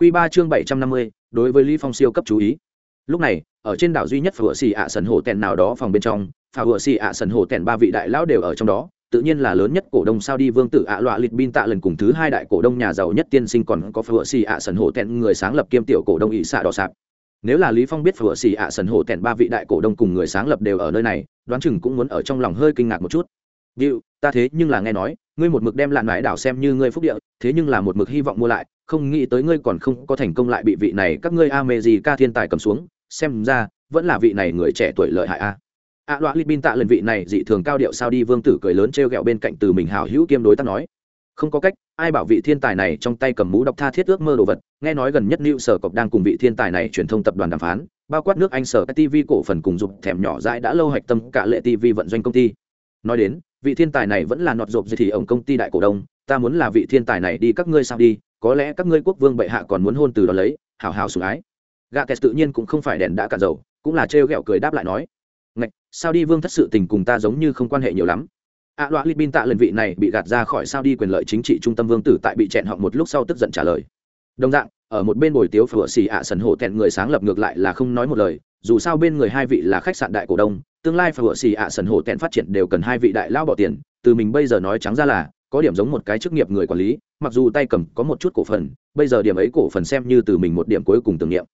Quy 3 chương 750, đối với Lý Phong siêu cấp chú ý. Lúc này, ở trên đảo duy nhất Phượng Sĩ ạ sần hồ tèn nào đó phòng bên trong, Phượng Sĩ ạ sần hồ tèn ba vị đại lão đều ở trong đó, tự nhiên là lớn nhất cổ đông Saudi vương tử ạ loạ lịch bin tạ lần cùng thứ hai đại cổ đông nhà giàu nhất tiên sinh còn có Phượng Sĩ ạ sần hồ tèn người sáng lập kiêm tiểu cổ đông ỷ xạ đỏ sạp. Nếu là Lý Phong biết Phượng Sĩ ạ sần hồ tèn ba vị đại cổ đông cùng người sáng lập đều ở nơi này, đoán chừng cũng muốn ở trong lòng hơi kinh ngạc một chút. Diệu, ta thế nhưng là nghe nói, ngươi một mực đem lạn ngoại đảo xem như ngươi phúc địa, thế nhưng là một mực hy vọng mua lại, không nghĩ tới ngươi còn không có thành công lại bị vị này các ngươi a gì ca thiên tài cầm xuống, xem ra, vẫn là vị này người trẻ tuổi lợi hại a. A loa libin tạ lần vị này dị thường cao điệu sao đi vương tử cười lớn t r bên cạnh từ mình hào hữu kiêm đối tác nói. Không có cách, ai bảo vị thiên tài này trong tay cầm mũ đọc tha thiết ước mơ đồ vật, nghe nói gần nhất new sở cọc đang cùng vị thiên tài này truyền thông tập đoàn đàm phán, bao quát nước anh sở tv cổ phần cùng dục thèm nhỏ dãi đã lâu hạch tâm cả lệ tv vận doanh công ty. Nói đến, vị thiên tài này vẫn là nọt rộp gì thì ổng công ty đại cổ đông, ta muốn là vị thiên tài này đi các ngươi sao đi có lẽ các ngươi quốc vương bệ hạ còn muốn hôn từ đó lấy hào hào sủng ái. Gạ kẹt tự nhiên cũng không phải đèn đã cạn dầu cũng là trêu ghẹo cười đáp lại nói ngạch sao đi vương thất sự tình cùng ta giống như không quan hệ nhiều lắm? Ạ à, loa libin tạ lần vị này bị gạt ra khỏi sao đi quyền lợi chính trị trung tâm vương tử tại bị chẹn họ một lúc sau tức giận trả lời. Đồng dạng ở một bên bồi tiếu phở xì ạ sần hổ tẹn người sáng lập ngược lại là không nói một lời dù sao bên người hai vị là khách sạn đại cổ đông tương lai phở xì ạ sần hổ tẹn phát triển đều cần hai vị đại lao bỏ tiền từ mình bây giờ nói trắng ra là có điểm giống một cái chức nghiệp người quản lý, mặc dù tay cầm có một chút cổ phần, bây giờ điểm ấy cổ phần xem như từ mình một điểm cuối cùng tưởng niệm.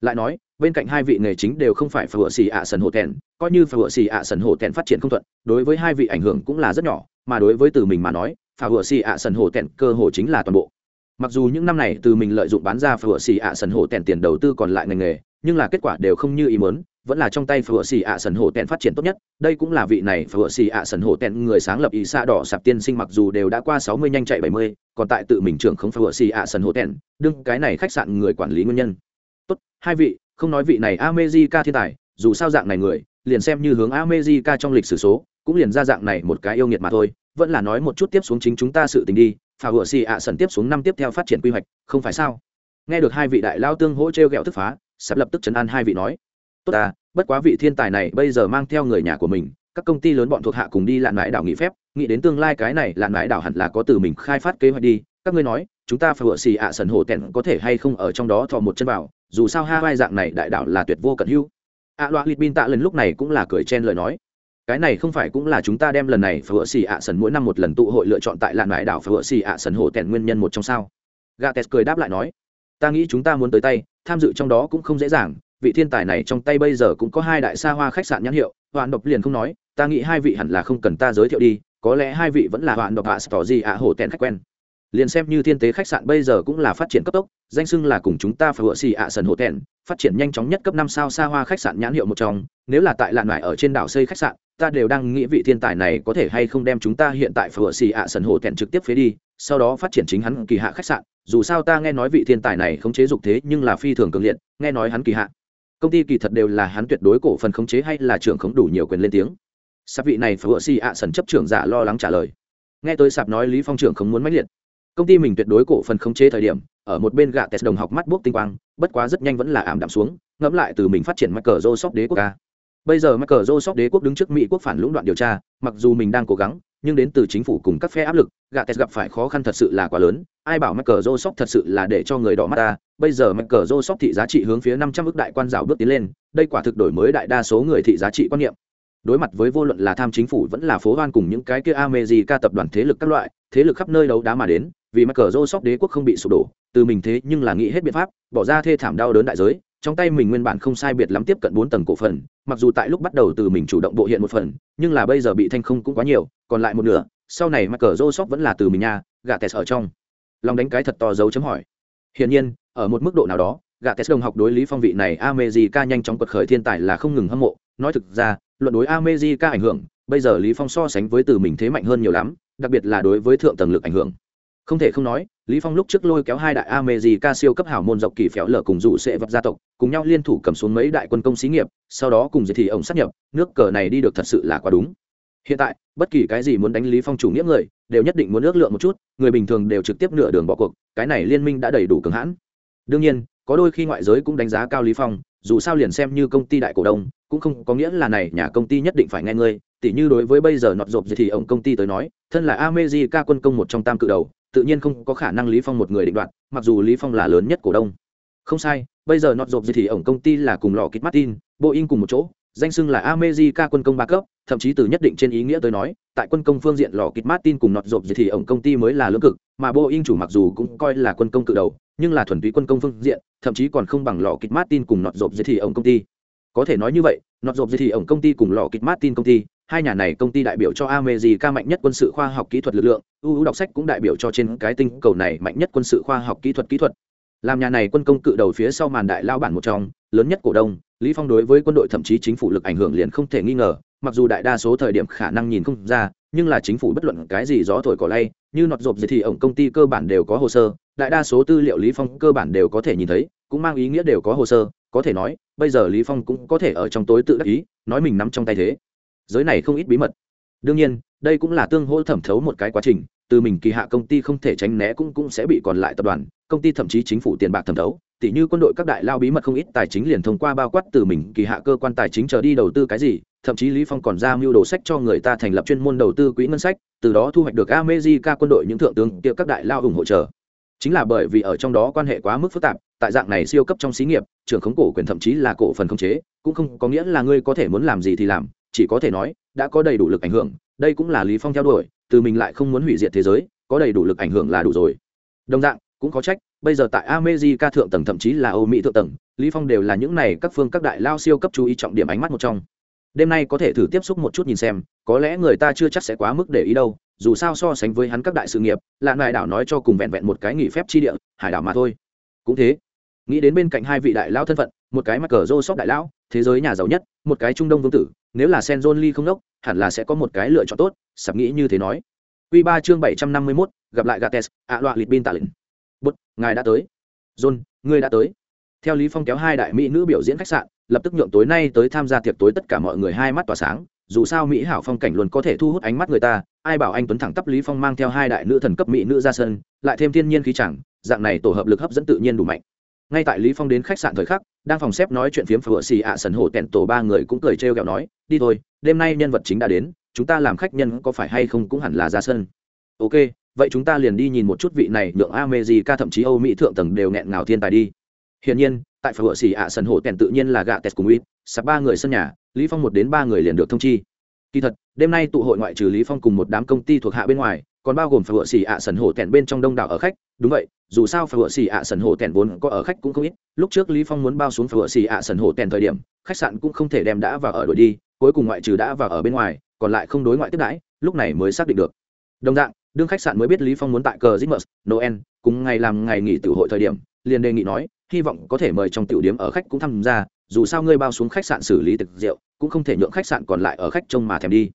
Lại nói, bên cạnh hai vị nghề chính đều không phải phở xì ạ sần hộ tèn, coi như phở xì ạ sần hộ tèn phát triển không thuận, đối với hai vị ảnh hưởng cũng là rất nhỏ, mà đối với từ mình mà nói, phở xì ạ sần hộ tèn cơ hồ chính là toàn bộ mặc dù những năm này từ mình lợi dụng bán ra phở xì ạ sần hổ tèn tiền đầu tư còn lại ngành nghề, nhưng là kết quả đều không như ý muốn, vẫn là trong tay phở xì ạ sần hổ tèn phát triển tốt nhất. Đây cũng là vị này phở xì ạ sần hổ tèn người sáng lập ý xa đỏ sạp tiên sinh mặc dù đều đã qua sáu mươi nhanh chạy bảy mươi, còn tại tự mình trưởng không phở xì ạ sần hổ tèn, đương cái này khách sạn người quản lý nguyên nhân. Tốt, hai vị, không nói vị này amejica thiên tài, dù sao dạng này người, liền xem như hướng amejica trong lịch sử số, cũng liền ra dạng này một cái yêu nghiệt mà thôi vẫn là nói một chút tiếp xuống chính chúng ta sự tình đi phà hựa xì ạ sần tiếp xuống năm tiếp theo phát triển quy hoạch, không phải sao? Nghe được hai vị đại lao tương hỗ t r e o g ẹ o thức phá sắp lập tức chấn an hai vị nói. Tốt ta, bất quá vị thiên tài này bây giờ mang theo người nhà của mình, các công ty lớn bọn thuộc hạ cùng đi lạn mãi đảo nghỉ phép, nghĩ đến tương lai cái này lạn mãi đảo hẳn là có từ mình khai phát kế hoạch đi. Các ngươi nói, chúng ta phải vựa xì ạ sần hồ tẹn có thể hay không ở trong đó thò một chân vào dù sao hai vai dạng này đại đảo là tuyệt vô cận hưu ạ loa lịt bin tạ lần lúc này cũng là cười chen lời nói cái này không phải cũng là chúng ta đem lần này phở xì ạ sần mỗi năm một lần tụ hội lựa chọn tại lạn mãi đảo phở xì ạ sần hồ tèn nguyên nhân một trong sao. Gà tes cười đáp lại nói, ta nghĩ chúng ta muốn tới tay, tham dự trong đó cũng không dễ dàng, vị thiên tài này trong tay bây giờ cũng có hai đại xa hoa khách sạn nhãn hiệu. Hoạn độc liền không nói, ta nghĩ hai vị hẳn là không cần ta giới thiệu đi, có lẽ hai vị vẫn là hoạn độc hạ tỏ gì ạ hồ tèn khách quen. Liền xem như thiên tế khách sạn bây giờ cũng là phát triển cấp tốc, danh xưng là cùng chúng ta phải vựa xì ạ sần hồ tèn, phát triển nhanh chóng nhất cấp năm sao xa hoa khách sạn nhãn hiệu một trong, nếu là tại lạn mải ở trên đảo xây khách sạn ta đều đang nghĩ vị thiên tài này có thể hay không đem chúng ta hiện tại phở xì ạ sần hồ tèn trực tiếp phế đi, sau đó phát triển chính hắn kỳ hạ khách sạn. Dù sao ta nghe nói vị thiên tài này không chế dục thế nhưng là phi thường cường liệt, nghe nói hắn kỳ hạ. Công ty kỳ thật đều là hắn tuyệt đối cổ phần khống chế hay là trưởng khống đủ nhiều quyền lên tiếng. Sạp vị này phở xì si ạ sần chấp trưởng giả lo lắng trả lời. Nghe tôi sạp nói lý phong trưởng không muốn mãnh liệt. Công ty mình tuyệt đối cổ phần khống chế thời điểm, ở một bên gạ test đồng học mắt bốc tinh quang, bất quá rất nhanh vẫn là ảm đạm xuống, ngẫm lại từ mình phát triển mắc cờ rô sóc đế quốc ca bây giờ mắc cờ rô sóc đế quốc đứng trước mỹ quốc phản lũng đoạn điều tra mặc dù mình đang cố gắng nhưng đến từ chính phủ cùng các phe áp lực gạ tes gặp phải khó khăn thật sự là quá lớn. Ai bảo mắc cờ rô sóc thật sự là để cho người đỏ mắt ta? Bây giờ mắc cờ rô sóc thị giá trị hướng phía năm trăm ước đại quan rào bước tiến lên đây quả thực đổi mới đại đa số người thị giá trị quan niệm. Đối mặt với vô luận là tham chính phủ vẫn là phố hoan cùng những cái kia America tập đoàn thế lực các loại, thế lực khắp nơi đấu đá mà đến, vì mắc cờ rô sóc đế quốc không bị sụp đổ, từ mình thế nhưng là nghĩ hết biện pháp, bỏ ra thê thảm đau đớn đại giới, trong tay mình nguyên bản không sai biệt lắm tiếp cận bốn tầng cổ phần, mặc dù tại lúc bắt đầu từ mình chủ động bộ hiện một phần, nhưng là bây giờ bị thanh không cũng quá nhiều, còn lại một nửa, sau này mắc cờ rô sóc vẫn là từ mình nha, gã tẹt ở trong. Lòng đánh cái thật to dấu chấm hỏi. Hiển nhiên ở một mức độ nào đó gã tes đồng học đối lý phong vị này amejica nhanh chóng quật khởi thiên tài là không ngừng hâm mộ. Nói thực ra luận đối amejica ảnh hưởng bây giờ lý phong so sánh với từ mình thế mạnh hơn nhiều lắm đặc biệt là đối với thượng tầng lực ảnh hưởng. Không thể không nói lý phong lúc trước lôi kéo hai đại america siêu cấp hảo môn dọc kỳ phéo lở cùng dụ sẽ vật gia tộc, cùng nhau liên thủ cầm xuống mấy đại quân công xí nghiệp, sau đó cùng diệt thị ổng sát nhập, nước cờ này đi được thật sự là quá đúng. Hiện tại, bất kỳ cái gì muốn đánh lý phong chủ nghĩa người, đều nhất định muốn ước lượng một chút, người bình thường đều trực tiếp nửa đường bỏ cuộc, cái này liên minh đã đầy đủ cứng hãn. Đương nhiên, có đôi khi ngoại giới cũng đánh giá cao lý phong, dù sao liền xem như công ty đại cổ đông, cũng không có nghĩa là này nhà công ty nhất định phải nghe ngươi, tỉ như đối với bây giờ nọt rộp gì thì ông công ty tới nói, thân là America quân công một trong tam cự đầu tự nhiên không có khả năng lý phong một người định đoạt mặc dù lý phong là lớn nhất cổ đông không sai bây giờ nọt rộp gì thì ổng công ty là cùng lò kít martin boeing cùng một chỗ danh xưng là America quân công ba cấp, thậm chí từ nhất định trên ý nghĩa tới nói, tại quân công phương diện lò kịch Martin cùng nọt rộp gì thì ổng công ty mới là lưỡng cực, mà Boeing chủ mặc dù cũng coi là quân công cự đầu, nhưng là thuần túy quân công phương diện, thậm chí còn không bằng lò kịch Martin cùng nọt rộp gì thì ổng công ty. Có thể nói như vậy, nọt rộp gì thì ổng công ty cùng lò kịch Martin công ty, hai nhà này công ty đại biểu cho America mạnh nhất quân sự khoa học kỹ thuật lực lượng, UU đọc sách cũng đại biểu cho trên cái tinh cầu này mạnh nhất quân sự khoa học kỹ thuật kỹ thuật. Làm nhà này quân công cự đầu phía sau màn đại lao bản một trong, lớn nhất cổ đông, Lý Phong đối với quân đội thậm chí chính phủ lực ảnh hưởng liền không thể nghi ngờ, mặc dù đại đa số thời điểm khả năng nhìn không ra, nhưng là chính phủ bất luận cái gì gió thổi cỏ lay, như nọt rộp gì thì ổng công ty cơ bản đều có hồ sơ, đại đa số tư liệu Lý Phong cơ bản đều có thể nhìn thấy, cũng mang ý nghĩa đều có hồ sơ, có thể nói, bây giờ Lý Phong cũng có thể ở trong tối tự đắc ý, nói mình nắm trong tay thế. Giới này không ít bí mật. Đương nhiên, đây cũng là tương hỗ thẩm thấu một cái quá trình, từ mình kỳ hạ công ty không thể tránh né cũng cũng sẽ bị còn lại tập đoàn, công ty thậm chí chính phủ tiền bạc thẩm thấu, tỉ như quân đội các đại lao bí mật không ít tài chính liền thông qua bao quát từ mình kỳ hạ cơ quan tài chính chờ đi đầu tư cái gì thậm chí lý phong còn ra mưu đồ sách cho người ta thành lập chuyên môn đầu tư quỹ ngân sách từ đó thu hoạch được America quân đội những thượng tướng kia các đại lao ủng hộ trợ chính là bởi vì ở trong đó quan hệ quá mức phức tạp tại dạng này siêu cấp trong xí nghiệp trưởng khống cổ quyền thậm chí là cổ phần khống chế cũng không có nghĩa là ngươi có thể muốn làm gì thì làm chỉ có thể nói đã có đầy đủ lực ảnh hưởng đây cũng là lý phong theo đuổi từ mình lại không muốn hủy diệt thế giới có đầy đủ lực ảnh hưởng là đủ rồi đồng dạng cũng có trách bây giờ tại America thượng tầng thậm chí là Âu Mỹ thượng tầng, Lý Phong đều là những này các phương các đại lao siêu cấp chú ý trọng điểm ánh mắt một trong. Đêm nay có thể thử tiếp xúc một chút nhìn xem, có lẽ người ta chưa chắc sẽ quá mức để ý đâu, dù sao so sánh với hắn các đại sự nghiệp, là ngài đảo nói cho cùng vẹn vẹn một cái nghỉ phép chi địa, hải đảo mà thôi. Cũng thế. Nghĩ đến bên cạnh hai vị đại lao thân phận, một cái mắc cờ rô sóc đại lão, thế giới nhà giàu nhất, một cái trung đông vương tử, nếu là Senzon Lee không đốc, hẳn là sẽ có một cái lựa chọn tốt, sắp nghĩ như thế nói. Quy 3 chương 751, gặp lại Gates, ạ loạ lịt bin tạ lĩnh bút ngài đã tới. John ngươi đã tới. Theo lý phong kéo hai đại mỹ nữ biểu diễn khách sạn lập tức nhượng tối nay tới tham gia tiệc tối tất cả mọi người hai mắt tỏa sáng. Dù sao mỹ hảo phong cảnh luôn có thể thu hút ánh mắt người ta ai bảo anh tuấn thẳng tắp lý phong mang theo hai đại nữ thần cấp mỹ nữ ra sân lại thêm thiên nhiên khí chẳng dạng này tổ hợp lực hấp dẫn tự nhiên đủ mạnh ngay tại lý phong đến khách sạn thời khắc đang phòng xếp nói chuyện phiếm phở xì ạ sần hổ tẹn tổ ba người cũng cười trêu ghẹo nói đi thôi đêm nay nhân vật chính đã đến chúng ta làm khách nhân có phải hay không cũng hẳn là ra sân ok vậy chúng ta liền đi nhìn một chút vị này nhượng America thậm chí Âu Mỹ thượng tầng đều nghẹn ngào thiên tài đi. Hiển nhiên, tại phở xỉ ạ sân Hổ tèn tự nhiên là gạ tẹt cùng ít, sắp ba người sân nhà, Lý Phong một đến ba người liền được thông chi. Kỳ thật, đêm nay tụ hội ngoại trừ Lý Phong cùng một đám công ty thuộc hạ bên ngoài, còn bao gồm phở xỉ ạ sần hổ tẻn bên trong đông đảo ở khách, đúng vậy, dù sao phở xỉ ạ sần hổ tẻn vốn có ở khách cũng không ít, lúc trước Lý Phong muốn bao xuống phở xỉ ạ sần hổ tẻn thời điểm, khách sạn cũng không thể đem đã vào ở đổi đi, cuối cùng ngoại trừ đã vào ở bên ngoài, còn lại không đối ngoại tiếp đãi, lúc này mới xác định được. Đồng dạng, đương khách sạn mới biết lý phong muốn tại cờ Christmas, noel cùng ngày làm ngày nghỉ tiểu hội thời điểm liền đề nghị nói hy vọng có thể mời trong tiểu điểm ở khách cũng tham gia dù sao ngươi bao xuống khách sạn xử lý thực rượu cũng không thể nhượng khách sạn còn lại ở khách trông mà thèm đi.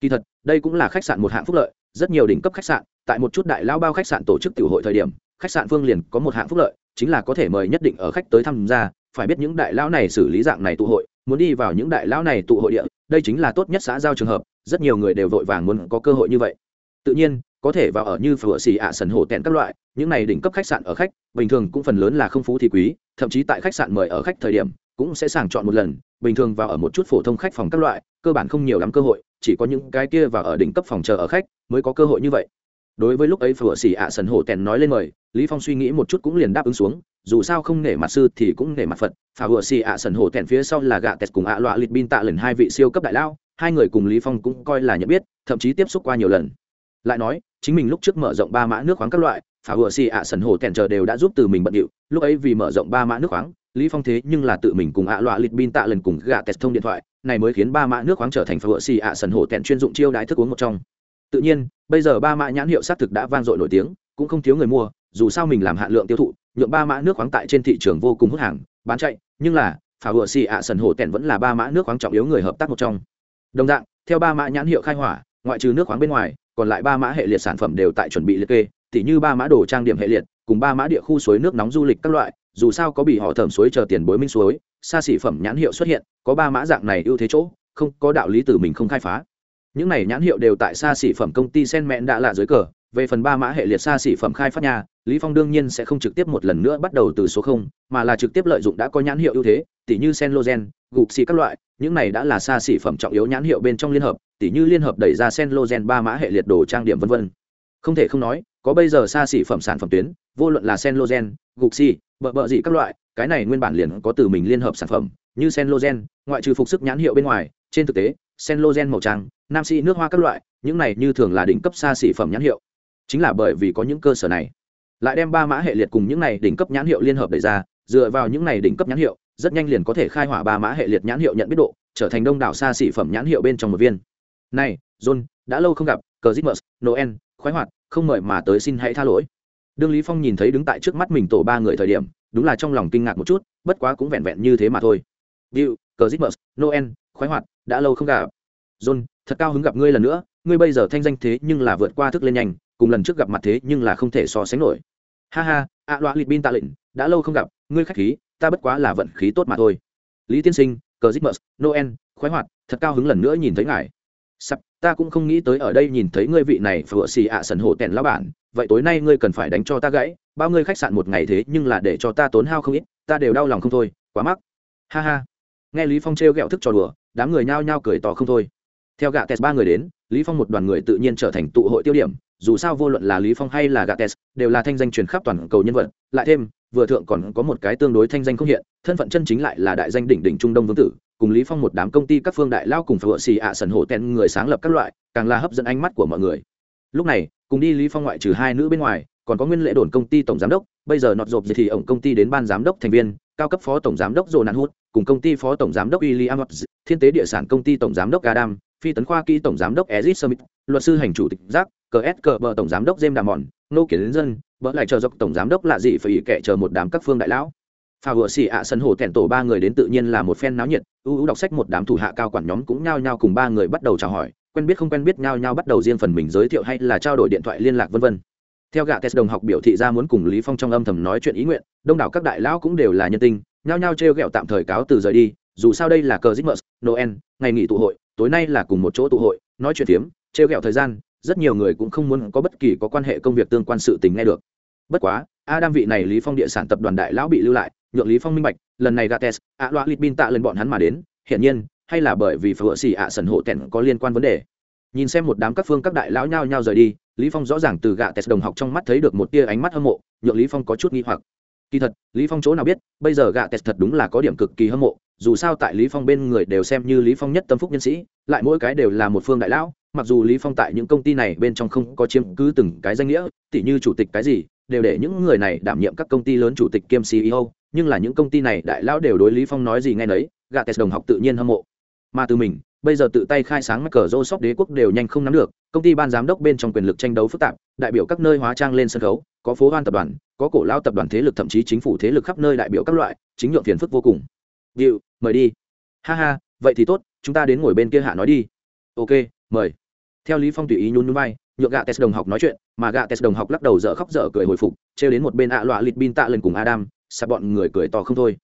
Kỳ thật đây cũng là khách sạn một hạng phúc lợi rất nhiều đỉnh cấp khách sạn, tại một chút đại lao bao khách sạn tổ chức tiểu hội thời điểm, khách sạn phương liền có một hạng phúc lợi, chính là có thể mời nhất định ở khách tới tham gia, phải biết những đại lão này xử lý dạng này tụ hội, muốn đi vào những đại lão này tụ hội địa, đây chính là tốt nhất xã giao trường hợp, rất nhiều người đều vội vàng muốn có cơ hội như vậy. Tự nhiên, có thể vào ở như phở xì ạ sần hổ tẹn các loại, những này đỉnh cấp khách sạn ở khách, bình thường cũng phần lớn là không phú thì quý, thậm chí tại khách sạn mời ở khách thời điểm, cũng sẽ sàng chọn một lần, bình thường vào ở một chút phổ thông khách phòng các loại, cơ bản không nhiều lắm cơ hội chỉ có những cái kia và ở đỉnh cấp phòng chờ ở khách mới có cơ hội như vậy. Đối với lúc ấy phở xì ạ sần hổ tèn nói lên mời, lý phong suy nghĩ một chút cũng liền đáp ứng xuống, dù sao không nể mặt sư thì cũng nể mặt phật. Phà vừa xì ạ sần hổ tèn phía sau là gạ tẹt cùng ạ loạ lịt bin tạ lần hai vị siêu cấp đại lao, hai người cùng lý phong cũng coi là nhận biết, thậm chí tiếp xúc qua nhiều lần. Lại nói, chính mình lúc trước mở rộng ba mã nước khoáng các loại phà vừa xì ạ sần hồ tèn chờ đều đã giúp từ mình bận điệu, lúc ấy vì mở rộng ba mã nước khoáng lý phong thế nhưng là tự mình cùng ạ loạ lịt bin tạ lần cùng gạ test thông điện thoại, này mới khiến ba mã nước khoáng trở thành phở xì ạ sần hổ tẹn chuyên dụng chiêu đái thức uống một trong. Tự nhiên, bây giờ ba mã nhãn hiệu xác thực đã vang dội nổi tiếng, cũng không thiếu người mua, dù sao mình làm hạn lượng tiêu thụ, nhượng ba mã nước khoáng tại trên thị trường vô cùng hút hàng, bán chạy, nhưng là phà vừa xì ạ sần hổ tẹn vẫn là ba mã nước khoáng trọng yếu người hợp tác một trong. Đồng dạng, theo ba mã nhãn hiệu khai hỏa, ngoại trừ nước khoáng bên ngoài, còn lại ba mã hệ liệt sản phẩm đều tại chuẩn bị liệt kê, tỉ như ba mã đồ trang điểm hệ liệt, cùng ba mã địa khu suối nước nóng du lịch các loại dù sao có bị họ thẩm suối chờ tiền bối minh suối, xa xỉ phẩm nhãn hiệu xuất hiện, có ba mã dạng này ưu thế chỗ, không có đạo lý từ mình không khai phá. Những này nhãn hiệu đều tại xa xỉ phẩm công ty sen mẹn đã là dưới cờ, về phần ba mã hệ liệt xa xỉ phẩm khai phát nhà, lý phong đương nhiên sẽ không trực tiếp một lần nữa bắt đầu từ số không, mà là trực tiếp lợi dụng đã có nhãn hiệu ưu thế, tỉ như sen lozen gục xì các loại, những này đã là xa xỉ phẩm trọng yếu nhãn hiệu bên trong liên hợp, tỉ như liên hợp đẩy ra sen lozen ba mã hệ liệt đồ trang điểm vân vân. Không thể không nói, có bây giờ xa xỉ phẩm sản phẩm tuyến vô luận là sen logen bợ bợ gì các loại, cái này nguyên bản liền có từ mình liên hợp sản phẩm, như sen logen ngoại trừ phục sức nhãn hiệu bên ngoài, trên thực tế sen logen màu trắng, nam sĩ nước hoa các loại, những này như thường là đỉnh cấp xa xỉ phẩm nhãn hiệu. Chính là bởi vì có những cơ sở này, lại đem ba mã hệ liệt cùng những này đỉnh cấp nhãn hiệu liên hợp đẩy ra, dựa vào những này đỉnh cấp nhãn hiệu, rất nhanh liền có thể khai hỏa ba mã hệ liệt nhãn hiệu nhận biết độ, trở thành đông đảo xa xỉ phẩm nhãn hiệu bên trong một viên. Này, john, đã lâu không gặp cờ zitmus noel, khoái hoạt, không mời mà tới xin hãy tha lỗi đương lý phong nhìn thấy đứng tại trước mắt mình tổ ba người thời điểm đúng là trong lòng kinh ngạc một chút bất quá cũng vẹn vẹn như thế mà thôi. Bill, cờ noel khoái hoạt đã lâu không gặp. John thật cao hứng gặp ngươi lần nữa ngươi bây giờ thanh danh thế nhưng là vượt qua thức lên nhanh cùng lần trước gặp mặt thế nhưng là không thể so sánh nổi. Ha ha ạ loa lịt bin tạ lệnh đã lâu không gặp ngươi khách khí ta bất quá là vận khí tốt mà thôi. Lý tiên sinh cờ noel khoái hoạt thật cao hứng lần nữa nhìn thấy ngài. Sắp ta cũng không nghĩ tới ở đây nhìn thấy ngươi vị này phở xì ạ sần hổ tèn lao bản, vậy tối nay ngươi cần phải đánh cho ta gãy, bao ngươi khách sạn một ngày thế nhưng là để cho ta tốn hao không ít, ta đều đau lòng không thôi, quá mắc. Ha ha. Nghe lý phong trêu ghẹo thức trò đùa, đám người nhao nhao cười tỏ không thôi. Theo gạ kẹt ba người đến, lý phong một đoàn người tự nhiên trở thành tụ hội tiêu điểm dù sao vô luận là lý phong hay là gates, đều là thanh danh truyền khắp toàn cầu nhân vật. Lại thêm, vừa thượng còn có một cái tương đối thanh danh không hiện, thân phận chân chính lại là đại danh đỉnh đỉnh trung đông vương tử, cùng lý phong một đám công ty các phương đại lao cùng phở xì ạ à sần hổ tên người sáng lập các loại, càng là hấp dẫn ánh mắt của mọi người. Lúc này, cùng đi lý phong ngoại trừ hai nữ bên ngoài, còn có nguyên lễ đồn công ty tổng giám đốc, bây giờ nọt rộp thì ổng công ty đến ban giám đốc thành viên, cao cấp phó tổng giám đốc dồ nạn hút, cùng công ty phó tổng giám đốc William thiên tế địa sản công ty tổng giám đốc Adam, phi tấn khoa kỹ tổng giám đốc Ezit Smith luật sư hành chủ tịch giác CSK bờ tổng giám đốc James mòn nô kiến dân bỡ lại chờ dọc tổng giám đốc lạ gì phải ý kệ chờ một đám các phương đại lão. Phà vừa xì ạ sân hồ thẹn tổ ba người đến tự nhiên là một phen náo nhiệt ưu ưu đọc sách một đám thủ hạ cao quản nhóm cũng nhao nhao cùng ba người bắt đầu chào hỏi quen biết không quen biết nhao nhao bắt đầu riêng phần mình giới thiệu hay là trao đổi điện thoại liên lạc vân vân. Theo gạ test đồng học biểu thị ra muốn cùng lý phong trong âm thầm nói chuyện ý nguyện đông đảo các đại lão cũng đều là nhân tinh nhao nhao treo gẹo tạm thời cáo từ rời đi dù sao đây là cờ Christmas, Noel, ngày nghỉ tụ hội, tối nay là cùng một chỗ tụ hội, nói chuyện phiếm, treo gẹo thời gian, rất nhiều người cũng không muốn có bất kỳ có quan hệ công việc tương quan sự tình nghe được. Bất quá, Adam vị này Lý Phong địa sản tập đoàn đại lão bị lưu lại, nhượng Lý Phong minh bạch, lần này Gates, a loa Litbin tạ lần bọn hắn mà đến, hiển nhiên, hay là bởi vì phở xỉ ạ sần hộ tẹn có liên quan vấn đề. Nhìn xem một đám các phương các đại lão nhao nhao rời đi, Lý Phong rõ ràng từ gạ Gates đồng học trong mắt thấy được một tia ánh mắt hâm mộ, nhượng Lý Phong có chút nghi hoặc. Kỳ thật, Lý Phong chỗ nào biết, bây giờ gạ Gates thật đúng là có điểm cực kỳ hâm mộ, dù sao tại Lý Phong bên người đều xem như Lý Phong nhất tâm phúc nhân sĩ, lại mỗi cái đều là một phương đại lão, mặc dù Lý Phong tại những công ty này bên trong không có chiếm cứ từng cái danh nghĩa, tỉ như chủ tịch cái gì, đều để những người này đảm nhiệm các công ty lớn chủ tịch kiêm CEO, nhưng là những công ty này đại lão đều đối Lý Phong nói gì nghe nấy, Gates đồng học tự nhiên hâm mộ. Mà từ mình, bây giờ tự tay khai sáng cờ Microsoft đế quốc đều nhanh không nắm được, công ty ban giám đốc bên trong quyền lực tranh đấu phức tạp, đại biểu các nơi hóa trang lên sân khấu, có phố hoan tập đoàn, có cổ lao tập đoàn thế lực thậm chí chính phủ thế lực khắp nơi đại biểu các loại, chính nhượng phiền phức vô cùng. Diệu, mời đi. Ha ha, vậy thì tốt, chúng ta đến ngồi bên kia hạ nói đi. Ok, mời. Theo Lý Phong tùy ý nhún nhún vai, nhượng gạ test đồng học nói chuyện mà gạ test đồng học lắc đầu dở khóc dở cười hồi phục trêu đến một bên ạ à loạ lịt bin tạ lần cùng adam sạp bọn người cười to không thôi.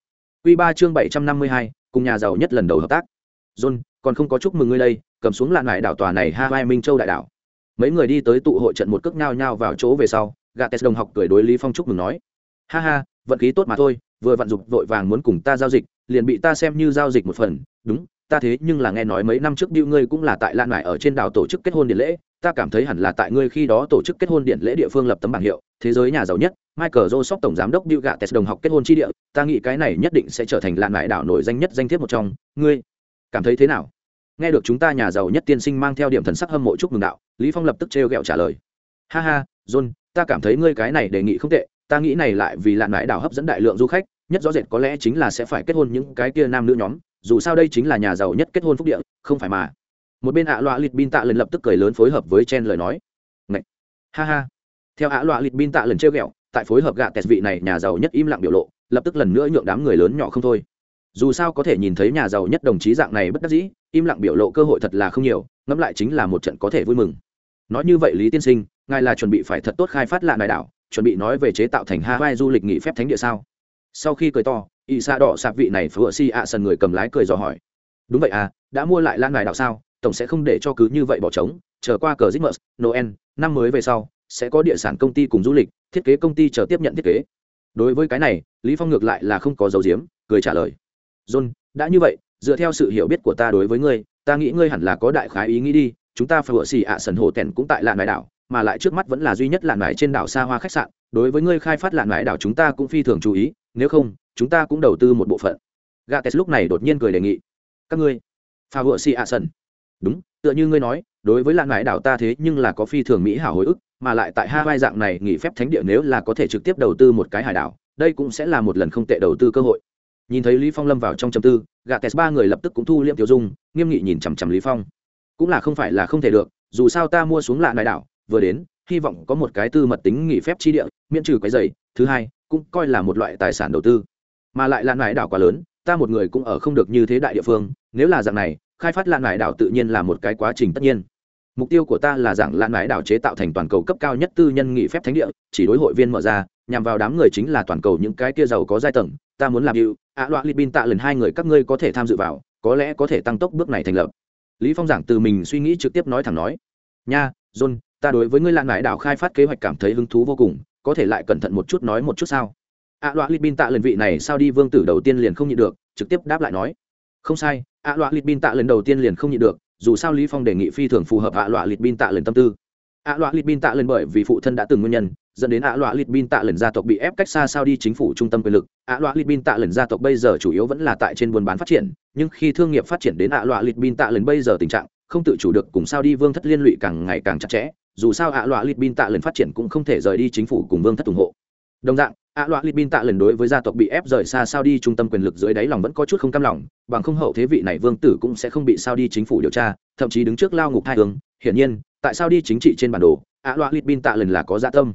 Quy ba chương bảy trăm năm mươi hai cùng nhà giàu nhất lần đầu hợp tác. John còn không có chúc mừng ngươi đây cầm xuống lạn lại đảo tòa này ha vai minh châu đại đảo. Mấy người đi tới tụ hội trận một cước nhao nhao vào chỗ về sau gạ tes đồng học cười đối lý phong chúc mừng nói. Ha ha vận khí tốt mà thôi vừa vặn dục vội vàng muốn cùng ta giao dịch liền bị ta xem như giao dịch một phần đúng ta thế nhưng là nghe nói mấy năm trước Bưu ngươi cũng là tại lan lại ở trên đảo tổ chức kết hôn điện lễ, ta cảm thấy hẳn là tại ngươi khi đó tổ chức kết hôn điện lễ địa phương lập tấm bảng hiệu, thế giới nhà giàu nhất, michael joseph tổng giám đốc bill gates đồng học kết hôn chi địa, ta nghĩ cái này nhất định sẽ trở thành lạn mại đảo nổi danh nhất danh thiếp một trong. Ngươi cảm thấy thế nào? Nghe được chúng ta nhà giàu nhất tiên sinh mang theo điểm thần sắc hâm mộ chúc mừng đạo, lý phong lập tức trêu ghẹo trả lời. Ha ha, john, ta cảm thấy ngươi cái này đề nghị không tệ, ta nghĩ này lại vì lạn mại đảo hấp dẫn đại lượng du khách, nhất rõ rệt có lẽ chính là sẽ phải kết hôn những cái kia nam nữ nhóm dù sao đây chính là nhà giàu nhất kết hôn phúc địa, không phải mà. Một bên ạ loạ lịt bin tạ lần lập tức cười lớn phối hợp với chen lời nói. Ngậy! ha ha. Theo ạ loạ lịt bin tạ lần treo ghẹo, tại phối hợp gạ tẹt vị này nhà giàu nhất im lặng biểu lộ, lập tức lần nữa nhượng đám người lớn nhỏ không thôi. Dù sao có thể nhìn thấy nhà giàu nhất đồng chí dạng này bất đắc dĩ, im lặng biểu lộ cơ hội thật là không nhiều, ngẫm lại chính là một trận có thể vui mừng. Nói như vậy lý tiên sinh, ngài là chuẩn bị phải thật tốt khai phát lạ đại đảo, chuẩn bị nói về chế tạo thành hawaii du lịch nghỉ phép thánh địa sao? Sau khi cười to y sa đỏ sạp vị này phở si ạ sần người cầm lái cười dò hỏi. Đúng vậy à đã mua lại lan ngài đảo sao? Tổng sẽ không để cho cứ như vậy bỏ trống. Chờ qua cờ Christmas, Noel, năm mới về sau, sẽ có địa sản công ty cùng du lịch, thiết kế công ty chờ tiếp nhận thiết kế. Đối với cái này, Lý Phong ngược lại là không có dấu diếm, cười trả lời. John, đã như vậy, dựa theo sự hiểu biết của ta đối với ngươi, ta nghĩ ngươi hẳn là có đại khái ý nghĩ đi, chúng ta phải vợ xì ạ sần hồ tèn cũng tại lạn đại đảo, mà lại trước mắt vẫn là duy nhất lạn mải trên đảo xa hoa khách sạn. Đối với ngươi khai phát lạn mải đảo chúng ta cũng phi thường chú ý nếu không, chúng ta cũng đầu tư một bộ phận. Gates lúc này đột nhiên cười đề nghị. Các ngươi pha vựa si a sân đúng, tựa như ngươi nói, đối với lạn mải đảo ta thế nhưng là có phi thường mỹ hảo hồi ức, mà lại tại hai vai dạng này nghỉ phép thánh địa nếu là có thể trực tiếp đầu tư một cái hải đảo, đây cũng sẽ là một lần không tệ đầu tư cơ hội. Nhìn thấy lý phong lâm vào trong trầm tư gà tes ba người lập tức cũng thu liễm tiêu dung, nghiêm nghị nhìn chằm chằm lý phong. Cũng là không phải là không thể được, dù sao ta mua xuống lạ nại đảo, vừa đến, hy vọng có một cái tư mật tính nghỉ phép chi địa, miễn trừ cái giày. Thứ hai cũng coi là một loại tài sản đầu tư. Mà lại lan hải đảo quá lớn, ta một người cũng ở không được như thế đại địa phương, nếu là dạng này, khai phát lan hải đảo tự nhiên là một cái quá trình tất nhiên. Mục tiêu của ta là dạng lan hải đảo chế tạo thành toàn cầu cấp cao nhất tư nhân nghị phép thánh địa, chỉ đối hội viên mở ra, nhằm vào đám người chính là toàn cầu những cái kia giàu có giai tầng, ta muốn làm hiệu ạ loạ li bin tạ lần hai người các ngươi có thể tham dự vào, có lẽ có thể tăng tốc bước này thành lập. Lý phong giảng từ mình suy nghĩ trực tiếp nói thẳng nói, nha, john, ta đối với ngươi lan hải đảo khai phát kế hoạch cảm thấy hứng thú vô cùng có thể lại cẩn thận một chút nói một chút sao? Ạ loạ li bin tạ lần vị này sao đi vương tử đầu tiên liền không nhịn được, trực tiếp đáp lại nói. Không sai ạ loạ li bin tạ lần đầu tiên liền không nhịn được, dù sao lý phong đề nghị phi thường phù hợp ạ loạ li bin tạ lần tâm tư. Ạ loạ li bin tạ lần bởi vì phụ thân đã từng nguyên nhân, dẫn đến ạ loạ lít bin tạ lần gia tộc bị ép cách xa sao đi chính phủ trung tâm quyền lực. Ạ loạ lít bin tạ lần gia tộc bây giờ chủ yếu vẫn là tại trên buôn bán phát triển, nhưng khi thương nghiệp phát triển đến ạ loạ lít bin tạ lần bây giờ tình trạng, không tự chủ được cùng sao đi vương thất liên lụy càng ngày càng chặt chẽ dù sao ạ loạ lịt bin tạ lần phát triển cũng không thể rời đi chính phủ cùng vương thất ủng hộ. Đồng dạng, ạ loạ lịt bin tạ lần đối với gia tộc bị ép rời xa sao đi trung tâm quyền lực dưới đáy lòng vẫn có chút không cam lòng, bằng không hậu thế vị này vương tử cũng sẽ không bị sao đi chính phủ điều tra, thậm chí đứng trước lao ngục hai hướng. Hiển nhiên, tại sao đi chính trị trên bản đồ, ạ loạ lịt bin tạ lần là có dạ tâm.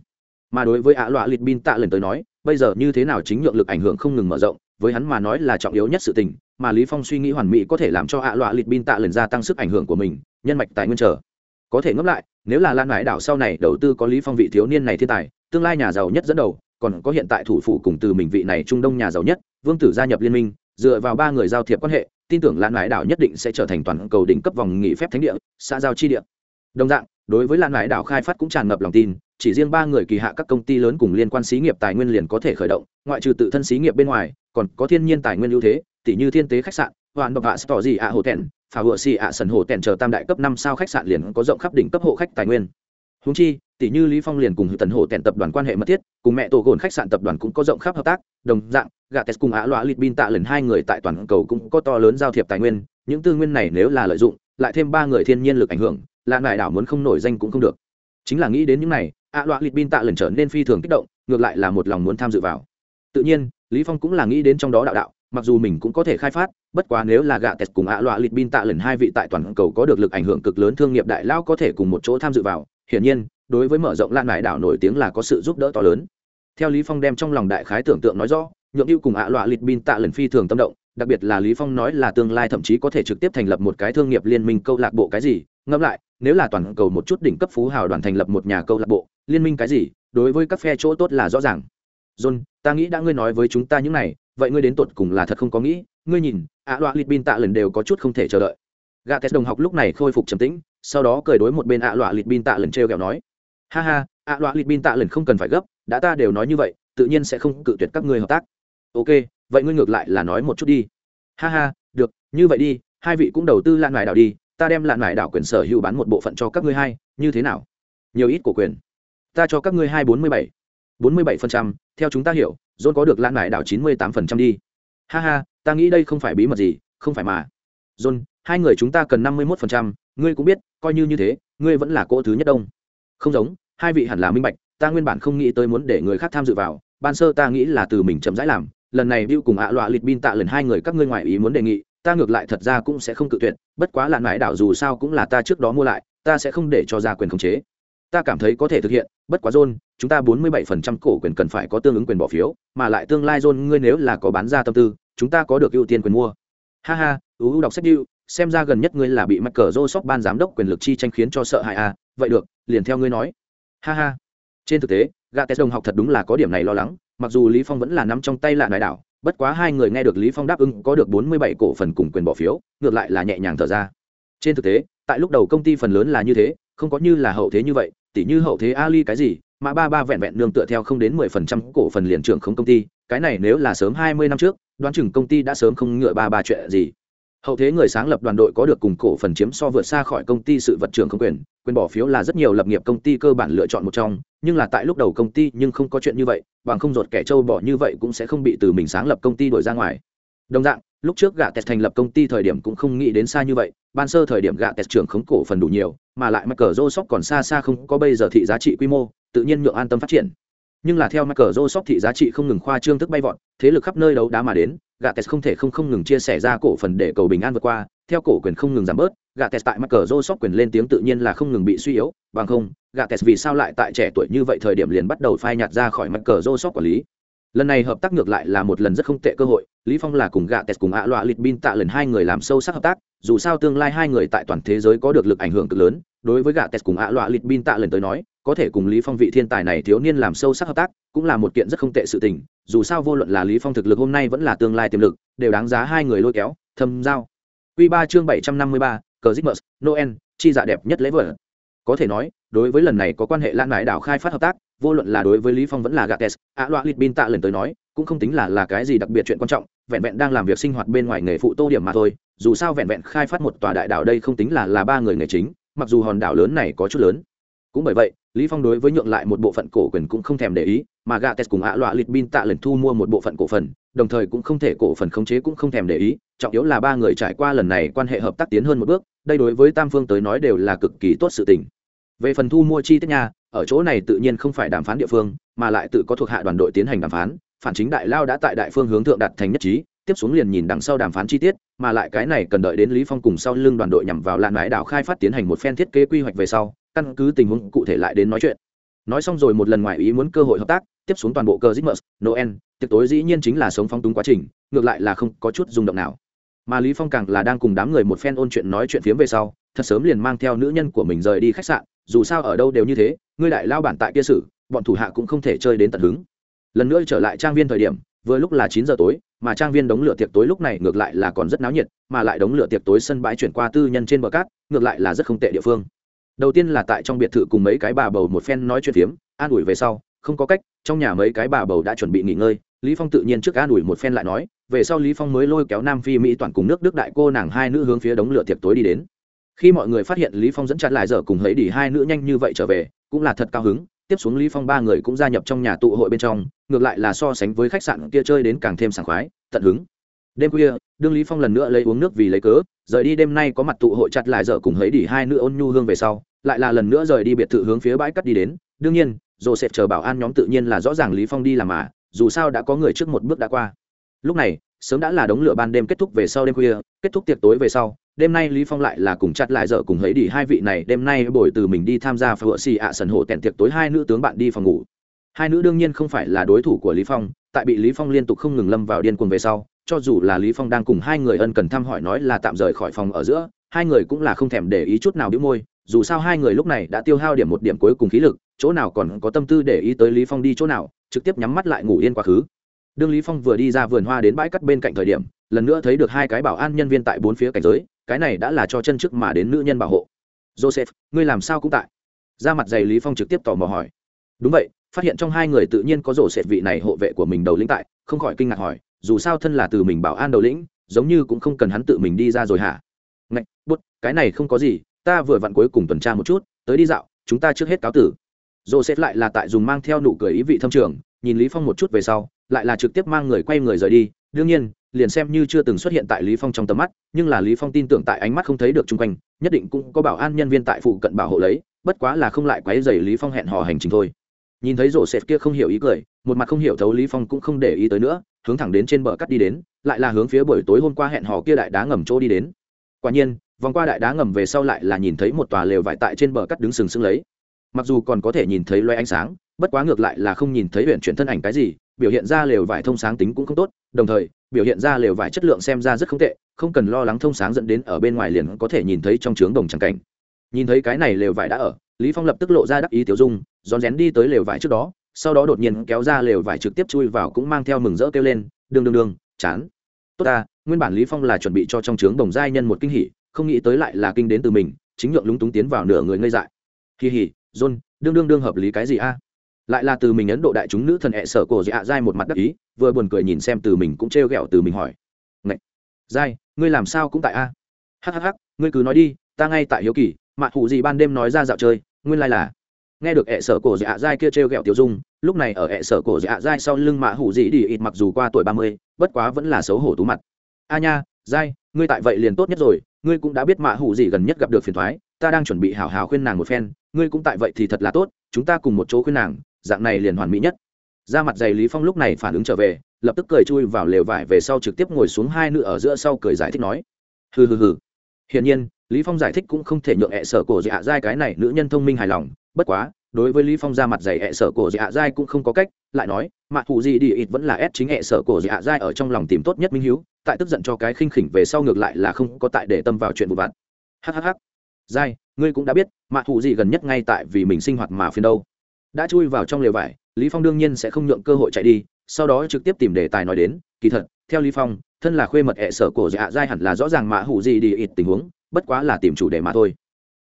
Mà đối với ạ loạ lịt bin tạ lần tới nói, bây giờ như thế nào chính nhượng lực ảnh hưởng không ngừng mở rộng, với hắn mà nói là trọng yếu nhất sự tình, mà lý phong suy nghĩ hoàn mỹ có thể làm cho ạ loạ lịt bin tạ lần gia tăng sức ảnh hưởng của mình, nhân mạch tài nguyên trở có thể ngấp lại nếu là lan mãi đảo sau này đầu tư có lý phong vị thiếu niên này thiên tài, tương lai nhà giàu nhất dẫn đầu, còn có hiện tại thủ phủ cùng từ mình vị này trung đông nhà giàu nhất, vương tử gia nhập liên minh, dựa vào ba người giao thiệp quan hệ, tin tưởng lan mãi đảo nhất định sẽ trở thành toàn cầu đỉnh cấp vòng nghỉ phép thánh địa, xã giao chi địa. Đồng dạng, đối với lan mãi đảo khai phát cũng tràn ngập lòng tin, chỉ riêng ba người kỳ hạ các công ty lớn cùng liên quan xí nghiệp tài nguyên liền có thể khởi động, ngoại trừ tự thân xí nghiệp bên ngoài, còn có thiên nhiên tài nguyên ưu thế tỷ như thiên tế khách sạn hoàn bậc hạ tỏ gì ạ hồ tèn phà vựa xì ạ sần hồ tèn chờ tam đại cấp năm sao khách sạn liền có rộng khắp đỉnh cấp hộ khách tài nguyên. Húng chi tỷ như lý phong liền cùng tần hồ tèn tập đoàn quan hệ mật thiết, cùng mẹ tổ gồn khách sạn tập đoàn cũng có rộng khắp hợp tác, đồng dạng gà tes cùng ạ loa lịt bin tạ lần hai người tại toàn cầu cũng có to lớn giao thiệp tài nguyên, những tư nguyên này nếu là lợi dụng, lại thêm ba người thiên nhiên lực ảnh hưởng là ngại đảo muốn không nổi danh cũng không được. Chính là nghĩ đến những này ạ loạ lịt bin tạ lần trở nên phi thường kích động, ngược lại là một lòng muốn tham dự vào. Tự nhiên, lý phong cũng là nghĩ đến trong đó đạo đạo mặc dù mình cũng có thể khai phát, bất quá nếu là gạ tẹt cùng ạ loạ lịt bin tạ lần hai vị tại toàn cầu có được lực ảnh hưởng cực lớn thương nghiệp đại lao có thể cùng một chỗ tham dự vào, hiển nhiên, đối với mở rộng lan mải đảo nổi tiếng là có sự giúp đỡ to lớn. Theo lý phong đem trong lòng đại khái tưởng tượng nói rõ, nhượng ưu cùng ạ loạ lịt bin tạ lần phi thường tâm động, đặc biệt là lý phong nói là tương lai thậm chí có thể trực tiếp thành lập một cái thương nghiệp liên minh câu lạc bộ cái gì. Ngẫm lại, nếu là toàn cầu một chút đỉnh cấp phú hào đoàn thành lập một nhà câu lạc bộ, liên minh cái gì, đối với các phe chỗ tốt là rõ ràng. John, ta nghĩ đã ngươi nói với chúng ta những này vậy ngươi đến tột cùng là thật không có nghĩ, ngươi nhìn, ạ loạ lịt bin tạ lần đều có chút không thể chờ đợi. Gà tes đồng học lúc này khôi phục trầm tĩnh, sau đó cười đối một bên ạ loạ lịt bin tạ lần treo kẹo nói, ha ha, ạ loạ lịt bin tạ lần không cần phải gấp, đã ta đều nói như vậy, tự nhiên sẽ không cự tuyệt các ngươi hợp tác. Ok, vậy ngươi ngược lại là nói một chút đi. Ha ha, được, như vậy đi, hai vị cũng đầu tư lạn ngài đảo đi, ta đem lạn ngải đảo quyền sở hữu bán một bộ phận cho các ngươi hai, như thế nào? Nhiều ít của quyền. Ta cho các ngươi hai bốn mươi bảy bốn mươi bảy phần trăm, theo chúng ta hiểu, john có được lãn lại đảo chín mươi tám phần trăm đi. Ha ha, ta nghĩ đây không phải bí mật gì, không phải mà. John, hai người chúng ta cần năm mươi một phần trăm, ngươi cũng biết, coi như như thế, ngươi vẫn là cô thứ nhất đông. Không giống, hai vị hẳn là minh bạch, ta nguyên bản không nghĩ tới muốn để người khác tham dự vào, ban sơ ta nghĩ là từ mình chậm rãi làm, lần này Bill cùng ạ loạ lịch bin tạ lần hai người các ngươi ngoại ý muốn đề nghị, ta ngược lại thật ra cũng sẽ không cự tuyệt, bất quá lãn lại đảo dù sao cũng là ta trước đó mua lại, ta sẽ không để cho ra quyền khống chế ta cảm thấy có thể thực hiện, bất quá john, chúng ta bốn mươi bảy phần trăm cổ quyền cần phải có tương ứng quyền bỏ phiếu, mà lại tương lai john ngươi nếu là có bán ra tâm tư, chúng ta có được ưu tiên quyền mua. Ha ha ưu đọc sách điệu, xem ra gần nhất ngươi là bị mắc cờ rô sóc ban giám đốc quyền lực chi tranh khiến cho sợ hãi à vậy được, liền theo ngươi nói. Ha ha. Trên thực tế gà test đồng học thật đúng là có điểm này lo lắng, mặc dù lý phong vẫn là nắm trong tay lạ đại đảo, bất quá hai người nghe được lý phong đáp ứng có được bốn mươi bảy cổ phần cùng quyền bỏ phiếu, ngược lại là nhẹ nhàng thở ra. Trên thực tế, tại lúc đầu công ty phần lớn là như thế không có như là hậu thế như vậy, tỉ như hậu thế ali cái gì, mà ba ba vẹn vẹn nương tựa theo không đến mười phần trăm cổ phần liền trưởng không công ty, cái này nếu là sớm hai mươi năm trước, đoán chừng công ty đã sớm không ngựa ba ba chuyện gì. Hậu thế người sáng lập đoàn đội có được cùng cổ phần chiếm so vượt xa khỏi công ty sự vật trưởng không quyền quyền bỏ phiếu là rất nhiều lập nghiệp công ty cơ bản lựa chọn một trong, nhưng là tại lúc đầu công ty nhưng không có chuyện như vậy, bằng không ruột kẻ trâu bỏ như vậy cũng sẽ không bị từ mình sáng lập công ty đổi ra ngoài. Đồng dạng, lúc trước gạ tẹt thành lập công ty thời điểm cũng không nghĩ đến xa như vậy ban sơ thời điểm gạ tẹt trưởng khống cổ phần đủ nhiều, mà lại mắc cờ rô sóc còn xa xa không có bây giờ thị giá trị quy mô, tự nhiên nhượng an tâm phát triển. Nhưng là theo mắc cờ rô sóc thị giá trị không ngừng khoa trương thức bay vọt, thế lực khắp nơi đấu đá mà đến, gạ tẹt không thể không không ngừng chia sẻ ra cổ phần để cầu bình an vượt qua, theo cổ quyền không ngừng giảm bớt, gạ tẹt tại mắc cờ rô sóc quyền lên tiếng tự nhiên là không ngừng bị suy yếu, bằng không, gạ tẹt vì sao lại tại trẻ tuổi như vậy thời điểm liền bắt đầu phai nhạt ra khỏi mắc cờ rô sóc quản lý. Lần này hợp tác ngược lại là một lần rất không tệ cơ hội, lý phong là cùng gạ tẹt cùng ạ loạ lịch bin tạ lần hai người làm sâu sắc hợp tác dù sao tương lai hai người tại toàn thế giới có được lực ảnh hưởng cực lớn đối với gạ tes cùng ạ loạ lịt bin tạ lần tới nói có thể cùng lý phong vị thiên tài này thiếu niên làm sâu sắc hợp tác cũng là một kiện rất không tệ sự tình dù sao vô luận là lý phong thực lực hôm nay vẫn là tương lai tiềm lực đều đáng giá hai người lôi kéo thâm giao quy ba chương bảy trăm năm mươi ba, cờ Christmas, Noel, chi dạ đẹp nhất lễ vật. Có thể nói, đối với lần này có quan hệ lan mãi đảo khai phát hợp tác, vô luận là đối với Lý Phong vẫn là Gates, ạ loa Bin tạ lần tới nói, cũng không tính là là cái gì đặc biệt chuyện quan trọng, vẹn vẹn đang làm việc sinh hoạt bên ngoài nghề phụ tô điểm mà thôi, dù sao vẹn vẹn khai phát một tòa đại đảo đây không tính là là ba người nghề chính, mặc dù hòn đảo lớn này có chút lớn. Cũng bởi vậy lý phong đối với nhượng lại một bộ phận cổ quyền cũng không thèm để ý mà gạ tes cùng ạ loạ lịch bin tạ lần thu mua một bộ phận cổ phần đồng thời cũng không thể cổ phần khống chế cũng không thèm để ý trọng yếu là ba người trải qua lần này quan hệ hợp tác tiến hơn một bước đây đối với tam phương tới nói đều là cực kỳ tốt sự tình. Về phần thu mua chi tiết nha ở chỗ này tự nhiên không phải đàm phán địa phương mà lại tự có thuộc hạ đoàn đội tiến hành đàm phán phản chính đại lao đã tại đại phương hướng thượng đặt thành nhất trí tiếp xuống liền nhìn đằng sau đàm phán chi tiết mà lại cái này cần đợi đến lý phong cùng sau lưng đoàn đội nhằm vào lạn mãi đảo khai phát tiến hành một phen thiết kế quy hoạch về sau căn cứ tình huống cụ thể lại đến nói chuyện nói xong rồi một lần ngoài ý muốn cơ hội hợp tác tiếp xuống toàn bộ cờ Christmas, Noel, tiệc tối dĩ nhiên chính là sống phong túng quá trình, ngược lại là không có chút rung động nào. Mà Lý Phong càng là đang cùng đám người một phen ôn chuyện nói chuyện phiếm về sau, thật sớm liền mang theo nữ nhân của mình rời đi khách sạn, dù sao ở đâu đều như thế, ngươi đại lao bản tại kia sử, bọn thủ hạ cũng không thể chơi đến tận hứng. Lần nữa trở lại trang viên thời điểm, vừa lúc là chín giờ tối, mà trang viên đống lửa tiệc tối lúc này ngược lại là còn rất náo nhiệt, mà lại đống lửa tiệc tối sân bãi chuyển qua tư nhân trên bờ cát, ngược lại là rất không tệ địa phương. Đầu tiên là tại trong biệt thự cùng mấy cái bà bầu một phen nói chuyện phiếm an ủi về sau không có cách trong nhà mấy cái bà bầu đã chuẩn bị nghỉ ngơi lý phong tự nhiên trước an ủi một phen lại nói về sau lý phong mới lôi kéo nam phi mỹ toàn cùng nước đức đại cô nàng hai nữ hướng phía đống lửa tiệc tối đi đến. Khi mọi người phát hiện lý phong dẫn chặt lại giờ cùng lấy đi hai nữ nhanh như vậy trở về cũng là thật cao hứng tiếp xuống lý phong ba người cũng gia nhập trong nhà tụ hội bên trong ngược lại là so sánh với khách sạn kia chơi đến càng thêm sảng khoái, tận hứng. Đêm khuya, đương lý phong lần nữa lấy uống nước vì lấy cớ, rời đi đêm nay có mặt tụ hội chặt lại giờ cùng hấy đỉ hai nữ ôn nhu hương về sau, lại là lần nữa rời đi biệt thự hướng phía bãi cắt đi đến. Đương nhiên sẽ chờ bảo an nhóm tự nhiên là rõ ràng lý phong đi làm mà, dù sao đã có người trước một bước đã qua. Lúc này, sớm đã là đống lửa ban đêm kết thúc về sau đêm khuya, kết thúc tiệc tối về sau, đêm nay lý phong lại là cùng chặt lại giờ cùng hấy đỉ hai vị này, đêm nay buổi từ mình đi tham gia phở xì ạ sần hộ tèn tiệc tối hai nữ tướng bạn đi phòng ngủ hai nữ đương nhiên không phải là đối thủ của lý phong, tại bị lý phong liên tục không ngừng lâm vào điên cuồng về sau, cho dù là lý phong đang cùng hai người ân cần thăm hỏi nói là tạm rời khỏi phòng ở giữa, hai người cũng là không thèm để ý chút nào đĩu môi, dù sao hai người lúc này đã tiêu hao điểm một điểm cuối cùng khí lực, chỗ nào còn có tâm tư để ý tới lý phong đi chỗ nào, trực tiếp nhắm mắt lại ngủ yên quá khứ. Đương lý phong vừa đi ra vườn hoa đến bãi cắt bên cạnh thời điểm, lần nữa thấy được hai cái bảo an nhân viên tại bốn phía cảnh giới, cái này đã là cho chân trước mà đến nữ nhân bảo hộ. Joseph, ngươi làm sao cũng tại? Ra mặt dày lý phong trực tiếp tò mò hỏi. Đúng vậy phát hiện trong hai người tự nhiên có rổ sệt vị này hộ vệ của mình đầu lĩnh tại, không khỏi kinh ngạc hỏi, dù sao thân là từ mình bảo an đầu lĩnh, giống như cũng không cần hắn tự mình đi ra rồi hả? Ngạch, bút, cái này không có gì, ta vừa vặn cuối cùng tuần tra một chút, tới đi dạo, chúng ta trước hết cáo tử. Joseph lại là tại dùng mang theo nụ cười ý vị thâm trường, nhìn lý phong một chút về sau, lại là trực tiếp mang người quay người rời đi. Đương nhiên, liền xem như chưa từng xuất hiện tại lý phong trong tầm mắt, nhưng là lý phong tin tưởng tại ánh mắt không thấy được chung quanh, nhất định cũng có bảo an nhân viên tại phụ cận bảo hộ lấy, bất quá là không lại quấy rầy lý phong hẹn hò hành trình thôi nhìn thấy rổ xẹt kia không hiểu ý cười, một mặt không hiểu thấu lý phong cũng không để ý tới nữa, hướng thẳng đến trên bờ cắt đi đến, lại là hướng phía buổi tối hôm qua hẹn hò kia đại đá ngầm chỗ đi đến. Quả nhiên, vòng qua đại đá ngầm về sau lại là nhìn thấy một tòa lều vải tại trên bờ cắt đứng sừng sững lấy. Mặc dù còn có thể nhìn thấy loe ánh sáng, bất quá ngược lại là không nhìn thấy huyện chuyển thân ảnh cái gì, biểu hiện ra lều vải thông sáng tính cũng không tốt, đồng thời, biểu hiện ra lều vải chất lượng xem ra rất không tệ, không cần lo lắng thông sáng dẫn đến ở bên ngoài liền có thể nhìn thấy trong trướng đồng trắng cảnh. Nhìn thấy cái này lều vải đã ở, lý phong lập tức lộ ra đắc ý tiểu dung rón rén đi tới lều vải trước đó, sau đó đột nhiên kéo ra lều vải trực tiếp chui vào cũng mang theo mừng rỡ kêu lên đương đương đương chán tốt ta, nguyên bản lý phong là chuẩn bị cho trong trướng đồng giai nhân một kinh hỉ, không nghĩ tới lại là kinh đến từ mình, chính nhượng lúng túng tiến vào nửa người ngây dại kỳ hỉ john đương đương đương hợp lý cái gì a lại là từ mình ấn độ đại chúng nữ thần hệ sở cổ dạ dai một mặt đắc ý, vừa buồn cười nhìn xem từ mình cũng trêu ghẹo từ mình hỏi Ngạch. giai, ngươi làm sao cũng tại a hhh ngươi cứ nói đi, ta ngay tại hiếu kỳ, mạ hủ gì ban đêm nói ra dạo chơi, nguyên lai là nghe được ẹ sở cổ dạ dai kia t r e o g ẹ o tiểu dung, lúc này ở ẹ sở cổ dạ dai sau lưng mạ hủ dị đi ít mặc dù qua tuổi ba mươi, bất quá vẫn là xấu hổ tú mặt. A nha, dai, ngươi tại vậy liền tốt nhất rồi, ngươi cũng đã biết mạ hủ dị gần nhất gặp được phiền thoái, ta đang chuẩn bị hào hào khuyên nàng một phen, ngươi cũng tại vậy thì thật là tốt, chúng ta cùng một chỗ khuyên nàng, dạng này liền hoàn mỹ nhất. Ra mặt giày lý phong lúc này phản ứng trở về, lập tức cười chui vào lều vải về sau trực tiếp ngồi xuống hai nữ ở giữa sau cười giải thích nói, hừ hừ hừ, hiển nhiên lý phong giải thích cũng không thể nhượng ẹ sở cổ dạ dai cái này nữ nhân thông minh hài lòng, bất quá, đối với lý phong ra mặt dày ẹ sở cổ dạ dai cũng không có cách, lại nói mạ thù gì đi, ít vẫn là ép chính ẹ sở cổ dạ dai ở trong lòng tìm tốt nhất minh hiếu, tại tức giận cho cái khinh khỉnh về sau ngược lại là không có tại để tâm vào chuyện vụ vặt. Hhh dai, ngươi cũng đã biết mạ thù gì gần nhất ngay tại vì mình sinh hoạt mà phiền đâu. Đã chui vào trong lều vải, lý phong đương nhiên sẽ không nhượng cơ hội chạy đi, sau đó trực tiếp tìm đề tài nói đến, kỳ thật, theo lý phong, thân là khuê mật hệ sở cổ dạ dai hẳn là rõ ràng mạ hủ gì đi, ít tình huống bất quá là tìm chủ đề mà thôi.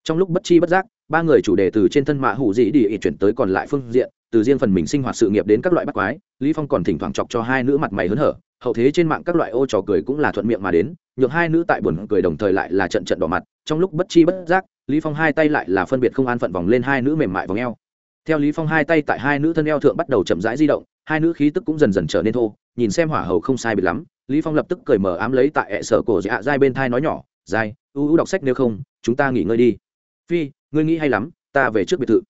Trong lúc bất chi bất giác, ba người chủ đề từ trên thân mạ hủ dị đi ỉ chuyển tới còn lại phương diện, từ riêng phần mình sinh hoạt sự nghiệp đến các loại bắt quái, lý phong còn thỉnh thoảng chọc cho hai nữ mặt mày hớn hở, hậu thế trên mạng các loại ô trò cười cũng là thuận miệng mà đến, nhượng hai nữ tại buồn cười đồng thời lại là trận trận đỏ mặt, trong lúc bất chi bất giác, lý phong hai tay lại là phân biệt không an phận vòng lên hai nữ mềm mại vòng eo. Theo lý phong hai tay tại hai nữ thân eo thượng bắt đầu chậm rãi di động, hai nữ khí tức cũng dần dần trở nên thô, nhìn xem hỏa hầu không sai biệt lắm, lý phong lập tức cười mở ám lấy tại ẹ sở cổ dạ dai bên thai nói nhỏ, dai u u đọc sách nếu không, chúng ta nghỉ ngơi đi. Phi, ngươi nghĩ hay lắm, ta về trước biệt thự.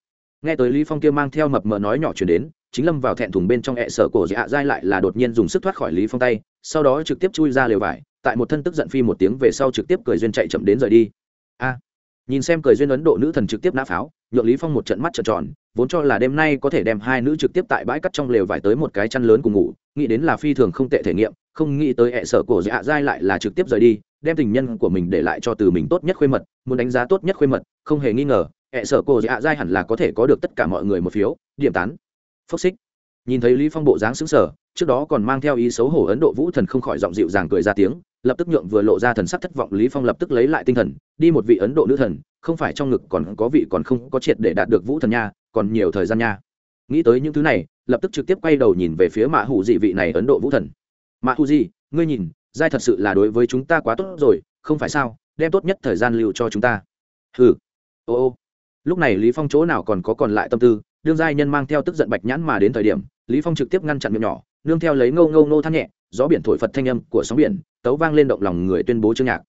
Nghe tới lý phong kia mang theo mập mờ nói nhỏ chuyển đến, chính lâm vào thẹn thùng bên trong ẹ sở cổ dạ dai lại là đột nhiên dùng sức thoát khỏi lý phong tay, sau đó trực tiếp chui ra lều vải, tại một thân tức giận phi một tiếng về sau trực tiếp cười duyên chạy chậm đến rời đi. A, nhìn xem cười duyên ấn độ nữ thần trực tiếp nã pháo, nhượng lý phong một trận mắt trợn tròn, vốn cho là đêm nay có thể đem hai nữ trực tiếp tại bãi cắt trong lều vải tới một cái chăn lớn cùng ngủ, nghĩ đến là phi thường không tệ thể nghiệm, không nghĩ tới ẹ sở cổ dạ dai lại là trực tiếp rời đi đem tình nhân của mình để lại cho từ mình tốt nhất khuê mật, muốn đánh giá tốt nhất khuê mật, không hề nghi ngờ hệ sở cô dạ dai hẳn là có thể có được tất cả mọi người một phiếu, điểm tán. Phốc xích. Nhìn thấy lý phong bộ dáng sững sờ, trước đó còn mang theo ý xấu hổ ấn độ vũ thần không khỏi giọng dịu dàng cười ra tiếng, lập tức nhượng vừa lộ ra thần sắc thất vọng lý phong lập tức lấy lại tinh thần, đi một vị ấn độ nữ thần, không phải trong ngực còn có vị còn không có triệt để đạt được vũ thần nha, còn nhiều thời gian nha. Nghĩ tới những thứ này, lập tức trực tiếp quay đầu nhìn về phía mạ hủ dị vị này ấn độ vũ thần. Mạ hủ dị, ngươi nhìn giai thật sự là đối với chúng ta quá tốt rồi không phải sao? Đem tốt nhất thời gian lưu cho chúng ta. Hừ. Ô ô. Lúc này lý phong chỗ nào còn có còn lại tâm tư đương giai nhân mang theo tức giận bạch nhãn mà đến thời điểm lý phong trực tiếp ngăn chặn miệng nhỏ nương theo lấy ngâu ngâu nô than nhẹ gió biển thổi phật thanh âm của sóng biển tấu vang lên động lòng người tuyên bố chương nhạc.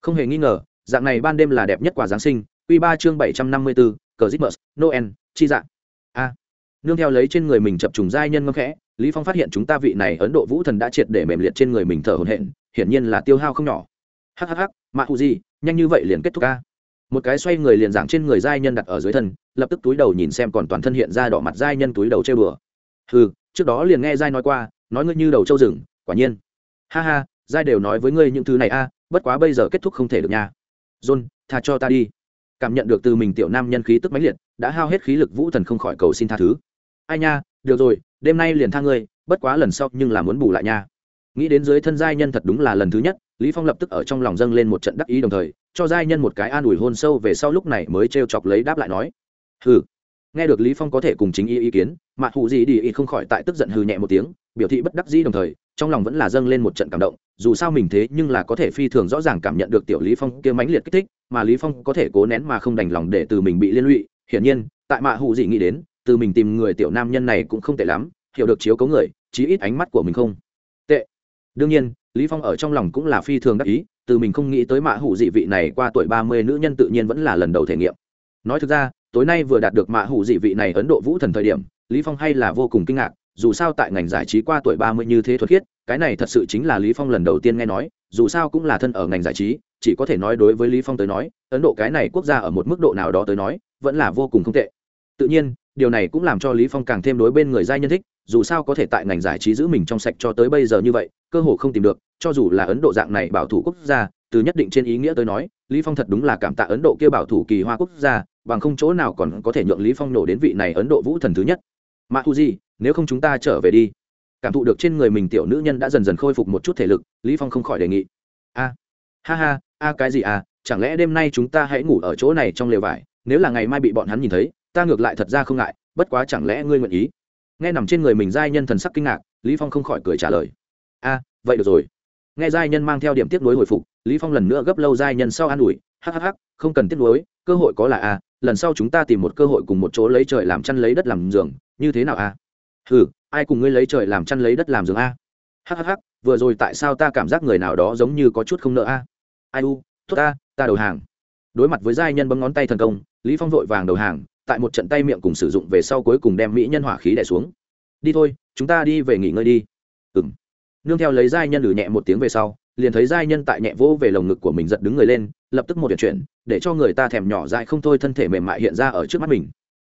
Không hề nghi ngờ dạng này ban đêm là đẹp nhất quả giáng sinh. Quy ba chương 754, Christmas, Noel, chi dạng. A. nương theo lấy trên người mình chập trùng giai nhân ngâm khẽ, Lý Phong phát hiện chúng ta vị này Ấn Độ Vũ thần đã triệt để mềm liệt trên người mình thở hổn hển, hiển nhiên là tiêu hao không nhỏ. Hắc hắc hắc, Mạ Hù gì, nhanh như vậy liền kết thúc a. Một cái xoay người liền giảng trên người giai nhân đặt ở dưới thân, lập tức túi đầu nhìn xem còn toàn thân hiện ra đỏ mặt giai nhân túi đầu chơi bừa. Hừ, trước đó liền nghe giai nói qua, nói ngươi như đầu trâu rừng, quả nhiên. Ha ha, giai đều nói với ngươi những thứ này a, bất quá bây giờ kết thúc không thể được nha. John, tha cho ta đi cảm nhận được từ mình tiểu nam nhân khí tức mãnh liệt đã hao hết khí lực vũ thần không khỏi cầu xin tha thứ ai nha được rồi đêm nay liền tha ngươi, bất quá lần sau nhưng là muốn bù lại nha. Nghĩ đến dưới thân giai nhân thật đúng là lần thứ nhất, lý phong lập tức ở trong lòng dâng lên một trận đắc ý đồng thời, cho giai nhân một cái an ủi hôn sâu về sau lúc này mới trêu chọc lấy đáp lại nói, hừ. Nghe được lý phong có thể cùng chính ý ý kiến mạ thụ gì đi ý không khỏi tại tức giận hừ nhẹ một tiếng, biểu thị bất đắc dĩ đồng thời, trong lòng vẫn là dâng lên một trận cảm động, dù sao mình thế nhưng là có thể phi thường rõ ràng cảm nhận được tiểu lý phong kia mãnh liệt kích thích, mà lý phong có thể cố nén mà không đành lòng để từ mình bị liên lụy. Hiển nhiên, tại mạ hụ gì nghĩ đến từ mình tìm người tiểu nam nhân này cũng không tệ lắm, hiểu được chiếu cấu người, chí ít ánh mắt của mình không tệ. Đương nhiên, lý phong ở trong lòng cũng là phi thường đắc ý, từ mình không nghĩ tới mạ hủ dị vị này qua tuổi 30 nữ nhân tự nhiên vẫn là lần đầu thể nghiệm. Nói thực ra, tối nay vừa đạt được mạ hủ dị vị này ấn độ vũ thần thời điểm, lý phong hay là vô cùng kinh ngạc, dù sao tại ngành giải trí qua tuổi 30 như thế thuật khiết, cái này thật sự chính là lý phong lần đầu tiên nghe nói, dù sao cũng là thân ở ngành giải trí, chỉ có thể nói đối với lý phong tới nói, ấn độ cái này quốc gia ở một mức độ nào đó tới nói, vẫn là vô cùng không tệ. Tự nhiên điều này cũng làm cho lý phong càng thêm đối bên người giai nhân thích, dù sao có thể tại ngành giải trí giữ mình trong sạch cho tới bây giờ như vậy, cơ hồ không tìm được, cho dù là ấn độ dạng này bảo thủ quốc gia, từ nhất định trên ý nghĩa tới nói, lý phong thật đúng là cảm tạ ấn độ kia bảo thủ kỳ hoa quốc gia, bằng không chỗ nào còn có thể nhượng lý phong nổ đến vị này ấn độ vũ thần thứ nhất. Mà thu gì nếu không chúng ta trở về đi. Cảm thụ được trên người mình tiểu nữ nhân đã dần dần khôi phục một chút thể lực, lý phong không khỏi đề nghị. A, ha ha, a cái gì à chẳng lẽ đêm nay chúng ta hãy ngủ ở chỗ này trong lều vải, nếu là ngày mai bị bọn hắn nhìn thấy ta ngược lại thật ra không ngại, bất quá chẳng lẽ ngươi nguyện ý? Nghe nằm trên người mình giai nhân thần sắc kinh ngạc, lý phong không khỏi cười trả lời. A, vậy được rồi. Nghe giai nhân mang theo điểm tiếp nối hồi phục, lý phong lần nữa gấp lâu giai nhân sau an ủi hhh không cần tiếp nối cơ hội có là a, lần sau chúng ta tìm một cơ hội cùng một chỗ lấy trời làm chăn lấy đất làm giường, như thế nào a? Hừ, ai cùng ngươi lấy trời làm chăn lấy đất làm giường a? Hhh vừa rồi tại sao ta cảm giác người nào đó giống như có chút không nợ a? Ai u thốt ta ta đầu hàng. Đối mặt với giai nhân bấm ngón tay thần công, lý phong vội vàng đầu hàng tại một trận tay miệng cùng sử dụng về sau cuối cùng đem mỹ nhân hỏa khí đè xuống. Đi thôi, chúng ta đi về nghỉ ngơi đi. Ừng nương theo lấy giai nhân lử nhẹ một tiếng về sau, liền thấy giai nhân tại nhẹ vỗ về lồng ngực của mình giật đứng người lên, lập tức một chuyện chuyển để cho người ta thèm nhỏ dại không thôi thân thể mềm mại hiện ra ở trước mắt mình.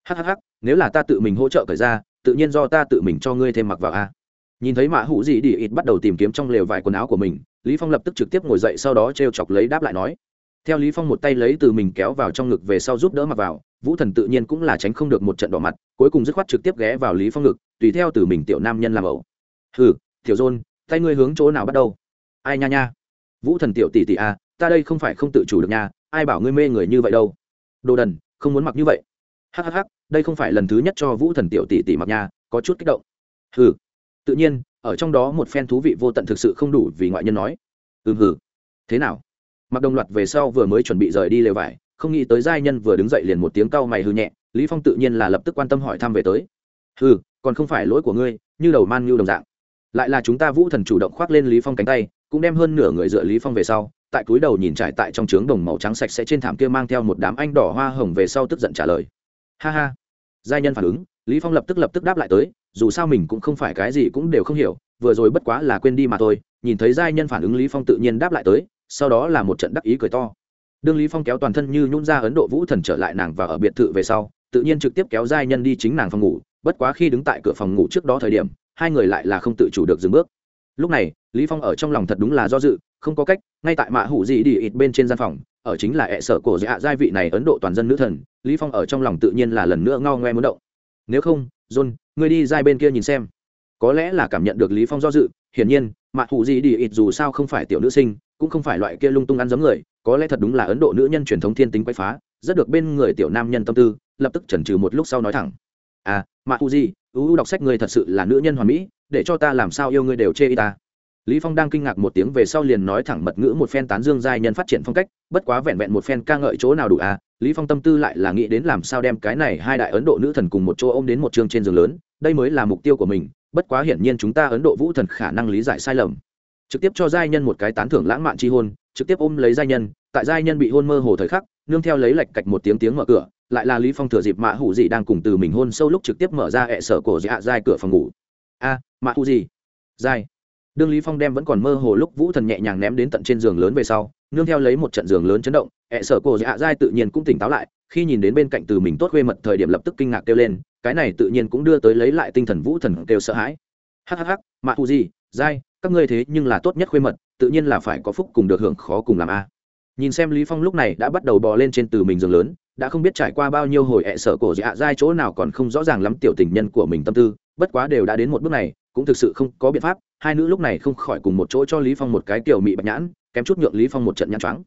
Hhh nếu là ta tự mình hỗ trợ cởi ra, tự nhiên do ta tự mình cho ngươi thêm mặc vào a. Nhìn thấy mã hủ dị đi ít bắt đầu tìm kiếm trong lều vải quần áo của mình, lý phong lập tức trực tiếp ngồi dậy sau đó t chọc lấy đáp lại nói. Theo lý phong một tay lấy từ mình kéo vào trong ngực về sau giúp đỡ mặc vào vũ thần tự nhiên cũng là tránh không được một trận đỏ mặt cuối cùng dứt khoát trực tiếp ghé vào lý phong ngực tùy theo từ mình tiểu nam nhân làm ẩu. Hừ tiểu dôn tay ngươi hướng chỗ nào bắt đầu? Ai nha nha. Vũ thần tiểu tỷ tỷ a à, ta đây không phải không tự chủ được nha ai bảo ngươi mê người như vậy đâu. Đồ đần không muốn mặc như vậy. Hắc hắc, đây không phải lần thứ nhất cho vũ thần tiểu tỷ tỷ mặc nha có chút kích động. Hừ. Tự nhiên ở trong đó một phen thú vị vô tận thực sự không đủ vì ngoại nhân nói. Ừm hừ. Thế nào? Mặc đồng loạt về sau vừa mới chuẩn bị rời đi lều vải không nghĩ tới giai nhân vừa đứng dậy liền một tiếng cau mày hư nhẹ, lý phong tự nhiên là lập tức quan tâm hỏi thăm về tới. Hừ, còn không phải lỗi của ngươi, như đầu man như đồng dạng. Lại là chúng ta vũ thần chủ động khoác lên lý phong cánh tay, cũng đem hơn nửa người dựa lý phong về sau, tại túi đầu nhìn trải tại trong trướng đồng màu trắng sạch sẽ trên thảm kia mang theo một đám anh đỏ hoa hồng về sau tức giận trả lời. Ha ha. Giai nhân phản ứng, lý phong lập tức lập tức đáp lại tới, dù sao mình cũng không phải cái gì cũng đều không hiểu, vừa rồi bất quá là quên đi mà thôi, nhìn thấy giai nhân phản ứng lý phong tự nhiên đáp lại tới, sau đó là một trận đắc ý cười to đương lý phong kéo toàn thân như nhún ra ấn độ vũ thần trở lại nàng và ở biệt thự về sau, tự nhiên trực tiếp kéo giai nhân đi chính nàng phòng ngủ, bất quá khi đứng tại cửa phòng ngủ trước đó thời điểm, hai người lại là không tự chủ được dừng bước. Lúc này, lý phong ở trong lòng thật đúng là do dự, không có cách, ngay tại mạ hủ gì đi ít bên trên gian phòng, ở chính là hệ sở của dạ giai vị này ấn độ toàn dân nữ thần, lý phong ở trong lòng tự nhiên là lần nữa ngao ngoe muốn động. Nếu không, john, ngươi đi giai bên kia nhìn xem. Có lẽ là cảm nhận được lý phong do dự, hiển nhiên, mạ hủ gì đi ít dù sao không phải tiểu nữ sinh, cũng không phải loại kia lung tung ăn giấm người có lẽ thật đúng là ấn độ nữ nhân truyền thống thiên tính quay phá, rất được bên người tiểu nam nhân tâm tư, lập tức chần chừ một lúc sau nói thẳng. À mạ di gì u đọc sách người thật sự là nữ nhân hoàn mỹ, để cho ta làm sao yêu ngươi đều chê y ta. Lý phong đang kinh ngạc một tiếng về sau liền nói thẳng mật ngữ một phen tán dương giai nhân phát triển phong cách, bất quá vẹn vẹn một phen ca ngợi chỗ nào đủ à lý phong tâm tư lại là nghĩ đến làm sao đem cái này hai đại ấn độ nữ thần cùng một chỗ ôm đến một chương trên giường lớn, đây mới là mục tiêu của mình, bất quá hiển nhiên chúng ta ấn độ vũ thần khả năng lý giải sai lầm. Trực tiếp cho giai nhân một cái tán thưởng lãng mạn chi hôn trực tiếp ôm lấy giai nhân, tại giai nhân bị hôn mơ hồ thời khắc, nương theo lấy lệch cạch một tiếng tiếng mở cửa, lại là lý phong thừa dịp mạ hủ dị đang cùng từ mình hôn sâu lúc trực tiếp mở ra hệ sở cổ dạ giai cửa phòng ngủ. A, mạ hủ dị giai. Đương lý phong đem vẫn còn mơ hồ lúc vũ thần nhẹ nhàng ném đến tận trên giường lớn về sau, nương theo lấy một trận giường lớn chấn động hệ sở cổ dạ giai tự nhiên cũng tỉnh táo lại, khi nhìn đến bên cạnh từ mình tốt quê mật thời điểm lập tức kinh ngạc kêu lên, cái này tự nhiên cũng đưa tới lấy lại tinh thần vũ thần kêu sợ hãi. Hắc hắc mạ hủ dị giai các ngươi thế nhưng là tốt nhất khuê mật, tự nhiên là phải có phúc cùng được hưởng khó cùng làm a. Nhìn xem lý phong lúc này đã bắt đầu bò lên trên từ mình giường lớn, đã không biết trải qua bao nhiêu hồi ẹ sợ cổ dạ dai chỗ nào còn không rõ ràng lắm tiểu tình nhân của mình tâm tư, bất quá đều đã đến một bước này, cũng thực sự không có biện pháp, hai nữ lúc này không khỏi cùng một chỗ cho lý phong một cái tiểu mị bạch nhãn, kém chút nhượng lý phong một trận nhăn choáng.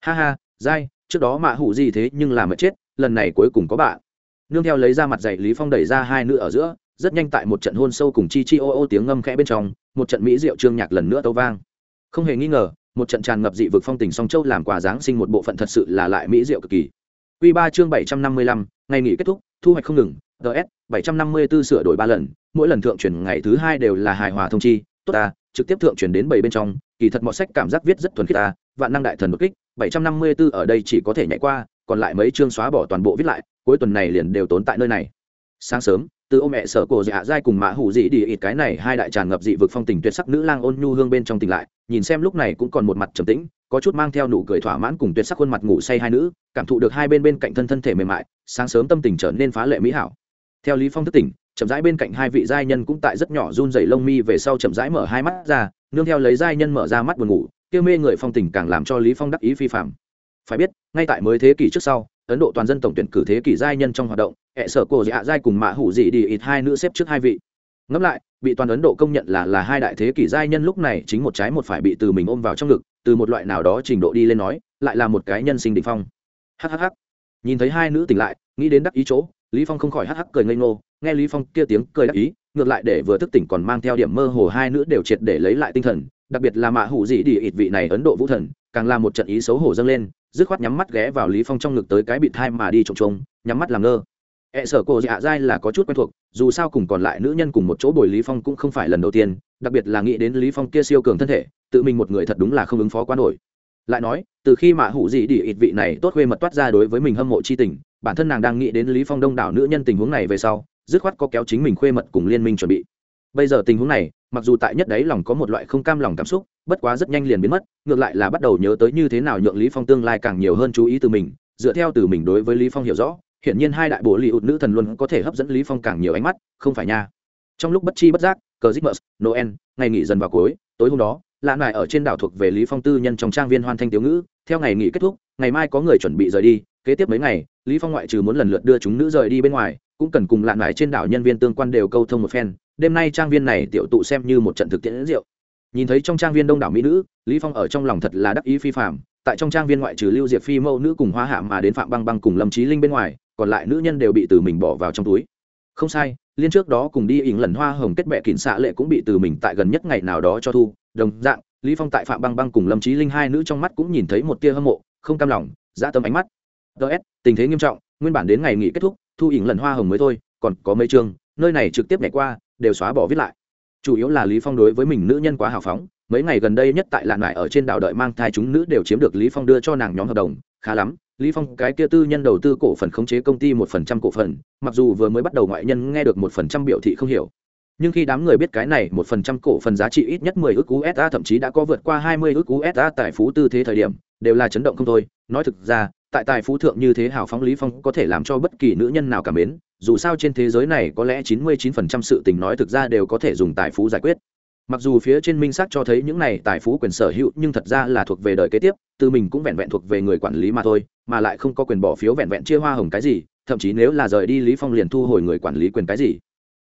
Ha ha, dai, trước đó mạ hủ gì thế nhưng là mệt chết, lần này cuối cùng có bạn. Nương theo lấy ra mặt dạy, lý phong đẩy ra hai nữ ở giữa rất nhanh tại một trận hôn sâu cùng chi chi ô ô tiếng ngâm khẽ bên trong một trận mỹ diệu trương nhạc lần nữa tấu vang không hề nghi ngờ một trận tràn ngập dị vực phong tình song châu làm quà giáng sinh một bộ phận thật sự là lại mỹ diệu cực kỳ Quy 3 chương 755, ngày nghỉ kết thúc, thu hoạch không ngừng, DS 754 sửa đổi 3 lần, mỗi lần thượng truyền ngày thứ 2 đều là hài hòa thông chi, tốt ta, trực tiếp thượng truyền đến 7 bên trong, kỳ thật mọi sách cảm giác viết rất thuần khiết ta, vạn năng đại thần đột kích, 754 ở đây chỉ có thể nhảy qua, còn lại mấy chương xóa bỏ toàn bộ viết lại, cuối tuần này liền đều tốn tại nơi này. Sáng sớm, từ ô mẹ sở cổ dạ dai cùng mã hủ dị đi ít cái này hai đại tràn ngập dị vực phong tình tuyệt sắc nữ lang ôn nhu hương bên trong tỉnh lại, nhìn xem lúc này cũng còn một mặt trầm tĩnh, có chút mang theo nụ cười thỏa mãn cùng tuyệt sắc khuôn mặt ngủ say hai nữ, cảm thụ được hai bên bên cạnh thân thân thể mềm mại, sáng sớm tâm tình trở nên phá lệ mỹ hảo. Theo lý phong thức tỉnh, chậm rãi bên cạnh hai vị giai nhân cũng tại rất nhỏ run rẩy lông mi về sau chậm rãi mở hai mắt ra, nương theo lấy giai nhân mở ra mắt buồn ngủ, kia mê người phong tình càng làm cho lý phong đắc ý phi phạm. Phải biết, ngay tại mới thế kỷ trước sau ấn độ toàn dân tổng tuyển cử thế kỷ giai nhân trong hoạt động hệ sở cổ dạ giai cùng mã hủ dị đi ít hai nữ xếp trước hai vị. Ngẫm lại, bị toàn ấn độ công nhận là là hai đại thế kỷ giai nhân lúc này chính một trái một phải bị từ mình ôm vào trong ngực, từ một loại nào đó trình độ đi lên nói, lại là một cái nhân sinh đỉnh phong. Hhh nhìn thấy hai nữ tỉnh lại, nghĩ đến đắc ý chỗ, lý phong không khỏi hắc hắc cười ngây ngô, nghe lý phong kia tiếng cười đắc ý, ngược lại để vừa thức tỉnh còn mang theo điểm mơ hồ hai nữ đều triệt để lấy lại tinh thần, đặc biệt là mạ hủ dị đi ít vị này ấn độ vũ thần, càng là một trận ý xấu hổ dâng lên dứt khoát nhắm mắt ghé vào lý phong trong ngực tới cái bị thai mà đi trồng trông nhắm mắt làm ngơ E sở cô dạ dai là có chút quen thuộc, dù sao cùng còn lại nữ nhân cùng một chỗ bồi Lý Phong cũng không phải lần đầu tiên, đặc biệt là nghĩ đến Lý Phong kia siêu cường thân thể, tự mình một người thật đúng là không ứng phó quá nổi. Lại nói, từ khi mà hủ gì đi ít vị này tốt khuê mật toát ra đối với mình hâm mộ chi tình, bản thân nàng đang nghĩ đến Lý Phong đông đảo nữ nhân tình huống này về sau, dứt khoát có kéo chính mình khuê mật cùng liên minh chuẩn bị. Bây giờ tình huống này, mặc dù tại nhất đấy lòng có một loại không cam lòng cảm xúc, bất quá rất nhanh liền biến mất, ngược lại là bắt đầu nhớ tới như thế nào nhượng Lý Phong tương lai càng nhiều hơn chú ý từ mình, dựa theo từ mình đối với Lý Phong hiểu rõ, hiển nhiên hai đại bộ lì ụt nữ thần luôn có thể hấp dẫn lý phong càng nhiều ánh mắt không phải nha. Trong lúc bất chi bất giác cờ christmas noel ngày nghỉ dần vào cuối tối hôm đó lạ nại ở trên đảo thuộc về lý phong tư nhân trong trang viên hoan thanh tiểu ngữ theo ngày nghỉ kết thúc ngày mai có người chuẩn bị rời đi kế tiếp mấy ngày lý phong ngoại trừ muốn lần lượt đưa chúng nữ rời đi bên ngoài cũng cần cùng lạ nại trên đảo nhân viên tương quan đều câu thông một phen đêm nay trang viên này tiểu tụ xem như một trận thực tiễn rượu. Nhìn thấy trong trang viên đông đảo mỹ nữ, lý phong ở trong lòng thật là đắc ý phi phàm, tại trong trang viên ngoại trừ lưu diệp phi mẫu nữ cùng hoa hạ mà đến phạm băng băng cùng lâm trí linh bên ngoài, còn lại nữ nhân đều bị từ mình bỏ vào trong túi. Không sai, liên trước đó cùng đi ỉng lần hoa hồng kết bệ kín xạ lệ cũng bị từ mình tại gần nhất ngày nào đó cho thu. Đồng dạng, lý phong tại phạm băng băng cùng lâm trí linh hai nữ trong mắt cũng nhìn thấy một tia hâm mộ, không cam lòng, dã tâm ánh mắt. Ts tình thế nghiêm trọng, nguyên bản đến ngày nghỉ kết thúc, thu ỉng lần hoa hồng mới thôi, còn có mấy chương, nơi này trực tiếp nhảy qua đều xóa bỏ viết lại. Chủ yếu là lý phong đối với mình nữ nhân quá hào phóng, mấy ngày gần đây nhất tại lạn lại ở trên đảo đợi mang thai chúng nữ đều chiếm được lý phong đưa cho nàng nhóm hợp đồng, khá lắm, lý phong cái kia tư nhân đầu tư cổ phần khống chế công ty một phần trăm cổ phần, mặc dù vừa mới bắt đầu ngoại nhân nghe được một phần trăm biểu thị không hiểu. Nhưng khi đám người biết cái này một phần trăm cổ phần giá trị ít nhất mười ước usd thậm chí đã có vượt qua hai mươi ước usd tại phú tư thế thời điểm, đều là chấn động không thôi. Nói thực ra tại tài phú thượng như thế hào phóng lý phong có thể làm cho bất kỳ nữ nhân nào cảm mến, dù sao trên thế giới này có lẽ chín mươi chín phần trăm sự tình nói thực ra đều có thể dùng tài phú giải quyết. Mặc dù phía trên minh xác cho thấy những này tài phú quyền sở hữu nhưng thật ra là thuộc về đời kế tiếp, từ mình cũng vẹn vẹn thuộc về người quản lý mà thôi, mà lại không có quyền bỏ phiếu vẹn vẹn chia hoa hồng cái gì, thậm chí nếu là rời đi lý phong liền thu hồi người quản lý quyền cái gì.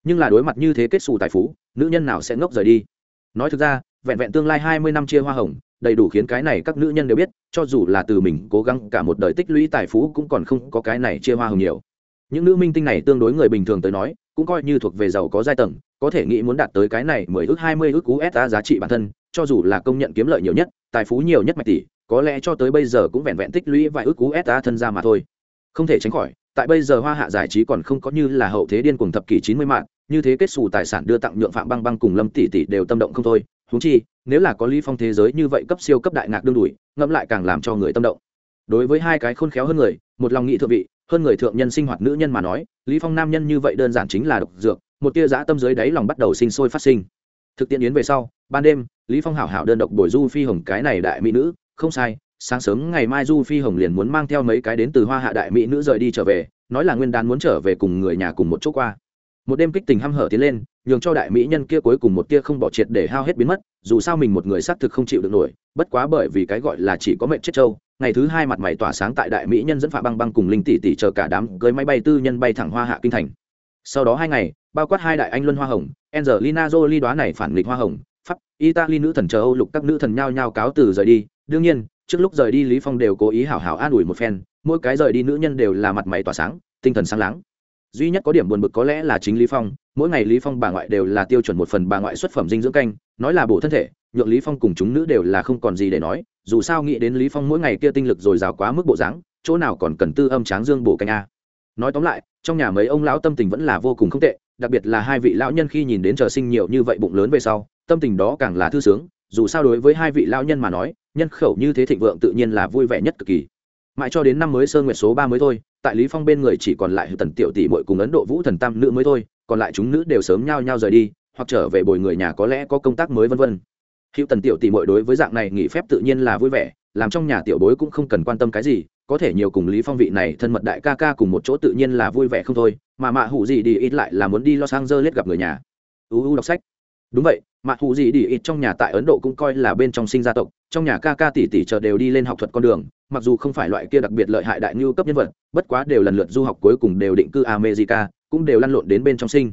Nhưng là đối mặt như thế kết xù tài phú, nữ nhân nào sẽ ngốc rời đi? Nói thực ra, vẹn vẹn tương lai hai mươi năm chia hoa hồng đầy đủ khiến cái này các nữ nhân đều biết, cho dù là từ mình cố gắng cả một đời tích lũy tài phú cũng còn không có cái này chia hoa hồng nhiều. Những nữ minh tinh này tương đối người bình thường tới nói, cũng coi như thuộc về giàu có giai tầng, có thể nghĩ muốn đạt tới cái này mười ước, hai mươi ước usd giá trị bản thân, cho dù là công nhận kiếm lợi nhiều nhất, tài phú nhiều nhất mạch tỷ, có lẽ cho tới bây giờ cũng vẹn vẹn tích lũy vài ước usd thân ra mà thôi. Không thể tránh khỏi, tại bây giờ hoa hạ giải trí còn không có như là hậu thế điên cuồng thập kỷ chín mươi mạng, như thế kết xù tài sản đưa tặng nhượng phạm băng băng cùng lâm tỷ tỷ đều tâm động không thôi. Huống chi nếu là có Lý phong thế giới như vậy cấp siêu cấp đại ngạc đương đuổi, ngẫm lại càng làm cho người tâm động. Đối với hai cái khôn khéo hơn người, một lòng nghị thượng vị, hơn người thượng nhân sinh hoạt nữ nhân mà nói, lý phong nam nhân như vậy đơn giản chính là độc dược, một tia dã tâm dưới đáy lòng bắt đầu sinh sôi phát sinh. Thực tiễn yến về sau, ban đêm, lý phong hảo hảo đơn độc bồi du phi hồng cái này đại mỹ nữ, không sai, sáng sớm ngày mai du phi hồng liền muốn mang theo mấy cái đến từ hoa hạ đại mỹ nữ rời đi trở về, nói là nguyên đán muốn trở về cùng người nhà cùng một chỗ qua một đêm kích tình hăm hở tiến lên, nhường cho đại mỹ nhân kia cuối cùng một tia không bỏ triệt để hao hết biến mất, dù sao mình một người xác thực không chịu được nổi, bất quá bởi vì cái gọi là chỉ có mệnh chết trâu, ngày thứ hai mặt mày tỏa sáng tại đại mỹ nhân dẫn phạm băng băng cùng linh tỷ tỷ chờ cả đám cưới máy bay tư nhân bay thẳng hoa hạ kinh thành. Sau đó hai ngày, bao quát hai đại anh luân hoa hồng, angelina jolie đoá này phản nghịch hoa hồng, pháp, italy nữ thần chờ âu lục các nữ thần nhao nhao cáo từ rời đi. Đương nhiên, trước lúc rời đi lý phong đều cố ý hảo hảo an ủi một phen, mỗi cái rời đi nữ nhân đều là mặt mày tỏa sáng, tinh thần sáng láng duy nhất có điểm buồn bực có lẽ là chính lý phong. Mỗi ngày lý phong bà ngoại đều là tiêu chuẩn một phần bà ngoại xuất phẩm dinh dưỡng canh, nói là bổ thân thể, nhượng lý phong cùng chúng nữ đều là không còn gì để nói. Dù sao nghĩ đến lý phong mỗi ngày kia tinh lực dồi dào quá mức bộ dáng, chỗ nào còn cần tư âm tráng dương bổ canh a. Nói tóm lại, trong nhà mấy ông lão tâm tình vẫn là vô cùng không tệ, đặc biệt là hai vị lão nhân khi nhìn đến chờ sinh nhiều như vậy bụng lớn về sau, tâm tình đó càng là thư sướng. Dù sao đối với hai vị lão nhân mà nói, nhân khẩu như thế thịnh vượng tự nhiên là vui vẻ nhất cực kỳ. Mãi cho đến năm mới sơ nguyệt số ba mới thôi tại lý phong bên người chỉ còn lại tần tiểu tỷ muội cùng ấn độ vũ thần tam nữ mới thôi, còn lại chúng nữ đều sớm nhau nhau rời đi, hoặc trở về bồi người nhà có lẽ có công tác mới vân vân. Hữu tần tiểu tỷ muội đối với dạng này nghỉ phép tự nhiên là vui vẻ, làm trong nhà tiểu bối cũng không cần quan tâm cái gì, có thể nhiều cùng lý phong vị này thân mật đại ca ca cùng một chỗ tự nhiên là vui vẻ không thôi, mà mạ hủ gì đi ít lại là muốn đi los angeles gặp người nhà. Uu đọc sách đúng vậy mạ hủ gì đi ít trong nhà tại ấn độ cũng coi là bên trong sinh gia tộc, trong nhà ca ca tỷ tỷ chờ đều đi lên học thuật con đường, mặc dù không phải loại kia đặc biệt lợi hại đại ngưu cấp nhân vật, bất quá đều lần lượt du học cuối cùng đều định cư america, cũng đều lăn lộn đến bên trong sinh.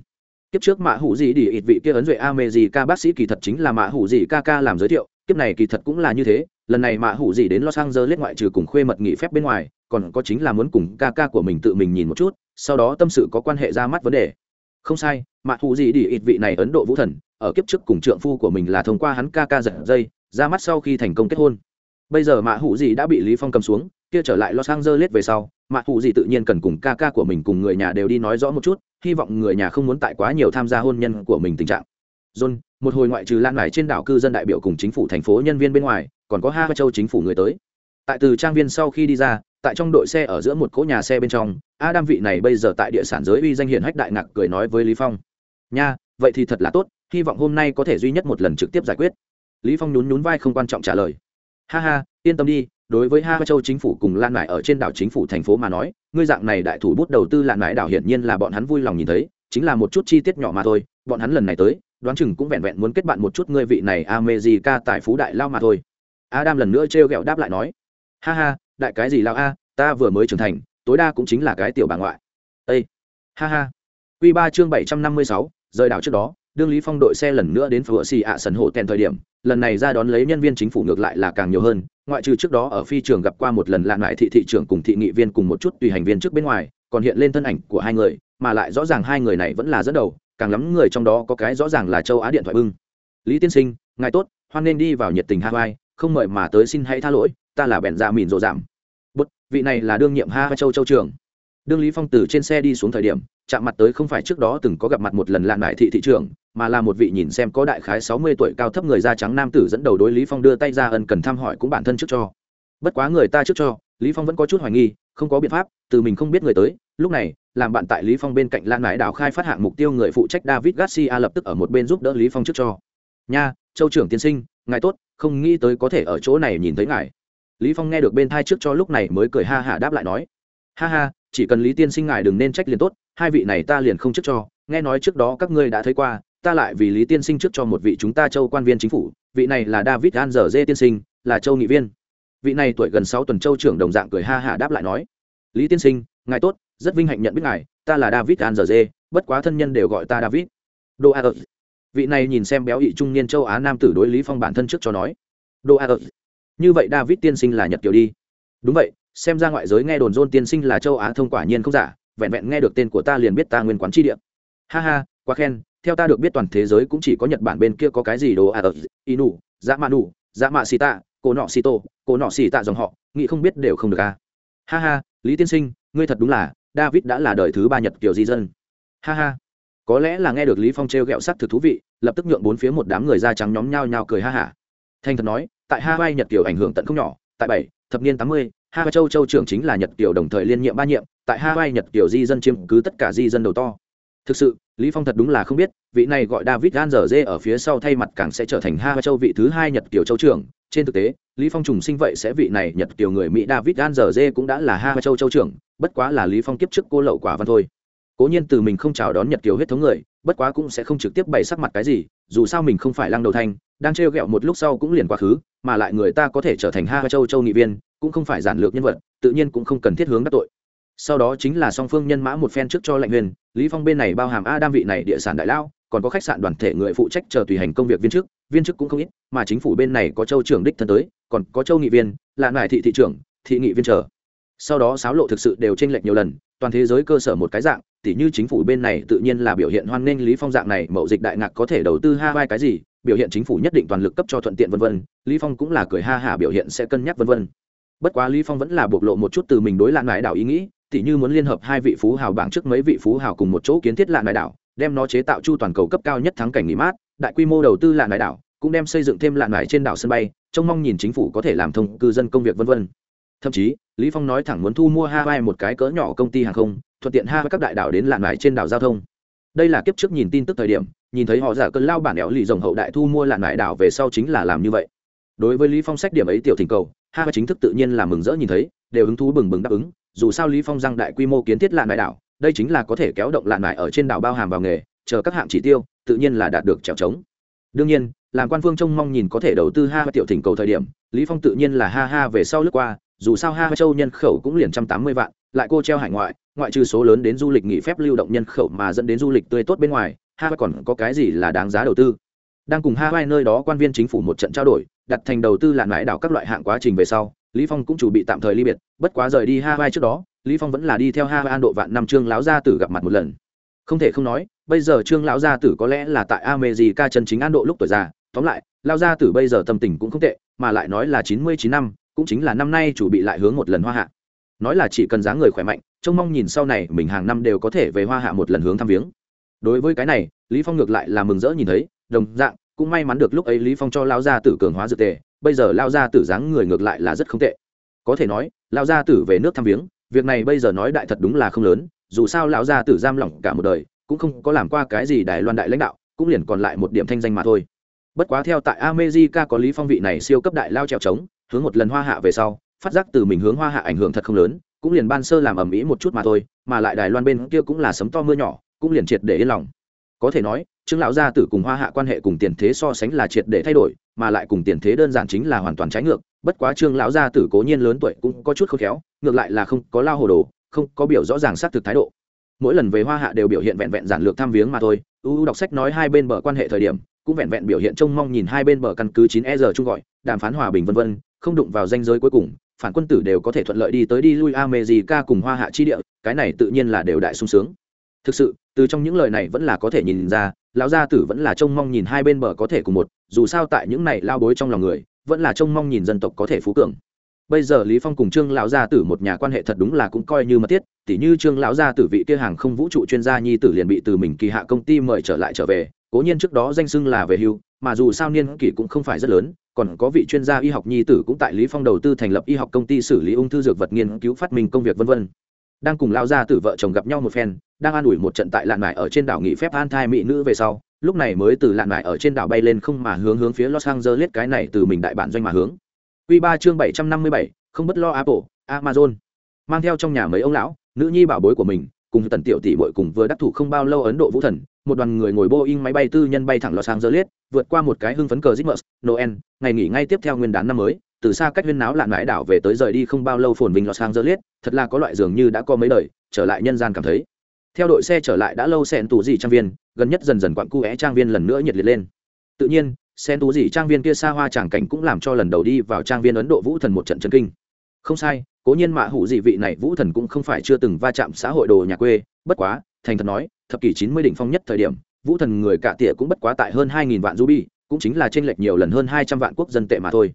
Kiếp trước mạ hủ gì đi ít vị kia ấn duệ america bác sĩ kỳ thật chính là mạ hủ gì ca ca làm giới thiệu, kiếp này kỳ thật cũng là như thế, lần này mạ hủ gì đến los angeles ngoại trừ cùng khuê mật nghỉ phép bên ngoài, còn có chính là muốn cùng ca ca của mình tự mình nhìn một chút, sau đó tâm sự có quan hệ ra mắt vấn đề. Không sai mạ hủ gì đi ít vị này ấn độ vũ thần ở kiếp trước cùng trượng phu của mình là thông qua hắn ca ca giật dây, ra mắt sau khi thành công kết hôn. Bây giờ mạ hụ Dị đã bị lý phong cầm xuống, kia trở lại los angeles về sau, mạ hụ Dị tự nhiên cần cùng ca ca của mình cùng người nhà đều đi nói rõ một chút, hy vọng người nhà không muốn tại quá nhiều tham gia hôn nhân của mình tình trạng. John, một hồi ngoại trừ lan ngoài trên đảo cư dân đại biểu cùng chính phủ thành phố nhân viên bên ngoài, còn có hai châu chính phủ người tới. Tại từ trang viên sau khi đi ra, tại trong đội xe ở giữa một cỗ nhà xe bên trong, adam vị này bây giờ tại địa sản giới uy danh hiển hách đại ngạc cười nói với lý phong. Nha, vậy thì thật là tốt hy vọng hôm nay có thể duy nhất một lần trực tiếp giải quyết. Lý phong nhún nhún vai không quan trọng trả lời. Ha ha yên tâm đi đối với ha châu chính phủ cùng lan mải ở trên đảo chính phủ thành phố mà nói ngươi dạng này đại thủ bút đầu tư lan mải đảo hiển nhiên là bọn hắn vui lòng nhìn thấy chính là một chút chi tiết nhỏ mà thôi bọn hắn lần này tới đoán chừng cũng vẹn vẹn muốn kết bạn một chút ngươi vị này America tài phú đại lao mà thôi. Adam lần nữa trêu ghẹo đáp lại nói ha ha đại cái gì lao a ta vừa mới trưởng thành tối đa cũng chính là cái tiểu bà ngoại. Ây ha ha. Quy ba chương 756, rời đảo trước đó, đương Lý Phong đội xe lần nữa đến phố Xì ạ sần hộ tèn thời điểm, lần này ra đón lấy nhân viên chính phủ ngược lại là càng nhiều hơn, ngoại trừ trước đó ở phi trường gặp qua một lần lạ lại thị thị trưởng cùng thị nghị viên cùng một chút tùy hành viên trước bên ngoài, còn hiện lên thân ảnh của hai người, mà lại rõ ràng hai người này vẫn là dẫn đầu, càng lắm người trong đó có cái rõ ràng là châu Á điện thoại bưng. Lý tiên sinh, ngài tốt, hoan nên đi vào nhiệt tình Hawaii, không mời mà tới xin hãy tha lỗi, ta là bèn dạ mìn rộ giảm. Bút, vị này là đương nhiệm Ha Châu châu trưởng. Đương Lý Phong từ trên xe đi xuống thời điểm, chạm mặt tới không phải trước đó từng có gặp mặt một lần lạn đại thị thị trưởng mà là một vị nhìn xem có đại khái sáu mươi tuổi cao thấp người da trắng nam tử dẫn đầu đối lý phong đưa tay ra ân cần thăm hỏi cũng bản thân trước cho. Bất quá người ta trước cho, lý phong vẫn có chút hoài nghi, không có biện pháp, từ mình không biết người tới, lúc này, làm bạn tại lý phong bên cạnh lan nải đảo khai phát hạng mục tiêu người phụ trách david garcia lập tức ở một bên giúp đỡ lý phong trước cho. Nha, châu trưởng tiên sinh, ngài tốt, không nghĩ tới có thể ở chỗ này nhìn thấy ngài. Lý phong nghe được bên thai trước cho lúc này mới cười ha hả đáp lại nói, ha ha, chỉ cần lý tiên sinh ngài đừng nên trách liền tốt, hai vị này ta liền không trước cho, nghe nói trước đó các ngươi đã thấy qua ta lại vì lý tiên sinh trước cho một vị chúng ta châu quan viên chính phủ, vị này là david an dở dê tiên sinh, là châu nghị viên. Vị này tuổi gần sáu tuần châu trưởng đồng dạng cười ha hả đáp lại nói, lý tiên sinh, ngài tốt, rất vinh hạnh nhận biết ngài, ta là david an dở dê bất quá thân nhân đều gọi ta david. Đô a vị này nhìn xem béo ị trung niên châu á nam tử đối lý phong bản thân trước cho nói đô a như vậy david tiên sinh là nhật kiều đi. Đúng vậy, xem ra ngoại giới nghe đồn dôn tiên sinh là châu á thông quả nhiên không giả, vẹn vẹn nghe được tên của ta liền biết ta nguyên quán chi địa. Ha ha quá khen theo ta được biết toàn thế giới cũng chỉ có nhật bản bên kia có cái gì đồ à ở inu dã mạ nụ dã mạ xì tạ cô nọ xì tô cô nọ xì tạ dòng họ nghĩ không biết đều không được à. Ha ha lý tiên sinh ngươi thật đúng là david đã là đời thứ ba nhật kiểu di dân. Ha ha. Có lẽ là nghe được lý phong Trêu gẹo sắc thực thú vị lập tức nhượng bốn phía một đám người da trắng nhóm nhao nhao cười ha hả. Thanh thật nói tại hawaii nhật kiểu ảnh hưởng tận không nhỏ tại bảy thập niên tám mươi Hawaii châu châu trưởng chính là Nhật Kiều đồng thời liên nhiệm ba nhiệm, tại Hawaii Nhật Kiều di dân chiếm cứ tất cả di dân đầu to. Thực sự, Lý Phong thật đúng là không biết, vị này gọi David Ganzer ở phía sau thay mặt càng sẽ trở thành ha châu vị thứ hai Nhật Kiều châu trưởng. Trên thực tế, Lý Phong trùng sinh vậy sẽ vị này Nhật Kiều người Mỹ David Ganzer cũng đã là ha châu châu trưởng, bất quá là Lý Phong kiếp trước cô lậu quả văn thôi. Cố nhiên từ mình không chào đón Nhật Kiều huyết thống người, bất quá cũng sẽ không trực tiếp bày sắc mặt cái gì, dù sao mình không phải lăng đầu thanh, đang trêu ghẹo một lúc sau cũng liền quá khứ, mà lại người ta có thể trở thành ha châu châu nghị viên, cũng không phải giản lược nhân vật tự nhiên cũng không cần thiết hướng đắc tội sau đó chính là song phương nhân mã một phen trước cho lệnh huyền, lý phong bên này bao hàm a đam vị này địa sản đại lao còn có khách sạn đoàn thể người phụ trách chờ tùy hành công việc viên chức viên chức cũng không ít, mà chính phủ bên này có châu trưởng đích thân tới, còn có châu nghị viên là ngài thị thị trưởng, thị nghị viên chờ. Sau đó sáo lộ thực sự đều trên lệch nhiều lần, toàn thế giới cơ sở một cái dạng, tỉ như chính phủ bên này tự nhiên là biểu hiện hoan nghênh lý phong dạng này, mậu dịch đại ngạc có thể đầu tư ha vai cái gì, biểu hiện chính phủ nhất định toàn lực cấp cho thuận tiện vân vân, lý phong cũng là cười ha hả biểu hiện sẽ cân nhắc vân vân. Bất quá lý phong vẫn là bộc lộ một chút từ mình đối lạng ngải đảo ý nghĩ tỉ như muốn liên hợp hai vị phú hào bảng trước mấy vị phú hào cùng một chỗ kiến thiết lạ ngải đảo, đem nó chế tạo chu toàn cầu cấp cao nhất thắng cảnh nghỉ mát, đại quy mô đầu tư lạ ngải đảo, cũng đem xây dựng thêm lạ ngải trên đảo sân bay, trông mong nhìn chính phủ có thể làm thông cư dân công việc vân vân. Thậm chí, lý phong nói thẳng muốn thu mua hawaii một cái cỡ nhỏ công ty hàng không, thuận tiện hawaii các đại đảo đến lạ ngải trên đảo giao thông. Đây là kiếp trước nhìn tin tức thời điểm, nhìn thấy họ giả cơn lao bản éo lì rồng hậu đại thu mua lạ ngải đảo về sau chính là làm như vậy. Đối với lý phong sách điểm ấy tiểu thỉnh cầu ha chính thức tự nhiên là mừng rỡ nhìn thấy, đều hứng thú bừng bừng đáp ứng dù sao lý phong răng đại quy mô kiến thiết lạn đại đảo, đây chính là có thể kéo động lạn đại ở trên đảo bao hàm vào nghề, chờ các hạng chỉ tiêu, tự nhiên là đạt được trèo trống đương nhiên, làm quan phương trông mong nhìn có thể đầu tư ha tiểu thỉnh cầu thời điểm, lý phong tự nhiên là ha ha về sau lướt qua, dù sao ha châu nhân khẩu cũng liền trăm tám mươi vạn, lại cô treo hải ngoại ngoại trừ số lớn đến du lịch nghỉ phép lưu động nhân khẩu mà dẫn đến du lịch tươi tốt bên ngoài, ha còn có cái gì là đáng giá đầu tư? Đang cùng hawaii nơi đó quan viên chính phủ một trận trao đổi, đặt thành đầu tư lạn mãi đảo các loại hạng quá trình về sau lý phong cũng chủ bị tạm thời ly biệt, bất quá rời đi hawaii trước đó, lý phong vẫn là đi theo hawaii an độ vạn năm trương Lão gia tử gặp mặt một lần. Không thể không nói, bây giờ trương lão gia tử có lẽ là tại america chân chính an độ lúc tuổi già, tóm lại, Lão gia tử bây giờ tâm tình cũng không tệ, mà lại nói là chín mươi chín năm, cũng chính là năm nay chủ bị lại hướng một lần hoa hạ. Nói là chỉ cần dáng người khỏe mạnh, trông mong nhìn sau này mình hàng năm đều có thể về hoa hạ một lần hướng thăm viếng. Đối với cái này, lý phong ngược lại là mừng rỡ nhìn thấy, đồng dạng, cũng may mắn được lúc ấy lý phong cho Lão gia tử cường hóa dược tề bây giờ lao gia tử dáng người ngược lại là rất không tệ. Có thể nói, lao gia tử về nước thăm viếng, việc này bây giờ nói đại thật đúng là không lớn, dù sao lão gia tử giam lỏng cả một đời, cũng không có làm qua cái gì đài loan đại lãnh đạo, cũng liền còn lại một điểm thanh danh mà thôi. Bất quá theo tại amejica có lý phong vị này siêu cấp đại lao trèo trống, hướng một lần hoa hạ về sau, phát giác từ mình hướng hoa hạ ảnh hưởng thật không lớn, cũng liền ban sơ làm ầm ĩ một chút mà thôi, mà lại đài loan bên kia cũng là sấm to mưa nhỏ, cũng liền triệt để yên lòng. Có thể nói trương lão gia tử cùng hoa hạ quan hệ cùng tiền thế so sánh là triệt để thay đổi mà lại cùng tiền thế đơn giản chính là hoàn toàn trái ngược bất quá trương lão gia tử cố nhiên lớn tuổi cũng có chút khôn khéo ngược lại là không có lao hồ đồ không có biểu rõ ràng xác thực thái độ mỗi lần về hoa hạ đều biểu hiện vẹn vẹn giản lược thăm viếng mà thôi u đọc sách nói hai bên bờ quan hệ thời điểm cũng vẹn vẹn biểu hiện trông mong nhìn hai bên bờ căn cứ chín e giờ chung gọi đàm phán hòa bình vân vân không đụng vào danh giới cuối cùng phản quân tử đều có thể thuận lợi đi tới đi lui America cùng Hoa Hạ chi địa, cái này tự nhiên là đều đại sung sướng. Thực sự, từ trong những lời này vẫn là có thể nhìn ra, lão gia tử vẫn là trông mong nhìn hai bên bờ có thể cùng một, dù sao tại những này lao bối trong lòng người, vẫn là trông mong nhìn dân tộc có thể phú cường. Bây giờ Lý Phong cùng Trương lão gia tử một nhà quan hệ thật đúng là cũng coi như mật thiết, tỉ như Trương lão gia tử vị kia hàng không vũ trụ chuyên gia nhi tử liền bị từ mình kỳ hạ công ty mời trở lại trở về, cố nhiên trước đó danh xưng là về hưu, mà dù sao niên kỷ cũng không phải rất lớn, còn có vị chuyên gia y học nhi tử cũng tại lý phong đầu tư thành lập y học công ty xử lý ung thư dược vật nghiên cứu phát minh công việc vân vân đang cùng lao ra từ vợ chồng gặp nhau một phen đang an ủi một trận tại lạn mải ở trên đảo nghỉ phép an thai mỹ nữ về sau lúc này mới từ lạn mải ở trên đảo bay lên không mà hướng hướng phía los angeles cái này từ mình đại bản doanh mà hướng. Q ba chương bảy trăm năm mươi bảy không bất lo apple amazon. Mang theo trong nhà mấy ông lão nữ nhi bảo bối của mình cùng tần tiểu tỷ bội cùng vừa đắc thủ không bao lâu ấn độ vũ thần một đoàn người ngồi boeing máy bay tư nhân bay thẳng los angeles vượt qua một cái hưng phấn cờ Christmas, Noel, ngày nghỉ ngay tiếp theo nguyên đán năm mới, từ xa cách huyên náo lạn mãi đảo về tới rời đi không bao lâu phồn vinh Los Angeles, thật là có loại dường như đã có mấy đời, trở lại nhân gian cảm thấy. Theo đội xe trở lại đã lâu sen tù gì trang viên, gần nhất dần dần quặn cu é trang viên lần nữa nhiệt liệt lên. Tự nhiên, sen tù gì trang viên kia xa hoa tràng cảnh cũng làm cho lần đầu đi vào trang viên Ấn Độ Vũ Thần một trận chấn kinh. Không sai, cố nhiên mạ hủ dị vị này Vũ Thần cũng không phải chưa từng va chạm xã hội đồ nhà quê, bất quá, thành thật nói, thập kỷ chín mươi đỉnh phong nhất thời điểm, Vũ Thần người cả tỉa cũng bất quá tại hơn hai nghìn vạn ruby, cũng chính là chênh lệch nhiều lần hơn hai trăm vạn quốc dân tệ mà thôi.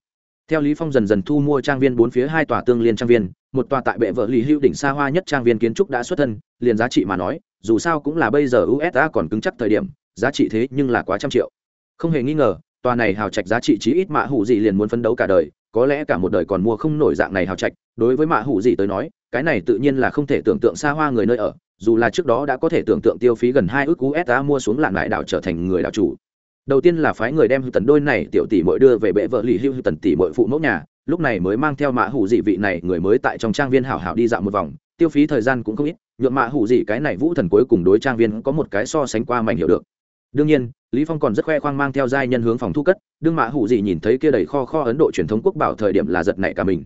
Theo Lý Phong dần dần thu mua trang viên bốn phía hai tòa tương liên trang viên, một tòa tại bệ vợ lì hữu đỉnh xa hoa nhất trang viên kiến trúc đã xuất thân, liền giá trị mà nói, dù sao cũng là bây giờ USA còn cứng chắc thời điểm, giá trị thế nhưng là quá trăm triệu. Không hề nghi ngờ, tòa này hào trạch giá trị chí ít mạ hủ gì liền muốn phấn đấu cả đời, có lẽ cả một đời còn mua không nổi dạng này hào trạch, đối với mạ hủ gì tới nói, cái này tự nhiên là không thể tưởng tượng xa hoa người nơi ở, dù là trước đó đã có thể tưởng tượng tiêu phí gần hai ước USD mua xuống lạng lại đảo trở thành người đảo chủ đầu tiên là phái người đem hữu tần đôi này tiểu tỷ mội đưa về bệ vợ lì hữu tần tỷ mội phụ mẫu nhà, lúc này mới mang theo mã hủ dị vị này người mới tại trong trang viên hảo hảo đi dạo một vòng, tiêu phí thời gian cũng không ít nhuộm mã hủ dị cái này vũ thần cuối cùng đối trang viên có một cái so sánh qua mạnh hiểu được. Đương nhiên, lý phong còn rất khoe khoang mang theo giai nhân hướng phòng thu cất, đương mã hủ dị nhìn thấy kia đầy kho kho ấn độ truyền thống quốc bảo thời điểm là giật nảy cả mình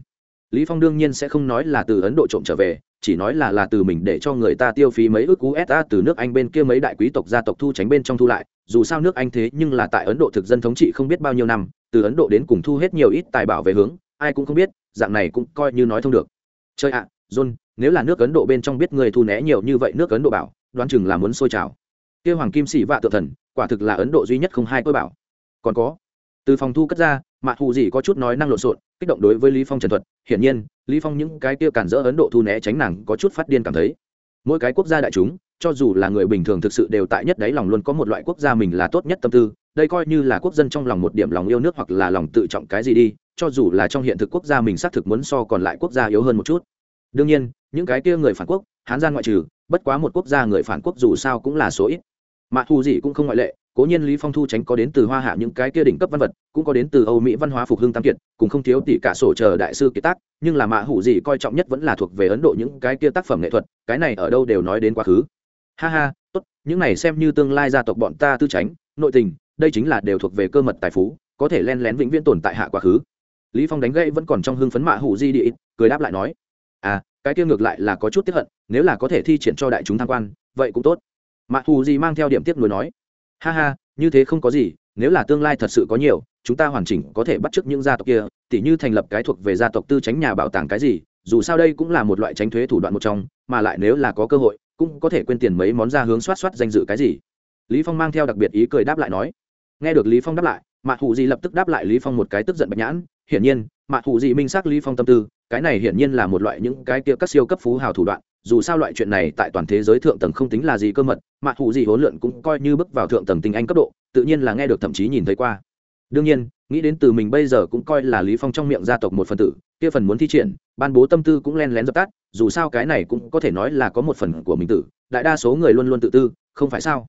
lý phong đương nhiên sẽ không nói là từ ấn độ trộm trở về chỉ nói là là từ mình để cho người ta tiêu phí mấy ước USA từ nước Anh bên kia mấy đại quý tộc gia tộc thu tránh bên trong thu lại, dù sao nước Anh thế nhưng là tại Ấn Độ thực dân thống trị không biết bao nhiêu năm, từ Ấn Độ đến cùng thu hết nhiều ít tài bảo về hướng, ai cũng không biết, dạng này cũng coi như nói thông được. Chơi ạ, à, John, nếu là nước Ấn Độ bên trong biết người thu né nhiều như vậy nước Ấn Độ bảo, đoán chừng là muốn sôi trào. Kia hoàng kim sĩ vạ tự thần, quả thực là Ấn Độ duy nhất không hai tôi bảo. Còn có, từ phòng thu cất ra, mạ thù gì có chút nói năng lộn xộn, kích động đối với Lý Phong trần thuật, hiển nhiên, lý phong những cái kia cản rỡ ấn độ thu né tránh nàng có chút phát điên cảm thấy. Mỗi cái quốc gia đại chúng cho dù là người bình thường thực sự đều tại nhất đấy lòng luôn có một loại quốc gia mình là tốt nhất tâm tư đây coi như là quốc dân trong lòng một điểm lòng yêu nước hoặc là lòng tự trọng cái gì đi cho dù là trong hiện thực quốc gia mình xác thực muốn so còn lại quốc gia yếu hơn một chút. Đương nhiên những cái kia người phản quốc hán gian ngoại trừ bất quá một quốc gia người phản quốc dù sao cũng là số ít. Mạ thù gì cũng không ngoại lệ cố nhiên lý phong thu tránh có đến từ hoa hạ những cái kia đỉnh cấp văn vật, cũng có đến từ âu mỹ văn hóa phục hưng tam kiệt cũng không thiếu tỷ cả sổ chờ đại sư kiệt tác, nhưng là mạ hủ gì coi trọng nhất vẫn là thuộc về ấn độ những cái kia tác phẩm nghệ thuật, cái này ở đâu đều nói đến quá khứ. Ha ha, tốt, những này xem như tương lai gia tộc bọn ta tư tránh, nội tình, đây chính là đều thuộc về cơ mật tài phú, có thể len lén vĩnh viễn tồn tại hạ quá khứ. Lý phong đánh gậy vẫn còn trong hưng phấn mạ hủ di đi cười đáp lại nói à cái kia ngược lại là có chút tiếc hận, nếu là có thể thi triển cho đại chúng tham quan, vậy cũng tốt. Mạ hủ di mang theo điểm tiếp nối nói ha ha, như thế không có gì, nếu là tương lai thật sự có nhiều, chúng ta hoàn chỉnh có thể bắt chước những gia tộc kia, tỉ như thành lập cái thuộc về gia tộc tư tránh nhà bảo tàng cái gì, dù sao đây cũng là một loại tránh thuế thủ đoạn một trong, mà lại nếu là có cơ hội, cũng có thể quên tiền mấy món ra hướng soát soát danh dự cái gì. Lý phong mang theo đặc biệt ý cười đáp lại nói. Nghe được lý phong đáp lại mạ thụ gì lập tức đáp lại lý phong một cái tức giận bạch nhãn. Hiển nhiên mạ thụ gì minh xác lý phong tâm tư cái này hiển nhiên là một loại những cái kia các siêu cấp phú hào thủ đoạn, dù sao loại chuyện này tại toàn thế giới thượng tầng không tính là gì cơ mật, mà thụ gì hỗn lượn cũng coi như bước vào thượng tầng tinh anh cấp độ, tự nhiên là nghe được thậm chí nhìn thấy qua. Đương nhiên, nghĩ đến từ mình bây giờ cũng coi là lý phong trong miệng gia tộc một phần tử, kia phần muốn thi triển, ban bố tâm tư cũng len lén dập tắt, dù sao cái này cũng có thể nói là có một phần của mình tử, đại đa số người luôn luôn tự tư, không phải sao?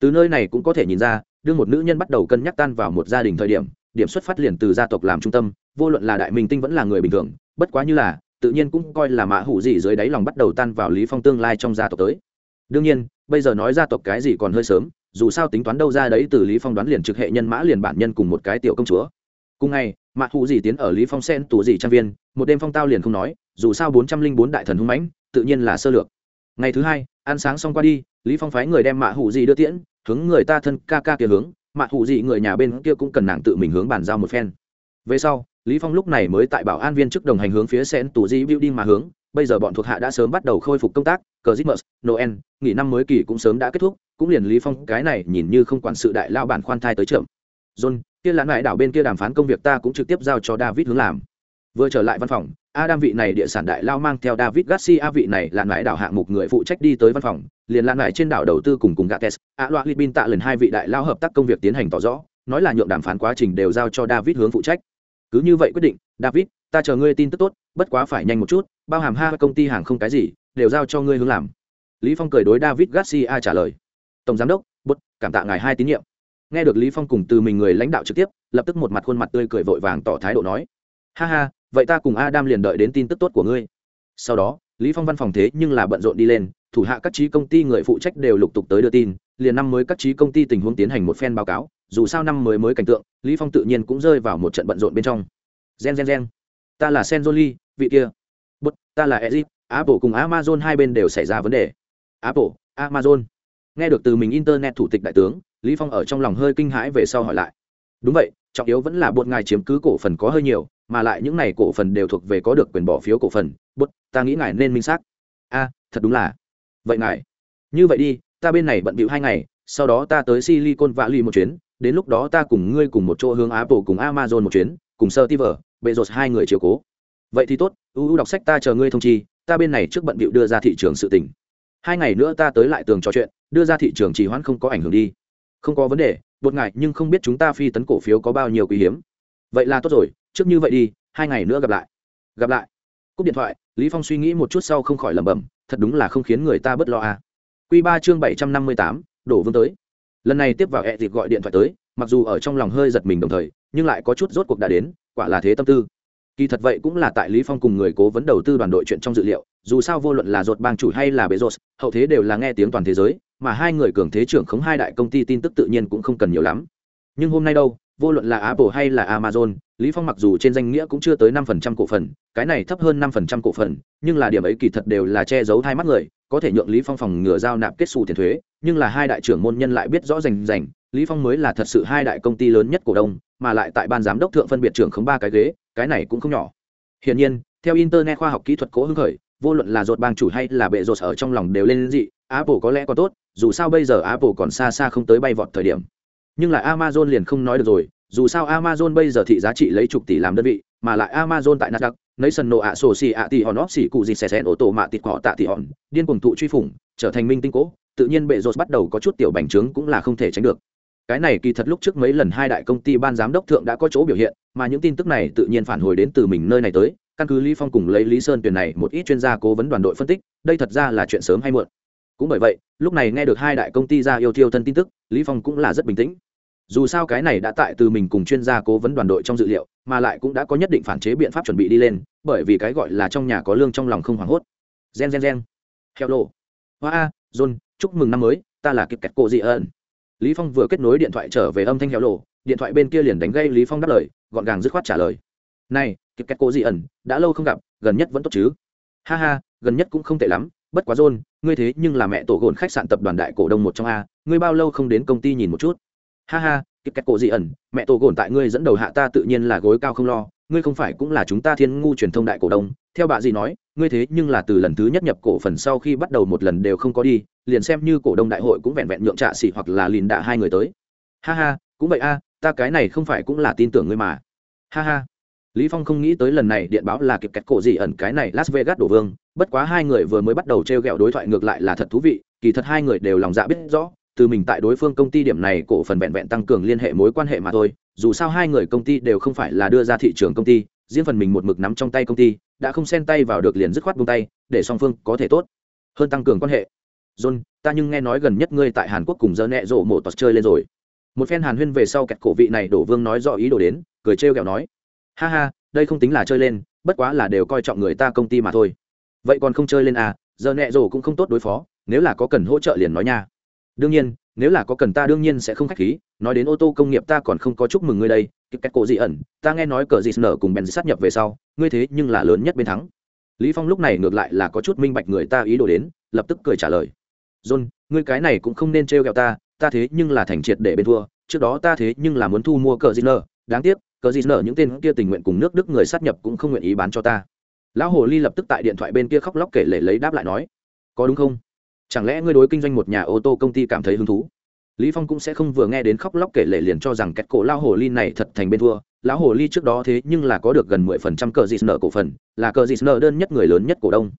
Từ nơi này cũng có thể nhìn ra, đương một nữ nhân bắt đầu cân nhắc tan vào một gia đình thời điểm điểm xuất phát liền từ gia tộc làm trung tâm, vô luận là đại minh tinh vẫn là người bình thường, bất quá như là, tự nhiên cũng coi là mã hủ gì dưới đáy lòng bắt đầu tan vào lý phong tương lai trong gia tộc tới. Đương nhiên, bây giờ nói gia tộc cái gì còn hơi sớm, dù sao tính toán đâu ra đấy từ lý phong đoán liền trực hệ nhân mã liền bản nhân cùng một cái tiểu công chúa. Cùng ngày mã hủ gì tiến ở lý phong sen tủ gì trang viên, một đêm phong tao liền không nói, dù sao bốn trăm linh bốn đại thần hung mãnh, tự nhiên là sơ lược. Ngày thứ hai, ăn sáng xong qua đi, lý phong phái người đem mã hủ gì đưa tiễn, hướng người ta thân ca ca kia hướng mạ hụ gì người nhà bên kia cũng cần nàng tự mình hướng bàn giao một phen. Về sau, lý phong lúc này mới tại bảo an viên chức đồng hành hướng phía sen tù di building mà hướng. Bây giờ bọn thuộc hạ đã sớm bắt đầu khôi phục công tác cờ christmas, noel, nghỉ năm mới kỳ cũng sớm đã kết thúc, cũng liền lý phong cái này nhìn như không quản sự đại lao bản khoan thai tới trưởng. John, kia lãn lại đảo bên kia đàm phán công việc ta cũng trực tiếp giao cho david hướng làm vừa trở lại văn phòng, adam vị này địa sản đại lao mang theo david garcia vị này là lại đảo hạng mục người phụ trách đi tới văn phòng, liền lan lại trên đảo đầu tư cùng cùng gates a loa libin tạ lần hai vị đại lao hợp tác công việc tiến hành tỏ rõ, nói là nhượng đàm phán quá trình đều giao cho david hướng phụ trách. Cứ như vậy quyết định, david, ta chờ ngươi tin tức tốt, bất quá phải nhanh một chút, bao hàm ha công ty hàng không cái gì, đều giao cho ngươi hướng làm. Lý phong cười đối david garcia trả lời. Tổng giám đốc, bút, cảm tạ ngài hai tín nhiệm. Nghe được lý phong cùng từ mình người lãnh đạo trực tiếp, lập tức một mặt khuôn mặt tươi cười vội vàng tỏ thái độ nói. Ha ha vậy ta cùng adam liền đợi đến tin tức tốt của ngươi. Sau đó, lý phong văn phòng thế nhưng là bận rộn đi lên, thủ hạ các trí công ty người phụ trách đều lục tục tới đưa tin, liền năm mới các trí công ty tình huống tiến hành một phen báo cáo, dù sao năm mới mới cảnh tượng, lý phong tự nhiên cũng rơi vào một trận bận rộn bên trong. Gen gen gen. Ta là senjoli vị kia. Bất ta là ezip apple cùng amazon hai bên đều xảy ra vấn đề. Apple, amazon. Nghe được từ mình internet thủ tịch đại tướng, lý phong ở trong lòng hơi kinh hãi về sau hỏi lại. Đúng vậy, trọng yếu vẫn là bột ngài chiếm cứ cổ phần có hơi nhiều mà lại những này cổ phần đều thuộc về có được quyền bỏ phiếu cổ phần. Bút, ta nghĩ ngài nên minh xác. A, thật đúng là. Vậy ngài, như vậy đi, ta bên này bận bịu hai ngày, sau đó ta tới silicon valley một chuyến, đến lúc đó ta cùng ngươi cùng một chỗ hướng apple cùng amazon một chuyến, cùng sơ tiver bệ rột hai người chiều cố. Vậy thì tốt uu đọc sách ta chờ ngươi thông chi, ta bên này trước bận bịu đưa ra thị trường sự tình. Hai ngày nữa ta tới lại tường trò chuyện, đưa ra thị trường trì hoãn không có ảnh hưởng đi. Không có vấn đề bột ngại nhưng không biết chúng ta phi tấn cổ phiếu có bao nhiêu quý hiếm. Vậy là tốt rồi trước như vậy đi hai ngày nữa gặp lại. Gặp lại. Cúp điện thoại lý phong suy nghĩ một chút sau không khỏi lẩm bẩm thật đúng là không khiến người ta bất lo à. Quy ba chương bảy trăm năm mươi tám đổ vương tới. Lần này tiếp vào ẹ dịp gọi điện thoại tới mặc dù ở trong lòng hơi giật mình đồng thời nhưng lại có chút rốt cuộc đã đến quả là thế tâm tư. Kỳ thật vậy cũng là tại lý phong cùng người cố vấn đầu tư đoàn đội chuyện trong dự liệu dù sao vô luận là ruột bang chủ hay là bế ruột, hậu thế đều là nghe tiếng toàn thế giới mà hai người cường thế trưởng khống hai đại công ty tin tức tự nhiên cũng không cần nhiều lắm. Nhưng hôm nay đâu vô luận là apple hay là amazon, lý phong mặc dù trên danh nghĩa cũng chưa tới năm phần trăm cổ phần, cái này thấp hơn năm phần trăm cổ phần, nhưng là điểm ấy kỳ thật đều là che giấu hai mắt người, có thể nhượng lý phong phòng ngừa giao nạp kết xù tiền thuế, nhưng là hai đại trưởng môn nhân lại biết rõ rành rành, lý phong mới là thật sự hai đại công ty lớn nhất cổ đông, mà lại tại ban giám đốc thượng phân biệt trưởng không ba cái ghế, cái này cũng không nhỏ. Hiển nhiên, theo internet khoa học kỹ thuật cố hưng khởi, vô luận là ruột bang chủ hay là bệ ruột ở trong lòng đều lên dị, apple có lẽ có tốt, dù sao bây giờ apple còn xa xa không tới bay vọt thời điểm nhưng lại amazon liền không nói được rồi, dù sao amazon bây giờ thị giá trị lấy chục tỷ làm đơn vị, mà lại amazon tại nasdaq nation sân nộ ạ sổ xì ạ tỷ hòn óp cụ gì xè xèn ô tô mạ tịt cỏ tạ tỷ hòn, điên cuồng thụ truy phủng, trở thành minh tinh cố, tự nhiên bệ rột bắt đầu có chút tiểu bành trướng cũng là không thể tránh được. Cái này kỳ thật lúc trước mấy lần hai đại công ty ban giám đốc thượng đã có chỗ biểu hiện, mà những tin tức này tự nhiên phản hồi đến từ mình nơi này tới, căn cứ lý phong cùng lấy lý sơn tuyển này một ít chuyên gia cố vấn đoàn đội phân tích, đây thật ra là chuyện sớm hay muộn. Cũng bởi vậy, lúc này nghe được hai đại công ty ra yêu thiêu thân tin tức, lý phong cũng là rất bình tĩnh dù sao cái này đã tại từ mình cùng chuyên gia cố vấn đoàn đội trong dự liệu, mà lại cũng đã có nhất định phản chế biện pháp chuẩn bị đi lên, bởi vì cái gọi là trong nhà có lương trong lòng không hoảng hốt. Gen gen gen. Hello hoa a john, chúc mừng năm mới, ta là kịp kẹt cô dị ơn lý phong vừa kết nối điện thoại trở về âm thanh hello điện thoại bên kia liền đánh gây lý phong đáp lời, gọn gàng dứt khoát trả lời. Này, kịp kẹt cô dị ẩn đã lâu không gặp, gần nhất vẫn tốt chứ? Ha ha, gần nhất cũng không tệ lắm, bất quá john, ngươi thế nhưng là mẹ tổ gồn khách sạn tập đoàn đại cổ đông một trong a, ngươi bao lâu không đến công ty nhìn một chút? Ha ha, kịp kẹt cổ dị ẩn, mẹ tổ gồn tại ngươi dẫn đầu hạ ta tự nhiên là gối cao không lo, ngươi không phải cũng là chúng ta thiên ngu truyền thông đại cổ đông. Theo bà gì nói, ngươi thế nhưng là từ lần thứ nhất nhập cổ phần sau khi bắt đầu một lần đều không có đi, liền xem như cổ đông đại hội cũng vẹn vẹn nhượng trạ xỉ hoặc là lìn đạ hai người tới. Ha ha, cũng vậy a, ta cái này không phải cũng là tin tưởng ngươi mà. Ha ha. Lý phong không nghĩ tới lần này điện báo là kịp kẹt cổ gì ẩn cái này las vegas đổ vương, bất quá hai người vừa mới bắt đầu treo gẹo đối thoại ngược lại là thật thú vị, kỳ thật hai người đều lòng dạ biết rõ từ mình tại đối phương công ty điểm này cổ phần vẹn vẹn tăng cường liên hệ mối quan hệ mà thôi, dù sao hai người công ty đều không phải là đưa ra thị trường công ty, riêng phần mình một mực nắm trong tay công ty, đã không xen tay vào được liền dứt khoát buông tay, để song phương có thể tốt, hơn tăng cường quan hệ. John, ta nhưng nghe nói gần nhất ngươi tại hàn quốc cùng dơ nẹ rộ mổ tọt chơi lên rồi. Một phen hàn huyên về sau kẹt cổ vị này đổ vương nói rõ ý đồ đến, cười trêu kẹo nói, ha ha, đây không tính là chơi lên, bất quá là đều coi trọng người ta công ty mà thôi. Vậy còn không chơi lên à giờ nẹ rổ cũng không tốt đối phó, nếu là có cần hỗ trợ liền nói nha đương nhiên, nếu là có cần ta đương nhiên sẽ không khách khí, nói đến ô tô công nghiệp ta còn không có chúc mừng ngươi đây kịp cách cổ dị ẩn, ta nghe nói cờ dị nở cùng bèn sát nhập về sau, ngươi thế nhưng là lớn nhất bên thắng. Lý phong lúc này ngược lại là có chút minh bạch người ta ý đồ đến, lập tức cười trả lời. John, ngươi cái này cũng không nên trêu ghẹo ta ta thế nhưng là thành triệt để bên thua, trước đó ta thế nhưng là muốn thu mua cờ dị nở. Đáng tiếc, cờ dị nở những tên kia tình nguyện cùng nước đức người sát nhập cũng không nguyện ý bán cho ta. Lão hồ ly lập tức tại điện thoại bên kia khóc lóc kể lể lấy đáp lại nói. Có đúng không? Chẳng lẽ ngươi đối kinh doanh một nhà ô tô công ty cảm thấy hứng thú? Lý phong cũng sẽ không vừa nghe đến khóc lóc kể lể liền cho rằng kẹt cổ lão hồ ly này thật thành bên thua. Lão hồ ly trước đó thế nhưng là có được gần mười phần trăm cờ dịt nợ cổ phần, là cờ dịt nợ đơn nhất người lớn nhất cổ đông.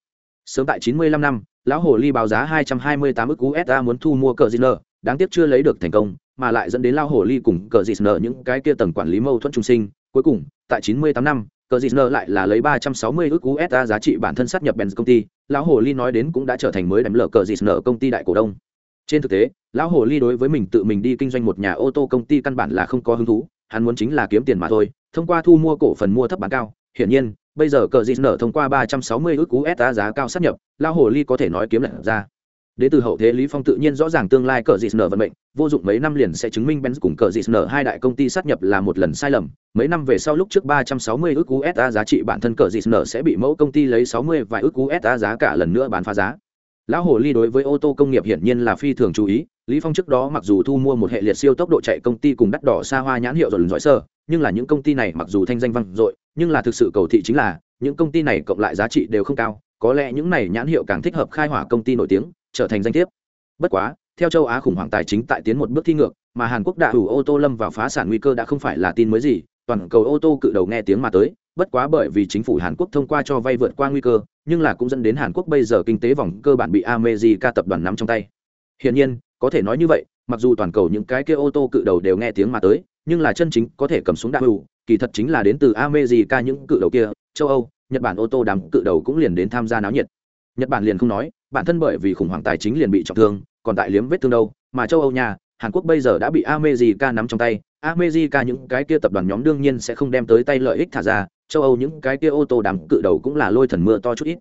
Sớm tại chín mươi lăm năm, lão hồ ly báo giá hai trăm hai mươi tám ức usd muốn thu mua cờ dịt nợ đáng tiếc chưa lấy được thành công, mà lại dẫn đến lão hồ ly cùng cờ dịt nợ những cái kia tầng quản lý mâu thuẫn trung sinh. Cuối cùng, tại chín mươi tám năm, cờ dịt nợ lại là lấy ba trăm sáu mươi ức usd giá trị bản thân sát nhập benz công ty lão hồ ly nói đến cũng đã trở thành mới đánh lờ cờ dịt nợ công ty đại cổ đông. Trên thực tế, lão hồ ly đối với mình tự mình đi kinh doanh một nhà ô tô công ty căn bản là không có hứng thú, hắn muốn chính là kiếm tiền mà thôi, thông qua thu mua cổ phần mua thấp bán cao. Hiển nhiên, bây giờ cờ dịt nợ thông qua ba trăm sáu mươi ước usd giá cao sát nhập, lão hồ ly có thể nói kiếm lật ra. Đế từ hậu thế Lý Phong tự nhiên rõ ràng tương lai cờ dịt nở vận mệnh, vô dụng mấy năm liền sẽ chứng minh Benz cùng cờ dịt nở hai đại công ty sát nhập là một lần sai lầm. Mấy năm về sau lúc trước ba trăm 360 ức USD giá trị bản thân cờ dịt nở sẽ bị mẫu công ty lấy 60 vài ức USD giá cả lần nữa bán phá giá. Lão hồ ly đối với ô tô công nghiệp hiển nhiên là phi thường chú ý, Lý Phong trước đó mặc dù thu mua một hệ liệt siêu tốc độ chạy công ty cùng đắt đỏ xa hoa nhãn hiệu rồi giỏi sơ, nhưng là những công ty này mặc dù thanh danh vang dội, nhưng là thực sự cầu thị chính là những công ty này cộng lại giá trị đều không cao, có lẽ những này nhãn hiệu càng thích hợp khai hỏa công ty nổi tiếng, trở thành danh thiếp. Bất quá, theo châu á khủng hoảng tài chính tại tiến một bước thi ngược, mà hàn quốc đã đủ ô tô lâm vào phá sản nguy cơ đã không phải là tin mới gì, toàn cầu ô tô cự đầu nghe tiếng mà tới, bất quá bởi vì chính phủ hàn quốc thông qua cho vay vượt qua nguy cơ, nhưng là cũng dẫn đến hàn quốc bây giờ kinh tế vòng cơ bản bị america tập đoàn nắm trong tay. Hiển nhiên, có thể nói như vậy, mặc dù toàn cầu những cái kia ô tô cự đầu đều nghe tiếng mà tới, nhưng là chân chính có thể cầm súng đạn hữu, kỳ thật chính là đến từ america những cự đầu kia, châu âu, nhật bản ô tô đám cự đầu cũng liền đến tham gia náo nhiệt. Nhật bản liền không nói bản thân bởi vì khủng hoảng tài chính liền bị trọng thương, còn tại liếm vết thương đâu, mà châu âu nhà, hàn quốc bây giờ đã bị america nắm trong tay. America những cái kia tập đoàn nhóm đương nhiên sẽ không đem tới tay lợi ích thả ra, châu âu những cái kia ô tô đám cự đầu cũng là lôi thần mưa to chút ít.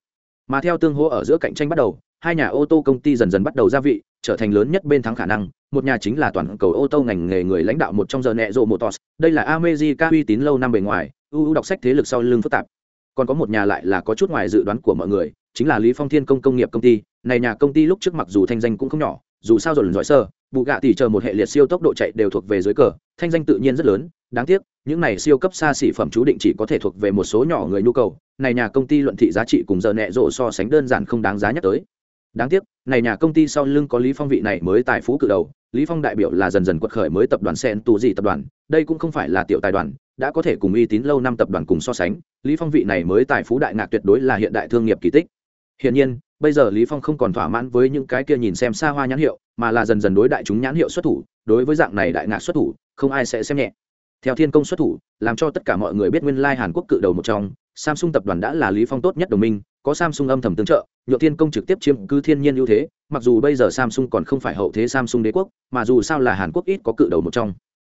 Mà theo tương hỗ ở giữa cạnh tranh bắt đầu, hai nhà ô tô công ty dần dần bắt đầu gia vị, trở thành lớn nhất bên thắng khả năng. Một nhà chính là toàn cầu ô tô ngành nghề người lãnh đạo một trong giờ nẹ rộ motors đây là america uy tín lâu năm bề ngoài ưu đọc sách thế lực sau lưng phức tạp. Còn có một nhà lại là có chút ngoài dự đoán của mọi người chính là lý phong thiên công công nghiệp công ty, này nhà công ty lúc trước mặc dù thanh danh cũng không nhỏ, dù sao rồi lần giỏi sơ, bù gạ tỷ chờ một hệ liệt siêu tốc độ chạy đều thuộc về dưới cờ, thanh danh tự nhiên rất lớn, đáng tiếc, những này siêu cấp xa xỉ phẩm chú định chỉ có thể thuộc về một số nhỏ người nhu cầu, này nhà công ty luận thị giá trị cùng giờ nẹ rộ so sánh đơn giản không đáng giá nhắc tới. Đáng tiếc, này nhà công ty sau lưng có lý phong vị này mới tài phú cự đầu, lý phong đại biểu là dần dần quật khởi mới tập đoàn sen tù gì tập đoàn, đây cũng không phải là tiểu tài đoàn, đã có thể cùng uy tín lâu năm tập đoàn cùng so sánh, lý phong vị này mới tài phú đại ngạc tuyệt đối là hiện đại thương nghiệp kỳ tích. Hiển nhiên, bây giờ Lý Phong không còn thỏa mãn với những cái kia nhìn xem xa hoa nhãn hiệu, mà là dần dần đối đại chúng nhãn hiệu xuất thủ, đối với dạng này đại ngạc xuất thủ, không ai sẽ xem nhẹ. Theo Thiên Công xuất thủ, làm cho tất cả mọi người biết nguyên lai Hàn Quốc cự đầu một trong, Samsung tập đoàn đã là Lý Phong tốt nhất đồng minh, có Samsung âm thầm tương trợ, nhượng Thiên Công trực tiếp chiếm cứ thiên nhiên ưu thế, mặc dù bây giờ Samsung còn không phải hậu thế Samsung đế quốc, mà dù sao là Hàn Quốc ít có cự đầu một trong.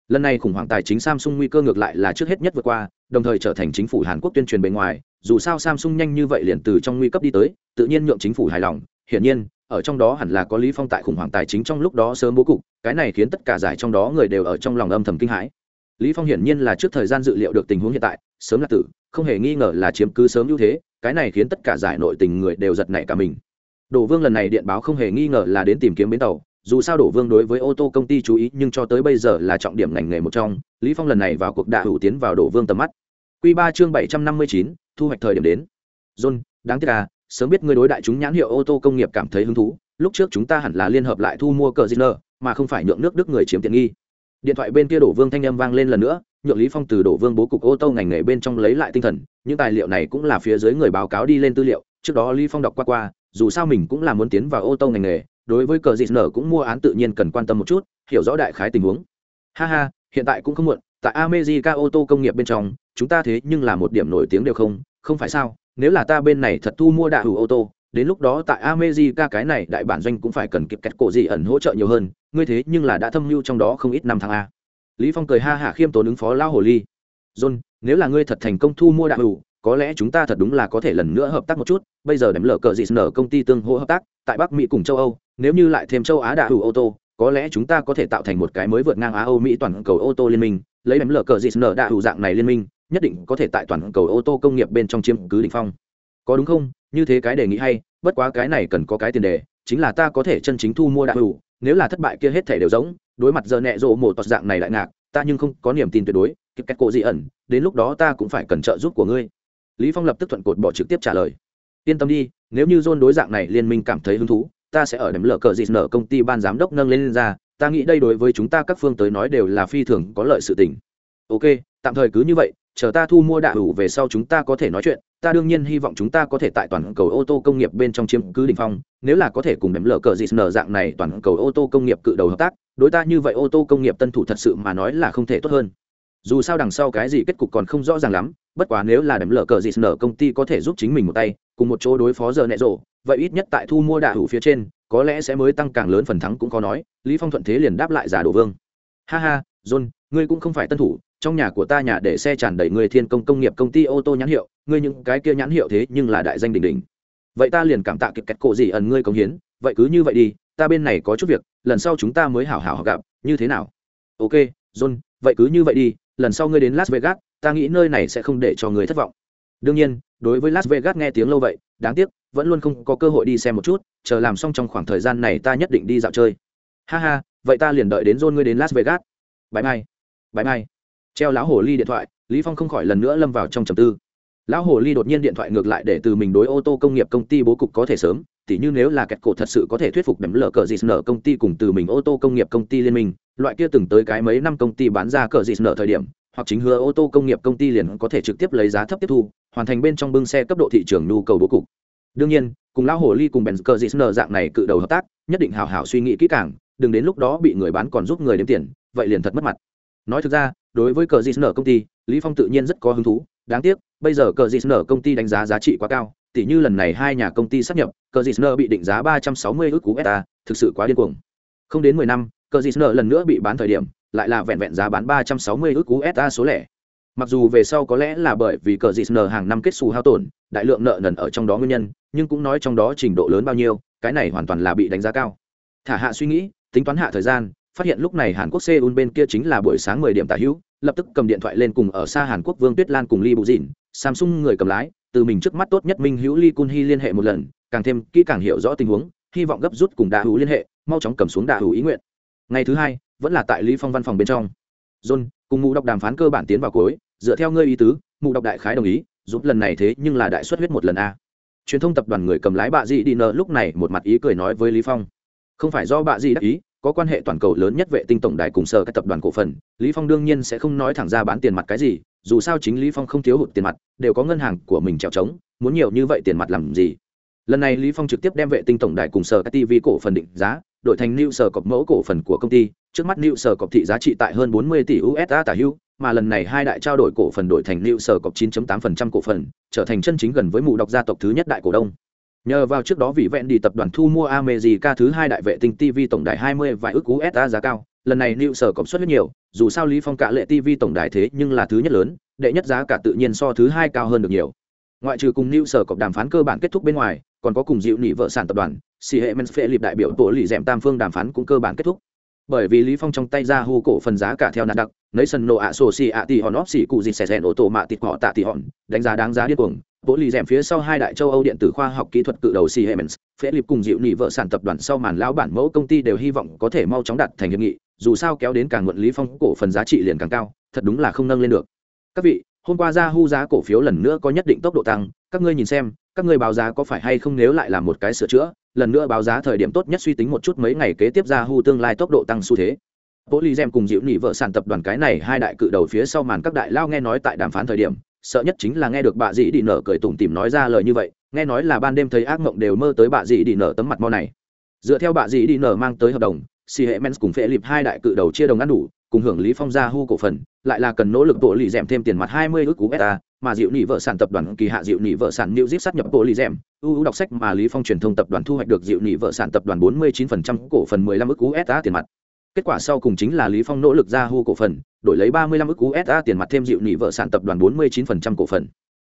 Lần này khủng hoảng tài chính Samsung nguy cơ ngược lại là trước hết nhất vượt qua, đồng thời trở thành chính phủ Hàn Quốc tuyên truyền bên ngoài, dù sao Samsung nhanh như vậy liền từ trong nguy cấp đi tới, tự nhiên nhượng chính phủ hài lòng, hiển nhiên, ở trong đó hẳn là có Lý Phong tại khủng hoảng tài chính trong lúc đó sớm bố cục, cái này khiến tất cả giải trong đó người đều ở trong lòng âm thầm kinh hãi. Lý Phong hiển nhiên là trước thời gian dự liệu được tình huống hiện tại, sớm là tử, không hề nghi ngờ là chiếm cứ sớm ưu thế, cái này khiến tất cả giải nội tình người đều giật nảy cả mình. Đổ Vương lần này điện báo không hề nghi ngờ là đến tìm kiếm bến tàu, dù sao Đổ Vương đối với ô tô công ty chú ý nhưng cho tới bây giờ là trọng điểm ngành nghề một trong, Lý Phong lần này vào cuộc đã hữu tiến vào Đổ Vương tầm mắt. Quy 3 chương 759, thu hoạch thời điểm đến. John, đáng tiếc à, sớm biết ngươi đối đại chúng nhãn hiệu ô tô công nghiệp cảm thấy hứng thú, lúc trước chúng ta hẳn là liên hợp lại thu mua cờ Ziner, mà không phải nhượng nước Đức người chiếm tiện nghi. Điện thoại bên kia đổ Vương thanh âm vang lên lần nữa, nhượng Lý Phong từ đổ Vương bố cục ô tô ngành nghề bên trong lấy lại tinh thần, những tài liệu này cũng là phía dưới người báo cáo đi lên tư liệu, trước đó Lý Phong đọc qua qua, dù sao mình cũng là muốn tiến vào ô tô ngành nghề, đối với cờ Ziner cũng mua án tự nhiên cần quan tâm một chút, hiểu rõ đại khái tình huống. Ha ha, hiện tại cũng không muộn, tại America ô tô công nghiệp bên trong, chúng ta thế nhưng là một điểm nổi tiếng đều không, không phải sao? Nếu là ta bên này thật thu mua đại hữu ô tô, đến lúc đó tại America cái này đại bản doanh cũng phải cần kịp kẹt cổ gì ẩn hỗ trợ nhiều hơn, ngươi thế nhưng là đã thâm lưu trong đó không ít năm tháng a. Lý Phong cười ha hả khiêm tốn ứng phó lao hồ ly. John, nếu là ngươi thật thành công thu mua đại hữu, có lẽ chúng ta thật đúng là có thể lần nữa hợp tác một chút. Bây giờ đếm lở cờ gì nở công ty tương hỗ hợp tác, tại Bắc Mỹ cùng châu Âu, nếu như lại thêm châu Á đại hữu ô tô, có lẽ chúng ta có thể tạo thành một cái mới vượt ngang Á Âu Mỹ toàn cầu ô tô liên minh, lấy đếm lở cờ gì nở đại hữu dạng này liên minh, nhất định có thể tại toàn cầu ô tô công nghiệp bên trong chiếm cứ đỉnh phong. Có đúng không? Như thế cái đề nghị hay, bất quá cái này cần có cái tiền đề chính là ta có thể chân chính thu mua đại hữu nếu là thất bại kia hết thể đều giống đối mặt giờ nẹ rộ một tọt dạng này lại ngạc ta nhưng không có niềm tin tuyệt đối kịp cách cổ dị ẩn đến lúc đó ta cũng phải cần trợ giúp của ngươi lý phong lập tức thuận cột bỏ trực tiếp trả lời yên tâm đi nếu như john đối dạng này liên minh cảm thấy hứng thú ta sẽ ở đếm lở cờ dị nở công ty ban giám đốc nâng lên, lên ra ta nghĩ đây đối với chúng ta các phương tới nói đều là phi thường có lợi sự tình ok tạm thời cứ như vậy chờ ta thu mua đại hữu về sau chúng ta có thể nói chuyện, ta đương nhiên hy vọng chúng ta có thể tại toàn cầu ô tô công nghiệp bên trong chiếm cứ đỉnh phong, nếu là có thể cùng đếm lờ cờ dị nở dạng này toàn cầu ô tô công nghiệp cự đầu hợp tác, đối ta như vậy ô tô công nghiệp tân thủ thật sự mà nói là không thể tốt hơn. Dù sao đằng sau cái gì kết cục còn không rõ ràng lắm, bất quá nếu là đếm lờ cờ dị nở công ty có thể giúp chính mình một tay, cùng một chỗ đối phó giờ nẹ rộ, vậy ít nhất tại thu mua đại hữu phía trên, có lẽ sẽ mới tăng càng lớn phần thắng cũng có nói, lý phong thuận thế liền đáp lại giả đồ vương. Ha ha, john, ngươi cũng không phải tân thủ trong nhà của ta nhà để xe tràn đầy người thiên công công nghiệp công ty ô tô nhãn hiệu, ngươi những cái kia nhãn hiệu thế nhưng là đại danh đỉnh đỉnh. Vậy ta liền cảm tạ kịp kẹt cổ gì ẩn ngươi công hiến, vậy cứ như vậy đi, ta bên này có chút việc, lần sau chúng ta mới hảo hảo gặp, như thế nào? Ok, john, vậy cứ như vậy đi, lần sau ngươi đến las vegas, ta nghĩ nơi này sẽ không để cho người thất vọng. Đương nhiên, đối với las vegas nghe tiếng lâu vậy, đáng tiếc, vẫn luôn không có cơ hội đi xem một chút, chờ làm xong trong khoảng thời gian này ta nhất định đi dạo chơi. Ha ha, vậy ta liền đợi đến john ngươi đến las vegas. Bãi mai bãi mai treo lão hồ ly điện thoại, lý phong không khỏi lần nữa lâm vào trong trầm tư. Lão hồ ly đột nhiên điện thoại ngược lại để từ mình đối ô tô công nghiệp công ty bố cục có thể sớm, tỉ như nếu là kẹt cổ thật sự có thể thuyết phục đấm lờ cờ dịt nở công ty cùng từ mình ô tô công nghiệp công ty liên minh, loại kia từng tới cái mấy năm công ty bán ra cờ dịt nở thời điểm, hoặc chính hứa ô tô công nghiệp công ty liền có thể trực tiếp lấy giá thấp tiếp thu, hoàn thành bên trong bưng xe cấp độ thị trường nhu cầu bố cục. Đương nhiên, cùng lão hồ ly cùng bèn cờ dịt nở dạng này cự đầu hợp tác, nhất định hào hảo suy nghĩ kỹ càng, đừng đến lúc đó bị người bán còn giúp người đếm tiền, vậy liền thật mất mặt. Nói thực ra đối với cờ dịt nở công ty, lý phong tự nhiên rất có hứng thú. Đáng tiếc, bây giờ cờ dịt nở công ty đánh giá giá trị quá cao tỷ như lần này hai nhà công ty sắp nhập, cờ dịt nở bị định giá ba trăm sáu mươi ước cú beta, thực sự quá điên cuồng. Không đến mười năm, cờ dịt nở lần nữa bị bán thời điểm, lại là vẹn vẹn giá bán ba trăm sáu mươi ước cú beta số lẻ. Mặc dù về sau có lẽ là bởi vì cờ dịt nở hàng năm kết xù hao tổn, đại lượng nợ nần ở trong đó nguyên nhân, nhưng cũng nói trong đó trình độ lớn bao nhiêu, cái này hoàn toàn là bị đánh giá cao. Thả hạ suy nghĩ, tính toán hạ thời gian phát hiện lúc này hàn quốc seoul bên kia chính là buổi sáng mười điểm tả hữu, lập tức cầm điện thoại lên cùng ở xa hàn quốc vương tuyết lan cùng Lee bù dịn, samsung người cầm lái, từ mình trước mắt tốt nhất minh hữu Lee kun hy liên hệ một lần, càng thêm kỹ càng hiểu rõ tình huống, hy vọng gấp rút cùng Đa hữu liên hệ, mau chóng cầm xuống Đa hữu ý nguyện. Ngày thứ hai, vẫn là tại lý phong văn phòng bên trong. John, cùng mụ Độc đàm phán cơ bản tiến vào cuối, dựa theo ngươi ý tứ, mụ Độc đại khái đồng ý, giúp lần này thế nhưng là đại suất huyết một lần a. Truyền thông tập đoàn người cầm lái bạ dị đi nợ lúc này một mặt ý cười nói với lý phong. Không phải do bạ dị đắc ý có quan hệ toàn cầu lớn nhất vệ tinh tổng đài cùng sở các tập đoàn cổ phần, lý phong đương nhiên sẽ không nói thẳng ra bán tiền mặt cái gì, dù sao chính lý phong không thiếu hụt tiền mặt, đều có ngân hàng của mình trèo trống, muốn nhiều như vậy tiền mặt làm gì? Lần này lý phong trực tiếp đem vệ tinh tổng đài cùng sở các tv cổ phần định giá, đổi thành new sở cọc mẫu cổ phần của công ty, trước mắt new sở cọc thị giá trị tại hơn 40 tỷ usd tả hữu mà lần này hai đại trao đổi cổ phần đổi thành new sở cọc 9.8% cổ phần, trở thành chân chính gần với mụ độc gia tộc thứ nhất đại cổ đông. Nhờ vào trước đó vị vẹn đi tập đoàn thu mua America thứ hai đại vệ tinh TV tổng đài 20 vài ước USD giá cao, lần này New sở cộng suất rất nhiều, dù sao Lý Phong cả lệ TV tổng đài thế nhưng là thứ nhất lớn, đệ nhất giá cả tự nhiên so thứ hai cao hơn được nhiều. Ngoại trừ cùng New sở cộng đàm phán cơ bản kết thúc bên ngoài, còn có cùng dịu nỉ vợ sản tập đoàn, Si Siemens Philip đại biểu tổ lì dẹm tam phương đàm phán cũng cơ bản kết thúc. Bởi vì Lý Phong trong tay ra hô cổ phần giá cả theo nạn đặc, nấy sân nộ ạ sổ xì ạ tỷ hòn óp xì cụ gì xẻ xẻ ổ tổ mạ tịt họ tạ tỷ hòn, đánh giá đáng giá điên cuồng, Bộ lì rèm phía sau hai đại châu Âu điện tử khoa học kỹ thuật cự đầu Siemens, Philip cùng dịu nị vợ sản tập đoàn sau màn lão bản mẫu công ty đều hy vọng có thể mau chóng đạt thành hiệp nghị, dù sao kéo đến càng muộn Lý Phong cổ phần giá trị liền càng cao, thật đúng là không nâng lên được. Các vị, hôm qua Ra Hu giá cổ phiếu lần nữa có nhất định tốc độ tăng, các ngươi nhìn xem, các ngươi báo giá có phải hay không nếu lại là một cái sửa chữa, lần nữa báo giá thời điểm tốt nhất suy tính một chút mấy ngày kế tiếp Ra Hu tương lai tốc độ tăng xu thế. Polygem cùng dịu nỉ vợ sản tập đoàn cái này hai đại cự đầu phía sau màn các đại lao nghe nói tại đàm phán thời điểm, sợ nhất chính là nghe được bà dĩ đi nở cười tủm tìm nói ra lời như vậy, nghe nói là ban đêm thấy ác mộng đều mơ tới bà dĩ đi nở tấm mặt mo này. Dựa theo bà dĩ đi nở mang tới hợp đồng, Si hệ Mens cùng Phệ Lịp hai đại cự đầu chia đồng ăn đủ, cùng hưởng Lý Phong gia hu cổ phần, lại là cần nỗ lực bộ lì dẻm thêm tiền mặt 20 ức beta mà Diệu Nị vợ sản tập đoàn kỳ hạ Diệu Nị vợ sản New Zip sát nhập bộ lì dẻm, ưu đọc sách mà Lý Phong truyền thông tập đoàn thu hoạch được Diệu Nị vợ sản tập đoàn 49% cổ phần 15 ức beta tiền mặt. Kết quả sau cùng chính là Lý Phong nỗ lực ra hu cổ phần, đổi lấy 35 ức USD tiền mặt thêm Diệu Nị vợ sản tập đoàn 49% cổ phần.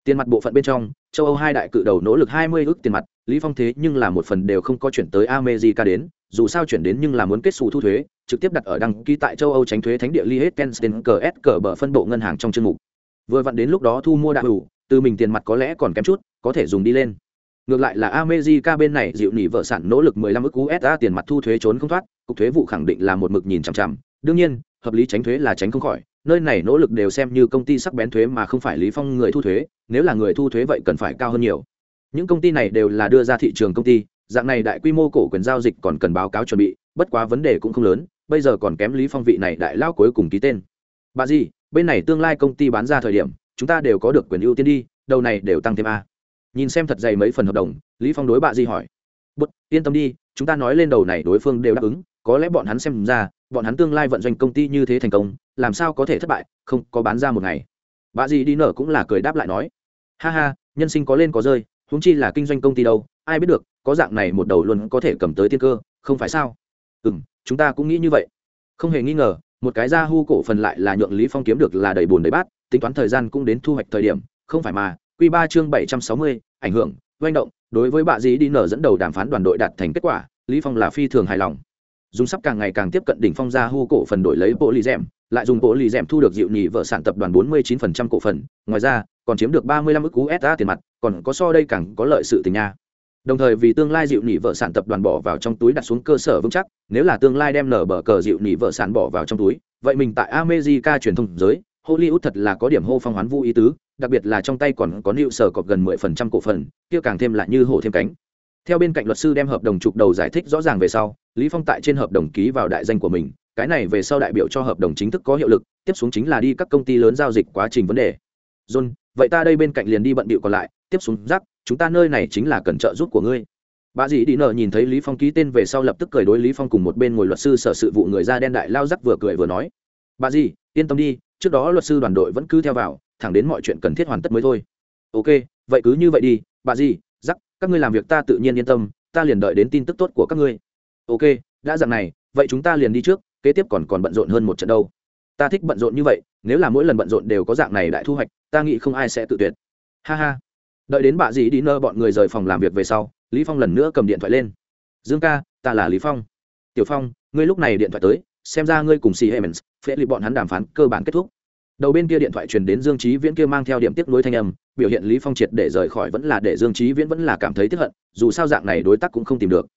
Tiền mặt bộ phận bên trong, châu Âu hai đại cự đầu nỗ lực 20 ức tiền mặt, Lý Phong thế nhưng là một phần đều không có chuyển tới America đến, dù sao chuyển đến nhưng là muốn kết sổ thu thuế, trực tiếp đặt ở đăng ký tại châu Âu tránh thuế thánh địa Liechtenstein CS cờ bờ phân bộ ngân hàng trong chương mục. Vừa vặn đến lúc đó thu mua đã đủ, từ mình tiền mặt có lẽ còn kém chút, có thể dùng đi lên. Ngược lại là America bên này dịu nỉ vợ sản nỗ lực 15 ức USD tiền mặt thu thuế trốn không thoát, cục thuế vụ khẳng định là một mực nhìn chằm chằm. Đương nhiên, hợp lý tránh thuế là tránh không khỏi, nơi này nỗ lực đều xem như công ty sắc bén thuế mà không phải Lý Phong người thu thuế, nếu là người thu thuế vậy cần phải cao hơn nhiều. Những công ty này đều là đưa ra thị trường công ty, dạng này đại quy mô cổ quyền giao dịch còn cần báo cáo chuẩn bị, bất quá vấn đề cũng không lớn, bây giờ còn kém Lý Phong vị này đại lao cuối cùng ký tên. Bà gì, bên này tương lai công ty bán ra thời điểm, chúng ta đều có được quyền ưu tiên đi, đầu này đều tăng thêm a. Nhìn xem thật dày mấy phần hợp đồng, Lý Phong đối bà gì hỏi. "Bất, yên tâm đi, chúng ta nói lên đầu này đối phương đều đáp ứng, có lẽ bọn hắn xem ra, bọn hắn tương lai vận doanh công ty như thế thành công, làm sao có thể thất bại, không, có bán ra một ngày." Bà gì đi nở cũng là cười đáp lại nói. "Ha ha, nhân sinh có lên có rơi, huống chi là kinh doanh công ty đâu, ai biết được, có dạng này một đầu luôn có thể cầm tới tiên cơ, không phải sao?" "Ừm, chúng ta cũng nghĩ như vậy." Không hề nghi ngờ, một cái ra hu cổ phần lại là nhượng Lý Phong kiếm được là đầy buồn đầy bát, tính toán thời gian cũng đến thu hoạch thời điểm, không phải mà, Quy 3 chương 760, ảnh hưởng, doanh động, đối với bạ dĩ đi nở dẫn đầu đàm phán đoàn đội đạt thành kết quả, Lý Phong là phi thường hài lòng. Dùng sắp càng ngày càng tiếp cận đỉnh phong ra hu cổ phần đổi lấy bộ lì rèm, lại dùng bộ lì rèm thu được dịu nhị vợ sản tập đoàn 49% cổ phần, ngoài ra, còn chiếm được 35 ức USD tiền mặt, còn có so đây càng có lợi sự tình nha. Đồng thời vì tương lai dịu nỉ vợ sản tập đoàn bỏ vào trong túi đặt xuống cơ sở vững chắc, nếu là tương lai đem nở bờ cờ dịu nỉ vợ sản bỏ vào trong túi, vậy mình tại America truyền thông giới, Hollywood thật là có điểm hô phong hoán vu ý tứ, đặc biệt là trong tay còn có nịu sở cọp gần 10% cổ phần, kia càng thêm là như hổ thêm cánh. Theo bên cạnh luật sư đem hợp đồng trục đầu giải thích rõ ràng về sau, Lý Phong tại trên hợp đồng ký vào đại danh của mình, cái này về sau đại biểu cho hợp đồng chính thức có hiệu lực, tiếp xuống chính là đi các công ty lớn giao dịch quá trình vấn đề. John, vậy ta đây bên cạnh liền đi bận bịu còn lại, tiếp xuống rắc, chúng ta nơi này chính là cần trợ giúp của ngươi. Bà dì đi nợ nhìn thấy Lý Phong ký tên về sau lập tức cười đối Lý Phong cùng một bên ngồi luật sư sở sự vụ người da đen đại lao rắc vừa cười vừa nói. Bà dì, yên tâm đi, trước đó luật sư đoàn đội vẫn cứ theo vào, thẳng đến mọi chuyện cần thiết hoàn tất mới thôi ok vậy cứ như vậy đi bà dì rắc các ngươi làm việc ta tự nhiên yên tâm ta liền đợi đến tin tức tốt của các ngươi ok đã dặn này vậy chúng ta liền đi trước kế tiếp còn còn bận rộn hơn một trận đâu ta thích bận rộn như vậy, nếu là mỗi lần bận rộn đều có dạng này đại thu hoạch, ta nghĩ không ai sẽ tự tuyệt. Ha ha. Đợi đến bà dì đi nơ bọn người rời phòng làm việc về sau, lý phong lần nữa cầm điện thoại lên. Dương ca, ta là lý phong. Tiểu phong, ngươi lúc này điện thoại tới, xem ra ngươi cùng si hemens phê lì bọn hắn đàm phán, cơ bản kết thúc. Đầu bên kia điện thoại truyền đến dương trí viễn kia mang theo điểm tiếp nối thanh âm, biểu hiện lý phong triệt để rời khỏi vẫn là để dương trí viễn vẫn là cảm thấy tiếc hận, dù sao dạng này đối tác cũng không tìm được.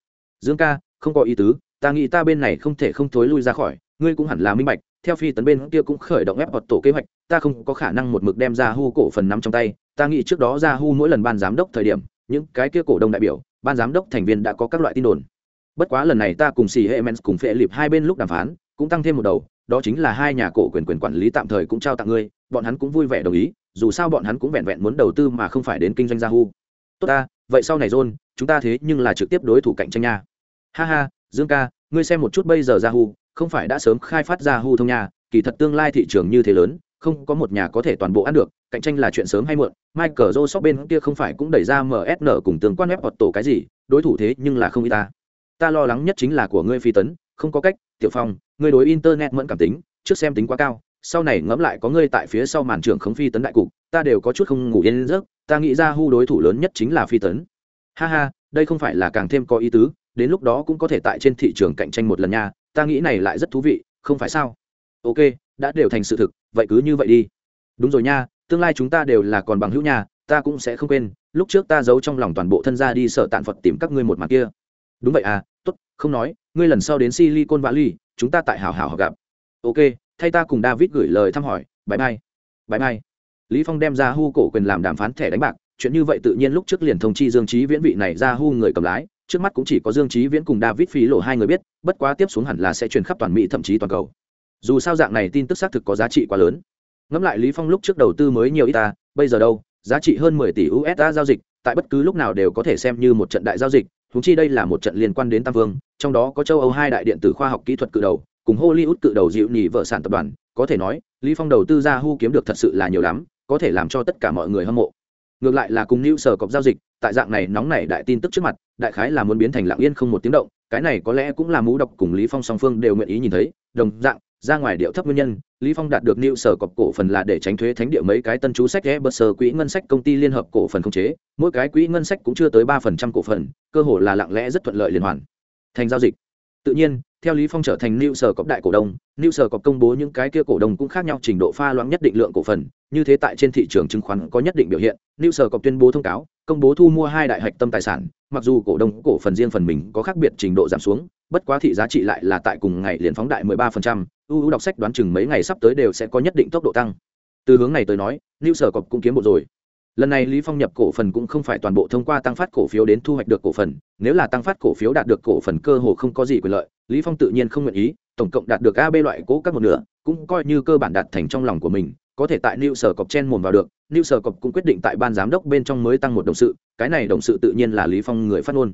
Dương ca, không có ý tứ, ta nghĩ ta bên này không thể không thối lui ra khỏi, ngươi cũng hẳn là minh bạch theo phi tấn bên kia cũng khởi động ép hoặc tổ kế hoạch, ta không có khả năng một mực đem ra hu cổ phần nắm trong tay, ta nghĩ trước đó ra hu mỗi lần ban giám đốc thời điểm, những cái kia cổ đông đại biểu, ban giám đốc thành viên đã có các loại tin đồn. Bất quá lần này ta cùng xì hệ men cùng phệ lịp hai bên lúc đàm phán, cũng tăng thêm một đầu, đó chính là hai nhà cổ quyền quyền quản lý tạm thời cũng trao tặng ngươi, bọn hắn cũng vui vẻ đồng ý, dù sao bọn hắn cũng vẹn vẹn muốn đầu tư mà không phải đến kinh doanh yahoo tốt ta, vậy sau này john, chúng ta thế nhưng là trực tiếp đối thủ cạnh tranh nha. Ha ha, dương ca, ngươi xem một chút bây giờ yahoo không phải đã sớm khai phát ra hu thông nha, kỳ thật tương lai thị trường như thế lớn, không có một nhà có thể toàn bộ ăn được, cạnh tranh là chuyện sớm hay muộn, michael joseph bên kia không phải cũng đẩy ra msn cùng tương quan web hoặc tổ cái gì, đối thủ thế nhưng là không y ta. Ta lo lắng nhất chính là của ngươi phi tấn, không có cách, tiểu phong, ngươi đối internet mẫn cảm tính, trước xem tính quá cao, sau này ngẫm lại có ngươi tại phía sau màn trường khống phi tấn đại cục, ta đều có chút không ngủ yên giấc, ta nghĩ ra hu đối thủ lớn nhất chính là phi tấn. Ha ha, đây không phải là càng thêm có ý tứ, đến lúc đó cũng có thể tại trên thị trường cạnh tranh một lần nha ta nghĩ này lại rất thú vị, không phải sao? Ok, đã đều thành sự thực, vậy cứ như vậy đi. Đúng rồi nha, tương lai chúng ta đều là còn bằng hữu nha, ta cũng sẽ không quên, lúc trước ta giấu trong lòng toàn bộ thân gia đi sợ tạn phật tìm các ngươi một mặt kia. Đúng vậy à tốt, không nói, ngươi lần sau đến silicon valley, chúng ta tại hảo hảo gặp. Ok, thay ta cùng david gửi lời thăm hỏi bãi bay bãi bay lý phong đem ra hu cổ quyền làm đàm phán thẻ đánh bạc, chuyện như vậy tự nhiên lúc trước liền thông chi dương trí viễn vị này ra hu người cầm lái trước mắt cũng chỉ có dương trí viễn cùng david phí lộ hai người biết, bất quá tiếp xuống hẳn là sẽ truyền khắp toàn mỹ thậm chí toàn cầu. Dù sao dạng này tin tức xác thực có giá trị quá lớn. Ngẫm lại lý phong lúc trước đầu tư mới nhiều ít ta, bây giờ đâu, giá trị hơn 10 tỷ usd giao dịch, tại bất cứ lúc nào đều có thể xem như một trận đại giao dịch húng chi đây là một trận liên quan đến tam vương, trong đó có châu âu hai đại điện tử khoa học kỹ thuật cự đầu, cùng hollywood cự đầu dịu nhì vợ sản tập đoàn, có thể nói, lý phong đầu tư ra hu kiếm được thật sự là nhiều lắm, có thể làm cho tất cả mọi người hâm mộ. Ngược lại là cùng new sở cọc giao dịch tại dạng này nóng này đại tin tức trước mặt, đại khái là muốn biến thành lặng yên không một tiếng động, cái này có lẽ cũng là mũ độc cùng lý phong song phương đều nguyện ý nhìn thấy, đồng dạng, ra ngoài điệu thấp nguyên nhân, lý phong đạt được new sở cọc cổ phần là để tránh thuế thánh địa mấy cái tân chú sách bơ sơ quỹ ngân sách công ty liên hợp cổ phần không chế, mỗi cái quỹ ngân sách cũng chưa tới ba phần trăm cổ phần, cơ hội là lặng lẽ rất thuận lợi liên hoàn. Thành giao dịch tự nhiên theo lý phong trở thành new sở cọp đại cổ đông new sở cọp công bố những cái kia cổ đông cũng khác nhau trình độ pha loãng nhất định lượng cổ phần. Như thế tại trên thị trường chứng khoán có nhất định biểu hiện new sở cọp tuyên bố thông cáo công bố thu mua hai đại hạch tâm tài sản mặc dù cổ đông cổ phần riêng phần mình có khác biệt trình độ giảm xuống bất quá thị giá trị lại là tại cùng ngày liền phóng đại 13%, ưu đọc sách đoán chừng mấy ngày sắp tới đều sẽ có nhất định tốc độ tăng. Từ hướng này tới nói new sở cọp cũng kiếm bộ rồi lần này lý phong nhập cổ phần cũng không phải toàn bộ thông qua tăng phát cổ phiếu đến thu hoạch được cổ phần nếu là tăng phát cổ phiếu đạt được cổ phần cơ hồ không có gì quyền lợi lý phong tự nhiên không nguyện ý tổng cộng đạt được ab loại cố các một nửa cũng coi như cơ bản đạt thành trong lòng của mình có thể tại New Sở Cọc chen mồm vào được, New Sở Cọc cũng quyết định tại ban giám đốc bên trong mới tăng một đồng sự, cái này đồng sự tự nhiên là Lý Phong người phát ngôn.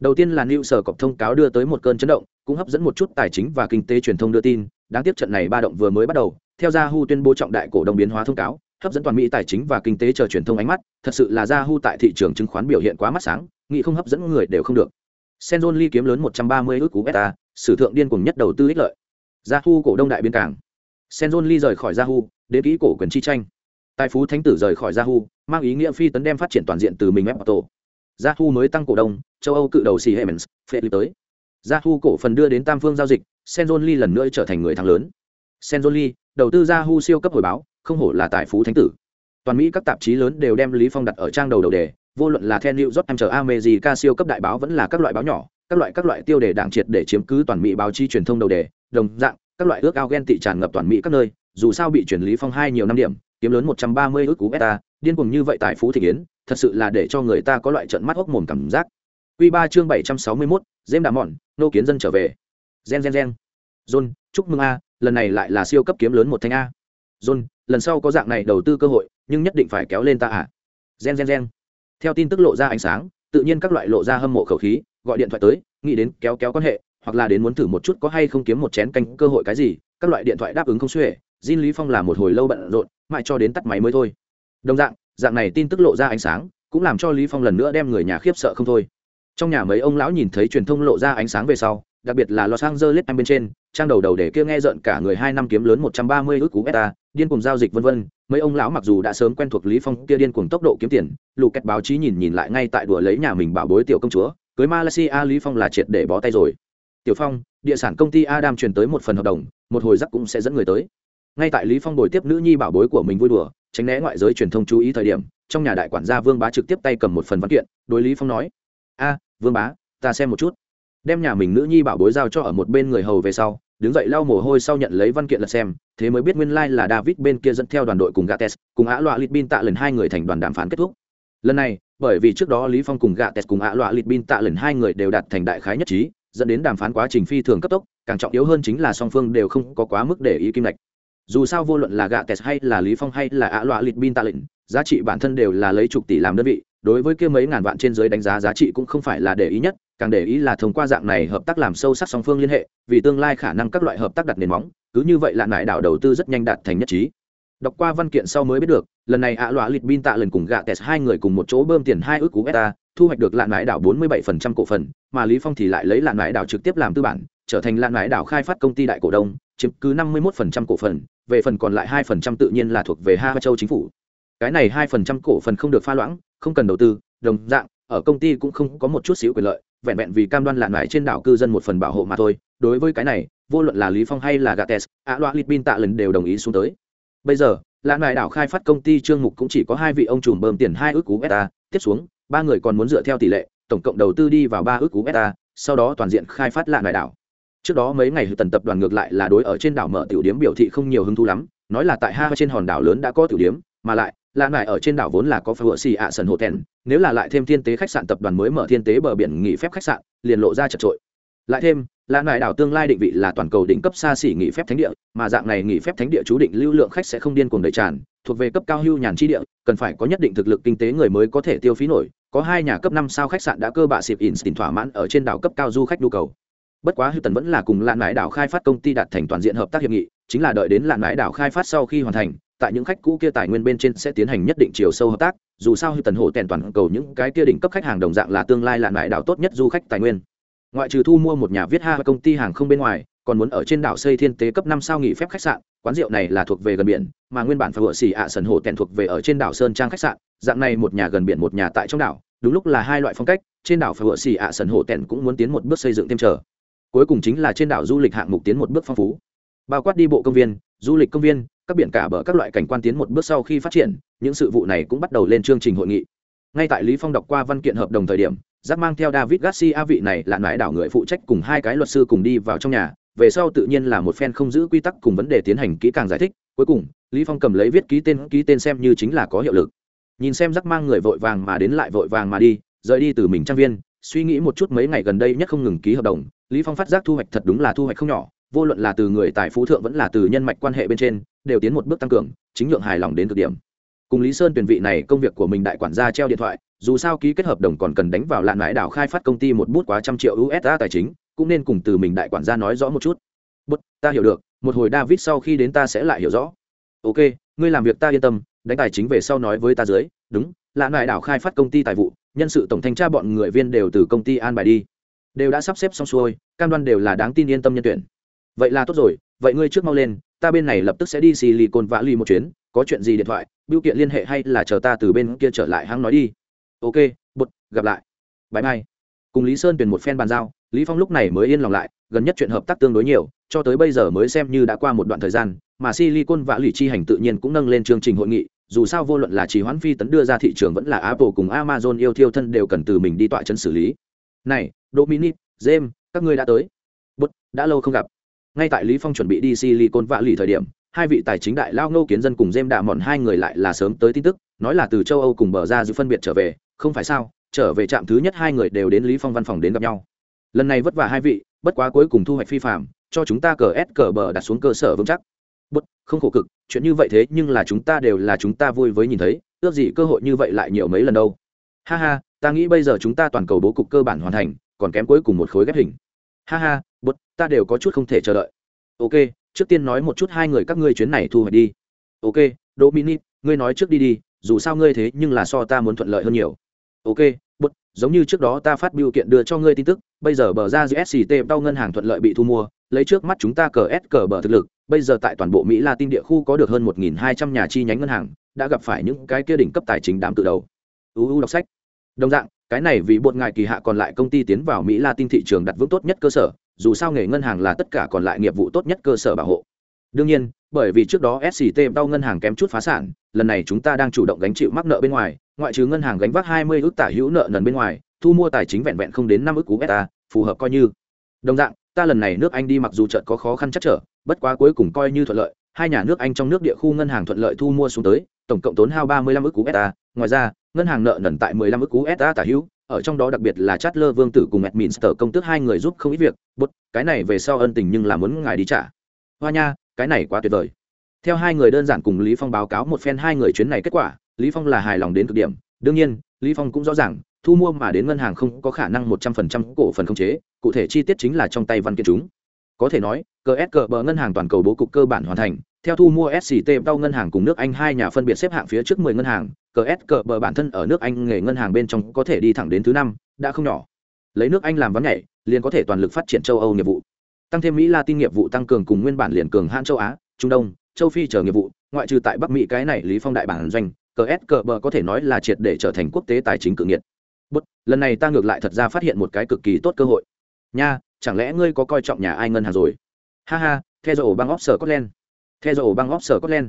Đầu tiên là New Sở Cọc thông cáo đưa tới một cơn chấn động, cũng hấp dẫn một chút tài chính và kinh tế truyền thông đưa tin, đáng tiếc trận này ba động vừa mới bắt đầu, theo Yahoo tuyên bố trọng đại cổ đông biến hóa thông cáo, hấp dẫn toàn Mỹ tài chính và kinh tế chờ truyền thông ánh mắt, thật sự là Yahoo tại thị trường chứng khoán biểu hiện quá mắt sáng, nghĩ không hấp dẫn người đều không được. senjon Lee kiếm lớn 130 ức cú beta, sử thượng điên cuồng nhất đầu tư ích lợi. Yahoo cổ đông đại biên cảng. senjon Lee rời khỏi Yahoo, đến kỹ cổ quyền chi tranh tài phú thánh tử rời khỏi yahoo mang ý nghĩa phi tấn đem phát triển toàn diện từ mình web tổ yahoo mới tăng cổ đông châu âu cự đầu Siemens, hemens phê tới yahoo cổ phần đưa đến tam phương giao dịch senjon lee lần nữa trở thành người thắng lớn senjon lee đầu tư yahoo siêu cấp hồi báo không hổ là tài phú thánh tử. Toàn mỹ các tạp chí lớn đều đem lý phong đặt ở trang đầu đầu đề vô luận là theo new york times america siêu cấp đại báo vẫn là các loại báo nhỏ các loại các loại tiêu đề đảng triệt để chiếm cứ toàn mỹ báo chí truyền thông đầu đề đồng dạng các loại ước ao ghen tị tràn ngập toàn mỹ các nơi dù sao bị chuyển lý phong hai nhiều năm điểm kiếm lớn một trăm ba mươi ước cú beta điên cuồng như vậy tài phú thị yến thật sự là để cho người ta có loại trận mắt hốc mồm cảm giác. Quy ba chương bảy trăm sáu mươi 761, dêm đà mòn nô kiến dân trở về. Gen gen gen. John chúc mừng a lần này lại là siêu cấp kiếm lớn một thanh a john lần sau có dạng này đầu tư cơ hội nhưng nhất định phải kéo lên ta à gen gen gen theo tin tức lộ ra ánh sáng tự nhiên các loại lộ ra hâm mộ khẩu khí gọi điện thoại tới nghĩ đến kéo kéo quan hệ hoặc là đến muốn thử một chút có hay không kiếm một chén canh cơ hội cái gì các loại điện thoại đáp ứng không xuể Jin Lý Phong là một hồi lâu bận rộn, mãi cho đến tắt máy mới thôi. Đồng dạng, dạng này tin tức lộ ra ánh sáng, cũng làm cho Lý Phong lần nữa đem người nhà khiếp sợ không thôi. Trong nhà mấy ông lão nhìn thấy truyền thông lộ ra ánh sáng về sau, đặc biệt là Los Angeles bên trên, trang đầu đầu để kia nghe giận cả người hai năm kiếm lớn 130 ức cú beta, điên cuồng giao dịch vân vân. Mấy ông lão mặc dù đã sớm quen thuộc Lý Phong kia điên cuồng tốc độ kiếm tiền, lù kẹt báo chí nhìn nhìn lại ngay tại đùa lấy nhà mình bảo bối tiểu công chúa, cưới Malaysia Lý Phong là triệt để bó tay rồi. Tiểu Phong, địa sản công ty Adam truyền tới một phần hợp đồng, một hồi giấc cũng sẽ dẫn người tới ngay tại lý phong bồi tiếp nữ nhi bảo bối của mình vui đùa tránh né ngoại giới truyền thông chú ý thời điểm trong nhà đại quản gia vương bá trực tiếp tay cầm một phần văn kiện đối lý phong nói a vương bá ta xem một chút đem nhà mình nữ nhi bảo bối giao cho ở một bên người hầu về sau đứng dậy lau mồ hôi sau nhận lấy văn kiện lật xem, thế mới biết nguyên lai like là david bên kia dẫn theo đoàn đội cùng gates, cùng á loạ litbin tạ lần hai người thành đoàn đàm phán kết thúc. Lần này, bởi vì trước đó lý phong cùng gates cùng á loạ litbin tạ lần hai người đều đạt thành đại khái nhất trí, dẫn đến đàm phán quá trình phi thường cấp tốc, càng trọng yếu hơn chính là song phương đều không có quá mức để ý kim lệch dù sao vô luận là gates hay là lý phong hay là ạ loạ lịt bin tạ lệnh, giá trị bản thân đều là lấy chục tỷ làm đơn vị, đối với kia mấy ngàn vạn trên dưới đánh giá giá trị cũng không phải là để ý nhất càng để ý là thông qua dạng này hợp tác làm sâu sắc song phương liên hệ, vì tương lai khả năng các loại hợp tác đặt nền móng, cứ như vậy là nại đảo đầu tư rất nhanh đạt thành nhất trí. Đọc qua văn kiện sau mới biết được, lần này ạ loạ lịt bin tạ lần cùng gạ tes hai người cùng một chỗ bơm tiền hai ước cú beta thu hoạch được lạn nại đảo 47% cổ phần, mà lý phong thì lại lấy lạn nại đảo trực tiếp làm tư bản, trở thành lạn nại đảo khai phát công ty đại cổ đông, chiếm cứ 51% cổ phần, về phần còn lại 2% tự nhiên là thuộc về hai châu chính phủ. Cái này 2% cổ phần không được pha loãng, không cần đầu tư, đồng dạng, ở công ty cũng không có một chút xíu quyền lợi vẹn vẹn vì cam đoan lạn mãi trên đảo cư dân một phần bảo hộ mà thôi. Đối với cái này, vô luận là lý phong hay là gates, ạ loa lipin tạ lần đều đồng ý xuống tới. Bây giờ, lạn mãi đảo khai phát công ty trương mục cũng chỉ có hai vị ông trùm bơm tiền hai ước cú beta tiếp xuống, ba người còn muốn dựa theo tỷ lệ, tổng cộng đầu tư đi vào ba ước cú beta sau đó toàn diện khai phát lạn mãi đảo. Trước đó mấy ngày tần tập đoàn ngược lại là đối ở trên đảo mở tiểu điếm biểu thị không nhiều hứng thú lắm, nói là tại ha trên hòn đảo lớn đã có tiểu điếm, mà lại lạ lại ở trên đảo vốn là có phở xì ạ sần hồ tèn, nếu là lại thêm thiên tế khách sạn tập đoàn mới mở thiên tế bờ biển nghỉ phép khách sạn, liền lộ ra chật trội. Lại thêm, lạ lại đảo tương lai định vị là toàn cầu đỉnh cấp xa xỉ nghỉ phép thánh địa, mà dạng này nghỉ phép thánh địa chú định lưu lượng khách sẽ không điên cuồng đầy tràn, thuộc về cấp cao hưu nhàn chi địa, cần phải có nhất định thực lực kinh tế người mới có thể tiêu phí nổi, có hai nhà cấp năm sao khách sạn đã cơ bạ xịp instinct thỏa mãn ở trên đảo cấp cao du khách nhu cầu. Bất quá hư tần vẫn là cùng lạ mãi đảo khai phát công ty đạt thành toàn diện hợp tác hiệp nghị, chính là đợi đến lạ mãi đảo khai phát sau khi hoàn thành tại những khách cũ kia tài nguyên bên trên sẽ tiến hành nhất định chiều sâu hợp tác, dù sao hư tần hổ tèn toàn cầu những cái kia đỉnh cấp khách hàng đồng dạng là tương lai lạn mãi đảo tốt nhất du khách tài nguyên. Ngoại trừ thu mua một nhà viết ha công ty hàng không bên ngoài, còn muốn ở trên đảo xây thiên tế cấp năm sao nghỉ phép khách sạn, quán rượu này là thuộc về gần biển, mà nguyên bản phải vựa xỉ ạ sần hổ tèn thuộc về ở trên đảo sơn trang khách sạn, dạng này một nhà gần biển một nhà tại trong đảo, đúng lúc là hai loại phong cách, trên đảo phải vựa xỉ ạ sần hổ tèn cũng muốn tiến một bước xây dựng thêm chờ. Cuối cùng chính là trên đảo du lịch hạng mục tiến một bước phong phú. Bao quát đi bộ công viên du lịch công viên, các biển cả bờ các loại cảnh quan tiến một bước sau khi phát triển, những sự vụ này cũng bắt đầu lên chương trình hội nghị. Ngay tại lý phong đọc qua văn kiện hợp đồng thời điểm giáp mang theo david garcia vị này là nãi đảo người phụ trách cùng hai cái luật sư cùng đi vào trong nhà, về sau tự nhiên là một phen không giữ quy tắc cùng vấn đề tiến hành kỹ càng giải thích, cuối cùng, lý phong cầm lấy viết ký tên ký tên xem như chính là có hiệu lực. Nhìn xem giáp mang người vội vàng mà đến lại vội vàng mà đi, rời đi từ mình trang viên, suy nghĩ một chút mấy ngày gần đây nhất không ngừng ký hợp đồng, lý phong phát giác thu hoạch thật đúng là thu hoạch không nhỏ vô luận là từ người tài phú thượng vẫn là từ nhân mạch quan hệ bên trên, đều tiến một bước tăng cường, chính nhượng hài lòng đến cực điểm. Cùng lý sơn tuyển vị này công việc của mình đại quản gia treo điện thoại, dù sao ký kết hợp đồng còn cần đánh vào lạn mãi đảo khai phát công ty một bút quá trăm triệu usd tài chính, cũng nên cùng từ mình đại quản gia nói rõ một chút. Bút, ta hiểu được, một hồi david sau khi đến ta sẽ lại hiểu rõ. Ok, ngươi làm việc ta yên tâm, đánh tài chính về sau nói với ta dưới, đúng, lạn mãi đảo khai phát công ty tài vụ, nhân sự tổng thanh tra bọn người viên đều từ công ty an bài đi. Đều đã sắp xếp xong xuôi, cam đoan đều là đáng tin yên tâm nhân tuyển vậy là tốt rồi, vậy ngươi trước mau lên, ta bên này lập tức sẽ đi silicon vã ly một chuyến, có chuyện gì điện thoại biểu kiện liên hệ hay là chờ ta từ bên kia trở lại hăng nói đi. Ok bột gặp lại. Bãi mai cùng lý sơn tuyển một phen bàn giao, lý phong lúc này mới yên lòng lại, gần nhất chuyện hợp tác tương đối nhiều, cho tới bây giờ mới xem như đã qua một đoạn thời gian, mà silicon vã lì chi hành tự nhiên cũng nâng lên chương trình hội nghị, dù sao vô luận là chỉ hoãn phi tấn đưa ra thị trường vẫn là apple cùng amazon yêu thiêu thân đều cần từ mình đi tọa chân xử lý. Này, dominic, james, các ngươi đã tới. Bút đã lâu không gặp ngay tại lý phong chuẩn bị đi silicon vạ lì thời điểm, hai vị tài chính đại lao ngô kiến dân cùng dêm đạ mòn hai người lại là sớm tới tin tức, nói là từ châu âu cùng bờ ra giữ phân biệt trở về, không phải sao, trở về trạm thứ nhất hai người đều đến lý phong văn phòng đến gặp nhau. Lần này vất vả hai vị, bất quá cuối cùng thu hoạch phi phạm, cho chúng ta cờ ép cờ bờ đặt xuống cơ sở vững chắc. Bất, không khổ cực, chuyện như vậy thế nhưng là chúng ta đều là chúng ta vui với nhìn thấy, ước gì cơ hội như vậy lại nhiều mấy lần đâu. Ha ha, ta nghĩ bây giờ chúng ta toàn cầu bố cục cơ bản hoàn thành, còn kém cuối cùng một khối ghép hình. Ha ha bút, ta đều có chút không thể chờ đợi. Ok, trước tiên nói một chút hai người các ngươi chuyến này thu hoạch đi. Ok, dominic, ngươi nói trước đi đi, dù sao ngươi thế nhưng là so ta muốn thuận lợi hơn nhiều. Ok, bút, giống như trước đó ta phát biểu kiện đưa cho ngươi tin tức, bây giờ bờ ra gsct đau ngân hàng thuận lợi bị thu mua, lấy trước mắt chúng ta cờ s cờ bờ thực lực, bây giờ tại toàn bộ mỹ latin địa khu có được hơn một hai trăm nhà chi nhánh ngân hàng, đã gặp phải những cái kia đỉnh cấp tài chính đám tự đầu. Uu đọc sách. Đồng dạng, cái này vì bột ngài kỳ hạ còn lại công ty tiến vào mỹ latin thị trường đặt vững tốt nhất cơ sở dù sao nghề ngân hàng là tất cả còn lại nghiệp vụ tốt nhất cơ sở bảo hộ. Đương nhiên bởi vì trước đó sct đau ngân hàng kém chút phá sản lần này chúng ta đang chủ động gánh chịu mắc nợ bên ngoài ngoại trừ ngân hàng gánh vác 20 ước tả hữu nợ nần bên ngoài thu mua tài chính vẹn vẹn không đến năm ước cú beta phù hợp coi như. Đồng dạng ta lần này nước anh đi mặc dù chợt có khó khăn chắc trở bất quá cuối cùng coi như thuận lợi hai nhà nước anh trong nước địa khu ngân hàng thuận lợi thu mua xuống tới tổng cộng tốn hao 35 ước cú beta ngoài ra ngân hàng nợ nần tại 15 ức beta tả hữu, ở trong đó đặc biệt là Chatler Vương tử cùng Edminster công tước hai người giúp không ít việc, bút, cái này về sau ân tình nhưng là muốn ngài đi trả. Hoa nha, cái này quá tuyệt vời. Theo hai người đơn giản cùng Lý Phong báo cáo một phen hai người chuyến này kết quả, Lý Phong là hài lòng đến cực điểm, đương nhiên, Lý Phong cũng rõ ràng, thu mua mà đến ngân hàng không có khả năng 100% cổ phần khống chế, cụ thể chi tiết chính là trong tay văn kiện chúng. Có thể nói, CSG bờ ngân hàng toàn cầu bố cục cơ bản hoàn thành, theo thu mua SCT đau ngân hàng cùng nước Anh hai nhà phân biệt xếp hạng phía trước 10 ngân hàng, CS cờ bờ bản thân ở nước Anh nghề ngân hàng bên trong có thể đi thẳng đến thứ năm, đã không nhỏ. Lấy nước Anh làm ván nhảy, liền có thể toàn lực phát triển châu Âu nghiệp vụ. Tăng thêm Mỹ Latin nghiệp vụ tăng cường cùng nguyên bản liền cường hãn châu Á, Trung Đông, châu Phi chờ nghiệp vụ, ngoại trừ tại Bắc Mỹ cái này Lý Phong đại bản doanh, CS cờ bờ có thể nói là triệt để trở thành quốc tế tài chính cự nghiệt. Bất, lần này ta ngược lại thật ra phát hiện một cái cực kỳ tốt cơ hội. Nha, chẳng lẽ ngươi có coi trọng nhà ai ngân hàng rồi? Ha ha, theo dõi băng Oxford Scotland theo dõi băng Oxford Scotland.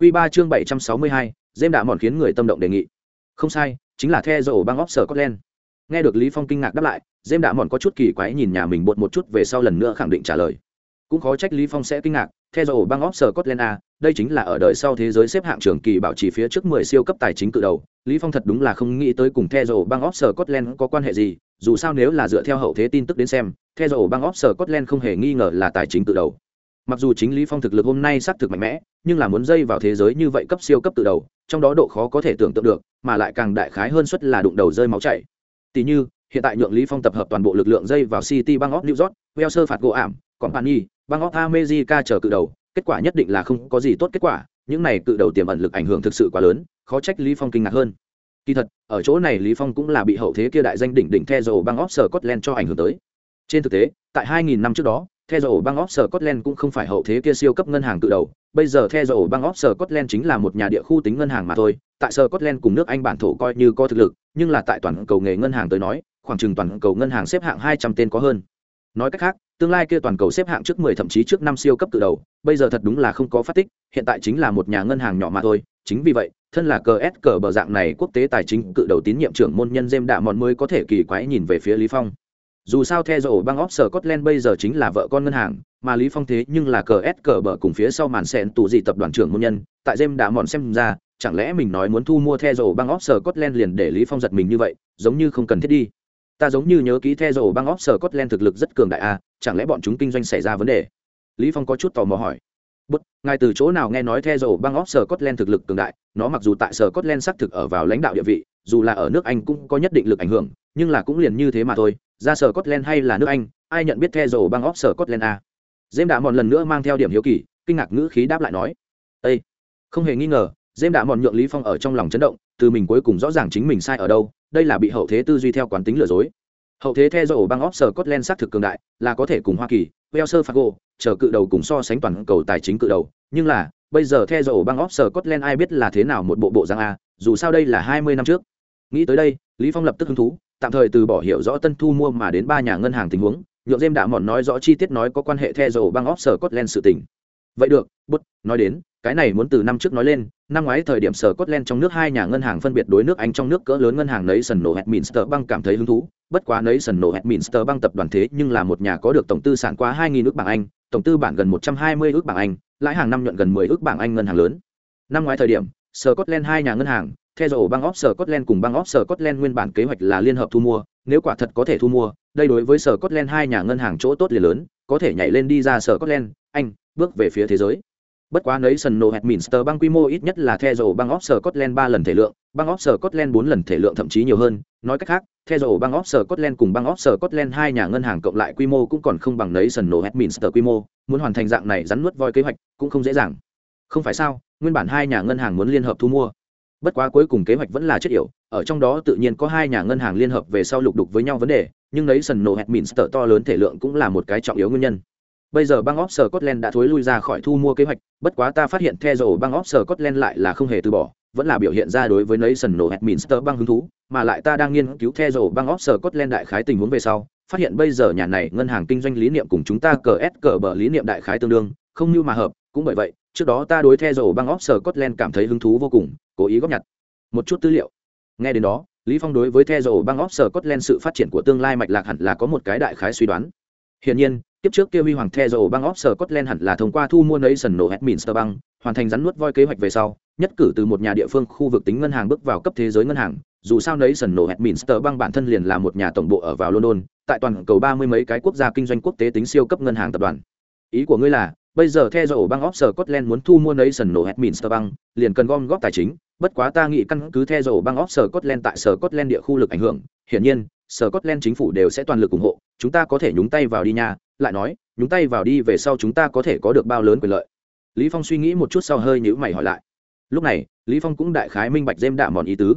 Quy 3 chương 762, Dêm đã mòn khiến người tâm động đề nghị. Không sai, chính là the dầu bang óc sở Scotland. Nghe được Lý Phong kinh ngạc đáp lại, Dêm đã mòn có chút kỳ quái nhìn nhà mình bột một chút về sau lần nữa khẳng định trả lời. Cũng khó trách Lý Phong sẽ kinh ngạc, theo bang óc sở Scotland a, đây chính là ở đời sau thế giới xếp hạng trường kỳ bảo trì phía trước 10 siêu cấp tài chính cự đầu lý phong thật đúng là không nghĩ tới cùng theo dầu bang of scotland có quan hệ gì dù sao nếu là dựa theo hậu thế tin tức đến xem theo dầu bang of scotland không hề nghi ngờ là tài chính cự đầu mặc dù chính lý phong thực lực hôm nay xác thực mạnh mẽ, nhưng là muốn dây vào thế giới như vậy cấp siêu cấp từ đầu, trong đó độ khó có thể tưởng tượng được, mà lại càng đại khái hơn suất là đụng đầu rơi máu chảy. Tỷ như, hiện tại nhượng lý phong tập hợp toàn bộ lực lượng dây vào city bang of new york, welser phạt gỗ ảm, company, bang of america chờ cự đầu, kết quả nhất định là không có gì tốt kết quả, những này cự đầu tiềm ẩn lực ảnh hưởng thực sự quá lớn, khó trách lý phong kinh ngạc hơn. Kỳ thật, ở chỗ này lý phong cũng là bị hậu thế kia đại danh đỉnh đỉnh theo dầu bang of scotland cho ảnh hưởng tới. Trên thực tế, tại 2.000 năm trước đó theo dầu bang of scotland cũng không phải hậu thế kia siêu cấp ngân hàng tự đầu. Bây giờ theo dầu bang of scotland chính là một nhà địa khu tính ngân hàng mà thôi. Tại scotland cùng nước anh bản thổ coi như có thực lực, nhưng là tại toàn cầu nghề ngân hàng tới nói, khoảng chừng toàn cầu ngân hàng xếp hạng 200 tên có hơn. Nói cách khác, tương lai kia toàn cầu xếp hạng trước 10 thậm chí trước năm siêu cấp tự đầu, bây giờ thật đúng là không có phát tích, hiện tại chính là một nhà ngân hàng nhỏ mà thôi. Chính vì vậy, thân là cờ s cờ bờ dạng này quốc tế tài chính cự đầu tín nhiệm trưởng môn nhân jem đạ mòn mới có thể kỳ quái nhìn về phía lý phong dù sao theo dầu bang óp sở Scotland bây giờ chính là vợ con ngân hàng mà lý phong thế nhưng là cờ s cờ bờ cùng phía sau màn sẹn tù gì tập đoàn trưởng môn nhân tại jem đã mòn xem ra chẳng lẽ mình nói muốn thu mua theo dầu bang óp sở Scotland liền để lý phong giật mình như vậy giống như không cần thiết đi. Ta giống như nhớ ký theo dầu bang óp sở Scotland thực lực rất cường đại a chẳng lẽ bọn chúng kinh doanh xảy ra vấn đề? Lý phong có chút tò mò hỏi. Bất, ngài từ chỗ nào nghe nói theo dầu bang óp sở Scotland thực lực cường đại, nó mặc dù tại sở Scotland xác thực ở vào lãnh đạo địa vị, dù là ở nước Anh cũng có nhất định lực ảnh hưởng, nhưng là cũng liền như thế mà thôi, ra sở Scotland hay là nước Anh, ai nhận biết theo dầu bang óc sở Scotland a? Dêm đã một lần nữa mang theo điểm hiếu kỳ, kinh ngạc ngữ khí đáp lại nói: "Ê, không hề nghi ngờ, Dêm đã mòn nhượng Lý Phong ở trong lòng chấn động, từ mình cuối cùng rõ ràng chính mình sai ở đâu, đây là bị hậu thế tư duy theo quán tính lừa dối. Hậu thế theo dầu bang óc sở Scotland xác thực cường đại, là có thể cùng Hoa Kỳ, Wells Fargo, chờ cự đầu cùng so sánh toàn cầu tài chính cự đầu, nhưng là, bây giờ theo dầu bang óc sở Scotland ai biết là thế nào một bộ bộ dạng a, dù sao đây là 20 năm trước. Nghĩ tới đây, Lý Phong lập tức hứng thú, tạm thời từ bỏ hiểu rõ tân thu mua mà đến ba nhà ngân hàng tình huống, nhượng dêm đã mòn nói rõ chi tiết nói có quan hệ theo dầu băng óp sở Scotland sự tình. Vậy được, bút, nói đến, cái này muốn từ năm trước nói lên, năm ngoái thời điểm sở Scotland trong nước hai nhà ngân hàng phân biệt đối nước Anh trong nước cỡ lớn ngân hàng nấy sần nổ Minster băng cảm thấy hứng thú, bất quá nấy sần nổ Minster băng tập đoàn thế nhưng là một nhà có được tổng tư sản quá 2000 ức bảng Anh, tổng tư bản gần 120 ước bảng Anh, lãi hàng năm nhuận gần 10 ước bảng Anh ngân hàng lớn. Năm ngoái thời điểm, Scotland hai nhà ngân hàng, theo dầu bang of Scotland cùng bang of Scotland nguyên bản kế hoạch là liên hợp thu mua, nếu quả thật có thể thu mua, đây đối với Scotland hai nhà ngân hàng chỗ tốt liền lớn, có thể nhảy lên đi ra Scotland, Anh, bước về phía thế giới. Bất quá nấy sân nổ Minster bang quy mô ít nhất là theo dầu bang of Scotland 3 lần thể lượng, bang of Scotland 4 lần thể lượng thậm chí nhiều hơn, nói cách khác, theo dầu bang of Scotland cùng bang of Scotland hai nhà ngân hàng cộng lại quy mô cũng còn không bằng nấy sân nổ Minster quy mô, muốn hoàn thành dạng này rắn nuốt voi kế hoạch cũng không dễ dàng. Không phải sao, nguyên bản hai nhà ngân hàng muốn liên hợp thu mua bất quá cuối cùng kế hoạch vẫn là chất yểu, ở trong đó tự nhiên có hai nhà ngân hàng liên hợp về sau lục đục với nhau vấn đề, nhưng lấy sần nổ hẹt mìn sờ to lớn thể lượng cũng là một cái trọng yếu nguyên nhân. Bây giờ băng óp sờ Scotland đã thối lui ra khỏi thu mua kế hoạch, bất quá ta phát hiện theo dầu băng óp sờ Scotland lại là không hề từ bỏ, vẫn là biểu hiện ra đối với nấy sần nổ hẹt mìn sờ băng hứng thú, mà lại ta đang nghiên cứu theo dầu băng óp sờ Scotland đại khái tình huống về sau, phát hiện bây giờ nhà này ngân hàng kinh doanh lý niệm cùng chúng ta cờ s cờ bờ lý niệm đại khái tương đương, không như mà hợp, cũng bởi vậy trước đó ta đối theo dầu băng óc sở Scotland cảm thấy hứng thú vô cùng, cố ý góp nhặt. Một chút tư liệu. Nghe đến đó, lý phong đối với theo dầu băng óc sở scotland sự phát triển của tương lai mạch lạc hẳn là có một cái đại khái suy đoán. Hiển nhiên, tiếp trước kia huy hoàng theo dầu băng óc sở scotland hẳn là thông qua thu mua nation nổ hedminster băng, hoàn thành rắn nuốt voi kế hoạch về sau, nhất cử từ một nhà địa phương khu vực tính ngân hàng bước vào cấp thế giới ngân hàng. Dù sao nấy sần nổ hedminster băng bản thân liền là một nhà tổng bộ ở vào london, tại toàn cầu ba mươi mấy cái quốc gia kinh doanh quốc tế tính siêu cấp ngân hàng tập đoàn. Ý của ngươi là bây giờ theo dõi bang óc scotland muốn thu mua nation nổ hedminster bang liền cần gom góp tài chính bất quá ta nghĩ căn cứ theo dõi bang óc Scotland tại sở Scotland địa khu lực ảnh hưởng, hiển nhiên, sở Scotland chính phủ đều sẽ toàn lực ủng hộ, chúng ta có thể nhúng tay vào đi nha, lại nói, nhúng tay vào đi về sau chúng ta có thể có được bao lớn quyền lợi. Lý Phong suy nghĩ một chút sau hơi nhíu mày hỏi lại. Lúc này, Lý Phong cũng đại khái minh bạch dêm đạm mòn ý tứ.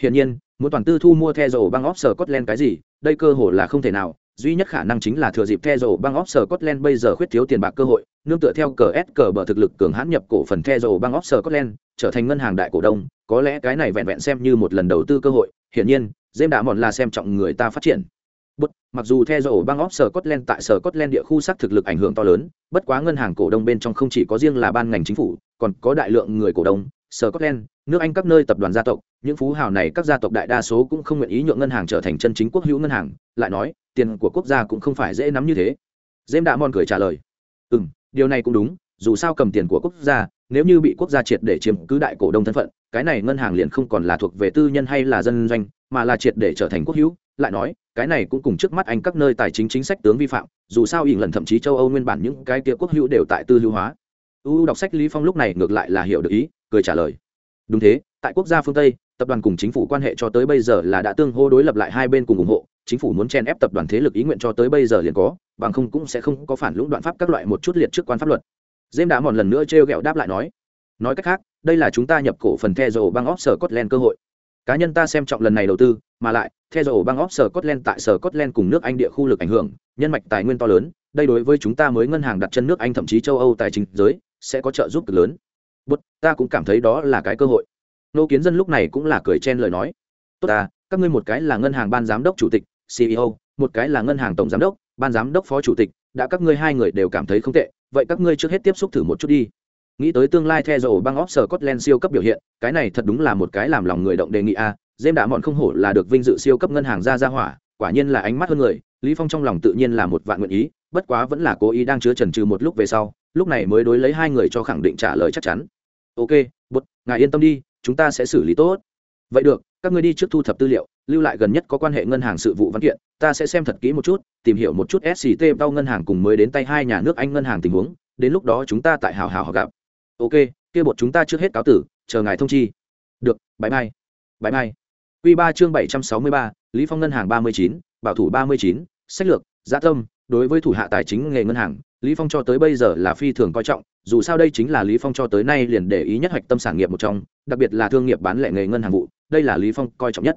Hiển nhiên, muốn toàn tư thu mua theo dầu bang óc sở Scotland cái gì, đây cơ hội là không thể nào, duy nhất khả năng chính là thừa dịp theo dầu bang óc sở Scotland bây giờ khuyết thiếu tiền bạc cơ hội, nương tựa theo cờ S cờ bờ thực lực cường hãn nhập cổ phần theo dầu bang óc sở Scotland, trở thành ngân hàng đại cổ đông, có lẽ cái này vẹn vẹn xem như một lần đầu tư cơ hội hiển nhiên james đã mòn là xem trọng người ta phát triển. Bất mặc dù theo dõi bang óc sở Scotland tại sở Scotland địa khu sắc thực lực ảnh hưởng to lớn bất quá ngân hàng cổ đông bên trong không chỉ có riêng là ban ngành chính phủ còn có đại lượng người cổ đông Scotland nước Anh các nơi tập đoàn gia tộc những phú hào này các gia tộc đại đa số cũng không nguyện ý nhượng ngân hàng trở thành chân chính quốc hữu ngân hàng lại nói tiền của quốc gia cũng không phải dễ nắm như thế. James đã mòn cười trả lời Ừm, điều này cũng đúng dù sao cầm tiền của quốc gia nếu như bị quốc gia triệt để chiếm cứ đại cổ đông thân phận cái này ngân hàng liền không còn là thuộc về tư nhân hay là dân doanh mà là triệt để trở thành quốc hữu. Lại nói cái này cũng cùng trước mắt anh các nơi tài chính chính sách tướng vi phạm dù sao ỉn lần thậm chí châu âu nguyên bản những cái kia quốc hữu đều tại tư lưu hóa. U đọc sách lý phong lúc này ngược lại là hiểu được ý cười trả lời. Đúng thế, tại quốc gia phương tây, tập đoàn cùng chính phủ quan hệ cho tới bây giờ là đã tương hô đối lập lại hai bên cùng ủng hộ, chính phủ muốn chen ép tập đoàn thế lực ý nguyện cho tới bây giờ liền có, bằng không cũng sẽ không có phản lũng đoạn pháp các loại một chút liệt trước quan pháp luật. Dêm đã một lần nữa trêu ghẹo đáp lại nói nói cách khác, đây là chúng ta nhập cổ phần the dầu bang óp sở cotland cơ hội. Cá nhân ta xem trọng lần này đầu tư, mà lại, the dầu bang óp sở scotland tại sở scotland cùng nước anh địa khu lực ảnh hưởng, nhân mạch tài nguyên to lớn, đây đối với chúng ta mới ngân hàng đặt chân nước anh thậm chí châu âu tài chính giới sẽ có trợ giúp cực lớn bút, ta cũng cảm thấy đó là cái cơ hội. Nô kiến dân lúc này cũng là cười chen lời nói. Tốt ta, các ngươi một cái là ngân hàng ban giám đốc chủ tịch ceo một cái là ngân hàng tổng giám đốc, ban giám đốc phó chủ tịch, đã các ngươi hai người đều cảm thấy không tệ, vậy các ngươi trước hết tiếp xúc thử một chút đi. Nghĩ tới tương lai theo dầu băng óp sở Scotland siêu cấp biểu hiện, cái này thật đúng là một cái làm lòng người động đề nghị a dêm đã mọn không hổ là được vinh dự siêu cấp ngân hàng ra ra hỏa, quả nhiên là ánh mắt hơn người, lý phong trong lòng tự nhiên là một vạn nguyện ý, bất quá vẫn là cố ý đang chứa chần chừ một lúc về sau, lúc này mới đối lấy hai người cho khẳng định trả lời chắc chắn ok bột, ngài yên tâm đi chúng ta sẽ xử lý tốt. Vậy được các ngươi đi trước thu thập tư liệu lưu lại gần nhất có quan hệ ngân hàng sự vụ văn kiện ta sẽ xem thật kỹ một chút tìm hiểu một chút sct đau ngân hàng cùng mới đến tay hai nhà nước anh ngân hàng tình huống đến lúc đó chúng ta tại hào hào họ gặp. Ok kia bột chúng ta trước hết cáo tử chờ ngài thông chi. Được bãi mai bãi mai q ba chương bảy trăm sáu mươi ba lý phong ngân hàng ba mươi chín bảo thủ ba mươi chín sách lược gia tâm đối với thủ hạ tài chính nghề ngân hàng lý phong cho tới bây giờ là phi thường coi trọng dù sao đây chính là lý phong cho tới nay liền để ý nhất hoạch tâm sản nghiệp một trong, đặc biệt là thương nghiệp bán lẻ nghề ngân hàng vụ, đây là lý phong coi trọng nhất.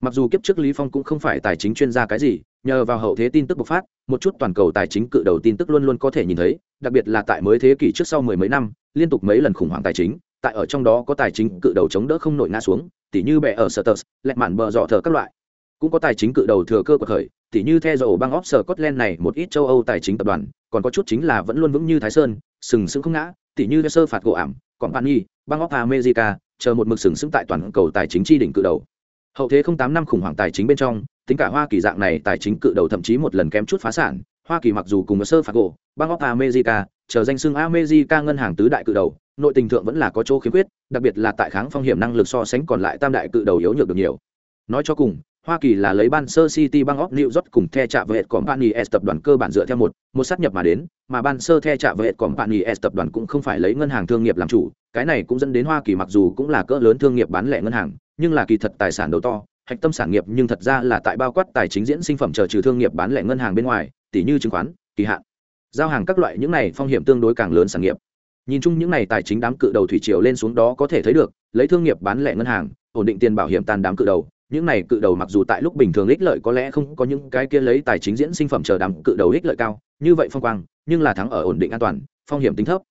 Mặc dù kiếp trước lý phong cũng không phải tài chính chuyên gia cái gì, nhờ vào hậu thế tin tức bộc phát, một chút toàn cầu tài chính cự đầu tin tức luôn luôn có thể nhìn thấy, đặc biệt là tại mới thế kỷ trước sau mười mấy năm, liên tục mấy lần khủng hoảng tài chính, tại ở trong đó có tài chính cự đầu chống đỡ không nổi ngã xuống, tỉ như bẻ ở sở tờ lẹt mạn bờ dọ thờ các loại. Cũng có tài chính cự đầu thừa cơ của khởi tỉ như theo dầu bang óc sở Scotland này, một ít châu Âu tài chính tập đoàn, còn có chút chính là vẫn luôn vững như Thái Sơn sừng sững không ngã, tỉ như sơ phạt gỗ ảm, còn Company bang óc America, chờ một mực sừng sững tại toàn cầu tài chính chi đỉnh cự đầu. Hậu thế không tám năm khủng hoảng tài chính bên trong, tính cả hoa kỳ dạng này tài chính cự đầu thậm chí một lần kém chút phá sản, hoa kỳ mặc dù cùng sơ phạt gỗ bang óc America, chờ danh xưng America ngân hàng tứ đại cự đầu, nội tình thượng vẫn là có chỗ khiếm khuyết, đặc biệt là tại kháng phong hiểm năng lực so sánh còn lại tam đại cự đầu yếu nhược được nhiều. Nói cho cùng Hoa Kỳ là lấy ban sơ City Bank of New York cùng The Trạ Vệ Company S tập đoàn cơ bản dựa theo một, một sát nhập mà đến, mà ban sơ The Trạ Vệ Company S tập đoàn cũng không phải lấy ngân hàng thương nghiệp làm chủ, cái này cũng dẫn đến Hoa Kỳ mặc dù cũng là cỡ lớn thương nghiệp bán lẻ ngân hàng, nhưng là kỳ thật tài sản đầu to, hạch tâm sản nghiệp nhưng thật ra là tại bao quát tài chính diễn sinh phẩm chờ trừ thương nghiệp bán lẻ ngân hàng bên ngoài, tỷ như chứng khoán, kỳ hạn, giao hàng các loại những này phong hiểm tương đối càng lớn sản nghiệp. Nhìn chung những này tài chính đám cự đầu thủy triều lên xuống đó có thể thấy được, lấy thương nghiệp bán lẻ ngân hàng, ổn định tiền bảo hiểm tan đám cự đầu, những này cự đầu mặc dù tại lúc bình thường ích lợi có lẽ không có những cái kia lấy tài chính diễn sinh phẩm chờ đám cự đầu ích lợi cao như vậy phong quang nhưng là thắng ở ổn định an toàn phong hiểm tính thấp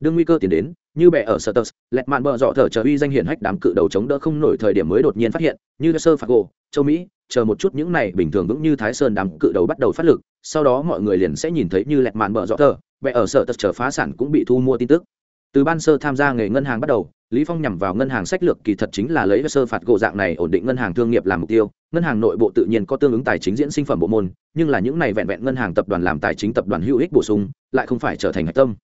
đương nguy cơ tiến đến như bè ở sở Sertus, lẹt mạn bờ dọ thở chờ uy danh hiển hách đám cự đầu chống đỡ không nổi thời điểm mới đột nhiên phát hiện, như sơ phạt gỗ, châu Mỹ, chờ một chút những này bình thường vững như Thái Sơn đám cự đầu bắt đầu phát lực, sau đó mọi người liền sẽ nhìn thấy như lẹt mạn bờ dọ thở, bè ở sở Sertus chờ phá sản cũng bị thu mua tin tức. Từ ban sơ tham gia nghề ngân hàng bắt đầu, lý phong nhằm vào ngân hàng sách lược kỳ thật chính là lấy sơ phạt gỗ dạng này ổn định ngân hàng thương nghiệp làm mục tiêu. Ngân hàng nội bộ tự nhiên có tương ứng tài chính diễn sinh phẩm bộ môn nhưng là những này vẹn vẹn ngân hàng tập đoàn làm tài chính tập đoàn hữu ích bổ sung lại không phải trở thành hạch tâm.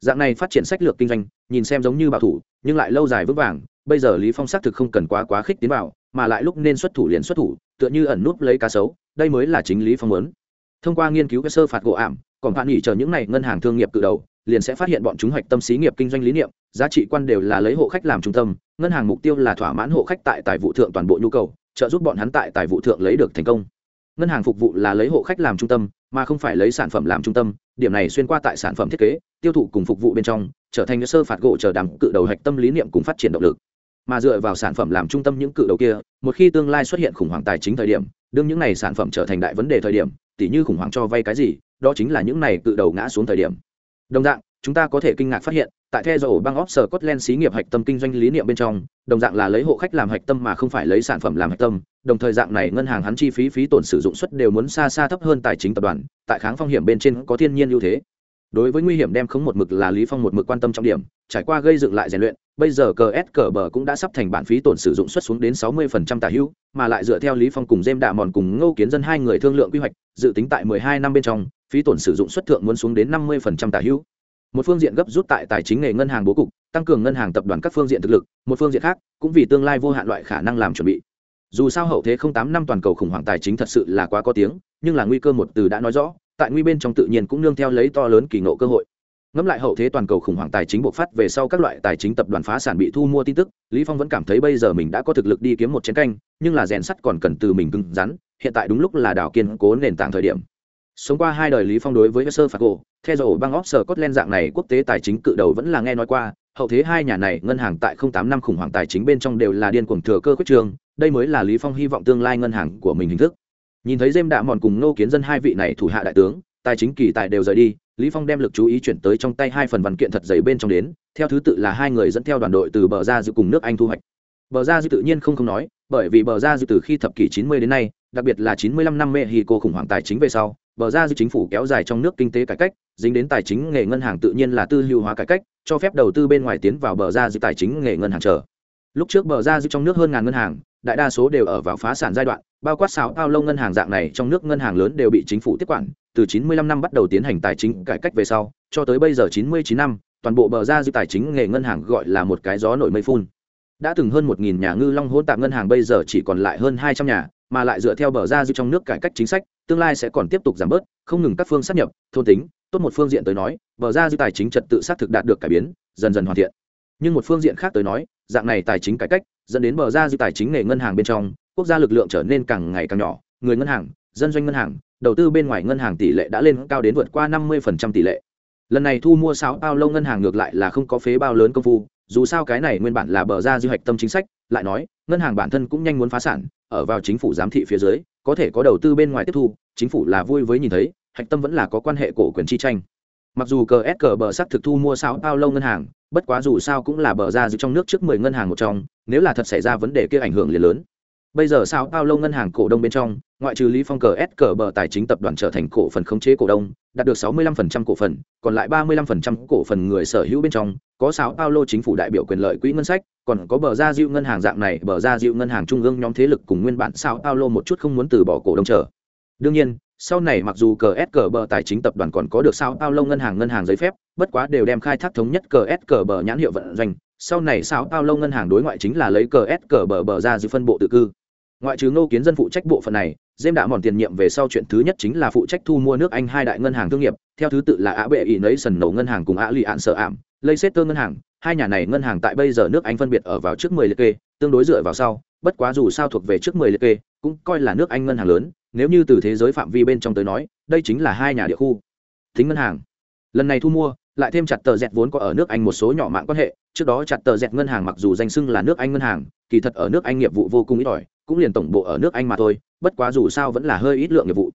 Dạng này phát triển sách lược kinh doanh nhìn xem giống như bảo thủ nhưng lại lâu dài vững vàng bây giờ lý phong xác thực không cần quá quá khích tiến vào mà lại lúc nên xuất thủ liền xuất thủ tựa như ẩn núp lấy cá sấu đây mới là chính lý phong muốn. Thông qua nghiên cứu sơ phạt gỗ ảm còn bạn nghỉ chờ những này ngân hàng thương nghiệp cự đầu, liền sẽ phát hiện bọn chúng hoạch tâm xí nghiệp kinh doanh lý niệm, giá trị quan đều là lấy hộ khách làm trung tâm, ngân hàng mục tiêu là thỏa mãn hộ khách tại tài vụ thượng toàn bộ nhu cầu, trợ giúp bọn hắn tại tài vụ thượng lấy được thành công. Ngân hàng phục vụ là lấy hộ khách làm trung tâm, mà không phải lấy sản phẩm làm trung tâm, điểm này xuyên qua tại sản phẩm thiết kế, tiêu thụ cùng phục vụ bên trong, trở thành sơ phạt gỗ chờ đàm cự đầu hạch tâm lý niệm cùng phát triển động lực. Mà dựa vào sản phẩm làm trung tâm những cự đầu kia, một khi tương lai xuất hiện khủng hoảng tài chính thời điểm, đương những này sản phẩm trở thành đại vấn đề thời điểm, tỉ như khủng hoảng cho vay cái gì đó chính là những này cự đầu ngã xuống thời điểm. Đồng dạng, chúng ta có thể kinh ngạc phát hiện, tại the dầu bang offshore Scotland xí nghiệp hạch tâm kinh doanh lý niệm bên trong, đồng dạng là lấy hộ khách làm hạch tâm mà không phải lấy sản phẩm làm hạch tâm, đồng thời dạng này ngân hàng hắn chi phí phí tổn sử dụng suất đều muốn xa xa thấp hơn tài chính tập đoàn, tại kháng phong hiểm bên trên có thiên nhiên ưu thế. Đối với nguy hiểm đem không một mực là lý phong một mực quan tâm trọng điểm, trải qua gây dựng lại rèn luyện bây giờ cờ s cờ bờ cũng đã sắp thành bản phí tổn sử dụng suất xuống đến 60% tả hữu, mà lại dựa theo lý phong cùng dêm đạ mòn cùng ngô kiến dân hai người thương lượng quy hoạch, dự tính tại 12 năm bên trong, phí tổn sử dụng suất thượng muốn xuống đến 50% tả hữu. Một phương diện gấp rút tại tài chính nghề ngân hàng bố cục, tăng cường ngân hàng tập đoàn các phương diện thực lực, một phương diện khác, cũng vì tương lai vô hạn loại khả năng làm chuẩn bị. Dù sao hậu thế không tám năm toàn cầu khủng hoảng tài chính thật sự là quá có tiếng, nhưng là nguy cơ một từ đã nói rõ, tại nguy bên trong tự nhiên cũng nương theo lấy to lớn kỳ ngộ cơ hội ngẫm lại hậu thế toàn cầu khủng hoảng tài chính bộc phát về sau các loại tài chính tập đoàn phá sản bị thu mua tin tức, lý phong vẫn cảm thấy bây giờ mình đã có thực lực đi kiếm một chiến canh, nhưng là rèn sắt còn cần từ mình cứng rắn, hiện tại đúng lúc là đào kiên cố nền tảng thời điểm. Sống qua hai đời lý phong đối với sơ phạt cổ theo dầu băng óc sở scotland dạng này quốc tế tài chính cự đầu vẫn là nghe nói qua, hậu thế hai nhà này ngân hàng tại 08 năm khủng hoảng tài chính bên trong đều là điên cuồng thừa cơ quyết trường, đây mới là lý phong hy vọng tương lai ngân hàng của mình hình thức. Nhìn thấy dêm đạ mòn cùng nô kiến dân hai vị này thủ hạ đại tướng tài chính kỳ tài đều rời đi, lý phong đem lực chú ý chuyển tới trong tay hai phần văn kiện thật dày bên trong đến, theo thứ tự là hai người dẫn theo đoàn đội từ bờ ra dự cùng nước anh thu hoạch. Bờ ra dự tự nhiên không không nói, bởi vì bờ ra dự từ khi thập kỷ 90 đến nay, đặc biệt là 95 năm Mexico khủng hoảng tài chính về sau, bờ ra dự chính phủ kéo dài trong nước kinh tế cải cách, dính đến tài chính nghề ngân hàng tự nhiên là tư lưu hóa cải cách, cho phép đầu tư bên ngoài tiến vào bờ ra dự tài chính nghề ngân hàng chờ. Lúc trước bờ ra dự trong nước hơn ngàn ngân hàng, đại đa số đều ở vào phá sản giai đoạn, bao quát sáu cao lâu ngân hàng dạng này trong nước ngân hàng lớn đều bị chính phủ tiếp quản từ 95 năm bắt đầu tiến hành tài chính cải cách về sau, cho tới bây giờ 99 năm, toàn bộ bờ ra dự tài chính nghề ngân hàng gọi là một cái gió nổi mây phun. Đã từng hơn 1.000 nhà ngư long hỗn tạp ngân hàng bây giờ chỉ còn lại hơn 200 nhà, mà lại dựa theo bờ ra dư trong nước cải cách chính sách, tương lai sẽ còn tiếp tục giảm bớt, không ngừng các phương sát nhập, thôn tính, tốt một phương diện tới nói, bờ ra dư tài chính trật tự xác thực đạt được cải biến, dần dần hoàn thiện. Nhưng một phương diện khác tới nói, dạng này tài chính cải cách dẫn đến bờ ra dư tài chính nghề ngân hàng bên trong, quốc gia lực lượng trở nên càng ngày càng nhỏ, người ngân hàng, dân doanh ngân hàng đầu tư bên ngoài ngân hàng tỷ lệ đã lên cao đến vượt qua năm mươi tỷ lệ. Lần này thu mua sáu bao lâu ngân hàng ngược lại là không có phế bao lớn công phu, dù sao cái này nguyên bản là bờ ra dư hoạch tâm chính sách, lại nói, ngân hàng bản thân cũng nhanh muốn phá sản, ở vào chính phủ giám thị phía dưới, có thể có đầu tư bên ngoài tiếp thu, chính phủ là vui với nhìn thấy hạch tâm vẫn là có quan hệ cổ quyền chi tranh. Mặc dù cờ s cờ bờ sắc thực thu mua sao bao lâu ngân hàng, bất quá dù sao cũng là bờ ra dư trong nước trước mười ngân hàng một trong, nếu là thật xảy ra vấn đề kia ảnh hưởng liền lớn bây giờ sao bao lâu ngân hàng cổ đông bên trong, ngoại trừ lý phong cờ s cờ bờ tài chính tập đoàn trở thành cổ phần khống chế cổ đông, đạt được 65% cổ phần, còn lại 35% cổ phần người sở hữu bên trong, có sao paulo chính phủ đại biểu quyền lợi quỹ ngân sách, còn có bờ ra dịu ngân hàng dạng này, bờ ra dịu ngân hàng trung ương nhóm thế lực cùng nguyên bản sao paulo một chút không muốn từ bỏ cổ đông trở đương nhiên, sau này mặc dù cờ s cờ bờ tài chính tập đoàn còn có được sao paulo ngân hàng ngân hàng giấy phép, bất quá đều đem khai thác thống nhất cờ s cờ bờ nhãn hiệu vận doanh. Sau này sao paulo ngân hàng đối ngoại chính là lấy cờ s cờ bờ bờ ra dịu phân bộ tự cư ngoại trừ ngô kiến dân phụ trách bộ phận này dêm đã mòn tiền nhiệm về sau chuyện thứ nhất chính là phụ trách thu mua nước anh hai đại ngân hàng thương nghiệp, theo thứ tự là Á bệ ỷ nấy sần nổ ngân hàng cùng Á lì ạn sợ ảm lây xét tơ ngân hàng. Hai nhà này ngân hàng tại bây giờ nước anh phân biệt ở vào trước mười liệt kê, tương đối dựa vào sau, bất quá dù sao thuộc về trước mười liệt kê, cũng coi là nước anh ngân hàng lớn, nếu như từ thế giới phạm vi bên trong tới nói, đây chính là hai nhà địa khu. Thính ngân hàng. Lần này thu mua lại thêm chặt tờ dẹt vốn có ở nước anh một số nhỏ mạng quan hệ. Trước đó chặt tờ dẹt ngân hàng mặc dù danh xưng là nước anh ngân hàng, kỳ thật ở nước anh nghiệp vụ vô cùng ít ỏi, cũng liền tổng bộ ở nước anh mà thôi, bất quá dù sao vẫn là hơi ít lượng nghiệp vụ.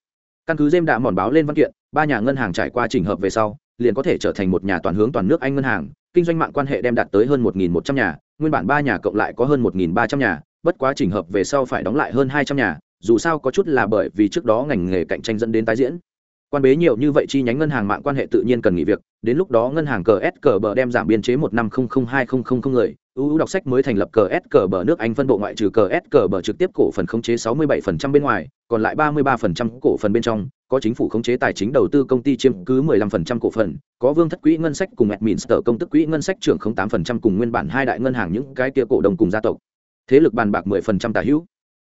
Căn cứ dêm đã mòn báo lên văn kiện, ba nhà ngân hàng trải qua trình hợp về sau, liền có thể trở thành một nhà toàn hướng toàn nước anh ngân hàng, kinh doanh mạng quan hệ đem đạt tới hơn một một trăm nhà, nguyên bản ba nhà cộng lại có hơn một ba trăm nhà, bất quá trình hợp về sau phải đóng lại hơn hai trăm nhà, dù sao có chút là bởi vì trước đó ngành nghề cạnh tranh dẫn đến tái diễn quan bế nhiều như vậy chi nhánh ngân hàng mạng quan hệ tự nhiên cần nghỉ việc, đến lúc đó ngân hàng cờ s cờ bờ đem giảm biên chế một năm không không hai không không không người. Ưu đọc sách mới thành lập cờ s cờ bờ nước anh phân bộ ngoại trừ cờ s cờ bờ trực tiếp cổ phần khống chế sáu mươi bảy phần trăm bên ngoài, còn lại ba mươi ba phần trăm cổ phần bên trong, có chính phủ khống chế tài chính đầu tư công ty chiếm cứ mười lăm phần trăm cổ phần, có vương thất quỹ ngân sách cùng adminster công tức quỹ ngân sách trưởng không tám phần trăm cùng nguyên bản hai đại ngân hàng những cái kia cổ đông cùng gia tộc. Thế lực bàn bạc mười phần trăm tả hữu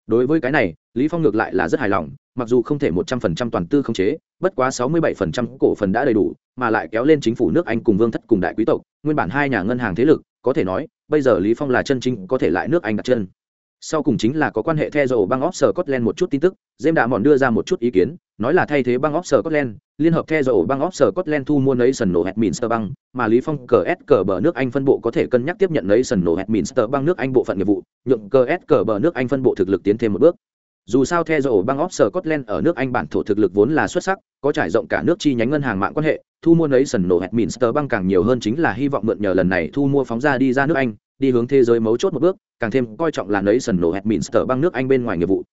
đối với cái này, lý phong ngược lại là rất hài lòng, mặc dù không thể một trăm phần trăm toàn tư khống chế, bất quá sáu mươi bảy phần trăm cổ phần đã đầy đủ, mà lại kéo lên chính phủ nước anh cùng vương thất cùng đại quý tộc, nguyên bản hai nhà ngân hàng thế lực, có thể nói, bây giờ lý phong là chân chính có thể lại nước anh đặt chân sau cùng chính là có quan hệ theo dầu băng óc sở Scotland một chút tin tức, James đã mòn đưa ra một chút ý kiến, nói là thay thế băng óc sở Scotland, liên hợp theo dầu băng óc sở Scotland thu mua nấy sần nổ Minster băng, mà Lý Phong cờ S cờ bờ nước Anh phân bộ có thể cân nhắc tiếp nhận nấy sần nổ Minster băng nước Anh bộ phận nghiệp vụ, nhượng cờ S cờ bờ nước Anh phân bộ thực lực tiến thêm một bước. Dù sao theo dầu băng óc sở Scotland ở nước Anh bản thổ thực lực vốn là xuất sắc, có trải rộng cả nước chi nhánh ngân hàng mạng quan hệ, thu mua nấy sần nổ Minster băng càng nhiều hơn chính là hy vọng mượn nhờ lần này thu mua phóng ra đi ra nước Anh, đi hướng thế giới mấu chốt một bước, càng thêm coi trọng là nấy sần nổ hẹn mịn sờ băng nước anh bên ngoài nghiệp vụ.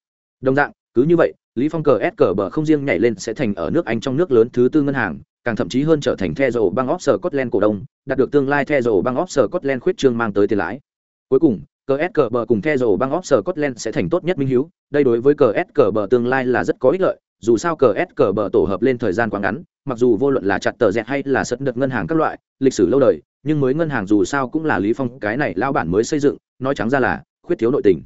Đồng dạng, cứ như vậy, lý phong cờ s cờ bờ không riêng nhảy lên sẽ thành ở nước anh trong nước lớn thứ tư ngân hàng, càng thậm chí hơn trở thành theo dầu băng offshore Scotland cổ đông, đạt được tương lai theo dầu băng offshore Scotland khuyết trương mang tới tiền lãi. Cuối cùng, cờ s cờ bờ cùng theo dầu băng offshore Scotland sẽ thành tốt nhất minh hiếu, đây đối với cờ s cờ bờ tương lai là rất có ích lợi, dù sao cờ s cờ bờ tổ hợp lên thời gian quá ngắn, mặc dù vô luận là chặt tờ dẹt hay là sất đợt ngân hàng các loại, lịch sử lâu đời nhưng mới ngân hàng dù sao cũng là lý phong, cái này lao bản mới xây dựng, nói trắng ra là khuyết thiếu nội tình.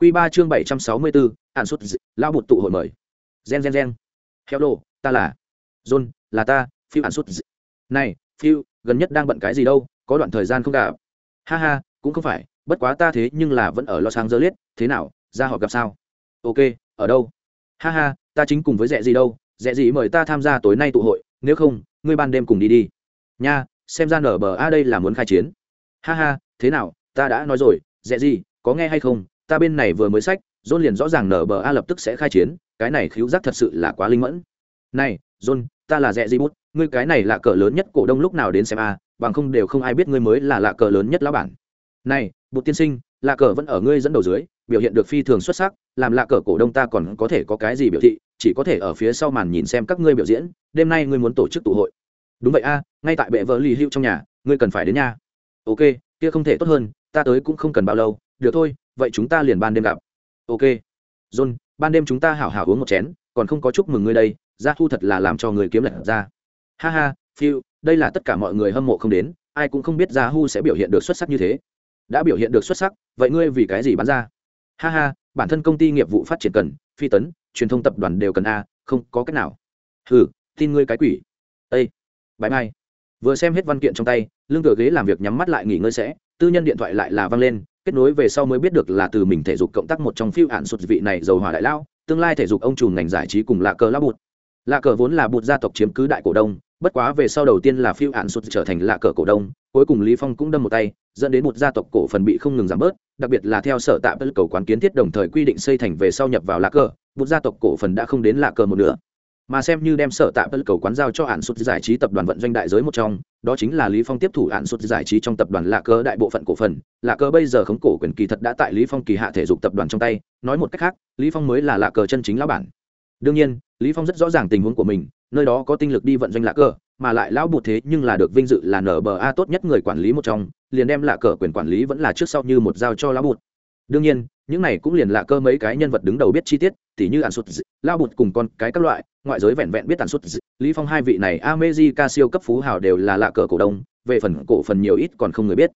Quy ba chương bảy trăm sáu mươi bốn ạn xuất lao bột tụ hội mời. Gen gen gen. Hello, ta là john, là ta, phiêu ạn suất này, phiêu, gần nhất đang bận cái gì đâu, có đoạn thời gian không gặp. Ha ha, cũng không phải, bất quá ta thế nhưng là vẫn ở lo sáng dơ liết thế nào, ra họ gặp sao? Ok, ở đâu? Ha ha, ta chính cùng với dẹ gì đâu dẹ gì mời ta tham gia tối nay tụ hội, nếu không, ngươi ban đêm cùng đi đi. Nha xem ra nở bờ a đây là muốn khai chiến. Ha ha, thế nào, ta đã nói rồi, dẹ gì, có nghe hay không, ta bên này vừa mới sách, john liền rõ ràng nở bờ a lập tức sẽ khai chiến, cái này khiếu giác thật sự là quá linh mẫn. Này, john, ta là dẹ gì bút, ngươi cái này là cờ lớn nhất cổ đông lúc nào đến xem a, bằng không đều không ai biết ngươi mới là lạ cờ lớn nhất lão bản. Này bụt tiên sinh lạ cờ vẫn ở ngươi dẫn đầu dưới, biểu hiện được phi thường xuất sắc, làm lạ cờ cổ đông ta còn có thể có cái gì biểu thị, chỉ có thể ở phía sau màn nhìn xem các ngươi biểu diễn, đêm nay ngươi muốn tổ chức tụ hội. Đúng vậy a ngay tại bệ vợ lì hữu trong nhà, ngươi cần phải đến nhà. Ok, kia không thể tốt hơn, ta tới cũng không cần bao lâu, được thôi, vậy chúng ta liền ban đêm gặp. Ok. John, ban đêm chúng ta hảo hảo uống một chén, còn không có chúc mừng ngươi đây Ra thu thật là làm cho người kiếm lật ra. Ha ha phiêu đây là tất cả mọi người hâm mộ không đến, ai cũng không biết Ra hu sẽ biểu hiện được xuất sắc như thế. Đã biểu hiện được xuất sắc, vậy ngươi vì cái gì bán ra? Ha ha, bản thân công ty nghiệp vụ phát triển cần, phi tấn, truyền thông tập đoàn đều cần a, không có cách nào. Hừ, tin ngươi cái quỷ. Ây bãi mai vừa xem hết văn kiện trong tay, lưng cửa ghế làm việc nhắm mắt lại nghỉ ngơi sẽ, tư nhân điện thoại lại là văng lên, kết nối về sau mới biết được là từ mình thể dục cộng tác một trong phiêu ạn sụt vị này dầu hỏa đại lao tương lai thể dục ông trùm ngành giải trí cùng lạ cờ lao bụt. Lạ cờ vốn là bụt gia tộc chiếm cứ đại cổ đông, bất quá về sau đầu tiên là phiêu ạn sụt trở thành lạ cờ cổ đông, cuối cùng lý phong cũng đâm một tay, dẫn đến một gia tộc cổ phần bị không ngừng giảm bớt, đặc biệt là theo sở tạm bất cầu quán kiến thiết đồng thời quy định xây thành về sau nhập vào lạ cờ một gia tộc cổ phần đã không đến lạ cờ một nửa mà xem như đem sở tạm bất cầu quán giao cho hạn sụt giải trí tập đoàn vận doanh đại giới một trong đó chính là lý phong tiếp thủ hạn sụt giải trí trong tập đoàn lạ cơ đại bộ phận cổ phần. Lạ cơ bây giờ khống cổ quyền kỳ thật đã tại lý phong kỳ hạ thể dục tập đoàn trong tay. Nói một cách khác lý phong mới là lạ cơ chân chính lão bản. Đương nhiên lý phong rất rõ ràng tình huống của mình nơi đó có tinh lực đi vận doanh lạ cơ, mà lại lão bụt thế nhưng là được vinh dự là nở bờ a tốt nhất người quản lý một trong liền đem lạ cờ quyền quản lý vẫn là trước sau như một giao cho lão bụt. Đương nhiên những này cũng liền lạ cơ mấy cái nhân vật đứng đầu biết chi tiết, tỉ như ạn sụt lao bụt cùng con cái các loại, ngoại giới vẹn vẹn biết ạn sụt lý phong hai vị này amejica siêu cấp phú hào đều là lạ cờ cổ đông, về phần cổ phần nhiều ít còn không người biết.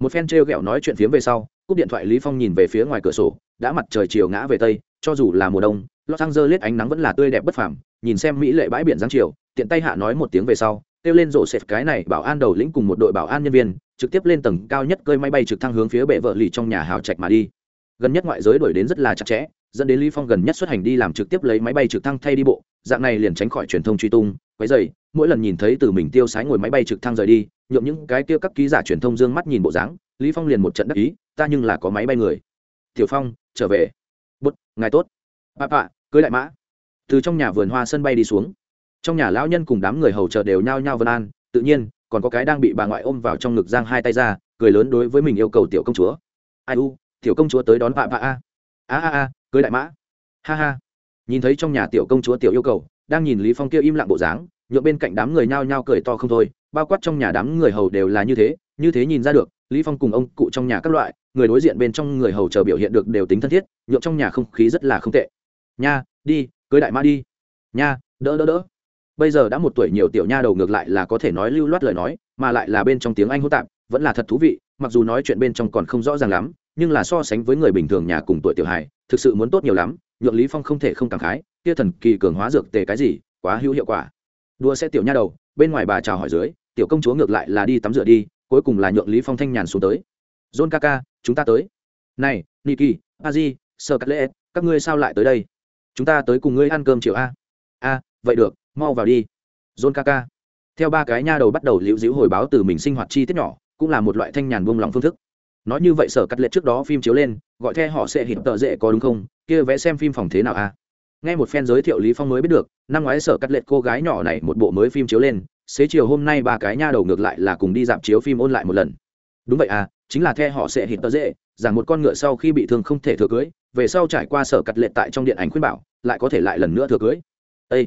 Một phen treo ghẹo nói chuyện phiếm về sau, cúp điện thoại lý phong nhìn về phía ngoài cửa sổ, đã mặt trời chiều ngã về tây, cho dù là mùa đông, los angeles ánh nắng vẫn là tươi đẹp bất phàm, nhìn xem mỹ lệ bãi biển giáng chiều, tiện tay hạ nói một tiếng về sau, kêu lên rổ xẹt cái này bảo an đầu lĩnh cùng một đội bảo an nhân viên, trực tiếp lên tầng cao nhất cơi máy bay trực thăng hướng phía bệ vợ lì trong nhà hào trạch mà đi gần nhất ngoại giới đổi đến rất là chặt chẽ, dẫn đến lý phong gần nhất xuất hành đi làm trực tiếp lấy máy bay trực thăng thay đi bộ, dạng này liền tránh khỏi truyền thông truy tung, quấy dày mỗi lần nhìn thấy từ mình tiêu sái ngồi máy bay trực thăng rời đi nhộn những cái tiêu các ký giả truyền thông dương mắt nhìn bộ dáng, lý phong liền một trận đắc ý, ta nhưng là có máy bay người. Tiểu phong, trở về. Bút ngài tốt. Bà bạ, cưới đại mã. Từ trong nhà vườn hoa sân bay đi xuống. Trong nhà lão nhân cùng đám người hầu chờ đều nhao nhao vân an, tự nhiên, còn có cái đang bị bà ngoại ôm vào trong ngực giang hai tay ra, cười lớn đối với mình yêu cầu tiểu công chúa. Ai u tiểu công chúa tới đón bà bà a. A a a, cưới đại mã. Ha ha. Nhìn thấy trong nhà tiểu công chúa tiểu yêu cầu, đang nhìn lý phong kia im lặng bộ dáng, nhượng bên cạnh đám người nhao nhao cười to không thôi, bao quát trong nhà đám người hầu đều là như thế như thế nhìn ra được, lý phong cùng ông cụ trong nhà các loại, người đối diện bên trong người hầu chờ biểu hiện được đều tính thân thiết, nhượng trong nhà không khí rất là không tệ. Nha, đi, cưới đại mã đi. Nha, đỡ đỡ đỡ. Bây giờ đã một tuổi nhiều tiểu nha đầu ngược lại là có thể nói lưu loát lời nói, mà lại là bên trong tiếng anh hỗn tạp, vẫn là thật thú vị, mặc dù nói chuyện bên trong còn không rõ ràng lắm nhưng là so sánh với người bình thường nhà cùng tuổi tiểu hài, thực sự muốn tốt nhiều lắm, nhượng lý phong không thể không cảm khái, kia thần kỳ cường hóa dược tề cái gì, quá hữu hiệu quả. Đua sẽ tiểu nha đầu, bên ngoài bà chào hỏi dưới, tiểu công chúa ngược lại là đi tắm rửa đi, cuối cùng là nhượng lý phong thanh nhàn xuống tới. John kaka, chúng ta tới. Này, niki, aji sơ cắt lễ, các ngươi sao lại tới đây? Chúng ta tới cùng ngươi ăn cơm chiều a. A, vậy được, mau vào đi. John kaka. Theo ba cái nha đầu bắt đầu liễu diễu hồi báo từ mình sinh hoạt chi tiết nhỏ, cũng là một loại thanh nhàn buông lòng phương thức nói như vậy sở cắt lệ trước đó phim chiếu lên, gọi theo họ sẽ hiện tợ dễ có đúng không? Kia vẽ xem phim phòng thế nào a nghe một fan giới thiệu lý phong mới biết được, năm ngoái sở cắt lệ cô gái nhỏ này một bộ mới phim chiếu lên, xế chiều hôm nay ba cái nha đầu ngược lại là cùng đi dạp chiếu phim ôn lại một lần. Đúng vậy à chính là theo họ sẽ hiện tợ dễ rằng một con ngựa sau khi bị thương không thể thừa cưới, về sau trải qua sở cắt lệ tại trong điện ảnh khuyên bảo, lại có thể lại lần nữa thừa cưới. Ê!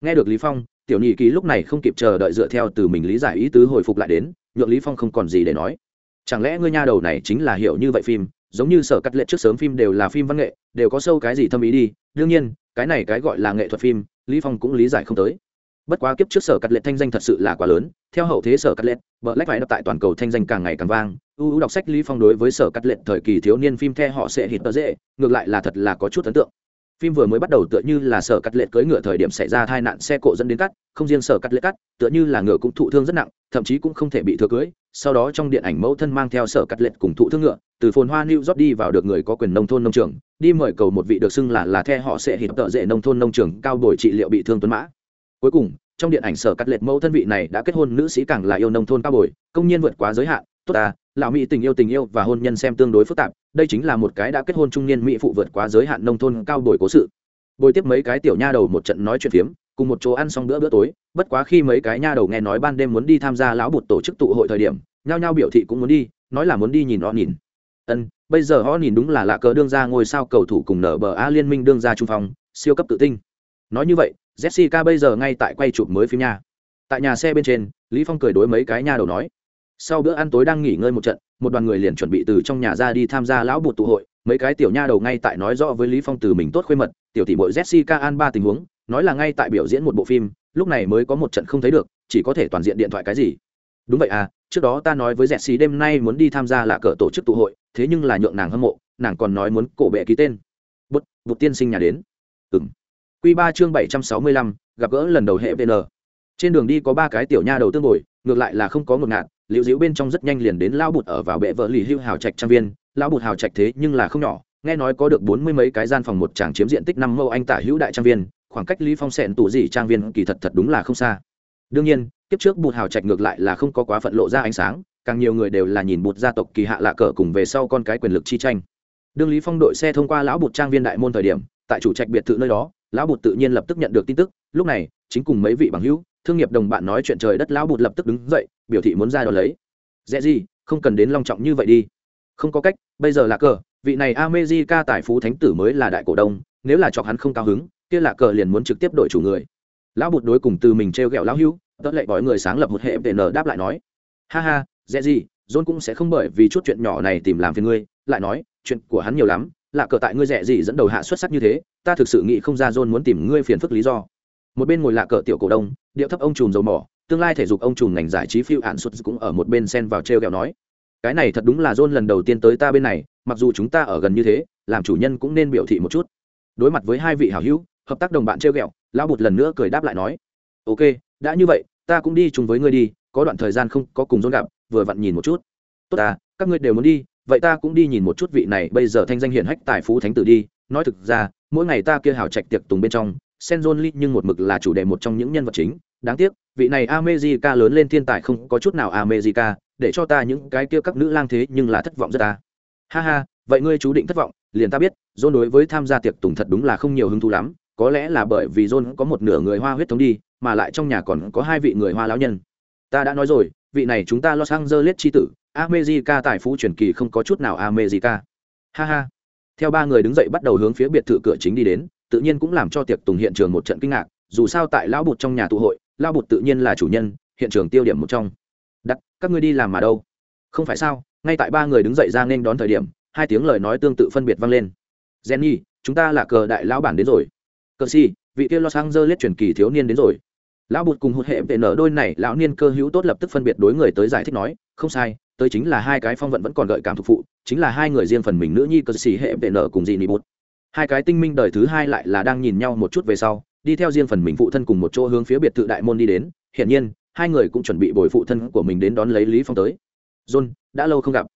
nghe được lý phong, tiểu nhị ký lúc này không kịp chờ đợi dựa theo từ mình lý giải ý tứ hồi phục lại đến, nhượng lý phong không còn gì để nói chẳng lẽ ngươi nha đầu này chính là hiểu như vậy phim, giống như sở cắt lệ trước sớm phim đều là phim văn nghệ, đều có sâu cái gì thâm ý đi, đương nhiên, cái này cái gọi là nghệ thuật phim, lý phong cũng lý giải không tới. Bất quá kiếp trước sở cắt lệ thanh danh thật sự là quá lớn, theo hậu thế sở cắt lệ vợ lách phải tại toàn cầu thanh danh càng ngày càng vang ưu đọc sách lý phong đối với sở cắt lệ thời kỳ thiếu niên phim the họ sẽ hít tơ dễ, ngược lại là thật là có chút ấn tượng phim vừa mới bắt đầu tựa như là sở cắt lệ cưỡi ngựa thời điểm xảy ra tai nạn xe cộ dẫn đến cắt, không riêng sở cắt lệ cắt, tựa như là ngựa cũng thụ thương rất nặng, thậm chí cũng không thể bị thừa cưỡi sau đó trong điện ảnh mẫu thân mang theo sở cắt lệ cùng thụ thương ngựa, từ phồn hoa new york đi vào được người có quyền nông thôn nông trường, đi mời cầu một vị được xưng là là the họ sẽ hiệp tợ dễ nông thôn nông trường cao bồi trị liệu bị thương tuấn mã. Cuối cùng, trong điện ảnh sở cắt lệ mẫu thân vị này đã kết hôn nữ sĩ càng là yêu nông thôn cao bồi, công nhiên vượt quá giới hạn, tốt à lão mỹ tình yêu tình yêu và hôn nhân xem tương đối phức tạp, đây chính là một cái đã kết hôn trung niên mỹ phụ vượt quá giới hạn nông thôn cao bồi cố sự. Bồi tiếp mấy cái tiểu nha đầu một trận nói chuyện phiếm, cùng một chỗ ăn xong bữa bữa tối, bất quá khi mấy cái nha đầu nghe nói ban đêm muốn đi tham gia lão bụt tổ chức tụ hội thời điểm, nhao nhao biểu thị cũng muốn đi, nói là muốn đi nhìn họ nhìn. Ân, bây giờ họ nhìn đúng là lạ cờ đương ra ngôi sao cầu thủ cùng nở bờ a liên minh đương ra trung phong, siêu cấp tự tinh nói như vậy, jessica bây giờ ngay tại quay chụp mới phim nha. Tại nhà xe bên trên, lý phong cười đối mấy cái nha đầu nói sau bữa ăn tối đang nghỉ ngơi một trận, một đoàn người liền chuẩn bị từ trong nhà ra đi tham gia lão bụt tụ hội. Mấy cái tiểu nha đầu ngay tại nói rõ với lý phong từ mình tốt khuê mật, tiểu tỷ muội jessica an ba tình huống, nói là ngay tại biểu diễn một bộ phim, lúc này mới có một trận không thấy được, chỉ có thể toàn diện điện thoại cái gì. Đúng vậy à trước đó ta nói với dẹt xì đêm nay muốn đi tham gia là cờ tổ chức tụ hội, thế nhưng là nhượng nàng hâm mộ, nàng còn nói muốn cổ bệ ký tên. Bút bút tiên sinh nhà đến. Ừm. q ba chương bảy trăm sáu mươi lăm, gặp gỡ lần đầu hệ vn. Trên đường đi có ba cái tiểu nha đầu tương bồi, ngược lại là không có ngột ngạt liệu Diễu bên trong rất nhanh liền đến lao bụt ở vào bệ vợ lì hưu hào trạch trang viên. Lao bụt hào trạch thế nhưng là không nhỏ, nghe nói có được bốn mươi mấy cái gian phòng một tràng chiếm diện tích năm mẫu anh tả hữu đại trang viên, khoảng cách lý phong sẹn tủ gì trang viên kỳ thật thật đúng là không xa. Đương nhiên, kiếp trước bụt hào trạch ngược lại là không có quá phận lộ ra ánh sáng, càng nhiều người đều là nhìn bụt gia tộc kỳ hạ lạ cờ cùng về sau con cái quyền lực chi tranh. Đương lý phong đội xe thông qua lão bụt trang viên đại môn thời điểm, tại chủ trạch biệt thự nơi đó, lão bụt tự nhiên lập tức nhận được tin tức. Lúc này, chính cùng mấy vị bằng hữu, thương nghiệp đồng bạn nói chuyện trời đất, lão bụt lập tức đứng dậy biểu thị muốn ra đón lấy. Dễ gì, không cần đến long trọng như vậy đi. Không có cách, bây giờ là cờ, vị này America tài phú thánh tử mới là đại cổ đông, nếu là chọc hắn không cao hứng, kia là cờ liền muốn trực tiếp đổi chủ người. Lão bụt đối cùng từ mình treo gẹo lão hưu tất lệ bói người sáng lập một hệ vn đáp lại nói. Ha ha dễ gì, john cũng sẽ không bởi vì chút chuyện nhỏ này tìm làm phiền ngươi, lại nói, chuyện của hắn nhiều lắm lạ cờ tại ngươi dễ gì dẫn đầu hạ xuất sắc như thế, ta thực sự nghĩ không ra john muốn tìm ngươi phiền phức lý do. Một bên ngồi lạ cờ tiểu cổ đông, điệu thấp ông trùm dầu mỏ tương lai thể dục ông trùm ngành giải trí phiêu hạn xuất cũng ở một bên sen vào treo kẹo nói, cái này thật đúng là john lần đầu tiên tới ta bên này, mặc dù chúng ta ở gần như thế, làm chủ nhân cũng nên biểu thị một chút. Đối mặt với hai vị hảo hữu, hợp tác đồng bạn treo kẹo lão bụt lần nữa cười đáp lại nói, ok, đã như vậy, ta cũng đi chung với ngươi đi, có đoạn thời gian không có cùng John gặp, vừa vặn nhìn một chút. Tốt ta, các ngươi đều muốn đi, vậy ta cũng đi nhìn một chút vị này, bây giờ thanh danh hiển hách tài phú thánh tử đi. Nói thực ra, mỗi ngày ta kia hào trạch tiệc tùng bên trong, sen john lee nhưng một mực là chủ đề một trong những nhân vật chính, đáng tiếc vị này America lớn lên thiên tài không có chút nào America, để cho ta những cái kia các nữ lang thế nhưng là thất vọng rất ta. Ha ha, vậy ngươi chú định thất vọng, liền ta biết, John đối với tham gia tiệc tùng thật đúng là không nhiều hứng thú lắm, có lẽ là bởi vì John có một nửa người Hoa huyết thống đi, mà lại trong nhà còn có hai vị người Hoa lão nhân. Ta đã nói rồi, vị này chúng ta Los Angeles chi tử, America tài phú truyền kỳ không có chút nào America. Ha ha. Theo ba người đứng dậy bắt đầu hướng phía biệt thự cửa chính đi đến, tự nhiên cũng làm cho tiệc tùng hiện trường một trận kinh ngạc, dù sao tại lão bụt trong nhà tụ hội, lão bụt tự nhiên là chủ nhân, hiện trường tiêu điểm một trong. Đặt, các ngươi đi làm mà đâu? Không phải sao? Ngay tại ba người đứng dậy ra nên đón thời điểm, hai tiếng lời nói tương tự phân biệt vang lên. Jenny, chúng ta là cờ đại lão bản đến rồi cờ si vị kia los angeles truyền kỳ thiếu niên đến rồi lão bụt cùng hụt hệ vệ nở đôi này lão niên cơ hữu tốt lập tức phân biệt đối người tới giải thích nói không sai tới chính là hai cái phong vận vẫn còn gợi cảm thuộc phụ chính là hai người riêng phần mình nữ nhi cờ xì hệ vệ nở cùng dị nị bụt hai cái tinh minh đời thứ hai lại là đang nhìn nhau một chút về sau đi theo riêng phần mình phụ thân cùng một chỗ hướng phía biệt thự đại môn đi đến, hiển nhiên, hai người cũng chuẩn bị bồi phụ thân của mình đến đón lấy lý phong tới. John, đã lâu không gặp.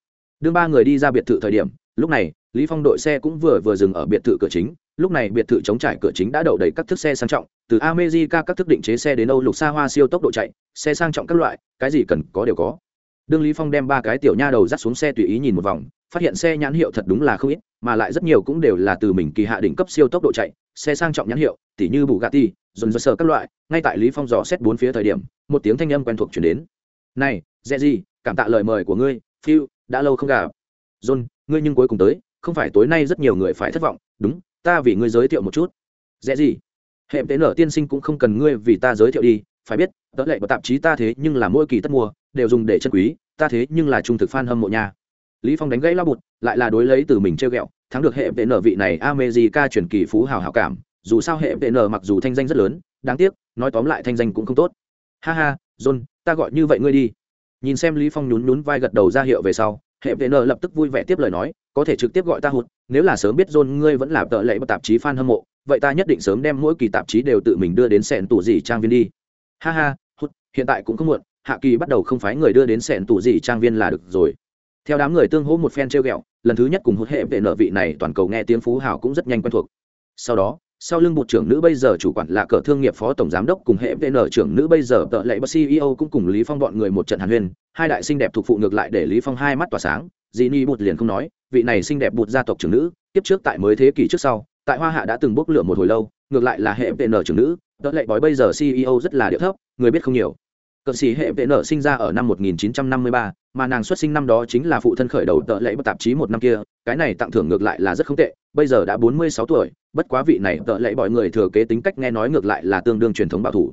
Đương ba người đi ra biệt thự thời điểm, lúc này, lý phong đội xe cũng vừa vừa dừng ở biệt thự cửa chính. Lúc này biệt thự chống trải cửa chính đã đậu đầy các thức xe sang trọng, từ america các thức định chế xe đến âu lục xa hoa siêu tốc độ chạy, xe sang trọng các loại, cái gì cần có đều có. Đương lý phong đem ba cái tiểu nha đầu dắt xuống xe tùy ý nhìn một vòng, phát hiện xe nhãn hiệu thật đúng là không ít, mà lại rất nhiều cũng đều là từ mình kỳ hạ đỉnh cấp siêu tốc độ chạy, xe sang trọng nhãn hiệu tỉ như bù gà ti dồn dơ sờ các loại, ngay tại lý phong dò xét bốn phía thời điểm, một tiếng thanh âm quen thuộc truyền đến. Này dễ gì cảm tạ lời mời của ngươi phiêu đã lâu không gặp. John, ngươi nhưng cuối cùng tới, không phải tối nay rất nhiều người phải thất vọng, đúng, ta vì ngươi giới thiệu một chút. Dễ gì hệ tế nở tiên sinh cũng không cần ngươi vì ta giới thiệu đi, phải biết, tớ lệ của tạp chí ta thế nhưng là mỗi kỳ tất mua, đều dùng để chân quý, ta thế nhưng là trung thực fan hâm mộ nhà. lý phong đánh gãy lao bụt, lại là đối lấy từ mình treo ghẹo, thắng được hệ tế nở vị này America truyền kỳ phú hào hảo cảm dù sao hệ tế nở mặc dù thanh danh rất lớn, đáng tiếc, nói tóm lại thanh danh cũng không tốt. Ha ha, john, ta gọi như vậy ngươi đi. Nhìn xem lý phong nhún nhún vai gật đầu ra hiệu về sau, hệ vệ lập tức vui vẻ tiếp lời nói, có thể trực tiếp gọi ta hụt, nếu là sớm biết john ngươi vẫn là tợ lệ một tạp chí fan hâm mộ, vậy ta nhất định sớm đem mỗi kỳ tạp chí đều tự mình đưa đến sẹn tủ gì trang viên đi. Ha ha, hụt, hiện tại cũng không muộn, hạ kỳ bắt đầu không phái người đưa đến sẹn tủ gì trang viên là được rồi. Theo đám người tương hỗ một phen treo ghẹo, lần thứ nhất cùng hụt hệ vệ nợ vị này toàn cầu nghe tiếng phú hào cũng rất nhanh quen thuộc. Sau đó sau lưng bộ trưởng nữ bây giờ chủ quản là cờ thương nghiệp phó tổng giám đốc cùng hệ vn trưởng nữ bây giờ tợ lệ bác ceo cũng cùng lý phong bọn người một trận hàn huyên. Hai đại sinh đẹp thuộc phụ ngược lại để lý phong hai mắt tỏa sáng. Dì ni bụt liền không nói, vị này xinh đẹp bụt gia tộc trưởng nữ tiếp trước tại mới thế kỷ trước sau, tại hoa hạ đã từng bốc lửa một hồi lâu, ngược lại là hệ vn trưởng nữ. Tợ lệ bói bây giờ ceo rất là địa thấp, người biết không nhiều cờ sĩ hệ vệ nợ sinh ra ở năm 1953, mà nàng xuất sinh năm đó chính là phụ thân khởi đầu tợ lệ tạp chí một năm kia cái này tặng thưởng ngược lại là rất không tệ bây giờ đã 46 tuổi bất quá vị này tợ lệ mọi người thừa kế tính cách nghe nói ngược lại là tương đương truyền thống bảo thủ.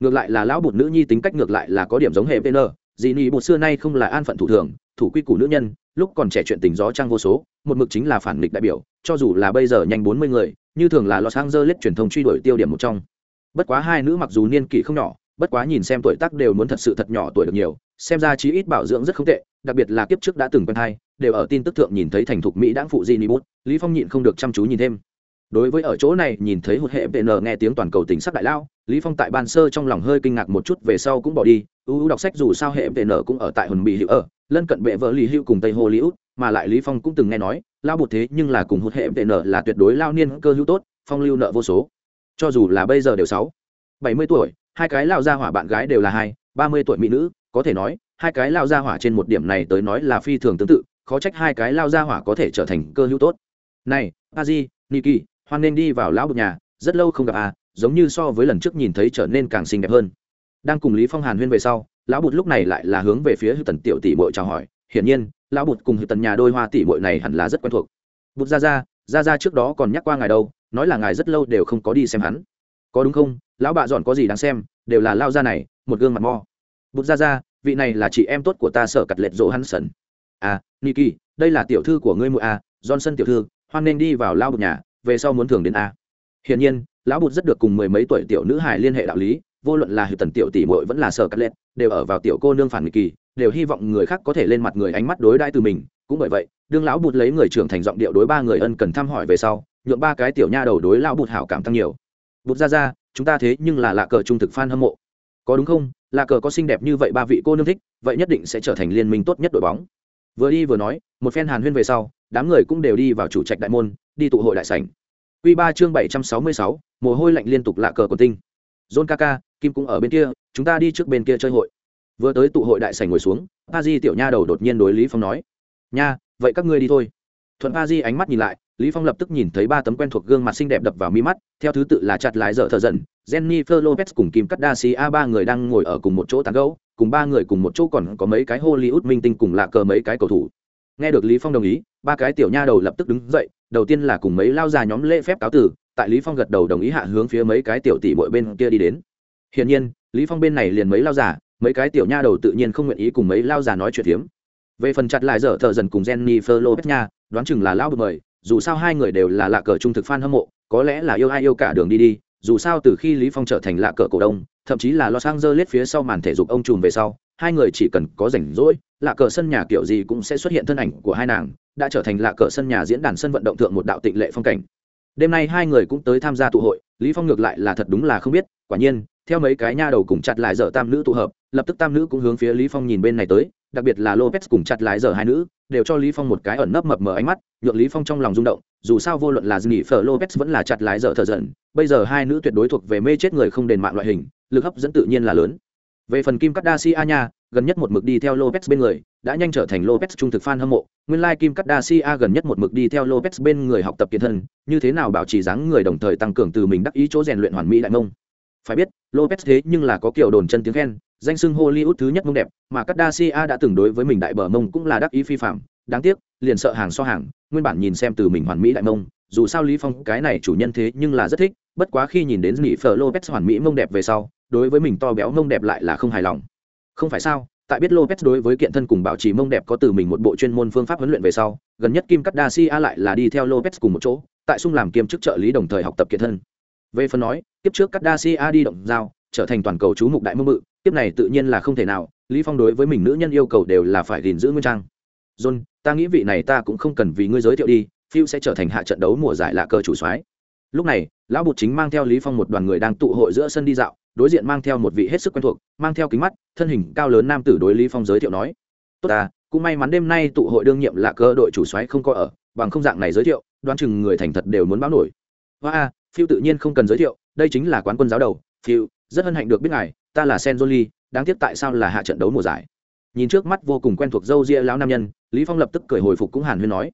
Ngược lại là lão bụt nữ nhi tính cách ngược lại là có điểm giống hệ vn dị nị bụt xưa nay không là an phận thủ thường thủ quy củ nữ nhân lúc còn trẻ chuyện tình gió trăng vô số một mực chính là phản nghịch đại biểu cho dù là bây giờ nhanh 40 người như thường là los angeles truyền thông truy đuổi tiêu điểm một trong. Bất quá hai nữ mặc dù niên kỷ không nhỏ bất quá nhìn xem tuổi tác đều muốn thật sự thật nhỏ tuổi được nhiều, xem ra chí ít bảo dưỡng rất không tệ, đặc biệt là kiếp trước đã từng quen hai đều ở tin tức thượng nhìn thấy thành thục mỹ đáng phụ di ni bút, lý phong nhịn không được chăm chú nhìn thêm. Đối với ở chỗ này nhìn thấy hụt hệ vn nghe tiếng toàn cầu tính sắc đại lao, lý phong tại ban sơ trong lòng hơi kinh ngạc một chút về sau cũng bỏ đi, ưu đọc sách dù sao hệ vn cũng ở tại hồn bị hữu ở, lân cận bệ vợ lý hữu cùng tây hồ liễu mà lại lý phong cũng từng nghe nói, lao bột thế nhưng là cùng hụt hệ vn là tuyệt đối lao niên cơ hữu tốt, phong lưu nợ vô số. Cho dù là bây giờ đều sáu, bảy mươi tuổi hai cái lao gia hỏa bạn gái đều là hai, ba mươi tuổi mỹ nữ, có thể nói, hai cái lao gia hỏa trên một điểm này tới nói là phi thường tương tự, khó trách hai cái lao gia hỏa có thể trở thành cơ hữu tốt. Này a di niki, hoan nên đi vào lão bực nhà, rất lâu không gặp à giống như so với lần trước nhìn thấy trở nên càng xinh đẹp hơn. Đang cùng lý phong hàn huyên về sau, lão bụt lúc này lại là hướng về phía hư tần tiểu tỷ bội chào hỏi, hiển nhiên, lão bụt cùng hư tần nhà đôi hoa tỷ bội này hẳn là rất quen thuộc. Bụt ra ra ra ra trước đó còn nhắc qua ngài đâu, nói là ngài rất lâu đều không có đi xem hắn. Có đúng không? Lão bạ dọn có gì đáng xem, đều là lao ra này, một gương mặt mo. Bút ra ra, vị này là chị em tốt của ta sở cặt lệch rỗ hắn sần. À niki, đây là tiểu thư của ngươi muội à johnson tiểu thư, hoan nên đi vào lao bụt nhà, về sau muốn thường đến a hiển nhiên, lão bụt rất được cùng mười mấy tuổi tiểu nữ hải liên hệ đạo lý, vô luận là hữu tần tiểu tỷ muội vẫn là sở cắt lệch, đều ở vào tiểu cô nương phản kỳ, đều hy vọng người khác có thể lên mặt người ánh mắt đối đãi từ mình. Cũng bởi vậy, đương lão bụt lấy người trưởng thành giọng điệu đối ba người ân cần thăm hỏi về sau, nhượng ba cái tiểu nha đầu đối lão bụt hảo cảm tăng nhiều bút ra ra chúng ta thế nhưng là lạ cờ trung thực fan hâm mộ có đúng không lạ cờ có xinh đẹp như vậy ba vị cô nương thích vậy nhất định sẽ trở thành liên minh tốt nhất đội bóng vừa đi vừa nói một phen hàn huyên về sau đám người cũng đều đi vào chủ trạch đại môn đi tụ hội đại sảnh Quy ba chương 766, mồ hôi lạnh liên tục lạ cờ còn tinh. John Kaka, Kim cũng ở bên kia, chúng ta đi trước bên kia chơi hội. Vừa tới tụ hội đại sảnh ngồi xuống, Pazi tiểu nha đầu đột nhiên đối Lý Phong nói: "Nha, vậy các ngươi đi thôi." Thuận Pazi ánh mắt nhìn lại, Lý Phong lập tức nhìn thấy ba tấm quen thuộc gương mặt xinh đẹp đập vào mi mắt, theo thứ tự là chặt lái dở thở dần. Jennifer Lopez cùng Kim Kardashian ba người đang ngồi ở cùng một chỗ tán gẫu, cùng ba người cùng một chỗ còn có mấy cái Hollywood minh tinh cùng lạ cờ mấy cái cầu thủ. Nghe được Lý Phong đồng ý, ba cái tiểu nha đầu lập tức đứng dậy, đầu tiên là cùng mấy lao già nhóm lễ phép cáo tử tại lý phong gật đầu đồng ý hạ hướng phía mấy cái tiểu tỷ bội bên kia đi đến hiển nhiên lý phong bên này liền mấy lao già mấy cái tiểu nha đầu tự nhiên không nguyện ý cùng mấy lao già nói chuyện hiếm về phần chặt lại dở thợ dần cùng Jennifer Lopez nha đoán chừng là lao được mời dù sao hai người đều là lạ cờ trung thực fan hâm mộ, có lẽ là yêu ai yêu cả đường đi đi, dù sao từ khi lý phong trở thành lạ cờ cổ đông, thậm chí là los angeles phía sau màn thể dục ông trùm về sau, hai người chỉ cần có rảnh rỗi, lạ cờ sân nhà kiểu gì cũng sẽ xuất hiện thân ảnh của hai nàng, đã trở thành lạ cờ sân nhà diễn đàn sân vận động thượng một đạo tịnh lệ phong cảnh. Đêm nay hai người cũng tới tham gia tụ hội, lý phong ngược lại là thật đúng là không biết, quả nhiên theo mấy cái nha đầu cùng chặt lại giờ tam nữ tụ hợp, lập tức tam nữ cũng hướng phía lý phong nhìn bên này tới, đặc biệt là lopez cùng chặt lại giờ hai nữ, đều cho lý phong một cái ẩn nấp mập mờ ánh mắt, nhượng lý phong trong lòng rung động, dù sao vô luận là dì phở, lopez vẫn là chặt lại giờ thở giận, bây giờ hai nữ tuyệt đối thuộc về mê chết người không đền mạng loại hình, lực hấp dẫn tự nhiên là lớn. Về phần kim Cắt kardashian nha gần nhất một mực đi theo lopez bên người, đã nhanh trở thành lopez trung thực fan hâm mộ. Nguyên lai kim Cắt Dacia gần nhất một mực đi theo lopez bên người học tập kiến thân, như thế nào bảo trì dáng người đồng thời tăng cường từ mình đắc ý chỗ rèn luyện hoàn mỹ đại mông? Phải biết lopez thế nhưng là có kiểu đồn chân tiếng khen, danh sưng hollywood thứ nhất mông đẹp, mà kardashian đã từng đối với mình đại bờ mông cũng là đắc ý phi phạm. Đáng tiếc, liền sợ hàng so hàng, nguyên bản nhìn xem từ mình hoàn mỹ đại mông, dù sao lý phong cái này chủ nhân thế nhưng là rất thích, bất quá khi nhìn đến nghỉ phở lopez hoàn mỹ mông đẹp về sau, đối với mình to béo mông đẹp lại là không hài lòng. Không phải sao, tại biết lopez đối với kiện thân cùng bảo trì mông đẹp có từ mình một bộ chuyên môn phương pháp huấn luyện về sau, gần nhất kim cắt đa si a lại là đi theo lopez cùng một chỗ, tại sung làm kiêm chức trợ lý đồng thời học tập kiện thân về phần nói, kiếp trước cắt đa si a đi động dao, trở thành toàn cầu chú mục đại mơ mự kiếp này tự nhiên là không thể nào, lý phong đối với mình nữ nhân yêu cầu đều là phải gìn giữ nguyên trang. John, ta nghĩ vị này ta cũng không cần vì ngươi giới thiệu đi phiêu sẽ trở thành hạ trận đấu mùa giải lạ cờ chủ soái. Lúc này, lão bụt chính mang theo lý phong một đoàn người đang tụ hội giữa sân đi dạo, đối diện mang theo một vị hết sức quen thuộc, mang theo kính mắt, thân hình cao lớn nam tử đối lý phong giới thiệu nói, tốt ta, cũng may mắn đêm nay tụ hội đương nhiệm lạ cờ đội chủ soái không có ở, bằng không dạng này giới thiệu, đoán chừng người thành thật đều muốn báo nổi. Hoa phiêu tự nhiên không cần giới thiệu, đây chính là quán quân giáo đầu phiêu rất hân hạnh được biết ngài, ta là sen jolie đáng tiếc tại sao là hạ trận đấu mùa giải. Nhìn trước mắt vô cùng quen thuộc dâu ria lão nam nhân, lý phong lập tức cười hồi phục cũng hàn huyên nói.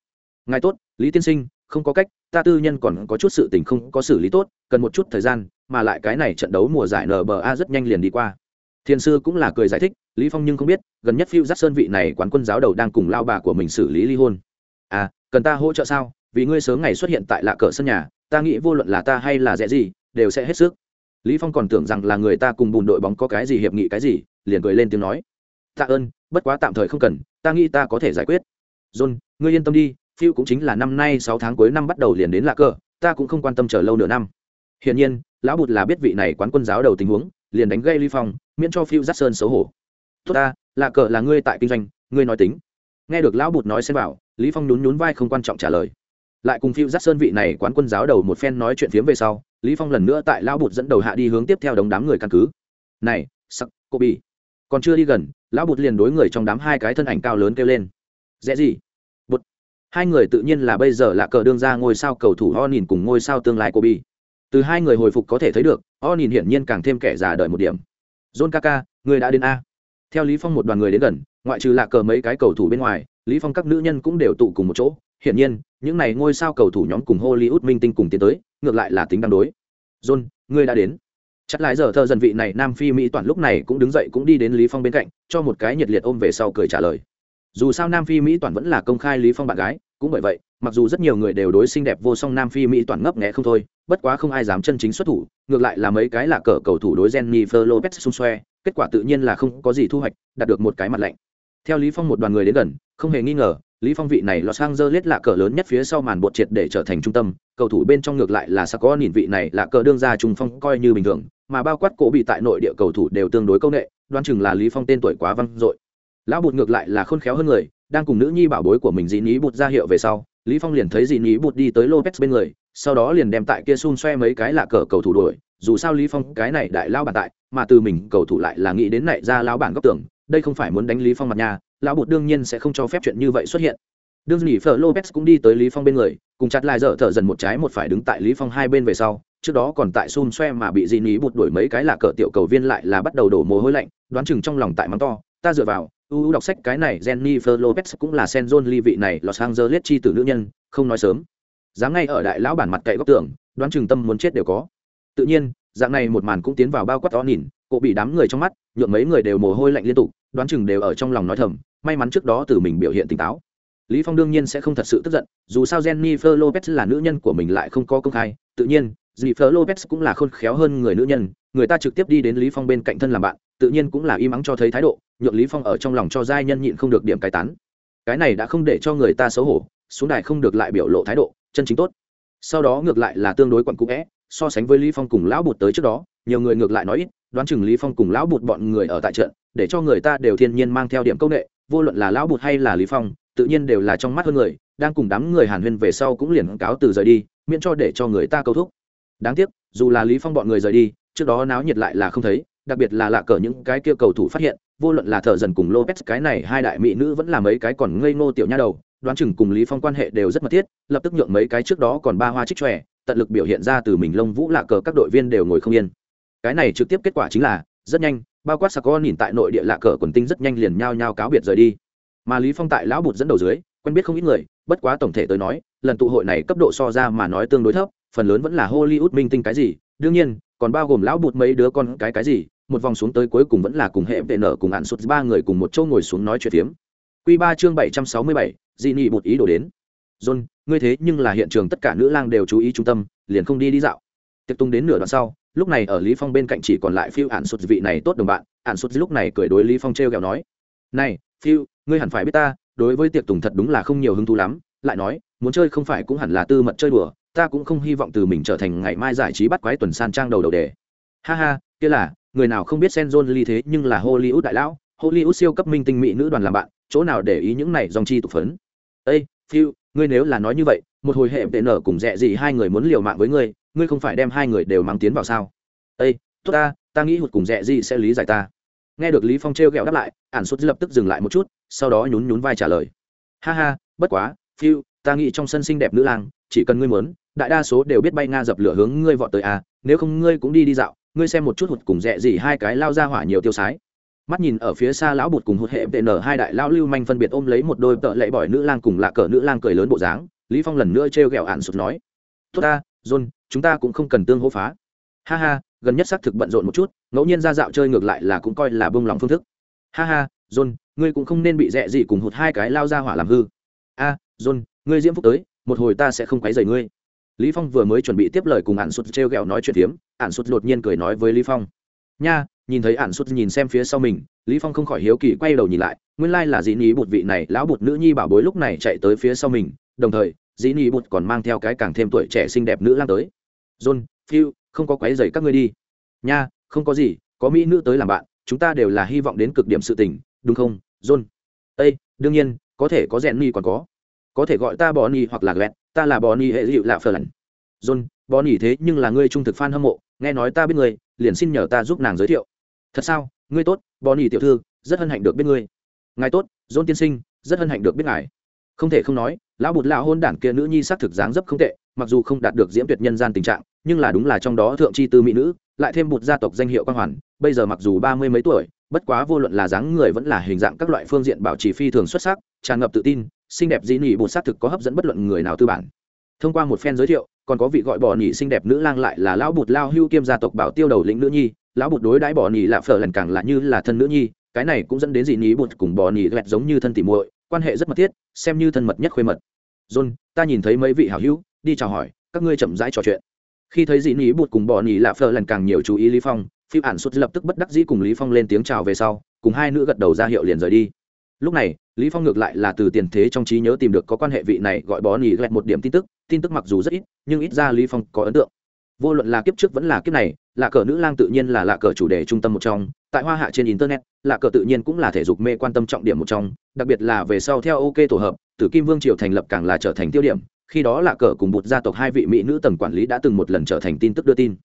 Ngài tốt, lý tiên sinh, không có cách, ta tư nhân còn có chút sự tình không có xử lý tốt, cần một chút thời gian, mà lại cái này trận đấu mùa giải nba rất nhanh liền đi qua. Thiên sư cũng là cười giải thích, lý phong nhưng không biết, gần nhất phiêu giác sơn vị này quán quân giáo đầu đang cùng lao bà của mình xử lý ly hôn. À cần ta hỗ trợ sao? Vì ngươi sớm ngày xuất hiện tại lạ cờ sân nhà, ta nghĩ vô luận là ta hay là dễ gì, đều sẽ hết sức. Lý phong còn tưởng rằng là người ta cùng bùn đội bóng có cái gì hiệp nghị cái gì, liền cười lên tiếng nói. Tạ ơn, bất quá tạm thời không cần, ta nghĩ ta có thể giải quyết. John, ngươi yên tâm đi phiêu cũng chính là năm nay sáu tháng cuối năm bắt đầu liền đến lạ cờ, ta cũng không quan tâm chờ lâu nửa năm. Hiển nhiên, lão bụt là biết vị này quán quân giáo đầu tình huống, liền đánh gây ly phong, miễn cho phiêu giác sơn xấu hổ. Tốt ta, lạ cờ là ngươi tại kinh doanh, ngươi nói tính. Nghe được lão bụt nói xem bảo lý phong nhún nhún vai không quan trọng trả lời lại cùng phiêu giác sơn vị này quán quân giáo đầu một phen nói chuyện phiếm về sau, lý phong lần nữa tại lão bụt dẫn đầu hạ đi hướng tiếp theo đống đám người căn cứ. Này, sắc cô bị còn chưa đi gần, lão bụt liền đối người trong đám hai cái thân ảnh cao lớn kêu lên. Dễ gì? Bụt. Hai người tự nhiên là bây giờ là cờ đương ra ngôi sao cầu thủ o nhìn cùng ngôi sao tương lai cô bị từ hai người hồi phục có thể thấy được o nhìn hiển nhiên càng thêm kẻ già đợi một điểm. John kaka, người đã đến a. Theo lý phong một đoàn người đến gần, ngoại trừ là cờ mấy cái cầu thủ bên ngoài lý phong các nữ nhân cũng đều tụ cùng một chỗ. Hiển nhiên, những này ngôi sao cầu thủ nhóm cùng hollywood minh tinh cùng tiến tới, ngược lại là tính đang đối. John, ngươi đã đến. Chắc lại giờ thợ dần vị này nam phi mỹ toàn lúc này cũng đứng dậy cũng đi đến lý phong bên cạnh, cho một cái nhiệt liệt ôm về sau cười trả lời. Dù sao nam phi mỹ toàn vẫn là công khai lý phong bạn gái, cũng bởi vậy, mặc dù rất nhiều người đều đối xinh đẹp vô song nam phi mỹ toàn ngấp nghé không thôi, bất quá không ai dám chân chính xuất thủ, ngược lại là mấy cái là cờ cầu thủ đối jennifer lopez xung xoe, kết quả tự nhiên là không có gì thu hoạch, đạt được một cái mặt lạnh. Theo lý phong một đoàn người đến gần không hề nghi ngờ, lý phong vị này los angeles là cờ lớn nhất phía sau màn bột triệt để trở thành trung tâm, cầu thủ bên trong ngược lại là sao có nhìn vị này là cờ đương ra trung phong coi như bình thường, mà bao quát cổ bị tại nội địa cầu thủ đều tương đối công nghệ, đoán chừng là lý phong tên tuổi quá văng dội. Lão bụt ngược lại là khôn khéo hơn người, đang cùng nữ nhi bảo bối của mình dị ní bụt ra hiệu về sau, lý phong liền thấy dị ní bụt đi tới lopez bên người, sau đó liền đem tại kia xun xoe mấy cái lạ cờ cầu thủ đuổi, dù sao lý phong cái này đại lao bản tại, mà từ mình cầu thủ lại là nghĩ đến này ra lão bản góc tưởng đây không phải muốn đánh lý phong mặt nhà, lão bột đương nhiên sẽ không cho phép chuyện như vậy xuất hiện. Đương nhỉ phở lopez cũng đi tới lý phong bên người, cùng chặt lại dở thở dần một trái một phải đứng tại lý phong hai bên về sau, trước đó còn tại xun xoe mà bị dị ní bụt đuổi mấy cái là cờ tiểu cầu viên lại là bắt đầu đổ mồ hôi lạnh, đoán chừng trong lòng tại mắng to, ta dựa vào, u đọc sách cái này jennifer lopez cũng là sen john ly vị này los angeles chi tử nữ nhân, không nói sớm. Dám ngay ở đại lão bản mặt cậy góc tưởng, đoán chừng tâm muốn chết đều có. Tự nhiên, dạng này một màn cũng tiến vào bao quát to nhìn cụ bị đám người trong mắt nhượng mấy người đều mồ hôi lạnh liên tục đoán chừng đều ở trong lòng nói thầm, may mắn trước đó từ mình biểu hiện tỉnh táo. Lý phong đương nhiên sẽ không thật sự tức giận, dù sao jennifer lopez là nữ nhân của mình lại không có công khai. Tự nhiên, jennifer lopez cũng là khôn khéo hơn người nữ nhân, người ta trực tiếp đi đến lý phong bên cạnh thân làm bạn, tự nhiên cũng là im ắng cho thấy thái độ, nhượng lý phong ở trong lòng cho giai nhân nhịn không được điểm cái tán. Cái này đã không để cho người ta xấu hổ, xuống đài không được lại biểu lộ thái độ, chân chính tốt. Sau đó ngược lại là tương đối quặn cũ é so sánh với lý phong cùng lão bụt tới trước đó, nhiều người ngược lại nói ít, đoán chừng lý phong cùng lão bụt bọn người ở tại trận để cho người ta đều thiên nhiên mang theo điểm công nghệ, vô luận là lão bụt hay là lý phong, tự nhiên đều là trong mắt hơn người, đang cùng đám người hàn huyên về sau cũng liền cáo từ rời đi, miễn cho để cho người ta câu thúc. Đáng tiếc, dù là lý phong bọn người rời đi, trước đó náo nhiệt lại là không thấy, đặc biệt là lạ cờ những cái kia cầu thủ phát hiện, vô luận là thợ dần cùng lopez, cái này hai đại mỹ nữ vẫn là mấy cái còn ngây ngô tiểu nha đầu, đoán chừng cùng lý phong quan hệ đều rất mật thiết, lập tức nhượng mấy cái trước đó còn ba hoa trích tròe tận lực biểu hiện ra từ mình lông vũ lạ cờ các đội viên đều ngồi không yên. Cái này trực tiếp kết quả chính là, rất nhanh bao quát sạc nhìn tại nội địa lạ cờ quần tinh rất nhanh liền nhao nhao cáo biệt rời đi. Mà lý phong tại lão bụt dẫn đầu dưới, quen biết không ít người, bất quá tổng thể tới nói, lần tụ hội này cấp độ so ra mà nói tương đối thấp, phần lớn vẫn là hollywood minh tinh cái gì. Đương nhiên, còn bao gồm lão bụt mấy đứa con cái cái gì, một vòng xuống tới cuối cùng vẫn là cùng hệ vệ nở cùng hạn suốt ba người cùng một chỗ ngồi xuống nói chuyện phiếm. Quy ba chương bảy trăm sáu mươi bảy, dị nị bụt ý đổ đến. John, ngươi thế nhưng là hiện trường tất cả nữ lang đều chú ý trung tâm, liền không đi đi dạo. Tiệc tung đến nửa đoạn sau lúc này ở lý phong bên cạnh chỉ còn lại phiêu ản sụt vị này tốt đồng bạn. Ản sụt lúc này cười đối lý phong treo kẹo nói, này, phiêu, ngươi hẳn phải biết ta, đối với tiệc tùng thật đúng là không nhiều hứng thú lắm. Lại nói, muốn chơi không phải cũng hẳn là tư mật chơi đùa, ta cũng không hy vọng từ mình trở thành ngày mai giải trí bắt quái tuần san trang đầu đầu đề. Ha ha, kia là, người nào không biết sen john ly thế nhưng là hollywood đại lão, hollywood siêu cấp minh tinh mỹ nữ đoàn làm bạn, chỗ nào để ý những này dòng chi tục phấn? Ây phiêu, ngươi nếu là nói như vậy, một hồi hệ tệ nở cùng dẹ gì hai người muốn liều mạng với ngươi ngươi không phải đem hai người đều mang tiến vào sao? Ây tốt ta ta nghĩ hụt cùng rẽ gì sẽ lý giải ta. Nghe được lý phong trêu ghẹo đáp lại, ản sốt lập tức dừng lại một chút, sau đó nhún nhún vai trả lời. Ha ha, bất quá, phiêu, ta nghĩ trong sân xinh đẹp nữ lang, chỉ cần ngươi muốn, đại đa số đều biết bay nga dập lửa hướng ngươi vọt tới à nếu không ngươi cũng đi đi dạo, ngươi xem một chút hụt cùng rẽ gì hai cái lao ra hỏa nhiều tiêu sái. Mắt nhìn ở phía xa lão bụt cùng hụt hệ vệ nở hai đại lão lưu manh phân biệt ôm lấy một đôi tợ lệ bỏi nữ lang cùng lạ cờ nữ lang cười lớn bộ dáng, lý phong lần nữa trêu ghẹo ản sụt nói. Tốt ta, john chúng ta cũng không cần tương hô phá. Ha ha, gần nhất xác thực bận rộn một chút, ngẫu nhiên ra dạo chơi ngược lại là cũng coi là bông lòng phương thức. Ha ha, john, ngươi cũng không nên bị dẹ gì cùng hụt hai cái lao ra hỏa làm hư. A, john, ngươi diễm phúc tới, một hồi ta sẽ không quấy rầy ngươi. Lý phong vừa mới chuẩn bị tiếp lời cùng ản sụt treo gẹo nói chuyện tiếm ản sụt đột nhiên cười nói với lý phong. Nha, nhìn thấy ản sụt nhìn xem phía sau mình, lý phong không khỏi hiếu kỳ quay đầu nhìn lại, nguyên lai là dĩ ní bụt vị này, lão bụt nữ nhi bảo bối lúc này chạy tới phía sau mình, đồng thời, dĩ ní bụt còn mang theo cái càng thêm tuổi trẻ xinh đẹp nữ lang tới john phiêu không có quấy rầy các ngươi đi. Nha, không có gì, có mỹ nữ tới làm bạn, chúng ta đều là hy vọng đến cực điểm sự tình, đúng không, john? Ây đương nhiên, có thể có rèn ni còn có. Có thể gọi ta bò ni hoặc là ghẹt ta là bò ni hệ dịu lạ phờ lần john bò ni thế nhưng là ngươi trung thực fan hâm mộ, nghe nói ta biết ngươi, liền xin nhờ ta giúp nàng giới thiệu. Thật sao, ngươi tốt bò ni tiểu thư, rất hân hạnh được biết ngươi. Ngài tốt, john tiên sinh, rất hân hạnh được biết ngài. Không thể không nói, lão bụt lão hôn đản kia nữ nhi sắc thực dáng dấp không tệ mặc dù không đạt được diễm tuyệt nhân gian tình trạng, nhưng là đúng là trong đó thượng chi tư mỹ nữ, lại thêm một gia tộc danh hiệu quan hoàn, bây giờ mặc dù ba mươi mấy tuổi, bất quá vô luận là dáng người vẫn là hình dạng các loại phương diện bảo trì phi thường xuất sắc, tràn ngập tự tin, xinh đẹp dĩ nỉ bột xác thực có hấp dẫn bất luận người nào tư bản. Thông qua một phen giới thiệu, còn có vị gọi bỏ nỉ xinh đẹp nữ lang lại là lão bụt lao hưu kiêm gia tộc bảo tiêu đầu lĩnh nữ nhi, lão bụt đối đãi bỏ nỉ là phở lần càng là như là thân nữ nhi, cái này cũng dẫn đến dĩ nỉ bụt cùng bỏ nỉ ghẹt giống như thân tỉ muội, quan hệ rất mật thiết, xem như thân mật nhất khuê mật. John, ta nhìn thấy mấy vị hảo hữu đi chào hỏi, các ngươi chậm rãi trò chuyện. Khi thấy dĩ nỉ bụt cùng bỏ nỉ lạ phờ lần càng nhiều chú ý lý phong phiêu ản xuất lập tức bất đắc dĩ cùng lý phong lên tiếng chào về sau, cùng hai nữ gật đầu ra hiệu liền rời đi. Lúc này, lý phong ngược lại là từ tiền thế trong trí nhớ tìm được có quan hệ vị này gọi bó nỉ lẹt một điểm tin tức tin tức mặc dù rất ít, nhưng ít ra lý phong có ấn tượng. Vô luận là kiếp trước vẫn là kiếp này là cờ nữ lang tự nhiên là lạ cờ chủ đề trung tâm một trong, tại hoa hạ trên internet, lạ cờ tự nhiên cũng là thể dục mê quan tâm trọng điểm một trong, đặc biệt là về sau theo ok tổ hợp tử kim vương triều thành lập càng là trở thành tiêu điểm khi đó là cờ cùng bụt gia tộc hai vị mỹ nữ tầng quản lý đã từng một lần trở thành tin tức đưa tin.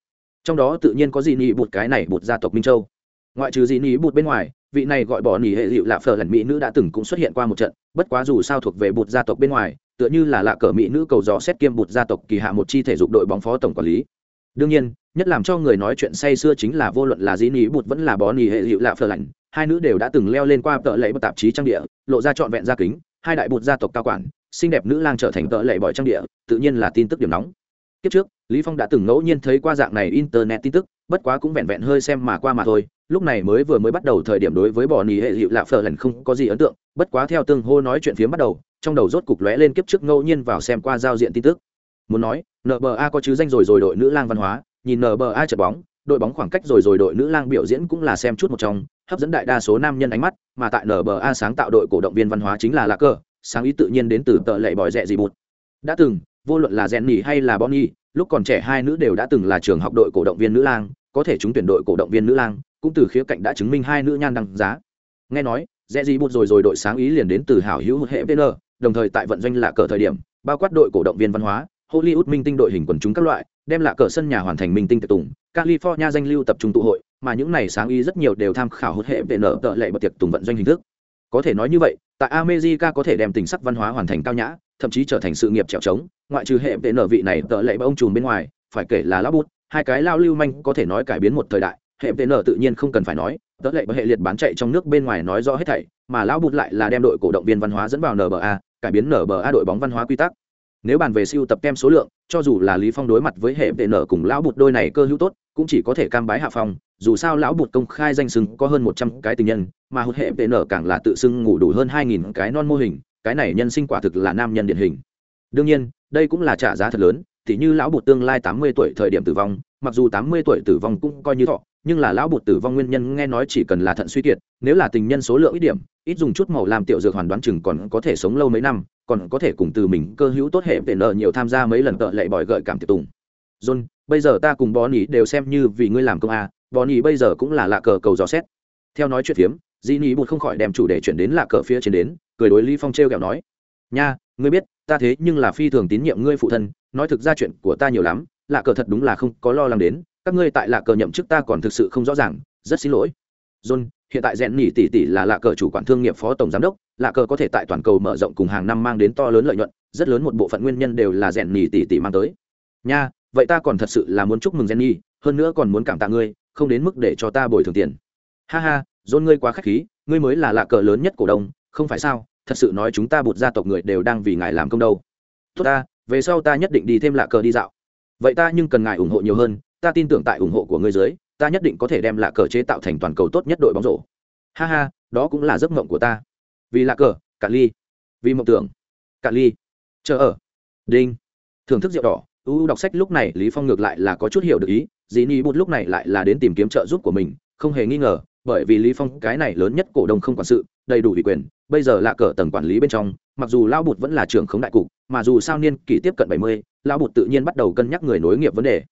Trong đó tự nhiên có dị nị bụt, cái này bụt gia tộc minh châu. Ngoại trừ dị nị bụt bên ngoài, vị này gọi bỏ nỉ hệ dịu lạ phở lần mỹ nữ đã từng cũng xuất hiện qua một trận, bất quá dù sao thuộc về bụt gia tộc bên ngoài, tựa như là lạ cờ mỹ nữ cầu dò xét kiêm bụt gia tộc kỳ hạ một chi thể dục đội bóng phó tổng quản lý. Đương nhiên, nhất làm cho người nói chuyện say xưa chính là vô luận là dĩ nỉ bụt vẫn là bó nỉ hệ dịu lạ phở lạnh hai nữ đều đã từng leo lên qua tợ lễ một tạp chí trang địa, lộ ra trọn vẹn gia kính, hai đại bụt gia tộc cao quản xinh đẹp nữ lang trở thành tợ lệ bỏi trang địa, tự nhiên là tin tức điểm nóng kiếp trước, lý phong đã từng ngẫu nhiên thấy qua dạng này internet tin tức, bất quá cũng vẹn vẹn hơi xem mà qua mà thôi, lúc này mới vừa mới bắt đầu thời điểm đối với bò nỉ hệ dịu lạ phở lần không có gì ấn tượng, bất quá theo tương hô nói chuyện phía bắt đầu, trong đầu rốt cục lóe lên kiếp trước ngẫu nhiên vào xem qua giao diện tin tức muốn nói nba có chứ danh rồi rồi đội nữ lang văn hóa, nhìn nba chật bóng, đội bóng khoảng cách rồi rồi đội nữ lang biểu diễn cũng là xem chút một trong, hấp dẫn đại đa số nam nhân ánh mắt, mà tại nba sáng tạo đội cổ động viên văn hóa chính là lạc cờ sáng ý tự nhiên đến từ tợ lệ bòi rẻ gì bụt. Đã từng, vô luận là rèn nỉ hay là bonnie, lúc còn trẻ hai nữ đều đã từng là trường học đội cổ động viên nữ lang, có thể chúng tuyển đội cổ động viên nữ lang, cũng từ khía cạnh đã chứng minh hai nữ nhan đăng giá. Nghe nói rẽ gì bụt rồi rồi đội sáng ý liền đến từ hảo hữu hệ vn đồng thời tại vận doanh lạ cờ thời điểm, bao quát đội cổ động viên văn hóa, hollywood minh tinh đội hình quần chúng các loại, đem lạ cờ sân nhà hoàn thành minh tinh tiệc tùng, california danh lưu tập trung tụ hội, mà những này sáng ý rất nhiều đều tham khảo hốt hệ vn tợ lệ bậc tiệc tùng vận doanh hình thức có thể nói như vậy, tại america có thể đem tình sắc văn hóa hoàn thành cao nhã, thậm chí trở thành sự nghiệp trèo trống, ngoại trừ hệ vn vị này tợ lệ ông trùm bên ngoài, phải kể là lão bút hai cái lao lưu manh có thể nói cải biến một thời đại, hệ vn tự nhiên không cần phải nói, tợ lệ bởi hệ liệt bán chạy trong nước bên ngoài nói rõ hết thảy, mà lão bút lại là đem đội cổ động viên văn hóa dẫn vào nba cải biến nba đội bóng văn hóa quy tắc nếu bàn về siêu tập kem số lượng, cho dù là lý phong đối mặt với hệ vn cùng lão bụt đôi này cơ hữu tốt, cũng chỉ có thể cam bái hạ phong, dù sao lão bụt công khai danh sừng có hơn một trăm cái tình nhân, mà hụt hệ vn càng là tự xưng ngủ đủ hơn hai nghìn cái non mô hình, cái này nhân sinh quả thực là nam nhân điển hình. Đương nhiên, đây cũng là trả giá thật lớn thì như lão bụt tương lai tám mươi tuổi thời điểm tử vong, mặc dù tám mươi tuổi tử vong cũng coi như thọ nhưng là lão bụt tử vong nguyên nhân nghe nói chỉ cần là thận suy kiệt, nếu là tình nhân số lượng ít điểm, ít dùng chút màu làm tiểu dược hoàn đoán chừng còn có thể sống lâu mấy năm, còn có thể cùng từ mình cơ hữu tốt hệ tệ nợ nhiều tham gia mấy lần tợ lệ bòi gợi cảm tiệc tùng. John, bây giờ ta cùng bò nỉ đều xem như vì ngươi làm công a bò nỉ bây giờ cũng là lạ cờ cầu dò xét. Theo nói chuyện phiếm di nỉ bụt không khỏi đem chủ đề chuyển đến lạ cờ phía trên đến, cười đối lý phong trêu kẹo nói, nha, ngươi biết, ta thế nhưng là phi thường tín nhiệm ngươi phụ thân, nói thực ra chuyện của ta nhiều lắm, lạ cờ thật đúng là không có lo lắng đến các ngươi tại lạ cờ nhậm chức ta còn thực sự không rõ ràng, rất xin lỗi. John, hiện tại rèn nỉ tỷ tỷ là lạ cờ chủ quản thương nghiệp phó tổng giám đốc, lạ cờ có thể tại toàn cầu mở rộng cùng hàng năm mang đến to lớn lợi nhuận, rất lớn một bộ phận nguyên nhân đều là rèn nỉ tỷ tỷ mang tới. Nha, vậy ta còn thật sự là muốn chúc mừng jenny, hơn nữa còn muốn cảm tạ ngươi, không đến mức để cho ta bồi thường tiền. Ha ha, John ngươi quá khách khí, ngươi mới là lạ cờ lớn nhất cổ đông, không phải sao? Thật sự nói chúng ta bụt gia tộc người đều đang vì ngài làm công đâu. Tốt ta, về sau ta nhất định đi thêm lạ cờ đi dạo. Vậy ta nhưng cần ngài ủng hộ nhiều hơn ta tin tưởng tại ủng hộ của ngươi dưới ta nhất định có thể đem lạ cờ chế tạo thành toàn cầu tốt nhất đội bóng rổ. Ha ha đó cũng là giấc mộng của ta. Vì lạ cờ cả ly. Vì mộng tưởng cả ly. Chờ ở. Đinh. Thưởng thức rượu đỏ. U đọc sách lúc này lý phong ngược lại là có chút hiểu được ý. Dĩ ni bút lúc này lại là đến tìm kiếm trợ giúp của mình không hề nghi ngờ bởi vì lý phong cái này lớn nhất cổ đông không quản sự đầy đủ ủy quyền bây giờ là cờ tầng quản lý bên trong mặc dù lao bụt vẫn là trưởng khống đại cục mà dù sao niên kỷ tiếp cận 70, lao bụt tự nhiên bắt đầu cân nhắc người nối nghiệp vấn đề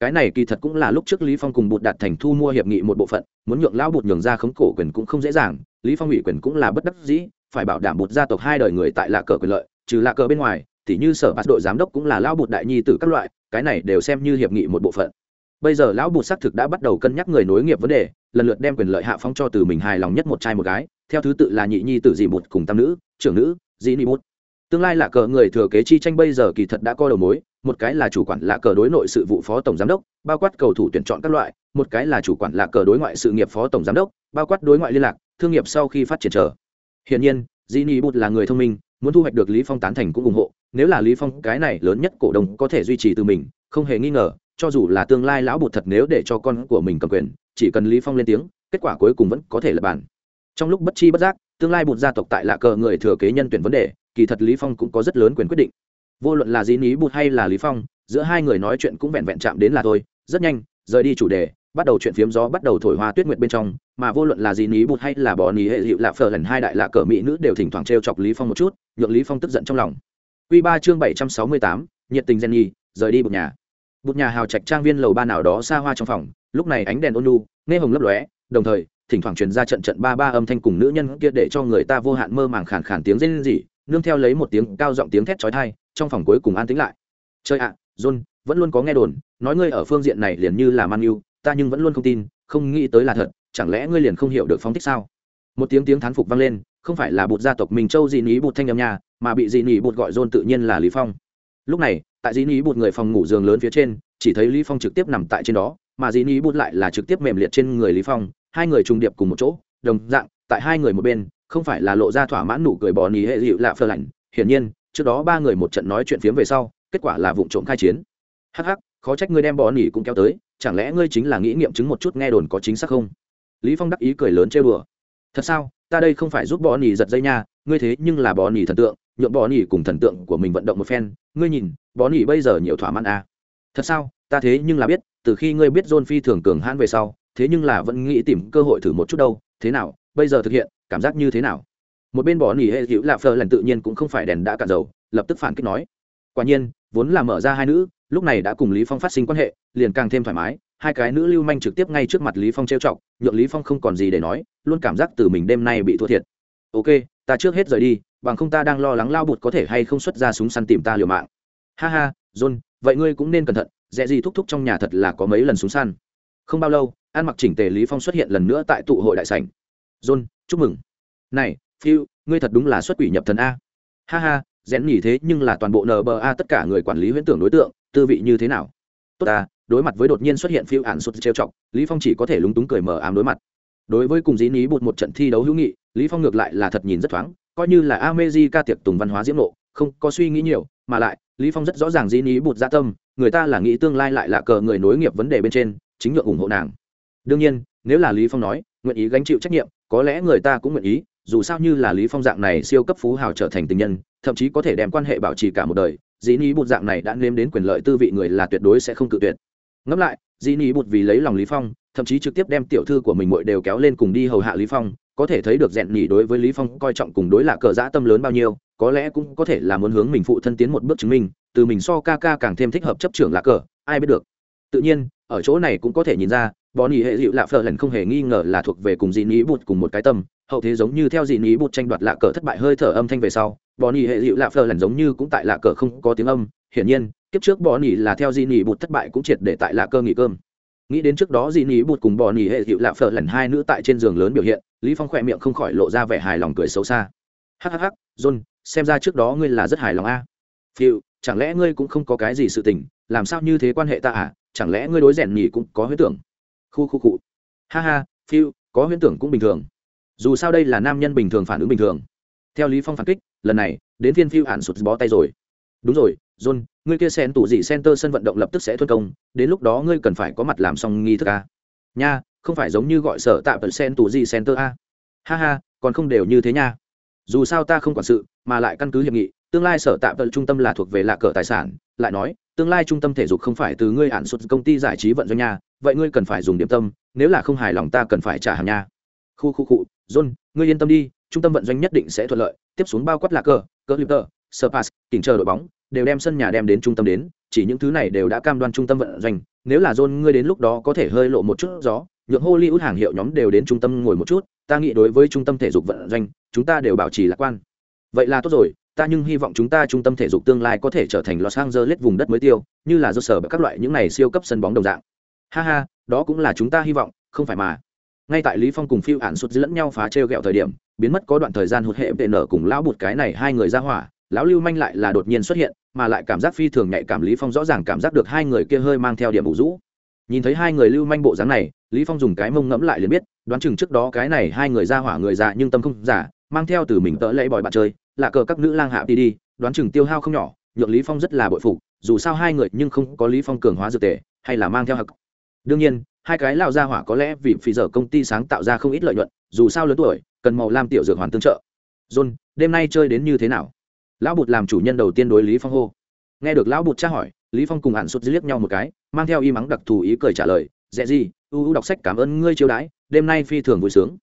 cái này kỳ thật cũng là lúc trước lý phong cùng bụt đạt thành thu mua hiệp nghị một bộ phận, muốn nhượng Lão bụt nhường ra khống cổ quyền cũng không dễ dàng, lý phong ủy quyền cũng là bất đắc dĩ, phải bảo đảm bụt gia tộc hai đời người tại lạ cờ quyền lợi, trừ lạ cờ bên ngoài, tỉ như sở bát đội giám đốc cũng là lão bụt đại nhi tử các loại, cái này đều xem như hiệp nghị một bộ phận bây giờ lão bụt xác thực đã bắt đầu cân nhắc người nối nghiệp vấn đề, lần lượt đem quyền lợi hạ phong cho từ mình hài lòng nhất một trai một gái, theo thứ tự là nhị nhi tử dì bụt cùng tam nữ, trưởng nữ, dì ni Bụt tương lai là cờ người thừa kế chi tranh bây giờ kỳ thật đã có đầu mối, một cái là chủ quản là cờ đối nội sự vụ phó tổng giám đốc, bao quát cầu thủ tuyển chọn các loại, một cái là chủ quản là cờ đối ngoại sự nghiệp phó tổng giám đốc, bao quát đối ngoại liên lạc, thương nghiệp sau khi phát triển trở. Hiện nhiên dĩ ni là người thông minh, muốn thu hoạch được lý phong tán thành cũng ủng hộ, nếu là lý phong cái này lớn nhất cổ đông có thể duy trì từ mình, không hề nghi ngờ, cho dù là tương lai lão bụt thật nếu để cho con của mình cầm quyền, chỉ cần lý phong lên tiếng, kết quả cuối cùng vẫn có thể là bàn. Trong lúc bất chi bất giác, tương lai bụt gia tộc tại lạ cờ người thừa kế nhân tuyển vấn đề kỳ thật lý phong cũng có rất lớn quyền quyết định. Vô luận là dĩ ní bụt hay là lý phong giữa hai người nói chuyện cũng vẹn vẹn chạm đến là thôi. Rất nhanh rời đi chủ đề bắt đầu chuyện phiếm gió bắt đầu thổi hoa tuyết nguyệt bên trong mà vô luận là dĩ ní bụt hay là bò ní hệ hiệu lạ phở lần hai đại lạ cờ mỹ nữ đều thỉnh thoảng treo chọc lý phong một chút nhượng lý phong tức giận trong lòng. Quy ba chương bảy trăm sáu mươi tám nhiệt tình Jenny, rời đi bụt nhà. Bụt nhà hào trạch trang viên lầu ba nào đó xa hoa trong phòng lúc này ánh đèn ôn nhu nghe hồng lấp lóe đồng thời thỉnh thoảng truyền ra trận trận ba ba âm thanh cùng nữ nhân kia để cho người ta vô hạn mơ màng khàn khàn tiếng rên rỉ nương theo lấy một tiếng cao giọng tiếng thét chói tai, trong phòng cuối cùng an tĩnh lại. Trời ạ, john, vẫn luôn có nghe đồn, nói ngươi ở phương diện này liền như là man yêu ta nhưng vẫn luôn không tin, không nghĩ tới là thật, chẳng lẽ ngươi liền không hiểu được phong thích sao? Một tiếng tiếng thán phục vang lên, không phải là bột gia tộc mình châu dĩ ní bột thanh âm nhà mà bị dĩ ní bột gọi john tự nhiên là lý phong. Lúc này, tại dĩ ní bột người phòng ngủ giường lớn phía trên, chỉ thấy lý phong trực tiếp nằm tại trên đó, mà dĩ ní bột lại là trực tiếp mềm liệt trên người lý phong, hai người trùng điệp cùng một chỗ, đồng dạng, tại hai người một bên không phải là lộ ra thỏa mãn nụ cười bò nỉ hệ dịu lạ phơ lạnh. Hiển nhiên, trước đó ba người một trận nói chuyện phiếm về sau, kết quả là vụ trộm khai chiến. Hắc hắc, khó trách ngươi đem bò nỉ cũng kéo tới, chẳng lẽ ngươi chính là nghĩ nghiệm chứng một chút nghe đồn có chính xác không? Lý phong đắc ý cười lớn chơi bừa thật sao, ta đây không phải giúp bò nỉ giật dây nha, ngươi thế nhưng là bò nỉ thần tượng, nhượng bò nỉ cùng thần tượng của mình vận động một phen, ngươi nhìn, bò nỉ bây giờ nhiều thỏa mãn à. thật sao, ta thế nhưng là biết, từ khi ngươi biết john phi thường cường hãn về sau, thế nhưng là vẫn nghĩ tìm cơ hội thử một chút đâu, thế nào, bây giờ thực hiện cảm giác như thế nào? Một bên bỏ nỉ hệ hữu lạ phờ lần tự nhiên cũng không phải đèn đã cạn dầu, lập tức phản kích nói. Quả nhiên, vốn là mở ra hai nữ, lúc này đã cùng lý phong phát sinh quan hệ, liền càng thêm thoải mái, hai cái nữ lưu manh trực tiếp ngay trước mặt lý phong trêu chọc, nhượng lý phong không còn gì để nói, luôn cảm giác từ mình đêm nay bị thua thiệt. Ok, ta trước hết rời đi, bằng không ta đang lo lắng lao bụt có thể hay không xuất ra súng săn tìm ta liều mạng. Ha ha, john, vậy ngươi cũng nên cẩn thận, dễ gì thúc thúc trong nhà thật là có mấy lần súng săn. Không bao lâu, ăn mặc chỉnh tề lý phong xuất hiện lần nữa tại tụ hội đại sảnh. John chúc mừng. Này phiêu ngươi thật đúng là xuất quỷ nhập thần a. Ha ha rẽn nhỉ thế nhưng là toàn bộ nba tất cả người quản lý huyễn tưởng đối tượng, tư vị như thế nào? Tốt ta, đối mặt với đột nhiên xuất hiện phiêu ản sụt trêu chọc, lý phong chỉ có thể lúng túng cười mờ ám đối mặt. Đối với cùng dĩ ní bụt một trận thi đấu hữu nghị, lý phong ngược lại là thật nhìn rất thoáng, coi như là amezi ca tiệc tùng văn hóa diễm nộ không có suy nghĩ nhiều, mà lại, lý phong rất rõ ràng dĩ ní bụt dạ tâm, người ta là nghĩ tương lai lại là cờ người nối nghiệp vấn đề bên trên, chính nhượng ủng hộ nàng. Đương nhiên, nếu là lý phong nói, nguyện ý gánh chịu trách nhiệm có lẽ người ta cũng nguyện ý, dù sao như là lý phong dạng này siêu cấp phú hào trở thành tình nhân, thậm chí có thể đem quan hệ bảo trì cả một đời, dĩ ní bụt dạng này đã nếm đến quyền lợi tư vị người là tuyệt đối sẽ không cự tuyệt. Ngẫm lại, dĩ ní bụt vì lấy lòng lý phong, thậm chí trực tiếp đem tiểu thư của mình muội đều kéo lên cùng đi hầu hạ lý phong, có thể thấy được rèn nhỉ đối với lý phong coi trọng cùng đối là cờ dã tâm lớn bao nhiêu, có lẽ cũng có thể là muốn hướng mình phụ thân tiến một bước chứng minh, từ mình so ca ca càng thêm thích hợp chấp trưởng là cờ, ai biết được. Tự nhiên, ở chỗ này cũng có thể nhìn ra bọn ý hệ dịu lạ phờ lần không hề nghi ngờ là thuộc về cùng dị nhị bụt cùng một cái tâm. Hậu thế giống như theo dị nhị bụt tranh đoạt lạ cờ thất bại hơi thở âm thanh về sau bọn ý hệ dịu lạ phờ lần giống như cũng tại lạ cờ không có tiếng âm. Hiển nhiên, kiếp trước bọn ý là theo dị nhị bụt thất bại cũng triệt để tại lạ cơ nghỉ cơm. Nghĩ đến trước đó dị nhị bụt cùng bọn ý hệ dịu lạ phờ lần hai nữ tại trên giường lớn biểu hiện, lý phong khỏe miệng không khỏi lộ ra vẻ hài lòng cười xấu xa. Hắc hắc john, xem ra trước đó ngươi là rất hài lòng a. Phiêu, chẳng lẽ ngươi cũng không có cái gì sự tình, làm sao như thế quan hệ ta à? Chẳng lẽ ngươi đối rèn nhỉ cũng có huyết tưởng? Khu khu cụ ha ha, phiêu, có huyễn tưởng cũng bình thường. Dù sao đây là nam nhân bình thường phản ứng bình thường. Theo lý phong phản kích, lần này, đến phiên phiêu hạn sụt bó tay rồi. Đúng rồi, john ngươi kia sen tủ gì center sân vận động lập tức sẽ thuân công, đến lúc đó ngươi cần phải có mặt làm xong nghi thức a. Nha, không phải giống như gọi sở tạm tận sen tủ gì center a. Ha ha, còn không đều như thế nha. Dù sao ta không quản sự, mà lại căn cứ hiệp nghị, tương lai sở tạm tận trung tâm là thuộc về lạ cờ tài sản lại nói, tương lai trung tâm thể dục không phải từ ngươi ạn xuất công ty giải trí vận doanh nha, vậy ngươi cần phải dùng điểm tâm, nếu là không hài lòng ta cần phải trả hàng nha. Khu khu cụ john, ngươi yên tâm đi, trung tâm vận doanh nhất định sẽ thuận lợi. Tiếp xuống bao quát là cờ cờ litter surpass kỉnh chờ đội bóng, đều đem sân nhà đem đến trung tâm đến, chỉ những thứ này đều đã cam đoan trung tâm vận doanh. Nếu là john, ngươi đến lúc đó có thể hơi lộ một chút gió, nhượng hollywood hàng hiệu nhóm đều đến trung tâm ngồi một chút, ta nghĩ đối với trung tâm thể dục vận doanh, chúng ta đều bảo trì lạc quan. Vậy là tốt rồi ta nhưng hy vọng chúng ta trung tâm thể dục tương lai có thể trở thành Los Angeles vùng đất mới tiêu, như là do sở các loại những này siêu cấp sân bóng đồng dạng. Ha ha, đó cũng là chúng ta hy vọng, không phải mà. Ngay tại Lý Phong cùng Phiêu Ản sụt lẫn nhau phá trêu ghẹo thời điểm, biến mất có đoạn thời gian hụt hệ về nở cùng lão bụt cái này hai người ra hỏa, lão Lưu manh lại là đột nhiên xuất hiện, mà lại cảm giác phi thường nhạy cảm Lý Phong rõ ràng cảm giác được hai người kia hơi mang theo điểm ủ rũ. Nhìn thấy hai người lưu manh bộ dáng này, Lý Phong dùng cái mông ngẫm lại liền biết, đoán chừng trước đó cái này hai người ra hỏa người già nhưng tâm không giả, mang theo từ mình tớ lẫy bòi bạn chơi, là cờ các nữ lang hạ đi đi, đoán chừng tiêu hao không nhỏ nhượng lý phong rất là bội phục dù sao hai người nhưng không có lý phong cường hóa dược tề hay là mang theo hặc đương nhiên hai cái lão gia hỏa có lẽ vì phí giờ công ty sáng tạo ra không ít lợi nhuận dù sao lớn tuổi cần màu lam tiểu dược hoàn tương trợ. John đêm nay chơi đến như thế nào? Lão bụt làm chủ nhân đầu tiên đối lý phong hô. Nghe được lão bụt tra hỏi lý phong cùng hạn xuất liếc nhau một cái mang theo y mắng đặc thù ý cười trả lời dễ gì ưu ưu đọc sách cảm ơn ngươi chiêu đãi đêm nay phi thường vui sướng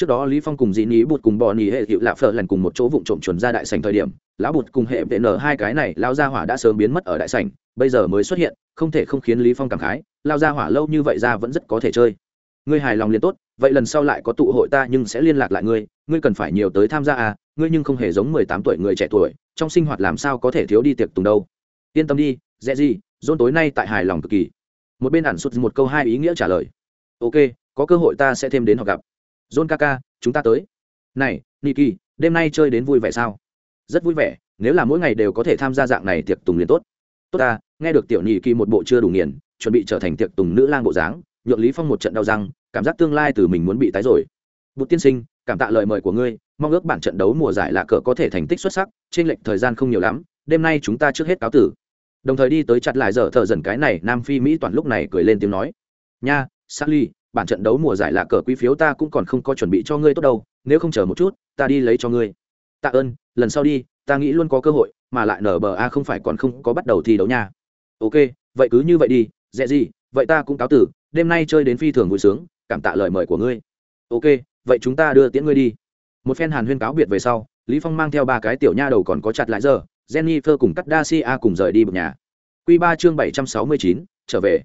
trước đó lý phong cùng dĩ ní bụt cùng bò nỉ hệ hiệu lạ phở lần cùng một chỗ vụng trộm chuẩn ra đại sảnh thời điểm, lão bụt cùng hệ vệ nở hai cái này lao ra hỏa đã sớm biến mất ở đại sảnh, bây giờ mới xuất hiện, không thể không khiến lý phong cảm khái lao ra hỏa lâu như vậy ra vẫn rất có thể chơi. Ngươi hài lòng liền tốt, vậy lần sau lại có tụ hội ta nhưng sẽ liên lạc lại ngươi ngươi cần phải nhiều tới tham gia à ngươi nhưng không hề giống mười tám tuổi người trẻ tuổi, trong sinh hoạt làm sao có thể thiếu đi tiệc tùng đâu. Yên tâm đi dễ gì dôn tối nay tại hài lòng cực kỳ. Một bên ẩn sụt một câu hai ý nghĩa trả lời. Ok, có cơ hội ta sẽ thêm đến họ gặp john kaka chúng ta tới. Này, niki, đêm nay chơi đến vui vẻ sao? Rất vui vẻ, nếu là mỗi ngày đều có thể tham gia dạng này tiệc tùng liền tốt. Tốt ta, nghe được tiểu Nikki một bộ chưa đủ nghiền, chuẩn bị trở thành tiệc tùng nữ lang bộ dáng, nhượng lý phong một trận đau răng, cảm giác tương lai từ mình muốn bị tái rồi. Bụt tiên sinh, cảm tạ lời mời của ngươi, mong ước bản trận đấu mùa giải lạ cờ có thể thành tích xuất sắc trên lệnh thời gian không nhiều lắm, đêm nay chúng ta trước hết cáo tử. Đồng thời đi tới chặt lại giờ thợ dần cái này, nam phi mỹ toàn lúc này cười lên tiếng nói. Nha, sally bản trận đấu mùa giải lạ cờ quý phiếu ta cũng còn không có chuẩn bị cho ngươi tốt đâu, nếu không chờ một chút, ta đi lấy cho ngươi. Tạ ơn, lần sau đi, ta nghĩ luôn có cơ hội, mà lại nở bờ a không phải còn không có bắt đầu thi đấu nha. Ok, vậy cứ như vậy đi, dễ gì, vậy ta cũng cáo tử, đêm nay chơi đến phi thường vui sướng, cảm tạ lời mời của ngươi. Ok, vậy chúng ta đưa tiễn ngươi đi. Một phen hàn huyên cáo biệt về sau, lý phong mang theo ba cái tiểu nha đầu còn có chặt lại giờ, jennifer cùng cắt dacia cùng rời đi một nhà. Q ba chương bảy trăm sáu mươi chín, trở về.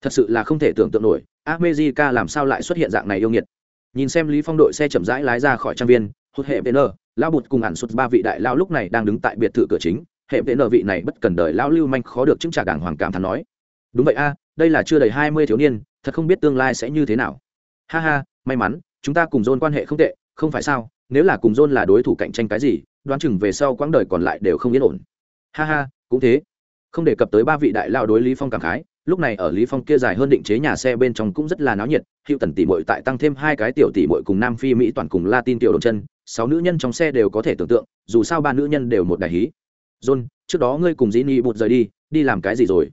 Thật sự là không thể tưởng tượng nổi America làm sao lại xuất hiện dạng này yêu nghiệt? Nhìn xem lý phong đội xe chậm rãi lái ra khỏi trang viên hút hệ vn, lão bụt cùng ẩn sụt ba vị đại lao lúc này đang đứng tại biệt thự cửa chính. Hệ vn vị này bất cần đời lão lưu manh khó được chứng trả đảng hoàng cảm thán nói, đúng vậy a, đây là chưa đầy hai mươi thiếu niên, thật không biết tương lai sẽ như thế nào. Ha ha, may mắn, chúng ta cùng John quan hệ không tệ, không phải sao, nếu là cùng John là đối thủ cạnh tranh cái gì, đoán chừng về sau quãng đời còn lại đều không yên ổn. Ha ha, cũng thế. Không đề cập tới ba vị đại lao đối lý phong cảm khái lúc này ở lý phong kia dài hơn định chế nhà xe bên trong cũng rất là náo nhiệt, hữu tần tỷ muội tại tăng thêm hai cái tiểu tỷ muội cùng nam phi mỹ toàn cùng latin tiểu đồng chân, sáu nữ nhân trong xe đều có thể tưởng tượng, dù sao ba nữ nhân đều một đại hí. John, trước đó ngươi cùng dĩ ni bụt rời đi đi làm cái gì rồi?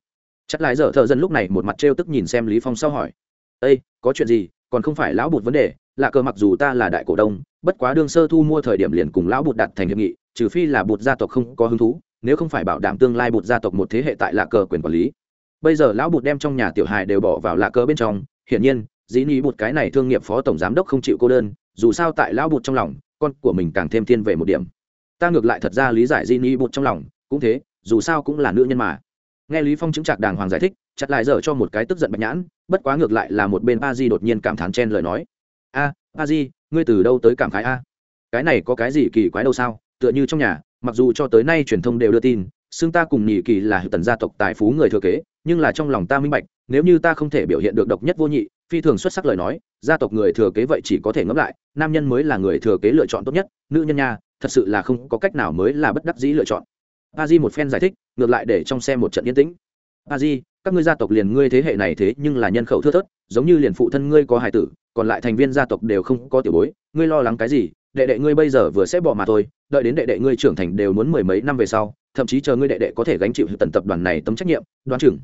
Chắc lại dở thợ dân lúc này một mặt trêu tức nhìn xem lý phong sau hỏi. Ây có chuyện gì? Còn không phải lão bụt vấn đề, lạ cờ mặc dù ta là đại cổ đông, bất quá đương sơ thu mua thời điểm liền cùng lão bụt đặt thành hiệp nghị, trừ phi là bụt gia tộc không có hứng thú, nếu không phải bảo đảm tương lai bụt gia tộc một thế hệ tại lạ cờ quyền quản lý bây giờ lão bụt đem trong nhà tiểu hài đều bỏ vào lạ cờ bên trong, hiển nhiên, dĩ ni bụt cái này thương nghiệp phó tổng giám đốc không chịu cô đơn, dù sao tại lão bụt trong lòng, con của mình càng thêm thiên về một điểm. Ta ngược lại thật ra lý giải Dĩ ni bụt trong lòng, cũng thế, dù sao cũng là nữ nhân mà. Nghe lý phong chứng chặt đàng hoàng giải thích, chặt lại dở cho một cái tức giận bạch nhãn, bất quá ngược lại là một bên A di đột nhiên cảm thán chen lời nói. A A di ngươi từ đâu tới cảm khái a? Cái này có cái gì kỳ quái đâu sao? Tựa như trong nhà, mặc dù cho tới nay truyền thông đều đưa tin xương ta cùng nhị kỳ là tần gia tộc tài phú người thừa kế nhưng là trong lòng ta minh bạch, nếu như ta không thể biểu hiện được độc nhất vô nhị, phi thường xuất sắc lời nói, gia tộc người thừa kế vậy chỉ có thể ngẫm lại, nam nhân mới là người thừa kế lựa chọn tốt nhất, nữ nhân nha, thật sự là không có cách nào mới là bất đắc dĩ lựa chọn. A di một phen giải thích, ngược lại để trong xe một trận yên tĩnh. A di, các ngươi gia tộc liền ngươi thế hệ này thế nhưng là nhân khẩu thưa thớt, giống như liền phụ thân ngươi có hài tử, còn lại thành viên gia tộc đều không có tiểu bối, ngươi lo lắng cái gì đệ đệ ngươi bây giờ vừa sẽ bỏ mà thôi, đợi đến đệ đệ ngươi trưởng thành đều muốn mười mấy năm về sau, thậm chí chờ ngươi đệ đệ có thể gánh chịu tần tập đoàn này tấm trách nhiệm, đoán chừng.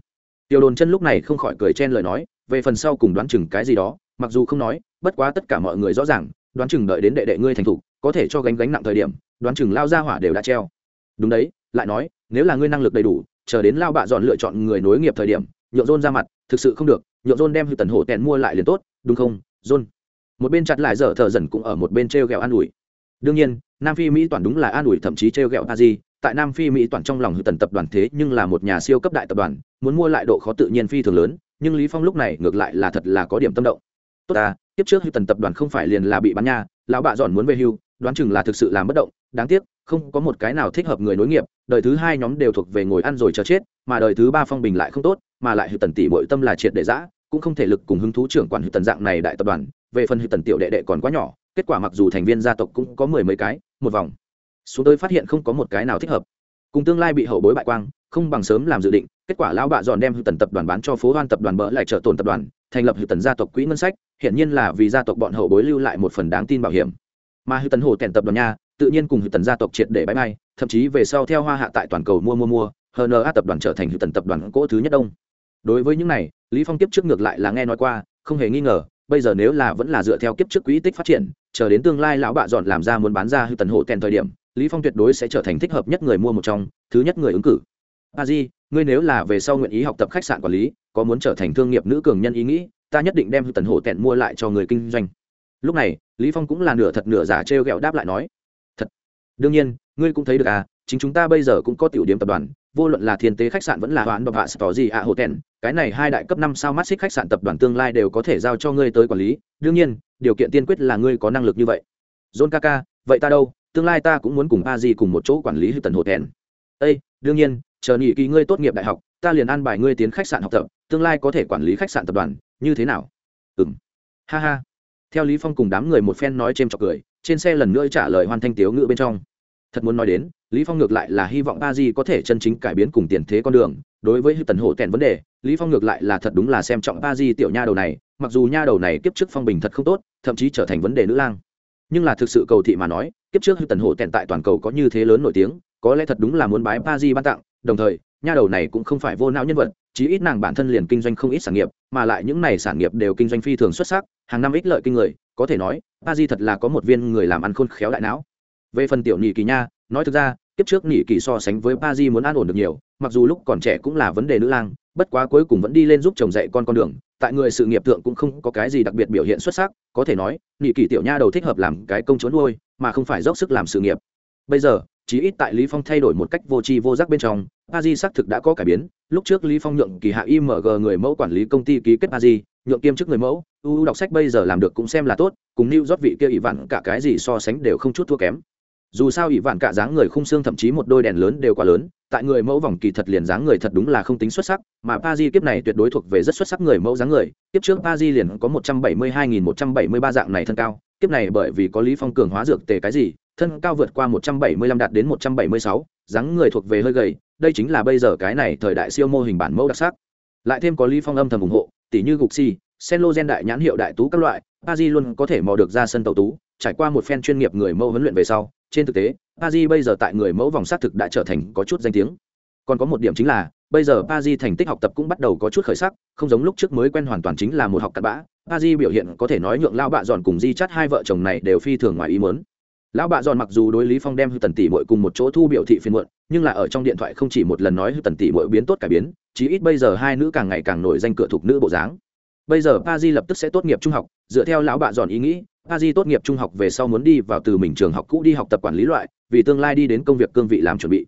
Tiểu đồn chân lúc này không khỏi cười chen lời nói, về phần sau cùng đoán chừng cái gì đó, mặc dù không nói, bất quá tất cả mọi người rõ ràng, đoán chừng đợi đến đệ đệ ngươi thành thục, có thể cho gánh gánh nặng thời điểm, đoán chừng lao ra hỏa đều đã treo. Đúng đấy, lại nói, nếu là ngươi năng lực đầy đủ, chờ đến lao bạ dọn lựa chọn người nối nghiệp thời điểm, nhượng rôn ra mặt, thực sự không được, nhượng rôn đem hư tần hổ tèn mua lại liền tốt, đúng không rôn một bên chặt lại dở thợ dần cũng ở một bên t r e o g ẹ o an ủi. Đương nhiên, nam phi mỹ toàn đúng là an ủi thậm chí t r e o g ẹ o a di tại nam phi mỹ toàn trong lòng hư tần tập đoàn thế nhưng là một nhà siêu cấp đại tập đoàn, muốn mua lại độ khó tự nhiên phi thường lớn, nhưng lý phong lúc này ngược lại là thật là có điểm tâm động. Tốt ta, tiếp trước hư tần tập đoàn không phải liền là bị bán nha, lão bạ dọn muốn về hưu, đoán chừng là thực sự làm bất động, đáng tiếc, không có một cái nào thích hợp người nối nghiệp, đời thứ hai nhóm đều thuộc về ngồi ăn rồi chờ chết, mà đời thứ ba phong bình lại không tốt, mà lại hư tần tỷ bội tâm là triệt để giã cũng không thể lực cùng hứng thú trưởng quản hư tần dạng này đại tập đoàn về phần hư tần tiểu đệ đệ còn quá nhỏ, kết quả mặc dù thành viên gia tộc cũng có mười mấy cái, một vòng. Xuống tới phát hiện không có một cái nào thích hợp. Cùng tương lai bị hậu bối bại quang, không bằng sớm làm dự định, kết quả lão bạ dọn đem hư tần tập đoàn bán cho phố hoan tập đoàn bỡ lại trợ tồn tập đoàn, thành lập hư tần gia tộc quỹ ngân sách hiện nhiên là vì gia tộc bọn hậu bối lưu lại một phần đáng tin bảo hiểm. Mà hư tần hồ tèn tập đoàn nha, tự nhiên cùng hư tần gia tộc triệt để bãi bay, thậm chí về sau theo hoa hạ tại toàn cầu mua mua mua hna tập đoàn trở thành hư tần tập đoàn cỗ thứ nhất đông. Đối với những này, lý phong tiếp trước ngược lại là nghe nói qua, không hề nghi ngờ bây giờ nếu là vẫn là dựa theo kiếp trước quỹ tích phát triển, chờ đến tương lai lão bạ dọn làm ra muốn bán ra hư tần hộ kèn thời điểm, lý phong tuyệt đối sẽ trở thành thích hợp nhất người mua một trong, thứ nhất người ứng cử. A di, ngươi nếu là về sau nguyện ý học tập khách sạn quản lý, có muốn trở thành thương nghiệp nữ cường nhân ý nghĩ, ta nhất định đem hư tần hộ kèn mua lại cho người kinh doanh. Lúc này, lý phong cũng là nửa thật nửa giả trêu ghẹo đáp lại nói, thật. Đương nhiên, ngươi cũng thấy được à chính chúng ta bây giờ cũng có tiểu điểm tập đoàn vô luận là thiên tế khách sạn vẫn là hoán bậc hạ tỏ gì ạ à hotel cái này hai đại cấp năm sao mắt xích khách sạn tập đoàn tương lai đều có thể giao cho ngươi tới quản lý. Đương nhiên, điều kiện tiên quyết là ngươi có năng lực như vậy. John kaka, vậy ta đâu? Tương lai ta cũng muốn cùng a di cùng một chỗ quản lý hư tần hotel. Ây đương nhiên, chờ nghỉ kỳ ngươi tốt nghiệp đại học, ta liền an bài ngươi tiến khách sạn học tập, tương lai có thể quản lý khách sạn tập đoàn, như thế nào? Ừm. Ha ha. Theo lý phong cùng đám người một phen nói chêm chọc cười, trên xe lần nữa trả lời hoan thanh tiếu ngữ bên trong. Thật muốn nói đến lý phong ngược lại là hy vọng ba di có thể chân chính cải biến cùng tiền thế con đường. Đối với tần hổ tèn vấn đề, lý phong ngược lại là thật đúng là xem trọng ba di tiểu nha đầu này, mặc dù nha đầu này kiếp trước phong bình thật không tốt, thậm chí trở thành vấn đề nữ lang. Nhưng là thực sự cầu thị mà nói, kiếp trước tần hổ tèn tại toàn cầu có như thế lớn nổi tiếng, có lẽ thật đúng là muốn bái ba di ban tặng, đồng thời, nha đầu này cũng không phải vô não nhân vật, chí ít nàng bản thân liền kinh doanh không ít sản nghiệp, mà lại những này sản nghiệp đều kinh doanh phi thường xuất sắc, hàng năm ích lợi kinh người, có thể nói ba di thật là có một viên người làm ăn khôn khéo đại não. Về phần tiểu nhị kỳ nha nói thực ra, kiếp trước nhị kỳ so sánh với ba di muốn an ổn được nhiều, mặc dù lúc còn trẻ cũng là vấn đề nữ lang, bất quá cuối cùng vẫn đi lên giúp chồng dạy con con đường. Tại người sự nghiệp thượng cũng không có cái gì đặc biệt biểu hiện xuất sắc, có thể nói nhị kỳ tiểu nha đầu thích hợp làm cái công chốn nuôi, mà không phải dốc sức làm sự nghiệp. Bây giờ, chí ít tại lý phong thay đổi một cách vô tri vô giác bên trong Ba di xác thực đã có cải biến. Lúc trước lý phong nhượng kỳ hạ img người mẫu quản lý công ty ký kết Ba di nhượng kiêm chức người mẫu ưu đọc sách bây giờ làm được cũng xem là tốt, cùng lưu rót vị kia ỷ vặn cả cái gì so sánh đều không chút thua kém dù sao ỷ vạn cả dáng người khung xương thậm chí một đôi đèn lớn đều quá lớn, tại người mẫu vòng kỳ thật liền dáng người thật đúng là không tính xuất sắc, mà pa di kiếp này tuyệt đối thuộc về rất xuất sắc người mẫu dáng người, kiếp trước pa di liền có một trăm bảy mươi hai nghìn một trăm bảy mươi ba dạng này thân cao, kiếp này bởi vì có lý phong cường hóa dược tề cái gì, thân cao vượt qua một trăm bảy mươi lăm đạt đến một trăm bảy mươi sáu, dáng người thuộc về hơi gầy, đây chính là bây giờ cái này thời đại siêu mô hình bản mẫu đặc sắc. Lại thêm có lý phong âm thầm ủng hộ tỷ như gục si sen lô gen đại nhãn hiệu đại tú các loại pa di luôn có thể mò được ra sân tàu tú, trải qua một phen chuyên nghiệp người mẫu huấn luyện về sau trên thực tế pa di bây giờ tại người mẫu vòng xác thực đã trở thành có chút danh tiếng. Còn có một điểm chính là, bây giờ pa di thành tích học tập cũng bắt đầu có chút khởi sắc, không giống lúc trước mới quen hoàn toàn chính là một học cặn bã. Pa di biểu hiện có thể nói nhượng lao bạ dọn cùng di chắt hai vợ chồng này đều phi thường ngoài ý mớn lão bạ dọn mặc dù đối lý phong đem hư tần tỷ muội cùng một chỗ thu biểu thị phiên muộn, nhưng là ở trong điện thoại không chỉ một lần nói hư tần tỷ muội biến tốt cải biến, chí ít bây giờ hai nữ càng ngày càng nổi danh cửa thuộc nữ bộ dáng. Bây giờ pa di lập tức sẽ tốt nghiệp trung học, dựa theo lão bạ dọn ý nghĩ a di tốt nghiệp trung học về sau muốn đi vào từ mình trường học cũ đi học tập quản lý loại vì tương lai đi đến công việc cương vị làm chuẩn bị.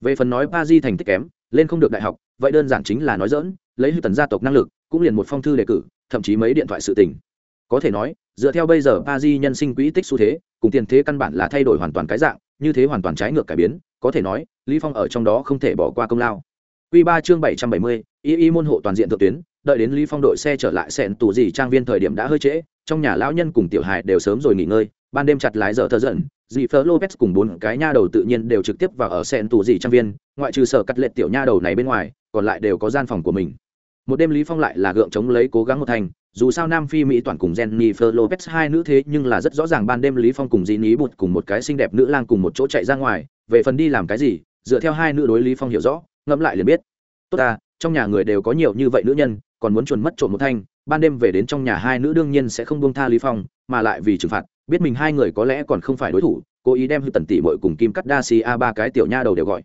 Về phần nói a di thành tích kém lên không được đại học vậy đơn giản chính là nói dỡn lấy hư tần gia tộc năng lực cũng liền một phong thư đề cử thậm chí mấy điện thoại sự tình. Có thể nói dựa theo bây giờ a di nhân sinh quỹ tích xu thế cùng tiền thế căn bản là thay đổi hoàn toàn cái dạng như thế hoàn toàn trái ngược cải biến có thể nói lý phong ở trong đó không thể bỏ qua công lao. Quy 3 chương 770, y y môn hộ toàn diện thượng tuyến, đợi đến Lý Phong đội xe trở lại sẹn tù gì trang viên thời điểm đã hơi trễ, trong nhà lão nhân cùng tiểu hài đều sớm rồi nghỉ ngơi, ban đêm chặt lái giờ thơ giận, dì phơ Lopez cùng bốn cái nha đầu tự nhiên đều trực tiếp vào ở sen tù dì trang viên, ngoại trừ sở cắt lệ tiểu nha đầu này bên ngoài, còn lại đều có gian phòng của mình. Một đêm Lý Phong lại là gượng chống lấy cố gắng một thành, dù sao Nam Phi Mỹ toàn cùng Jennifer Lopez hai nữ thế nhưng là rất rõ ràng ban đêm Lý Phong cùng dì Ní Bụt cùng một cái xinh đẹp nữ lang cùng một chỗ chạy ra ngoài, về phần đi làm cái gì, dựa theo hai nữ đối Lý Phong hiểu rõ, ngẫm lại liền biết tốt ta trong nhà người đều có nhiều như vậy nữ nhân còn muốn chuẩn mất trộm một thanh ban đêm về đến trong nhà hai nữ đương nhiên sẽ không buông tha lý phong, mà lại vì trừng phạt, biết mình hai người có lẽ còn không phải đối thủ, cố ý đem hư tần tỷ muội cùng kim cắt đa si a ba cái tiểu nha đầu đều gọi.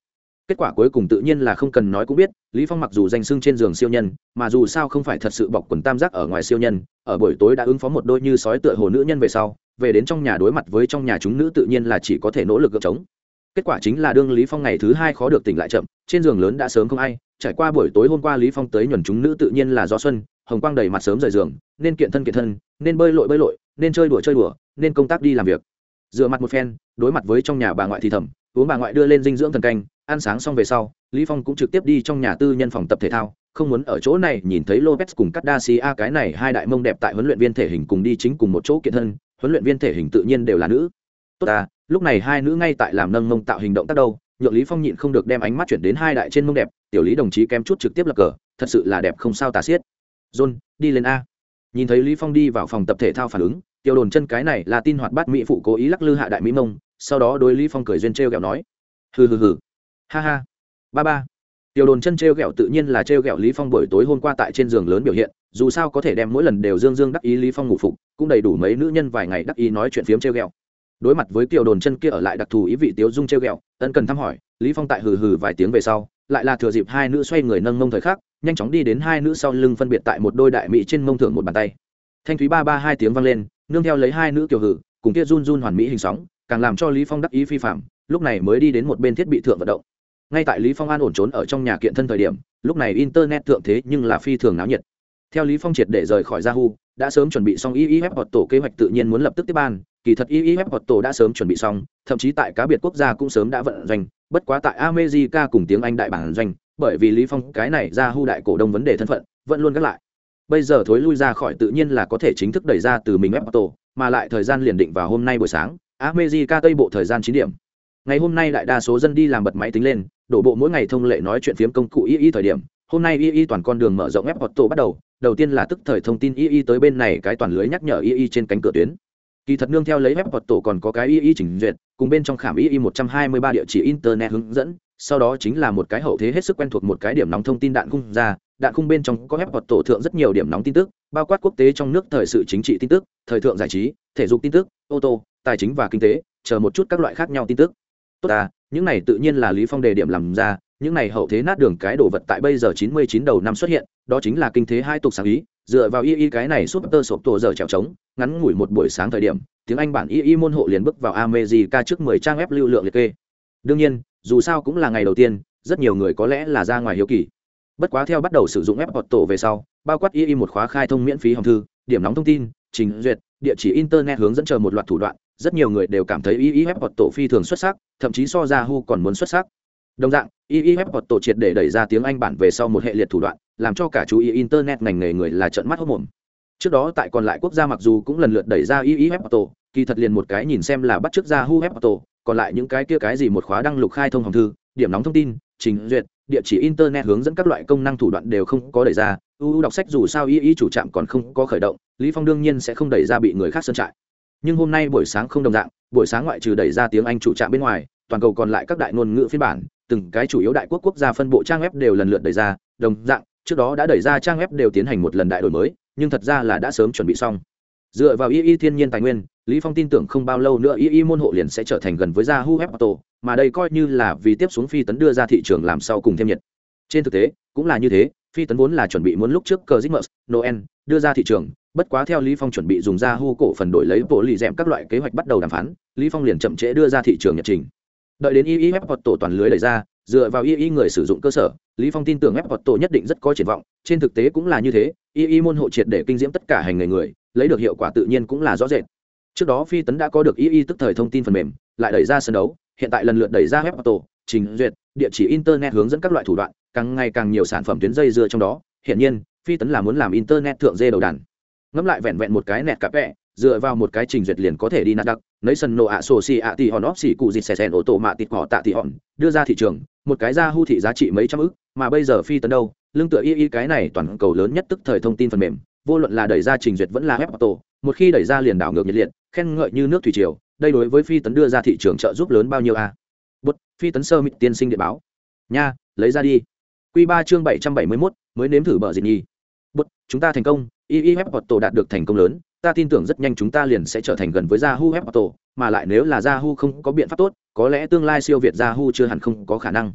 Kết quả cuối cùng tự nhiên là không cần nói cũng biết, lý phong mặc dù danh xưng trên giường siêu nhân, mà dù sao không phải thật sự bọc quần tam giác ở ngoài siêu nhân, ở buổi tối đã ứng phó một đôi như sói tựa hồ nữ nhân về sau, về đến trong nhà đối mặt với trong nhà chúng nữ tự nhiên là chỉ có thể nỗ lực gượng chống kết quả chính là đương lý phong ngày thứ hai khó được tỉnh lại chậm, trên giường lớn đã sớm không ai, trải qua buổi tối hôm qua lý phong tới nhuần chúng nữ tự nhiên là do xuân hồng quang đầy mặt sớm rời giường nên kiện thân kiện thân nên bơi lội bơi lội nên chơi đùa chơi đùa nên công tác đi làm việc dựa mặt một phen đối mặt với trong nhà bà ngoại thì thầm uống bà ngoại đưa lên dinh dưỡng thần canh ăn sáng xong về sau lý phong cũng trực tiếp đi trong nhà tư nhân phòng tập thể thao không muốn ở chỗ này nhìn thấy Lopez cùng cắt si a cái này hai đại mông đẹp tại huấn luyện viên thể hình cùng đi chính cùng một chỗ kiện thân, huấn luyện viên thể hình tự nhiên đều là nữ. Tốt à, lúc này hai nữ ngay tại làm nâng mông tạo hình động tác đâu, nhượng lý phong nhịn không được đem ánh mắt chuyển đến hai đại trên mông đẹp tiểu lý đồng chí kém chút trực tiếp lập cờ thật sự là đẹp không sao tà xiết john, đi lên a. Nhìn thấy lý phong đi vào phòng tập thể thao phản ứng Tiêu đồn chân cái này là tin hoạt bát mỹ phụ cố ý lắc lư hạ đại mỹ mông, sau đó đối lý phong cười duyên treo gẹo nói. Hừ hừ hừ. Ha ha. Ba ba. Tiêu đồn chân treo gẹo tự nhiên là treo gẹo lý phong buổi tối hôm qua tại trên giường lớn biểu hiện, dù sao có thể đem mỗi lần đều dương dương đắc ý lý phong ngủ phục, cũng đầy đủ mấy nữ nhân vài ngày đắc ý nói chuyện phiếm treo gẹo đối mặt với Tiêu đồn chân kia ở lại đặc thù ý vị tiếu dung treo ghẹo, ân cần thăm hỏi, lý phong tại hừ hừ vài tiếng về sau, lại là thừa dịp hai nữ xoay người nâng mông thời khắc nhanh chóng đi đến hai nữ sau lưng phân biệt tại một đôi đại mỹ trên mông thượng một bàn tay. Thanh thúy ba ba hai tiếng vang lên, nương theo lấy hai nữ kiểu hử, cùng kia run run hoàn mỹ hình sóng, càng làm cho lý phong đắc ý phi phạm, lúc này mới đi đến một bên thiết bị thượng vận động. Ngay tại lý phong an ổn trốn ở trong nhà kiện thân thời điểm, lúc này internet thượng thế nhưng là phi thường náo nhiệt. Theo lý phong triệt để rời khỏi yahoo, đã sớm chuẩn bị xong iif hoặc tổ kế hoạch tự nhiên muốn lập tức tiếp ban, kỳ thật iif hoặc tổ đã sớm chuẩn bị xong, thậm chí tại cá biệt quốc gia cũng sớm đã vận doanh, bất quá tại america cùng tiếng anh đại bản doanh bởi vì lý phong cái này ra hưu đại cổ đông vấn đề thân phận, vẫn luôn gác lại. Bây giờ thối lui ra khỏi tự nhiên là có thể chính thức đẩy ra từ mình web tổ mà lại thời gian liền định vào hôm nay buổi sáng, america tây bộ thời gian chín điểm. Ngày hôm nay đại đa số dân đi làm bật máy tính lên, đổ bộ mỗi ngày thông lệ nói chuyện phiếm công cụ y y thời điểm, hôm nay y y toàn con đường mở rộng web auto bắt đầu đầu tiên là tức thời thông tin y y tới bên này cái toàn lưới nhắc nhở y y trên cánh cửa tuyến. Kỳ thật nương theo lấy web auto còn có cái y y chỉnh duyệt, cùng bên trong khảm y y một trăm hai mươi ba địa chỉ internet hướng dẫn sau đó chính là một cái hậu thế hết sức quen thuộc một cái điểm nóng thông tin đạn khung ra đạn khung bên trong có ép hoặc tổ thượng rất nhiều điểm nóng tin tức bao quát quốc tế trong nước thời sự chính trị tin tức thời thượng giải trí thể dục tin tức ô tô tài chính và kinh tế chờ một chút các loại khác nhau tin tức tốt à những này tự nhiên là lý phong đề điểm làm ra những này hậu thế nát đường cái đồ vật tại bây giờ 99 đầu năm xuất hiện, đó chính là kinh thế hai tục sáng ý, dựa vào y y cái này suốt tơ sộp tổ giờ trèo trống, ngắn ngủi một buổi sáng thời điểm, tiếng Anh bản y y môn hộ liền bước vào America trước 10 trang web lưu lượng liệt kê. Đương nhiên, dù sao cũng là ngày đầu tiên, rất nhiều người có lẽ là ra ngoài hiếu kỳ. Bất quá theo bắt đầu sử dụng web tổ về sau, bao quát y y một khóa khai thông miễn phí hồng thư, điểm nóng thông tin, trình duyệt, địa chỉ internet hướng dẫn chờ một loạt thủ đoạn, rất nhiều người đều cảm thấy y y web tổ phi thường xuất sắc, thậm chí so ra Yahoo còn muốn xuất sắc đồng dạng y y ép hoạt tổ triệt để đẩy ra tiếng anh bản về sau một hệ liệt thủ đoạn làm cho cả chú ý internet ngành nghề người là trận mắt hốc mồm trước đó tại còn lại quốc gia mặc dù cũng lần lượt đẩy ra y y ép hoạt tổ kỳ thật liền một cái nhìn xem là bắt t r ư ớ c ra hu web tổ còn lại những cái kia cái gì một khóa đăng lục khai thông hồng thư, điểm nóng thông tin, trình duyệt, địa chỉ internet hướng dẫn các loại công năng thủ đoạn đều không có đẩy ra uu đọc sách dù sao y y chủ trạm còn không có khởi động, lý phong đương nhiên sẽ không đẩy ra bị người khác sơn trại. Nhưng hôm nay buổi sáng không đồng dạng, buổi sáng ngoại trừ đẩy ra tiếng anh chủ trạm bên ngoài, toàn cầu còn lại các đại ngôn ngữ phiên bản, từng cái chủ yếu đại quốc quốc gia phân bộ trang web đều lần lượt đẩy ra, đồng dạng, trước đó đã đẩy ra trang web đều tiến hành một lần đại đổi mới, nhưng thật ra là đã sớm chuẩn bị xong dựa vào y y thiên nhiên tài nguyên lý phong tin tưởng không bao lâu nữa y y môn hộ liền sẽ trở thành gần với yahoo web auto mà đây coi như là vì tiếp xuống phi tấn đưa ra thị trường làm sau cùng thêm nhiệt trên thực tế cũng là như thế phi tấn vốn là chuẩn bị muốn lúc trước cờ Christmas, Noel đưa ra thị trường, bất quá theo Lý Phong chuẩn bị dùng ra hu cổ phần đổi lấy bộ lì dẹm các loại kế hoạch bắt đầu đàm phán, Lý Phong liền chậm trễ đưa ra thị trường nhật trình. Đợi đến EE web tổ toàn lưới đẩy ra, dựa vào EE người sử dụng cơ sở, Lý Phong tin tưởng web tổ nhất định rất có triển vọng, trên thực tế cũng là như thế, EE môn hộ triệt để kinh diễm tất cả hành nghề người, lấy được hiệu quả tự nhiên cũng là rõ rệt. Trước đó Phi Tấn đã có được EE tức thời thông tin phần mềm, lại đẩy ra sân đấu, hiện tại lần lượt đẩy ra web auto trình duyệt, địa chỉ internet hướng dẫn các loại thủ đoạn, càng ngày càng nhiều sản phẩm tuyến dây dưa trong đó, hiển nhiên, Phi Tấn là muốn làm internet thượng dê đầu đàn. Ngẫm lại vẹn vẹn một cái nẹt cặp vẹ dựa vào một cái trình duyệt liền có thể đi nát đặc nấy sân nổ ạ sổ xì ạ tì hòn óp xì cụ dịt xè xèn ô tô mạ tịt cỏ tạ tì hòn đưa ra thị trường một cái ra hưu thị giá trị mấy trăm ức mà bây giờ phi tấn đâu lương tựa y y cái này toàn cầu lớn nhất tức thời thông tin phần mềm vô luận là đẩy ra trình duyệt vẫn là web auto một khi đẩy ra liền đảo ngược nhiệt liệt khen ngợi như nước thủy triều đây đối với phi tấn đưa ra thị trường trợ giúp lớn bao nhiêu a à? bút phi tấn sơ mịt tiên sinh điện báo nha lấy ra đi q ba chương bảy trăm bảy mươi mốt mới nếm thử bờ gì nhi bút chúng ta thành công y y web auto đạt được thành công lớn ta tin tưởng rất nhanh chúng ta liền sẽ trở thành gần với Yahoo Web Auto, mà lại nếu là Yahoo không có biện pháp tốt, có lẽ tương lai siêu việt Yahoo chưa hẳn không có khả năng.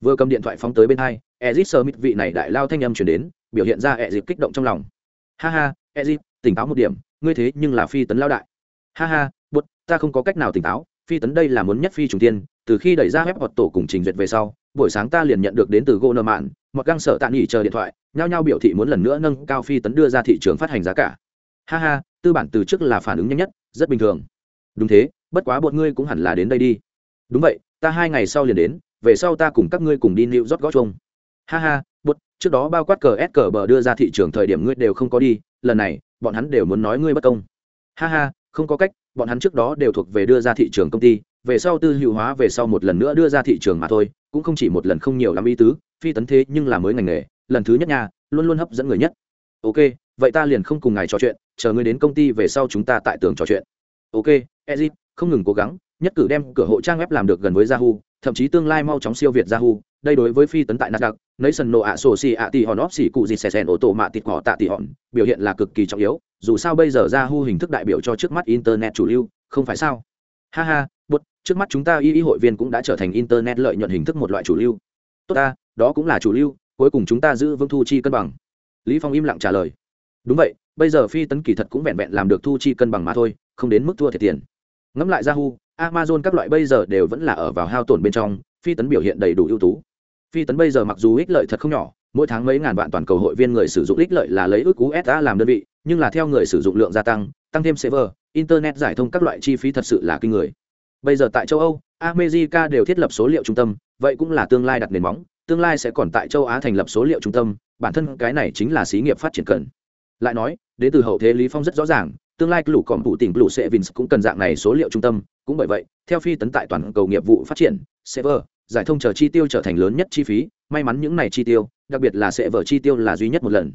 Vừa cầm điện thoại phóng tới bên hai, Ezic Smith vị này đại lao thanh âm truyền đến, biểu hiện ra Ezic kích động trong lòng. Ha ha, Ezic, tỉnh táo một điểm, ngươi thế nhưng là phi tấn lao đại. Ha ha, bút, ta không có cách nào tỉnh táo, phi tấn đây là muốn nhất phi trùng tiên, từ khi đẩy ra web hoạt tổ cùng trình duyệt về sau, buổi sáng ta liền nhận được đến từ Goner Mạn, một găng sở tạm nghỉ chờ điện thoại, nhao nhao biểu thị muốn lần nữa nâng cao phi tấn đưa ra thị trường phát hành giá cả. Ha ha tư bản từ trước là phản ứng nhanh nhất rất bình thường. Đúng thế bất quá bọn ngươi cũng hẳn là đến đây đi. Đúng vậy ta hai ngày sau liền đến về sau ta cùng các ngươi cùng đi nịu rót gót chung. Ha ha trước đó bao quát cờ s cờ bờ đưa ra thị trường thời điểm ngươi đều không có đi, lần này, bọn hắn đều muốn nói ngươi bất công. Ha ha, không có cách, bọn hắn trước đó đều thuộc về đưa ra thị trường công ty, về sau tư hữu hóa về sau một lần nữa đưa ra thị trường mà thôi, cũng không chỉ một lần không nhiều lắm ý tứ, phi tấn thế nhưng là mới ngành nghề, lần thứ nhất nha, luôn luôn hấp dẫn người nhất. Ok, vậy ta liền không cùng ngài trò chuyện, chờ ngươi đến công ty về sau chúng ta tại tường trò chuyện. Ok ezit không ngừng cố gắng, nhất cử đem cửa hộ trang web làm được gần với yahoo, thậm chí tương lai mau chóng siêu việt yahoo đây đối với phi tấn tại nasdaq nation sân nổ ạ sổ xì ạ tỉ hòn óp xì cụ gì xè xèn ô tô mạ tịt cỏ tạ tỉ hòn, biểu hiện là cực kỳ trọng yếu, dù sao bây giờ yahoo hình thức đại biểu cho trước mắt internet chủ lưu, không phải sao? Ha ha, bút, trước mắt chúng ta y y hội viên cũng đã trở thành internet lợi nhuận hình thức một loại chủ lưu. Tốt ta, đó cũng là chủ lưu, cuối cùng chúng ta giữ vững thu chi cân bằng. Lý phong im lặng trả lời. Đúng vậy, bây giờ phi tấn kỳ thật cũng vẹn vẹn làm được thu chi cân bằng mà thôi, không đến mức thua thiệt tiền. Ngẫm lại yahoo amazon các loại bây giờ đều vẫn là ở vào hao tổn bên trong, phi tấn biểu hiện đầy đủ ưu tú phi tấn bây giờ mặc dù ích lợi thật không nhỏ, mỗi tháng mấy ngàn vạn toàn cầu hội viên người sử dụng ích lợi là lấy ước cú làm đơn vị, nhưng là theo người sử dụng lượng gia tăng tăng thêm server, internet giải thông các loại chi phí thật sự là kinh người. Bây giờ tại châu âu, america đều thiết lập số liệu trung tâm, vậy cũng là tương lai đặt nền móng, tương lai sẽ còn tại châu á thành lập số liệu trung tâm, bản thân cái này chính là xí nghiệp phát triển cần. Lại nói, đến từ hậu thế lý phong rất rõ ràng, tương lai lũ cọm phụ tỉnh lũ sẽ vins cũng cần dạng này số liệu trung tâm, cũng bởi vậy, theo phi tấn tại toàn cầu nghiệp vụ phát triển, server giải thông chờ chi tiêu trở thành lớn nhất chi phí, may mắn những này chi tiêu, đặc biệt là sẽ vở chi tiêu là duy nhất một lần.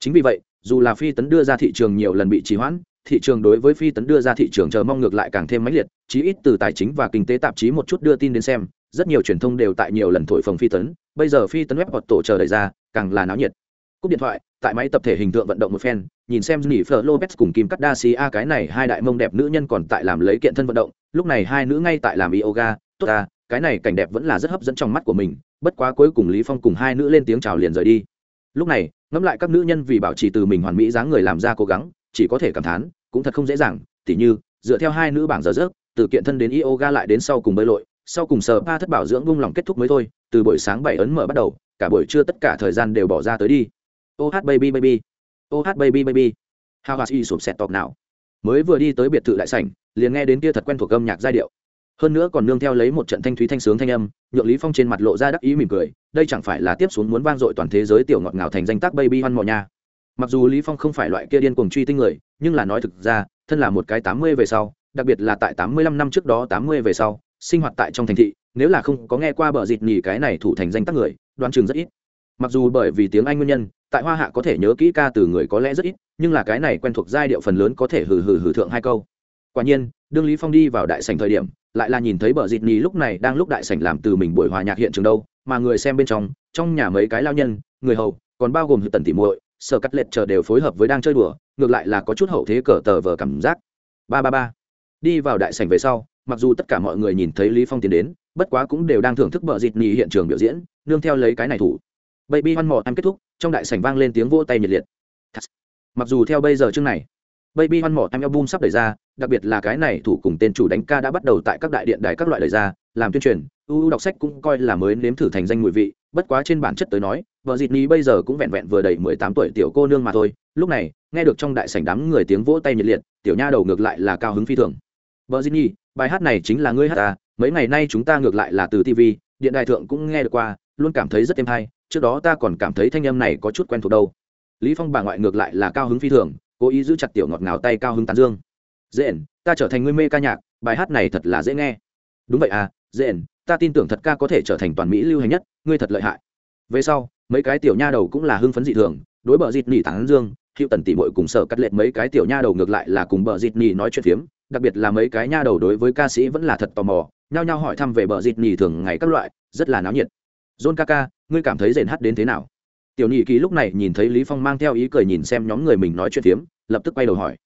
Chính vì vậy, dù là phi tấn đưa ra thị trường nhiều lần bị trì hoãn, thị trường đối với phi tấn đưa ra thị trường chờ mong ngược lại càng thêm mãnh liệt, chí ít từ tài chính và kinh tế tạp chí một chút đưa tin đến xem, rất nhiều truyền thông đều tại nhiều lần thổi phồng phi tấn, bây giờ phi tấn web hoặc tổ chờ đẩy ra, càng là náo nhiệt. Cúp điện thoại, tại máy tập thể hình tượng vận động một phen, nhìn xem nỉ phở lopez cùng kim cắt đa xì a, cái này hai đại mông đẹp nữ nhân còn tại làm lấy kiện thân vận động, lúc này hai nữ ngay tại làm yoga, tốt ta cái này cảnh đẹp vẫn là rất hấp dẫn trong mắt của mình, bất quá cuối cùng lý phong cùng hai nữ lên tiếng chào liền rời đi. Lúc này, ngẫm lại các nữ nhân vì bảo trì từ mình hoàn mỹ dáng người làm ra cố gắng, chỉ có thể cảm thán, cũng thật không dễ dàng, tỉ như, dựa theo hai nữ bảng giờ rớt, từ kiện thân đến yoga lại đến sau cùng bơi lội, sau cùng sờ pa thất bảo dưỡng buông lòng kết thúc mới thôi, từ buổi sáng bảy ấn mở bắt đầu, cả buổi trưa tất cả thời gian đều bỏ ra tới đi. Oh baby baby. Oh baby baby. How has y sụp sẹt tọc nào? Mới vừa đi tới biệt thự đại sảnh, liền nghe đến kia thật quen thuộc âm nhạc giai điệu hơn nữa còn nương theo lấy một trận thanh thúy thanh sướng thanh âm, nhượng lý phong trên mặt lộ ra đắc ý mỉm cười, đây chẳng phải là tiếp xuống muốn vang dội toàn thế giới tiểu ngọt ngào thành danh tác baby hoan mò nha. Mặc dù lý phong không phải loại kia điên cuồng truy tinh người, nhưng là nói thực ra, thân là một cái tám mươi về sau, đặc biệt là tại tám mươi lăm năm trước đó tám mươi về sau, sinh hoạt tại trong thành thị, nếu là không có nghe qua bờ dịt nhì cái này thủ thành danh tác người, đoán chừng rất ít. Mặc dù bởi vì tiếng anh nguyên nhân, tại hoa hạ có thể nhớ kỹ ca từ người có lẽ rất ít, nhưng là cái này quen thuộc giai điệu phần lớn có thể hừ hừ hừ thượng hai câu. Quả nhiên, đương lý phong đi vào đại sảnh thời điểm lại là nhìn thấy bờ dịt nhì lúc này đang lúc đại sảnh làm từ mình buổi hòa nhạc hiện trường đâu, mà người xem bên trong trong nhà mấy cái lao nhân, người hầu, còn bao gồm tần tỉ muội, sở cắt lệch chờ đều phối hợp với đang chơi đùa, ngược lại là có chút hậu thế cờ tờ vờ cảm giác. Ba ba ba. Đi vào đại sảnh về sau, mặc dù tất cả mọi người nhìn thấy lý phong tiến đến, bất quá cũng đều đang thưởng thức bờ dịt nhì hiện trường biểu diễn, nương theo lấy cái này thủ. Baby hoan mò em kết thúc, trong đại sảnh vang lên tiếng vỗ tay nhiệt liệt. Mặc dù theo bây giờ chương này baby hoan mỏ em album sắp đẩy ra, đặc biệt là cái này thủ cùng tên chủ đánh ca đã bắt đầu tại các đại điện đài các loại đẩy ra, làm tuyên truyền. Uu đọc sách cũng coi là mới nếm thử thành danh mùi vị, bất quá trên bản chất tới nói, vợ dịt ní bây giờ cũng vẹn vẹn vừa đầy mười tám tuổi tiểu cô nương mà thôi. Lúc này, nghe được trong đại sảnh đám người tiếng vỗ tay nhiệt liệt, tiểu nha đầu ngược lại là cao hứng phi thường. Vợ dịt ní bài hát này chính là ngươi hát ta mấy ngày nay chúng ta ngược lại là từ tv điện đài thượng cũng nghe được qua, luôn cảm thấy rất êm hay, trước đó ta còn cảm thấy thanh âm này có chút quen thuộc đâu. Lý phong bà ngoại ngược lại là cao hứng phi thường cố ý giữ chặt tiểu ngọt ngào tay cao hứng tán dương. Dện ta trở thành người mê ca nhạc bài hát này thật là dễ nghe. Đúng vậy à dện ta tin tưởng thật ca có thể trở thành toàn mỹ lưu hành nhất ngươi thật lợi hại. Về sau mấy cái tiểu nha đầu cũng là hưng phấn dị thường đối bờ dịt nỉ tán dương hiệu tần tỉ mội cùng sở cắt lệ mấy cái tiểu nha đầu ngược lại là cùng bờ dịt nỉ nói chuyện phiếm đặc biệt là mấy cái nha đầu đối với ca sĩ vẫn là thật tò mò nhao nhao hỏi thăm về bờ dịt nỉ thường ngày các loại rất là náo nhiệt. John ca ca, ngươi cảm thấy rền hát đến thế nào? Tiểu nhị kỳ lúc này nhìn thấy lý phong mang theo ý cười nhìn xem nhóm người mình nói chuyện tiếm, lập tức quay đầu hỏi.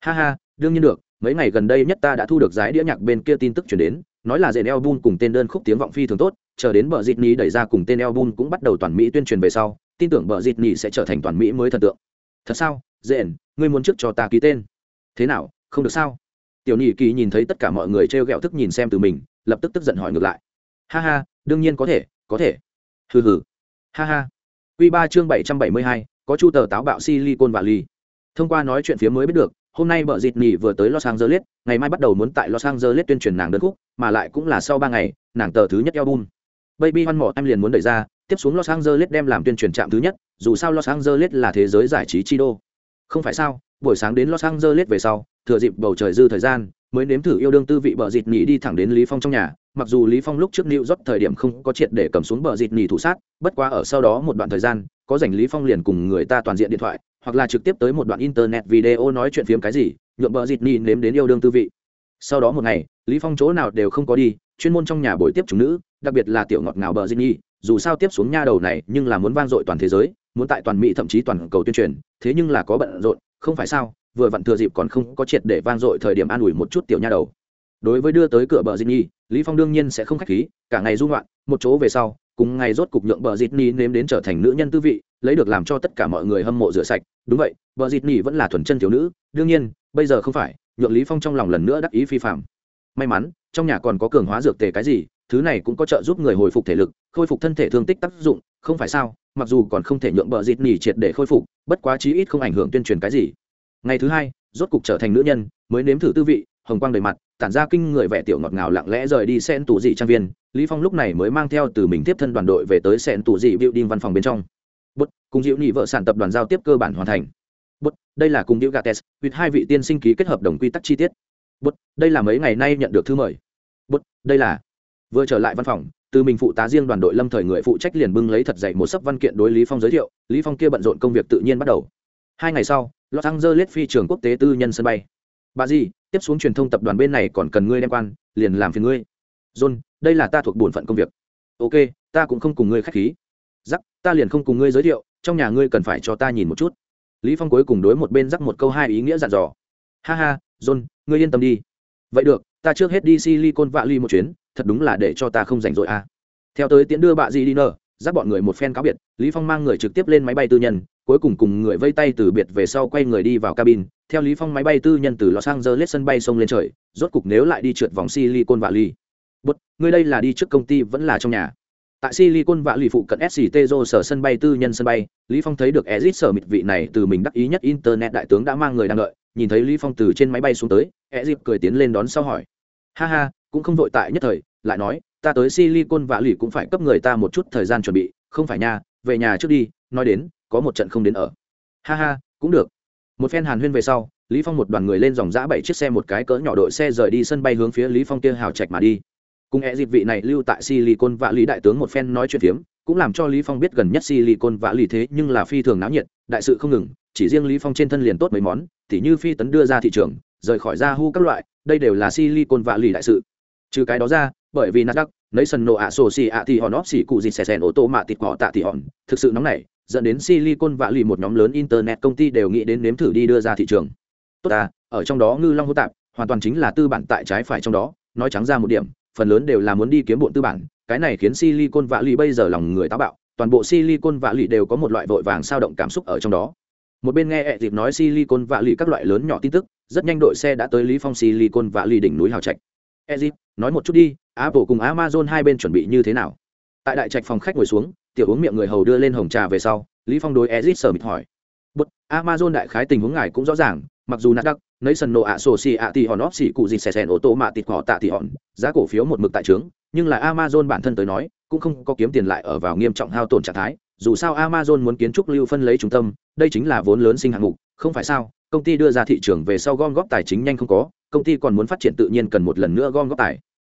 Ha ha đương nhiên được mấy ngày gần đây nhất ta đã thu được giải đĩa nhạc bên kia tin tức chuyển đến nói là dệt album cùng tên đơn khúc tiếng vọng phi thường tốt chờ đến bờ dịt nhì đẩy ra cùng tên album cũng bắt đầu toàn mỹ tuyên truyền về sau tin tưởng bờ dịt nhì sẽ trở thành toàn mỹ mới thần tượng. Thật sao? Dền ngươi muốn trước cho ta ký tên. Thế nào không được sao? Tiểu nhị kỳ nhìn thấy tất cả mọi người trêu ghẹo thức nhìn xem từ mình lập tức tức giận hỏi ngược lại. Ha ha đương nhiên có thể có thể. Hừ hừ. Ha ha. Quy 3 chương 772, có chu tờ táo bạo Silicon Valley. Thông qua nói chuyện phía mới biết được, hôm nay bợ dịt nhỉ vừa tới Los Angeles, ngày mai bắt đầu muốn tại Los Angeles tuyên truyền nàng đơn khúc, mà lại cũng là sau 3 ngày, nàng tờ thứ nhất album. Baby One More em liền muốn đẩy ra, tiếp xuống Los Angeles đem làm tuyên truyền trạm thứ nhất, dù sao Los Angeles là thế giới giải trí chi đô. Không phải sao, buổi sáng đến Los Angeles về sau, thừa dịp bầu trời dư thời gian, mới nếm thử yêu đương tư vị bợ dịt nhỉ đi thẳng đến Lý Phong trong nhà, mặc dù lý phong lúc trước lưu rót thời điểm không có triệt để cầm xuống bờ dịt nhì thủ sát, bất quá ở sau đó một đoạn thời gian, có rảnh lý phong liền cùng người ta toàn diện điện thoại, hoặc là trực tiếp tới một đoạn internet video nói chuyện phiếm cái gì nhượng bờ dịt nhì nếm đến yêu đương tư vị. Sau đó một ngày, lý phong chỗ nào đều không có đi, chuyên môn trong nhà buổi tiếp chúng nữ, đặc biệt là tiểu ngọt ngào bờ dịt nhì dù sao tiếp xuống nha đầu này nhưng là muốn vang dội toàn thế giới, muốn tại toàn mỹ thậm chí toàn cầu tuyên truyền, thế nhưng là có bận rộn, không phải sao, vừa vặn thừa dịp còn không có triệt để vang dội thời điểm an ủi một chút tiểu nha đầu đối với đưa tới cửa bờ dịt nhi lý phong đương nhiên sẽ không khách khí, cả ngày du ngoạn, một chỗ về sau, cùng ngày rốt cục nhượng bờ dịt nhi nếm đến trở thành nữ nhân tư vị, lấy được làm cho tất cả mọi người hâm mộ rửa sạch. Đúng vậy, bờ dịt nhi vẫn là thuần chân thiếu nữ, đương nhiên, bây giờ không phải, nhượng lý phong trong lòng lần nữa đắc ý phi phạm. May mắn, trong nhà còn có cường hóa dược tề cái gì, thứ này cũng có trợ giúp người hồi phục thể lực, khôi phục thân thể thương tích tác dụng, không phải sao, mặc dù còn không thể nhượng bờ dịt nỉ triệt để khôi phục, bất quá chí ít không ảnh hưởng tuyên truyền cái gì. Ngày thứ hai, rốt cục trở thành nữ nhân, mới nếm thử tư vị, hồng quang đầy mặt tản ra kinh người vẻ tiểu ngọt ngào lặng lẽ rời đi sen tủ dị trang viên. Lý phong lúc này mới mang theo từ mình tiếp thân đoàn đội về tới sen tủ dị building văn phòng bên trong. Bút, cùng diệu nhị vợ sản tập đoàn giao tiếp cơ bản hoàn thành. Bút, đây là cùng diệu gates huyệt hai vị tiên sinh ký kết hợp đồng quy tắc chi tiết. Bút, đây là mấy ngày nay nhận được thư mời. Bút, đây là. Vừa trở lại văn phòng, từ mình phụ tá riêng đoàn đội lâm thời người phụ trách liền bưng lấy thật dày một sấp văn kiện đối lý phong giới thiệu. Lý phong kia bận rộn công việc tự nhiên bắt đầu. Hai ngày sau, los angeles phi trường quốc tế tư nhân sân bay. Bà gì? Tiếp xuống truyền thông tập đoàn bên này còn cần ngươi đem quan, liền làm phiền ngươi. John, đây là ta thuộc bổn phận công việc. Ok, ta cũng không cùng ngươi khách khí. Giắc ta liền không cùng ngươi giới thiệu, trong nhà ngươi cần phải cho ta nhìn một chút. Lý phong cuối cùng đối một bên rắc một câu hai ý nghĩa dặn dò. Ha ha, john, ngươi yên tâm đi. Vậy được, ta trước hết đi silicon valley một chuyến, thật đúng là để cho ta không rảnh rỗi à. Theo tới tiễn đưa bà gì đi nở dắt bọn người một phen cáo biệt, lý phong mang người trực tiếp lên máy bay tư nhân, cuối cùng cùng người vây tay từ biệt về sau quay người đi vào cabin. Theo lý phong máy bay tư nhân từ los angeles sân bay sông lên trời, rốt cục nếu lại đi trượt vòng silicon valley. Bút người đây là đi trước công ty vẫn là trong nhà. Tại silicon valley phụ cận sct sở sân bay tư nhân sân bay, lý phong thấy được ezit sở mịt vị này từ mình đắc ý nhất internet đại tướng đã mang người đang đợi, nhìn thấy lý phong từ trên máy bay xuống tới, ezit cười tiến lên đón sau hỏi. Ha ha, cũng không vội tại nhất thời lại nói, ta tới silicon valley cũng phải cấp người ta một chút thời gian chuẩn bị, không phải nha, về nhà trước đi, nói đến, có một trận không đến ở. Ha ha, cũng được. Một phen hàn huyên về sau, lý phong một đoàn người lên dòng giã bảy chiếc xe một cái cỡ nhỏ đội xe rời đi sân bay hướng phía lý phong kia hào trạch mà đi. Cùng e dịp vị này lưu tại silicon và lý đại tướng một phen nói chuyện phiếm, cũng làm cho lý phong biết gần nhất silicon và lý thế nhưng là phi thường náo nhiệt, đại sự không ngừng, chỉ riêng lý phong trên thân liền tốt mấy món, tỉ như phi tấn đưa ra thị trường, rời khỏi ra hu các loại, đây đều là silicon Vạ lý đại sự. Trừ cái đó ra bởi vì nasdaq lấy sân nổ ạ sổ xì ạ thì hòn óp xì cụ gì xè xèn ô tô mạ tịt cỏ tạ thì hòn. Thực sự nóng này, dẫn đến silicon vạ lì một nhóm lớn internet công ty đều nghĩ đến nếm thử đi đưa ra thị trường. Tốt à ở trong đó ngư long hô tạp, hoàn toàn chính là tư bản tại trái phải trong đó, nói trắng ra một điểm, phần lớn đều là muốn đi kiếm bộn tư bản, cái này khiến silicon vạ lì bây giờ lòng người táo bạo, toàn bộ silicon vạ lì đều có một loại vội vàng sao động cảm xúc ở trong đó. Một bên nghe ẹ dịp nói silicon vạ lì các loại lớn nhỏ tin tức, rất nhanh đội xe đã tới lý phong silicon vạ lì đỉnh núi hào trạch. Ezip, nói một chút đi apple cùng amazon hai bên chuẩn bị như thế nào? Tại đại trạch phòng khách ngồi xuống tiểu uống miệng người hầu đưa lên hồng trà về sau lý phong đối Ezip sở mịt hỏi. Bất, amazon đại khái tình huống ngài cũng rõ ràng mặc dù nasdaq nấy sần nổ ạ sổ xì ạ thì hòn óp xì cụ gì xẻ xèn ô tô mạ tịt họ tạ thì hòn giá cổ phiếu một mực tại trướng nhưng là amazon bản thân tới nói cũng không có kiếm tiền lại ở vào nghiêm trọng hao tổn trạng thái dù sao amazon muốn kiến trúc lưu phân lấy trung tâm đây chính là vốn lớn sinh hạng mục không phải sao? Công ty đưa ra thị trường về sau gom góp tài chính nhanh không có, công ty còn muốn phát triển tự nhiên cần một lần nữa gom góp tài.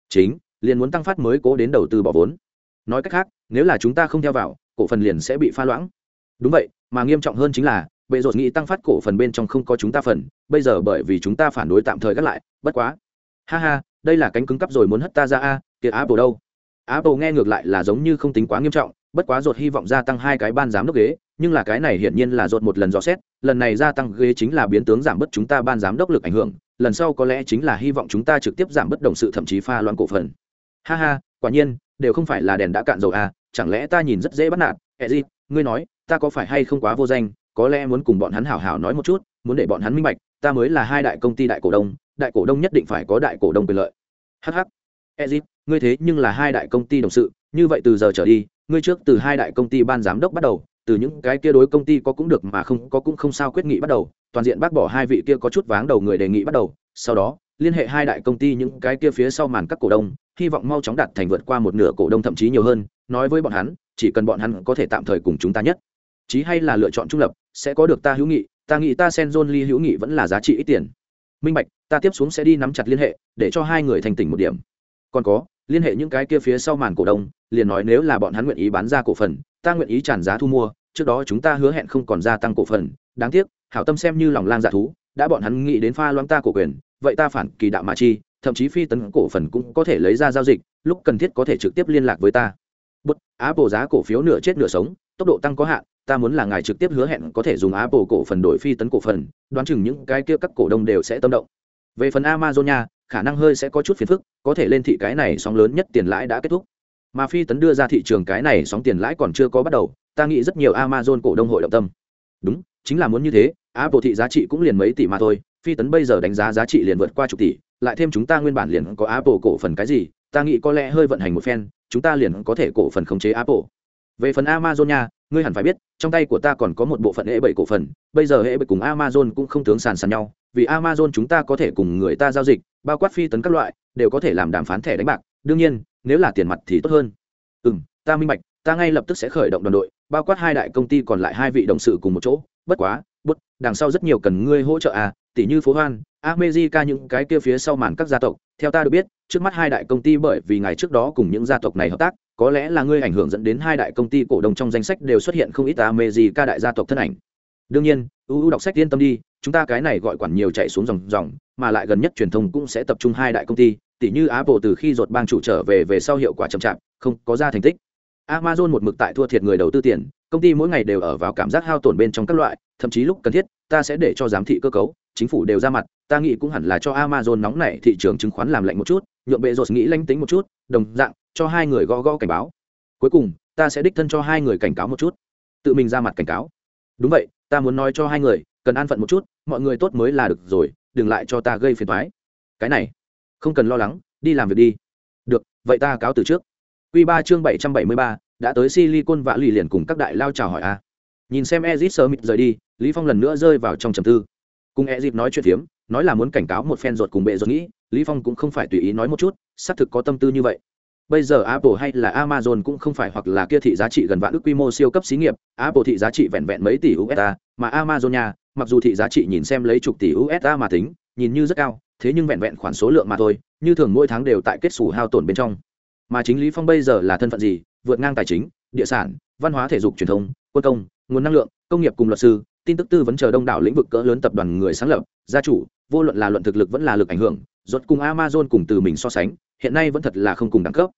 Chính, liền muốn tăng phát mới cố đến đầu tư bỏ vốn. Nói cách khác, nếu là chúng ta không theo vào, cổ phần liền sẽ bị pha loãng. Đúng vậy, mà nghiêm trọng hơn chính là, bệ rột nghĩ tăng phát cổ phần bên trong không có chúng ta phần, bây giờ bởi vì chúng ta phản đối tạm thời gác lại, bất quá. Ha ha, đây là cánh cứng cắp rồi muốn hất ta ra a kia apple đâu. Apple nghe ngược lại là giống như không tính quá nghiêm trọng, bất quá rột hy vọng gia tăng hai cái ban giám đốc ghế, nhưng là cái này hiển nhiên là rột một lần dò xét lần này gia tăng ghế chính là biến tướng giảm bớt chúng ta ban giám đốc lực ảnh hưởng, lần sau có lẽ chính là hy vọng chúng ta trực tiếp giảm bất đồng sự thậm chí pha loạn cổ phần. Ha ha, quả nhiên, đều không phải là đèn đã cạn dầu à chẳng lẽ ta nhìn rất dễ bắt nạt? Ẹ gì ngươi nói, ta có phải hay không quá vô danh? Có lẽ muốn cùng bọn hắn hảo hảo nói một chút, muốn để bọn hắn minh bạch, ta mới là hai đại công ty đại cổ đông, đại cổ đông nhất định phải có đại cổ đông quyền lợi. Hh ezit ngươi thế nhưng là hai đại công ty đồng sự, như vậy từ giờ trở đi, ngươi trước từ hai đại công ty ban giám đốc bắt đầu từ những cái kia đối công ty có cũng được mà không, có cũng không sao quyết nghị bắt đầu, toàn diện bác bỏ hai vị kia có chút váng đầu người đề nghị bắt đầu, sau đó, liên hệ hai đại công ty những cái kia phía sau màn các cổ đông, hy vọng mau chóng đạt thành vượt qua một nửa cổ đông thậm chí nhiều hơn, nói với bọn hắn, chỉ cần bọn hắn có thể tạm thời cùng chúng ta nhất. Chí hay là lựa chọn trung lập, sẽ có được ta hữu nghị, ta nghĩ ta sen john lee hữu nghị vẫn là giá trị ít tiền. Minh bạch, ta tiếp xuống sẽ đi nắm chặt liên hệ, để cho hai người thành tỉnh một điểm. Còn có, liên hệ những cái kia phía sau màn cổ đông, liền nói nếu là bọn hắn nguyện ý bán ra cổ phần, ta nguyện ý tràn giá thu mua trước đó chúng ta hứa hẹn không còn gia tăng cổ phần, đáng tiếc, hảo tâm xem như lòng lang dạ thú, đã bọn hắn nghĩ đến pha loãng ta cổ quyền, vậy ta phản kỳ đạo mà chi, thậm chí phi tấn cổ phần cũng có thể lấy ra giao dịch, lúc cần thiết có thể trực tiếp liên lạc với ta. Bút, apple giá cổ phiếu nửa chết nửa sống, tốc độ tăng có hạn, ta muốn là ngài trực tiếp hứa hẹn có thể dùng apple cổ phần đổi phi tấn cổ phần, đoán chừng những cái kia các cổ đông đều sẽ tâm động. Về phần amazon nha, khả năng hơi sẽ có chút phiền phức, có thể lên thị cái này sóng lớn nhất tiền lãi đã kết thúc. Mà phi tấn đưa ra thị trường cái này sóng tiền lãi còn chưa có bắt đầu ta nghĩ rất nhiều amazon cổ đông hội động tâm. Đúng, chính là muốn như thế, apple thị giá trị cũng liền mấy tỷ mà thôi, phi tấn bây giờ đánh giá giá trị liền vượt qua chục tỷ, lại thêm chúng ta nguyên bản liền có apple cổ phần cái gì, ta nghĩ có lẽ hơi vận hành một phen, chúng ta liền có thể cổ phần khống chế apple. Về phần amazon nha, ngươi hẳn phải biết, trong tay của ta còn có một bộ phận hệ bảy cổ phần, bây giờ hệ bảy cùng amazon cũng không tướng sàn sàn nhau, vì amazon chúng ta có thể cùng người ta giao dịch, bao quát phi tấn các loại, đều có thể làm đàm phán thẻ đánh bạc, đương nhiên, nếu là tiền mặt thì tốt hơn. Ừ m ta minh bạch, ta ngay lập tức sẽ khởi động đoàn đội bao quát hai đại công ty còn lại hai vị đồng sự cùng một chỗ bất quá bất đằng sau rất nhiều cần ngươi hỗ trợ à tỷ như phố hoan amejica những cái kia phía sau màn các gia tộc, theo ta được biết, trước mắt hai đại công ty bởi vì ngày trước đó cùng những gia tộc này hợp tác, có lẽ là ngươi ảnh hưởng dẫn đến hai đại công ty cổ đông trong danh sách đều xuất hiện không ít amejica đại gia tộc thân ảnh. Đương nhiên, UU đọc sách yên tâm đi, chúng ta cái này gọi quản nhiều chạy xuống dòng dòng, mà lại gần nhất truyền thông cũng sẽ tập trung hai đại công ty, tỷ như Apple từ khi ruột bang chủ trở về về sau hiệu quả chậm chạp, không có ra thành tích. Amazon một mực tại thua thiệt người đầu tư tiền, công ty mỗi ngày đều ở vào cảm giác hao tổn bên trong các loại, thậm chí lúc cần thiết, ta sẽ để cho giám thị cơ cấu, chính phủ đều ra mặt, ta nghĩ cũng hẳn là cho Amazon nóng nảy thị trường chứng khoán làm lạnh một chút, nhượng bệ rột nghĩ lanh tính một chút, đồng dạng cho hai người gõ gõ cảnh báo. Cuối cùng, ta sẽ đích thân cho hai người cảnh cáo một chút, tự mình ra mặt cảnh cáo. Đúng vậy, ta muốn nói cho hai người, cần an phận một chút, mọi người tốt mới là được rồi, đừng lại cho ta gây phiền toái. Cái này, không cần lo lắng, đi làm việc đi. Được, vậy ta cáo từ trước. Quy 3 chương 773, đã tới Silicon vạ lì liền cùng các đại lao chào hỏi a. Nhìn xem Ezit Smith rời đi, Lý Phong lần nữa rơi vào trong trầm tư. Cùng Ezit nói chuyện thiếm, nói là muốn cảnh cáo một phen ruột cùng bệ ruột nghĩ lý phong cũng không phải tùy ý nói một chút xác thực có tâm tư như vậy bây giờ apple hay là amazon cũng không phải hoặc là kia thị giá trị gần vạn ước quy mô siêu cấp xí nghiệp apple thị giá trị vẹn vẹn mấy tỷ usd mà amazon nhà, mặc dù thị giá trị nhìn xem lấy chục tỷ usd mà tính nhìn như rất cao thế nhưng vẹn vẹn khoản số lượng mà thôi như thường mỗi tháng đều tại kết sủ hao tổn bên trong mà chính lý phong bây giờ là thân phận gì? Vượt ngang tài chính, địa sản, văn hóa thể dục truyền thông, quân công, nguồn năng lượng, công nghiệp cùng luật sư, tin tức tư vấn chờ đông đảo lĩnh vực cỡ lớn tập đoàn người sáng lập, gia chủ, vô luận là luận thực lực vẫn là lực ảnh hưởng, rốt cùng amazon cùng từ mình so sánh, hiện nay vẫn thật là không cùng đẳng cấp.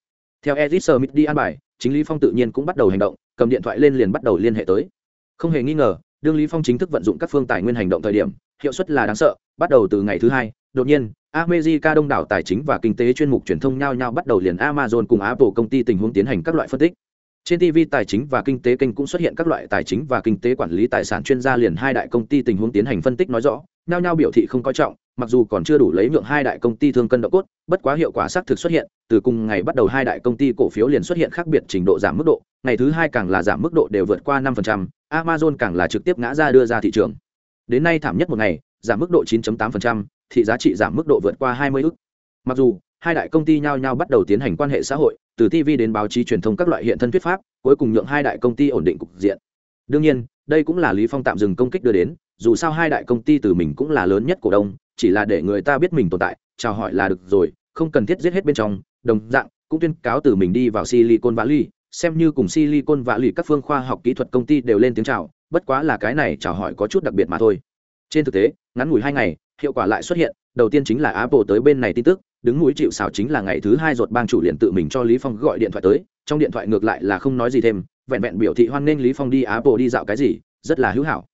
Theo edith smith đi an bài, chính lý phong tự nhiên cũng bắt đầu hành động, cầm điện thoại lên liền bắt đầu liên hệ tới. Không hề nghi ngờ, đương lý phong chính thức vận dụng các phương tài nguyên hành động thời điểm, hiệu suất là đáng sợ, bắt đầu từ ngày thứ hai, đột nhiên America đông đảo tài chính và kinh tế chuyên mục truyền thông nhau nhau bắt đầu liền Amazon cùng Apple công ty tình huống tiến hành các loại phân tích. trên tv tài chính và kinh tế kênh cũng xuất hiện các loại tài chính và kinh tế quản lý tài sản chuyên gia liền hai đại công ty tình huống tiến hành phân tích nói rõ nhau nhau biểu thị không coi trọng mặc dù còn chưa đủ lấy nhượng hai đại công ty thương cân độ cốt bất quá hiệu quả xác thực xuất hiện từ cùng ngày bắt đầu hai đại công ty cổ phiếu liền xuất hiện khác biệt trình độ giảm mức độ ngày thứ hai càng là giảm mức độ đều vượt qua 5%, amazon càng là trực tiếp ngã ra đưa ra thị trường đến nay thảm nhất một ngày giảm mức độ 9.8%, thị giá trị giảm mức độ vượt qua 20 ức. Mặc dù, hai đại công ty nhau nhau bắt đầu tiến hành quan hệ xã hội, từ tv đến báo chí truyền thông các loại hiện thân thuyết pháp, cuối cùng nhượng hai đại công ty ổn định cục diện. Đương nhiên, đây cũng là lý phong tạm dừng công kích đưa đến, dù sao hai đại công ty từ mình cũng là lớn nhất cổ đông, chỉ là để người ta biết mình tồn tại, chào hỏi là được rồi, không cần thiết giết hết bên trong. Đồng dạng, cũng tuyên cáo từ mình đi vào silicon valley, xem như cùng silicon valley các phương khoa học kỹ thuật công ty đều lên tiếng chào, bất quá là cái này chào hỏi có chút đặc biệt mà thôi. Trên thực tế, ngắn ngủi hai ngày hiệu quả lại xuất hiện, đầu tiên chính là apple tới bên này tin tức, đứng mũi chịu xào chính là ngày thứ hai ruột bang chủ liền tự mình cho lý phong gọi điện thoại tới, trong điện thoại ngược lại là không nói gì thêm, vẹn vẹn biểu thị hoan nghênh lý phong đi apple đi dạo cái gì, rất là hữu hảo.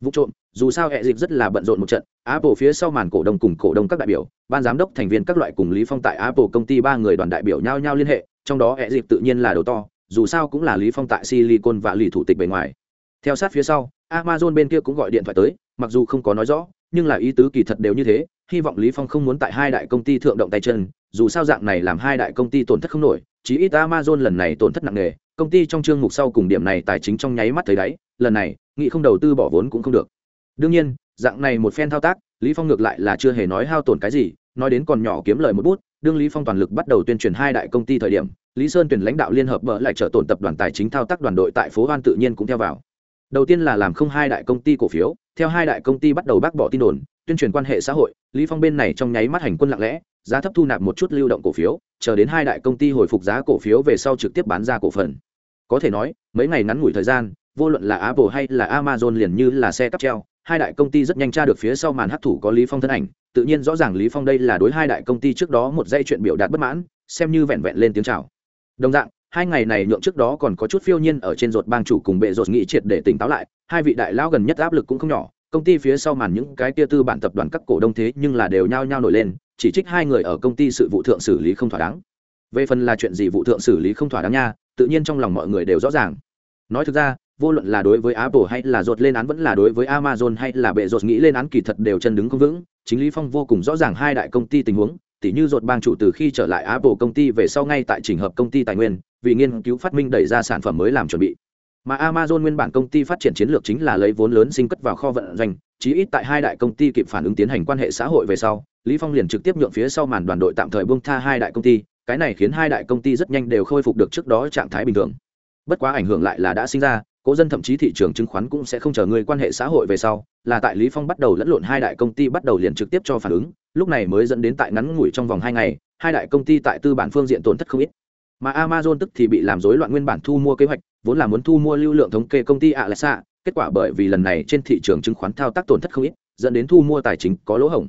Vụ trộm, dù sao hệ dịch rất là bận rộn một trận, apple phía sau màn cổ đông cùng cổ đông các đại biểu, ban giám đốc thành viên các loại cùng lý phong tại apple công ty ba người đoàn đại biểu nhau nhau liên hệ, trong đó hệ dịch tự nhiên là đầu to, dù sao cũng là lý phong tại silicon và lì thủ tịch bề ngoài. Theo sát phía sau, amazon bên kia cũng gọi điện thoại tới, mặc dù không có nói rõ nhưng là ý tứ kỳ thật đều như thế, hy vọng lý phong không muốn tại hai đại công ty thượng động tay chân, dù sao dạng này làm hai đại công ty tổn thất không nổi chỉ ít amazon lần này tổn thất nặng nề, công ty trong chương mục sau cùng điểm này tài chính trong nháy mắt thấy đáy, lần này nghị không đầu tư bỏ vốn cũng không được. Đương nhiên, dạng này một phen thao tác, lý phong ngược lại là chưa hề nói hao tổn cái gì, nói đến còn nhỏ kiếm lời một bút, đương lý phong toàn lực bắt đầu tuyên truyền hai đại công ty thời điểm, lý sơn tuyển lãnh đạo liên hợp mở lại trở tổn tập đoàn tài chính thao tác đoàn đội tại phố hoan tự nhiên cũng theo vào. Đầu tiên là làm không hai đại công ty cổ phiếu theo hai đại công ty bắt đầu bác bỏ tin đồn, tuyên truyền quan hệ xã hội, lý phong bên này trong nháy mắt hành quân lặng lẽ, giá thấp thu nạp một chút lưu động cổ phiếu, chờ đến hai đại công ty hồi phục giá cổ phiếu về sau trực tiếp bán ra cổ phần. Có thể nói, mấy ngày ngắn ngủi thời gian, vô luận là apple hay là amazon liền như là xe cắp treo, hai đại công ty rất nhanh tra được phía sau màn hấp thủ có lý phong thân ảnh, tự nhiên rõ ràng lý phong đây là đối hai đại công ty trước đó một dây chuyện biểu đạt bất mãn, xem như vẹn vẹn lên tiếng chào. Đồng dạng hai ngày này nhượng trước đó còn có chút phiêu nhiên ở trên ruột bang chủ cùng bệ ruột nghị triệt để tỉnh táo lại, hai vị đại lao gần nhất áp lực cũng không nhỏ, công ty phía sau màn những cái kia tư bản tập đoàn các cổ đông thế nhưng là đều nhao nhao nổi lên, chỉ trích hai người ở công ty sự vụ thượng xử lý không thỏa đáng. Về phần là chuyện gì vụ thượng xử lý không thỏa đáng nha, tự nhiên trong lòng mọi người đều rõ ràng. Nói thực ra, vô luận là đối với apple hay là ruột lên án vẫn là đối với amazon hay là bệ ruột nghĩ lên án kỳ thật đều chân đứng không vững, chính lý phong vô cùng rõ ràng hai đại công ty tình huống, tỉ như ruột bang chủ từ khi trở lại apple công ty về sau ngay tại trình hợp công ty tài nguyên vì nghiên cứu phát minh đẩy ra sản phẩm mới làm chuẩn bị. Mà amazon nguyên bản công ty phát triển chiến lược chính là lấy vốn lớn sinh cất vào kho vận doanh, chí ít tại hai đại công ty kịp phản ứng tiến hành quan hệ xã hội về sau, lý phong liền trực tiếp nhượng phía sau màn đoàn đội tạm thời buông tha hai đại công ty, cái này khiến hai đại công ty rất nhanh đều khôi phục được trước đó trạng thái bình thường. Bất quá ảnh hưởng lại là đã sinh ra, cố dân thậm chí thị trường chứng khoán cũng sẽ không chờ người quan hệ xã hội về sau, là tại lý phong bắt đầu lẫn lộn hai đại công ty bắt đầu liền trực tiếp cho phản ứng, lúc này mới dẫn đến tại ngắn ngủi trong vòng hai ngày, hai đại công ty tại tư bản phương diện tổn thất không ít mà amazon tức thì bị làm rối loạn nguyên bản thu mua kế hoạch, vốn là muốn thu mua lưu lượng thống kê công ty alexa, kết quả bởi vì lần này trên thị trường chứng khoán thao tác tổn thất không ít, dẫn đến thu mua tài chính có lỗ hổng.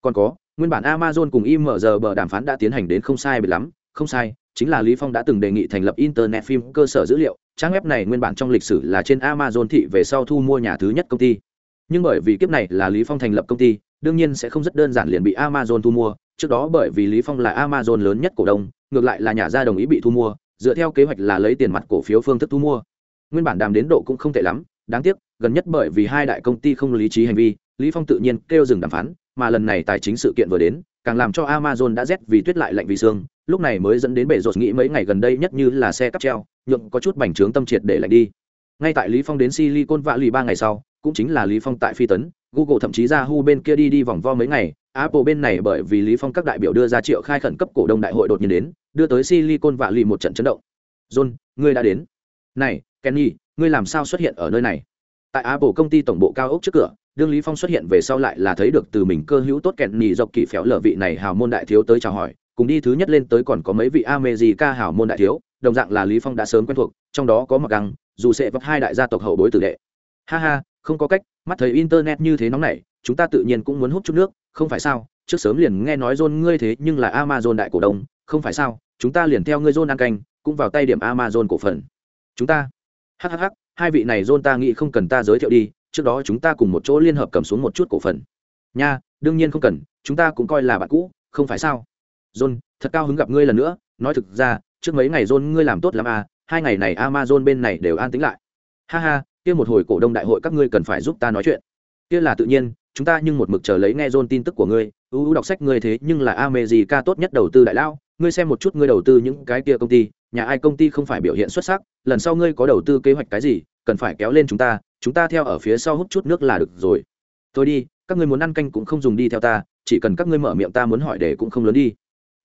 Còn có, nguyên bản amazon cùng img bờ đàm phán đã tiến hành đến không sai bị lắm, không sai, chính là lý phong đã từng đề nghị thành lập internet phim cơ sở dữ liệu, trang web này nguyên bản trong lịch sử là trên amazon thị về sau thu mua nhà thứ nhất công ty. Nhưng bởi vì kiếp này là lý phong thành lập công ty, đương nhiên sẽ không rất đơn giản liền bị amazon thu mua trước đó bởi vì lý phong là amazon lớn nhất cổ đông, ngược lại là nhà ra đồng ý bị thu mua, dựa theo kế hoạch là lấy tiền mặt cổ phiếu phương thức thu mua. Nguyên bản đàm đến độ cũng không tệ lắm, đáng tiếc, gần nhất bởi vì hai đại công ty không lý trí hành vi, lý phong tự nhiên kêu dừng đàm phán, mà lần này tài chính sự kiện vừa đến, càng làm cho amazon đã rét vì tuyết lại lạnh vì xương lúc này mới dẫn đến bể rột nghĩ mấy ngày gần đây nhất như là xe cắp treo, nhượng có chút bành trướng tâm triệt để lạnh đi. Ngay tại lý phong đến silicon lì ba ngày sau, cũng chính là lý phong tại phi tấn, google thậm chí ra hu bên kia đi đi vòng vo mấy ngày apple bên này bởi vì lý phong các đại biểu đưa ra triệu khai khẩn cấp cổ đông đại hội đột nhiên đến đưa tới silicon valley một trận chấn động. John ngươi đã đến. Này kenny ngươi làm sao xuất hiện ở nơi này? Tại apple công ty tổng bộ cao ốc trước cửa đương lý phong xuất hiện về sau lại là thấy được từ mình cơ hữu tốt kẹn nhì dọc kỳ phéo lở vị này hào môn đại thiếu tới chào hỏi cùng đi thứ nhất lên tới còn có mấy vị America hảo môn đại thiếu, đồng dạng là Lý Phong đã sớm quen thuộc, trong đó có Mặc Găng, dù sẽ vấp hai đại gia tộc hậu bối tử đệ. Ha ha, không có cách, mắt thấy internet như thế nóng nảy, chúng ta tự nhiên cũng muốn hút chút nước, không phải sao? Trước sớm liền nghe nói John ngươi thế nhưng là Amazon đại cổ đông, không phải sao? Chúng ta liền theo ngươi John ăn canh, cũng vào tay điểm Amazon cổ phần. Chúng ta. hhh hai vị này John ta nghĩ không cần ta giới thiệu đi, trước đó chúng ta cùng một chỗ liên hợp cầm xuống một chút cổ phần. Nha, đương nhiên không cần, chúng ta cũng coi là bạn cũ, không phải sao? john thật cao hứng gặp ngươi lần nữa nói thực ra trước mấy ngày john ngươi làm tốt lắm à hai ngày này amazon bên này đều an tĩnh lại ha ha kia một hồi cổ đông đại hội các ngươi cần phải giúp ta nói chuyện kia là tự nhiên chúng ta nhưng một mực chờ lấy nghe John tin tức của ngươi. Ưu đọc sách ngươi thế nhưng là America tốt nhất đầu tư đại lao. Ngươi xem một chút ngươi đầu tư những cái kia công ty. Nhà ai công ty không phải biểu hiện xuất sắc. Lần sau ngươi có đầu tư kế hoạch cái gì, cần phải kéo lên chúng ta. Chúng ta theo ở phía sau hút chút nước là được rồi. Thôi đi, các ngươi muốn ăn canh cũng không dùng đi theo ta. Chỉ cần các ngươi mở miệng ta muốn hỏi để cũng không lớn đi.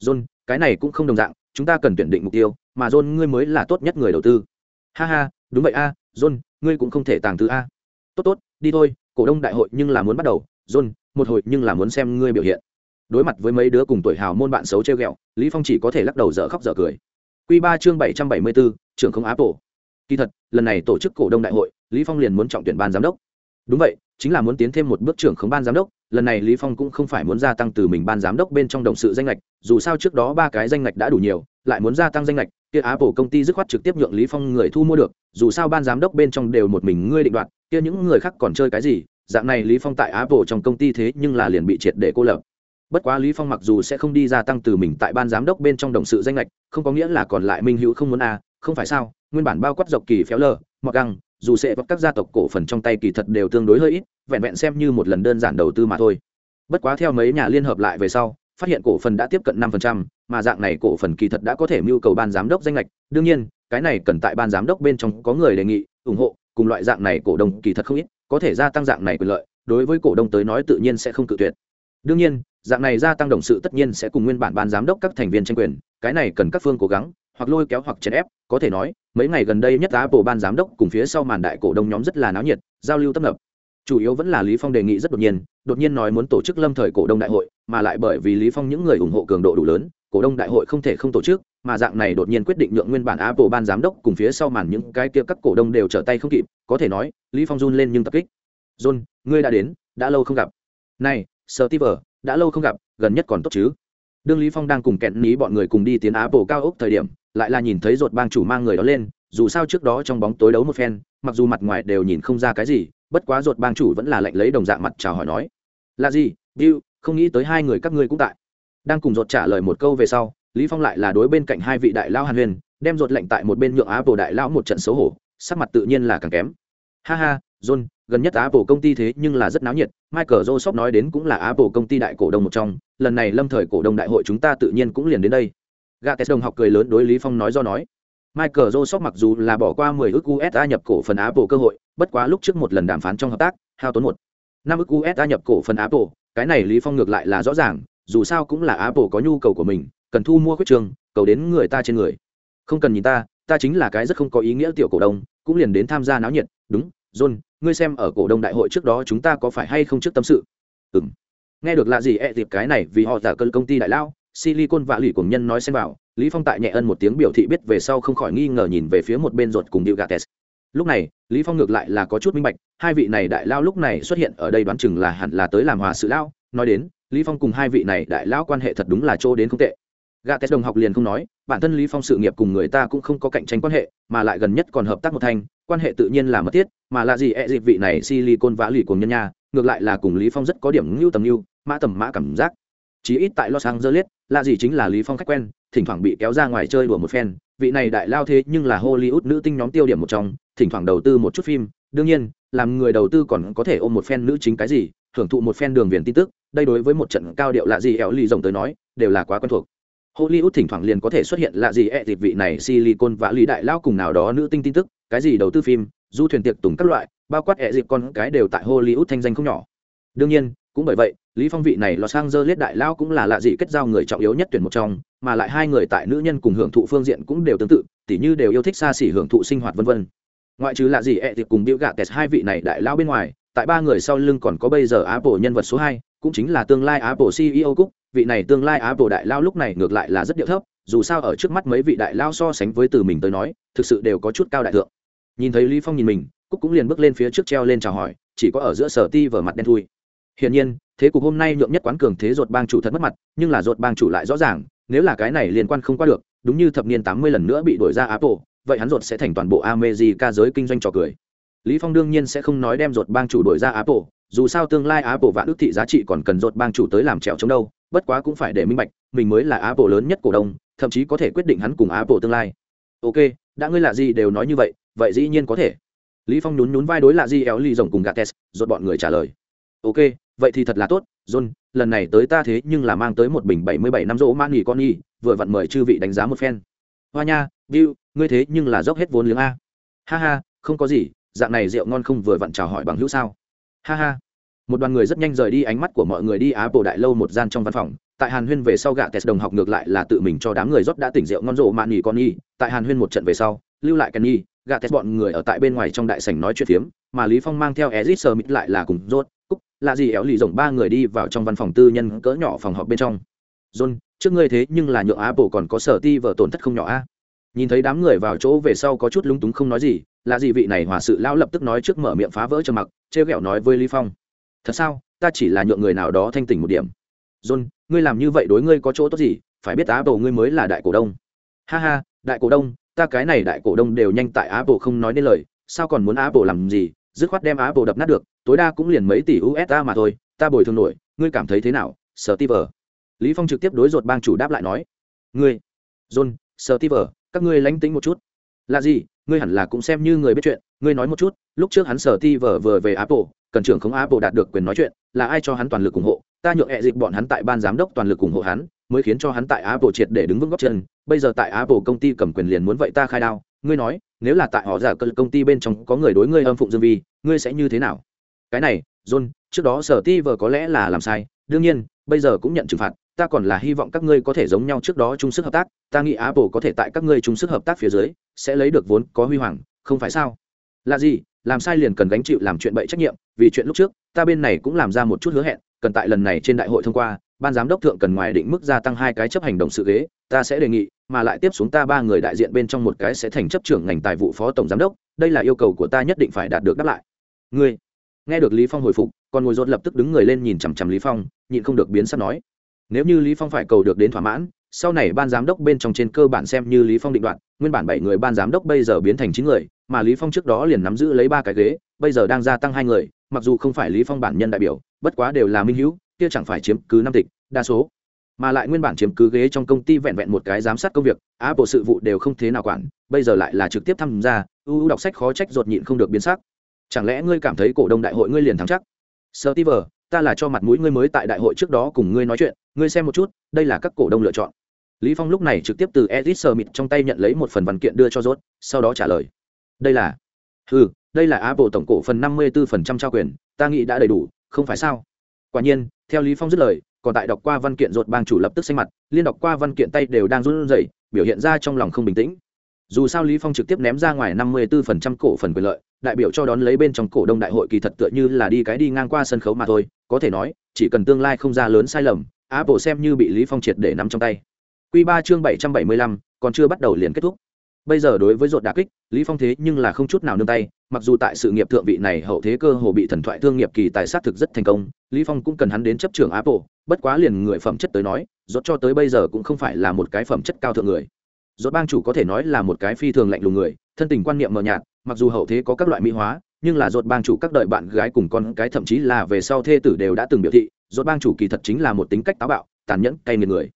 John, cái này cũng không đồng dạng. Chúng ta cần tuyển định mục tiêu, mà john ngươi mới là tốt nhất người đầu tư. Ha ha, đúng vậy a. John, ngươi cũng không thể tàng thứ a. Tốt tốt, đi thôi cổ đông đại hội nhưng là muốn bắt đầu, john, một hồi nhưng là muốn xem ngươi biểu hiện. Đối mặt với mấy đứa cùng tuổi hào môn bạn xấu treo ghẹo, lý phong chỉ có thể lắc đầu dở khóc dở cười. Quy ba chương bảy trăm bảy mươi bốn trưởng không Apple. kỳ thật, lần này tổ chức cổ đông đại hội, lý phong liền muốn trọng tuyển ban giám đốc. Đúng vậy, chính là muốn tiến thêm một bước trưởng không ban giám đốc, lần này lý phong cũng không phải muốn gia tăng từ mình ban giám đốc bên trong đồng sự danh lệch dù sao trước đó ba cái danh lệch đã đủ nhiều, lại muốn gia tăng danh lệch kia apple công ty dứt khoát trực tiếp nhượng lý phong người thu mua được, dù sao ban giám đốc bên trong đều một mình ngươi định đoạt kia những người khác còn chơi cái gì? Dạng này lý phong tại apple trong công ty thế nhưng là liền bị triệt để cô lập. Bất quá lý phong mặc dù sẽ không đi gia tăng từ mình tại ban giám đốc bên trong đồng sự danh lệch không có nghĩa là còn lại minh hữu không muốn a à, không phải sao? Nguyên bản bao quát dọc kỳ phéo lờ mặc găng dù sẽ các gia tộc cổ phần trong tay kỳ thật đều tương đối hơi ít vẹn vẹn xem như một lần đơn giản đầu tư mà thôi. Bất quá theo mấy nhà liên hợp lại về sau phát hiện cổ phần đã tiếp cận năm phần trăm, mà dạng này cổ phần kỳ thật đã có thể mưu cầu ban giám đốc danh lệch đương nhiên cái này cần tại ban giám đốc bên trong có người đề nghị ủng hộ cùng loại dạng này cổ đông kỳ thật không ít, có thể gia tăng dạng này quyền lợi, đối với cổ đông tới nói tự nhiên sẽ không cự tuyệt. Đương nhiên, dạng này gia tăng đồng sự tất nhiên sẽ cùng nguyên bản ban giám đốc các thành viên tranh quyền, cái này cần các phương cố gắng, hoặc lôi kéo hoặc chèn ép, có thể nói, mấy ngày gần đây nhất apple ban giám đốc cùng phía sau màn đại cổ đông nhóm rất là náo nhiệt, giao lưu tấp nập. Chủ yếu vẫn là lý phong đề nghị rất đột nhiên đột nhiên nói muốn tổ chức lâm thời cổ đông đại hội, mà lại bởi vì lý phong những người ủng hộ cường độ đủ lớn cổ đông đại hội không thể không tổ chức, mà dạng này đột nhiên quyết định nhượng nguyên bản apple ban giám đốc cùng phía sau màn những cái kia các cổ đông đều trở tay không kịp, có thể nói, lý phong run lên nhưng tập kích. John, ngươi đã đến, đã lâu không gặp. Này, steve, đã lâu không gặp, gần nhất còn tốt chứ? Đương lý phong đang cùng kẹn ní bọn người cùng đi tiến apple cao ốc thời điểm, lại là nhìn thấy ruột bang chủ mang người đó lên, dù sao trước đó trong bóng tối đấu một phen, mặc dù mặt ngoài đều nhìn không ra cái gì, bất quá ruột bang chủ vẫn là lệnh lấy đồng dạng mặt chào hỏi nói, là gì? Bill, không nghĩ tới hai người các ngươi cũng tại đang cùng ruột trả lời một câu về sau, lý phong lại là đối bên cạnh hai vị đại lao hàn huyền đem ruột lệnh tại một bên nhượng apple đại lao một trận xấu hổ, sắc mặt tự nhiên là càng kém. Ha ha, john, gần nhất apple công ty thế nhưng là rất náo nhiệt, michael joseph nói đến cũng là apple công ty đại cổ đông một trong, lần này lâm thời cổ đông đại hội chúng ta tự nhiên cũng liền đến đây. Gates đồng học cười lớn đối lý phong nói do nói. Michael joseph mặc dù là bỏ qua 10 ức usd nhập cổ phần apple cơ hội, bất quá lúc trước một lần đàm phán trong hợp tác, hao tốn một năm ức usd nhập cổ phần apple, cái này lý phong ngược lại là rõ ràng dù sao cũng là apple có nhu cầu của mình, cần thu mua quyết trường, cầu đến người ta trên người. Không cần nhìn ta ta chính là cái rất không có ý nghĩa tiểu cổ đông, cũng liền đến tham gia náo nhiệt. Đúng, john, ngươi xem ở cổ đông đại hội trước đó chúng ta có phải hay không trước tâm sự? Ừm. Nghe được lạ gì e dịp cái này vì họ giả cơn công ty đại lao, silicon và lì cùng nhân nói xem vào, lý phong tại nhẹ ân một tiếng biểu thị biết về sau không khỏi nghi ngờ nhìn về phía một bên ruột cùng điệu gates. Lúc này, lý phong ngược lại là có chút minh bạch, hai vị này đại lao lúc này xuất hiện ở đây đoán chừng là hẳn là tới làm hòa sự lao nói đến, lý phong cùng hai vị này đại lão quan hệ thật đúng là chỗ đến không tệ. Gates đồng học liền không nói, bản thân lý phong sự nghiệp cùng người ta cũng không có cạnh tranh quan hệ, mà lại gần nhất còn hợp tác một thành, quan hệ tự nhiên là mật thiết, mà là gì e dịp vị này silicon vã lì cùng nhân nha, ngược lại là cùng lý phong rất có điểm ngưu tầm ngưu, mã tầm mã cảm giác. Chí ít tại los angeles, là gì chính là lý phong khách quen, thỉnh thoảng bị kéo ra ngoài chơi đùa một phen. Vị này đại lao thế nhưng là hollywood nữ tinh nhóm tiêu điểm một trong, thỉnh thoảng đầu tư một chút phim. Đương nhiên, làm người đầu tư còn có thể ôm một phen nữ chính cái gì, hưởng thụ một phen đường viền tin tức đây đối với một trận cao điệu lạ gì éo lì rồng tới nói, đều là quá quen thuộc. Hollywood thỉnh thoảng liền có thể xuất hiện lạ gì ẹ thịt vị này silicon và lý đại lao cùng nào đó nữ tinh tin tức, cái gì đầu tư phim, du thuyền tiệc tùng các loại, bao quát ẹ dịp con cái đều tại hollywood thanh danh không nhỏ. Đương nhiên, cũng bởi vậy, lý phong vị này los angeles đại lao cũng là lạ gì kết giao người trọng yếu nhất tuyển một trong, mà lại hai người tại nữ nhân cùng hưởng thụ phương diện cũng đều tương tự, tỉ như đều yêu thích xa xỉ hưởng thụ sinh hoạt vân vân. Ngoại trừ lạ gì ẹ thì cùng biểu gạ kẹt hai vị này đại lao bên ngoài, tại ba người sau lưng còn có bây giờ apple nhân vật số hai cũng chính là tương lai apple ceo cúc, vị này tương lai apple đại lao lúc này ngược lại là rất điệu thấp, dù sao ở trước mắt mấy vị đại lao so sánh với từ mình tới nói, thực sự đều có chút cao đại thượng nhìn thấy lý phong nhìn mình, cúc cũng liền bước lên phía trước treo lên chào hỏi, chỉ có ở giữa sở ti vở mặt đen thui hiển nhiên, thế cục hôm nay nhượng nhất quán cường thế ruột bang chủ thật mất mặt, nhưng là ruột bang chủ lại rõ ràng, nếu là cái này liên quan không qua được, đúng như thập niên tám mươi lần nữa bị đổi ra apple, vậy hắn ruột sẽ thành toàn bộ America giới kinh doanh trò cười. Lý Phong đương nhiên sẽ không nói đem ruột bang chủ đổi ra Apple, dù sao tương lai Apple vạn ước thị giá trị còn cần ruột bang chủ tới làm trèo chống đâu, bất quá cũng phải để minh bạch, mình mới là Apple lớn nhất cổ đông, thậm chí có thể quyết định hắn cùng Apple tương lai. Ok, đã ngươi là gì đều nói như vậy vậy dĩ nhiên có thể. Lý phong nhún nhún vai đối lạ gì éo ly rồng cùng gates ruột bọn người trả lời. Ok vậy thì thật là tốt john lần này tới ta thế nhưng là mang tới một bình bảy mươi bảy năm rỗ man nghỉ con nhi vừa vặn mời chư vị đánh giá một phen. Hoa nha bill ngươi thế nhưng là dốc hết vốn liếng a. Ha ha không có gì dạng này rượu ngon không vừa vặn chào hỏi bằng hữu sao? Ha ha. Một đoàn người rất nhanh rời đi, ánh mắt của mọi người đi á bộ đại lâu một gian trong văn phòng. Tại hàn huyên về sau gạ tes đồng học ngược lại là tự mình cho đám người rót đã tỉnh rượu ngon rộ mạn nghỉ con y tại hàn huyên một trận về sau, lưu lại kenny, gạ tes bọn người ở tại bên ngoài trong đại sảnh nói chuyện phiếm, mà lý phong mang theo ezit sơ mít lại là cùng rốt cúc là gì éo lì rồng ba người đi vào trong văn phòng tư nhân cỡ nhỏ phòng họp bên trong. John, trước ngươi thế nhưng là nhượng á bộ còn có sở ti vợ tổn thất không nhỏ a. Nhìn thấy đám người vào chỗ về sau có chút lúng túng không nói gì là gì vị này hòa sự lão lập tức nói trước mở miệng phá vỡ trầm mặc, trêu ghẹo nói với lý phong. Thật sao? Ta chỉ là nhượng người nào đó thanh tỉnh một điểm. John, ngươi làm như vậy đối ngươi có chỗ tốt gì? Phải biết apple ngươi mới là đại cổ đông. Ha ha, đại cổ đông, ta cái này đại cổ đông đều nhanh tại apple không nói nên lời, sao còn muốn apple làm gì? Dứt khoát đem apple đập nát được, tối đa cũng liền mấy tỷ usd mà thôi, ta bồi thường nổi, ngươi cảm thấy thế nào? Steve. Lý phong trực tiếp đối ruột bang chủ đáp lại nói, ngươi, john, steve, các ngươi lánh tính một chút. Là gì? Ngươi hẳn là cũng xem như người biết chuyện, ngươi nói một chút, lúc trước hắn sở ti vừa về apple, cần trưởng không apple đạt được quyền nói chuyện, là ai cho hắn toàn lực ủng hộ? Ta nhượng hệ dịch bọn hắn tại ban giám đốc toàn lực ủng hộ hắn, mới khiến cho hắn tại apple triệt để đứng vững góc chân. Bây giờ tại apple công ty cầm quyền liền muốn vậy ta khai đao. Ngươi nói, nếu là tại họ giả cơ công ty bên trong có người đối ngươi âm phụng dương vi, ngươi sẽ như thế nào? Cái này, john, trước đó sở ti vờ có lẽ là làm sai. Đương nhiên, bây giờ cũng nhận trừng phạt. Ta còn là hy vọng các ngươi có thể giống nhau trước đó chung sức hợp tác. Ta nghĩ apple có thể tại các ngươi chung sức hợp tác phía dưới sẽ lấy được vốn có huy hoàng, không phải sao? Là gì? Làm sai liền cần gánh chịu làm chuyện bậy trách nhiệm, vì chuyện lúc trước, ta bên này cũng làm ra một chút hứa hẹn, cần tại lần này trên đại hội thông qua, ban giám đốc thượng cần ngoài định mức gia tăng hai cái chấp hành động sự ghế, ta sẽ đề nghị, mà lại tiếp xuống ta ba người đại diện bên trong một cái sẽ thành chấp trưởng ngành tài vụ phó tổng giám đốc, đây là yêu cầu của ta nhất định phải đạt được đáp lại. Ngươi, nghe được lý phong hồi phục còn ngồi rốt lập tức đứng người lên nhìn chằm chằm lý phong, nhịn không được biến sắc nói, nếu như lý phong phải cầu được đến thỏa mãn sau này ban giám đốc bên trong trên cơ bản xem như lý phong định đoạn, nguyên bản bảy người ban giám đốc bây giờ biến thành chín người mà lý phong trước đó liền nắm giữ lấy ba cái ghế bây giờ đang gia tăng hai người mặc dù không phải lý phong bản nhân đại biểu bất quá đều là minh hữu kia chẳng phải chiếm cứ năm tịch đa số. Mà lại nguyên bản chiếm cứ ghế trong công ty vẹn vẹn một cái giám sát công việc apple sự vụ đều không thế nào quản bây giờ lại là trực tiếp tham gia ưu đọc sách khó trách ruột nhịn không được biến sắc. Chẳng lẽ ngươi cảm thấy cổ đông đại hội ngươi liền thắng chắc? Sir ta là cho mặt mũi ngươi mới tại đại hội trước đó cùng ngươi nói chuyện ngươi xem một chút đây là các cổ đông lựa chọn lý phong lúc này trực tiếp từ edit sơ mịt trong tay nhận lấy một phần văn kiện đưa cho rốt, sau đó trả lời. Đây là ừ đây là apple tổng cổ phần 54% trao quyền, ta nghĩ đã đầy đủ, không phải sao? Quả nhiên, theo lý phong dứt lời, còn tại đọc qua văn kiện rột bang chủ lập tức xanh mặt, liên đọc qua văn kiện tay đều đang run rẩy, biểu hiện ra trong lòng không bình tĩnh. Dù sao lý phong trực tiếp ném ra ngoài 54% cổ phần quyền lợi, đại biểu cho đón lấy bên trong cổ đông đại hội kỳ thật tựa như là đi cái đi ngang qua sân khấu mà thôi, có thể nói, chỉ cần tương lai không ra lớn sai lầm, apple xem như bị lý phong triệt để nắm trong tay quy 3 chương 775, còn chưa bắt đầu liền kết thúc. Bây giờ đối với rụt đả kích lý phong thế nhưng là không chút nào nương tay mặc dù tại sự nghiệp thượng vị này hậu thế cơ hồ bị thần thoại thương nghiệp kỳ tài sát thực rất thành công lý phong cũng cần hắn đến chấp trưởng apple bất quá liền người phẩm chất tới nói rốt cho tới bây giờ cũng không phải là một cái phẩm chất cao thượng người. Rốt bang chủ có thể nói là một cái phi thường lạnh lùng người thân tình quan niệm mờ nhạt mặc dù hậu thế có các loại mỹ hóa nhưng là rốt bang chủ các đời bạn gái cùng con cái thậm chí là về sau thê tử đều đã từng biểu thị rốt bang chủ kỳ thật chính là một tính cách táo bạo tàn nhẫn cay nghiệt người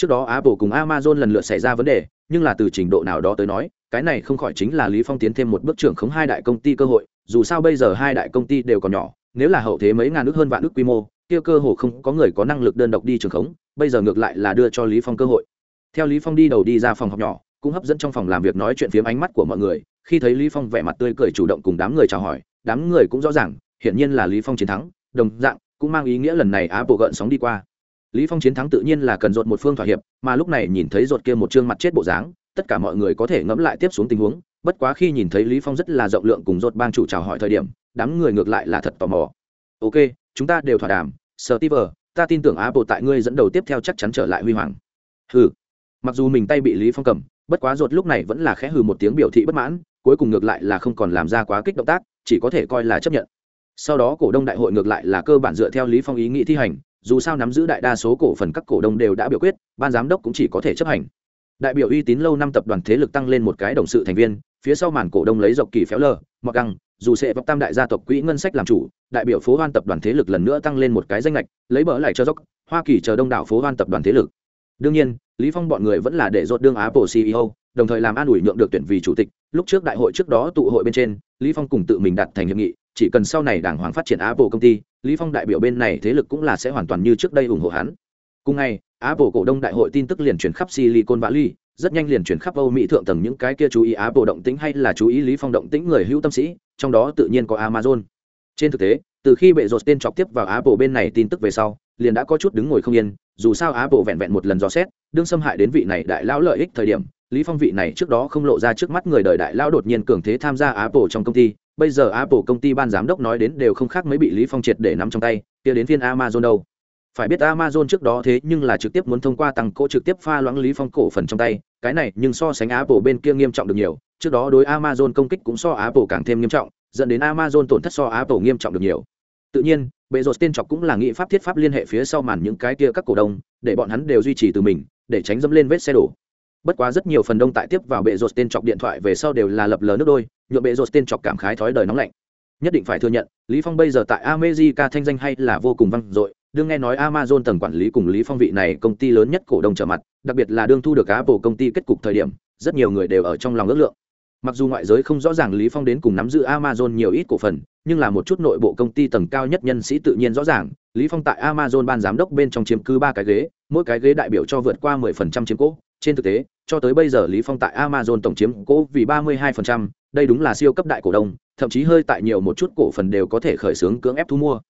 trước đó apple cùng amazon lần lượt xảy ra vấn đề, nhưng là từ trình độ nào đó tới nói, cái này không khỏi chính là lý phong tiến thêm một bước trưởng khống hai đại công ty cơ hội, dù sao bây giờ hai đại công ty đều còn nhỏ, nếu là hậu thế mấy ngàn nước hơn vạn nước quy mô, kia cơ hồ không có người có năng lực đơn độc đi trưởng khống, bây giờ ngược lại là đưa cho lý phong cơ hội. Theo lý phong đi đầu đi ra phòng học nhỏ, cũng hấp dẫn trong phòng làm việc nói chuyện phiếm ánh mắt của mọi người, khi thấy lý phong vẻ mặt tươi cười chủ động cùng đám người chào hỏi, đám người cũng rõ ràng, hiển nhiên là lý phong chiến thắng, đồng dạng, cũng mang ý nghĩa lần này á bộ gợn sóng đi qua lý phong chiến thắng tự nhiên là cần dột một phương thỏa hiệp, mà lúc này nhìn thấy dột kia một trương mặt chết bộ dáng, tất cả mọi người có thể ngẫm lại tiếp xuống tình huống, bất quá khi nhìn thấy lý phong rất là rộng lượng cùng dột bang chủ chào hỏi thời điểm, đám người ngược lại là thật tò mò. Ok, chúng ta đều thỏa đàm steve ta tin tưởng apple tại ngươi dẫn đầu tiếp theo chắc chắn trở lại huy hoàng. Hừ. Mặc dù mình tay bị lý phong cầm, bất quá dột lúc này vẫn là khẽ hừ một tiếng biểu thị bất mãn, cuối cùng ngược lại là không còn làm ra quá kích động tác, chỉ có thể coi là chấp nhận. Sau đó cổ đông đại hội ngược lại là cơ bản dựa theo lý phong ý nghĩ thi hành dù sao nắm giữ đại đa số cổ phần các cổ đông đều đã biểu quyết, ban giám đốc cũng chỉ có thể chấp hành. Đại biểu uy tín lâu năm tập đoàn thế lực tăng lên một cái đồng sự thành viên, phía sau màn cổ đông lấy dọc kỳ phéo lờ mặc găng, dù sẽ vọc tam đại gia tộc quỹ ngân sách làm chủ, đại biểu phố hoan tập đoàn thế lực lần nữa tăng lên một cái danh lệch lấy bỡ lại cho dốc, hoa kỳ chờ đông đảo phố hoan tập đoàn thế lực. Đương nhiên, lý phong bọn người vẫn là để rốt đương apple ceo đồng thời làm an ủi nhượng được tuyển vì chủ tịch, lúc trước đại hội trước đó tụ hội bên trên, lý phong cùng tự mình đặt thành hiệp nghị, chỉ cần sau này đảng hoàng phát triển apple công ty lý phong đại biểu bên này thế lực cũng là sẽ hoàn toàn như trước đây ủng hộ hắn cùng ngày apple cổ đông đại hội tin tức liền truyền khắp silicon valley rất nhanh liền chuyển khắp Âu Mỹ thượng tầng những cái kia chú ý Apple động tĩnh hay là chú ý Lý Phong động tĩnh người hữu tâm sĩ, trong đó tự nhiên có Amazon. Trên thực tế, từ khi bệ rột tên chọc tiếp vào Apple bên này tin tức về sau, liền đã có chút đứng ngồi không yên, dù sao Apple vẹn vẹn một lần dò xét, đương xâm hại đến vị này đại lão lợi ích thời điểm, Lý Phong vị này trước đó không lộ ra trước mắt người đời đại lão đột nhiên cường thế tham gia Apple trong công ty, bây giờ Apple công ty ban giám đốc nói đến đều không khác mấy bị Lý Phong triệt để nắm trong tay, kia đến phiên Amazon đâu. Phải biết Amazon trước đó thế nhưng là trực tiếp muốn thông qua tăng cổ trực tiếp pha loãng Lý Phong cổ phần trong tay, cái này nhưng so sánh Apple bên kia nghiêm trọng được nhiều, trước đó đối Amazon công kích cũng so Apple càng thêm nghiêm trọng, dẫn đến Amazon tổn thất so Apple nghiêm trọng được nhiều. Tự nhiên, bệ rột tên chọc cũng là nghị pháp thiết pháp liên hệ phía sau màn những cái kia các cổ đông, để bọn hắn đều duy trì từ mình, để tránh dâm lên vết xe đổ. Bất quá rất nhiều phần đông tại tiếp vào bệ rột tên chọc điện thoại về sau đều là lập lờ nước đôi, nhuộm bệ rột tên chọc cảm khái thói đời nóng lạnh. Nhất định phải thừa nhận, Lý Phong bây giờ tại America thanh danh hay là vô cùng vang dội, đương nghe nói Amazon tầng quản lý cùng Lý Phong vị này công ty lớn nhất cổ đông trở mặt, đặc biệt là đương thu được Apple công ty kết cục thời điểm, rất nhiều người đều ở trong lòng ước lượng. Mặc dù ngoại giới không rõ ràng Lý Phong đến cùng nắm giữ Amazon nhiều ít cổ phần, nhưng là một chút nội bộ công ty tầng cao nhất nhân sĩ tự nhiên rõ ràng, Lý Phong tại Amazon ban giám đốc bên trong chiếm cứ ba cái ghế, mỗi cái ghế đại biểu cho vượt qua 10% chiếm cố. Trên thực tế, cho tới bây giờ Lý Phong tại Amazon tổng chiếm cổ vì 32%, đây đúng là siêu cấp đại cổ đông, thậm chí hơi tại nhiều một chút cổ phần đều có thể khởi xướng cưỡng ép thu mua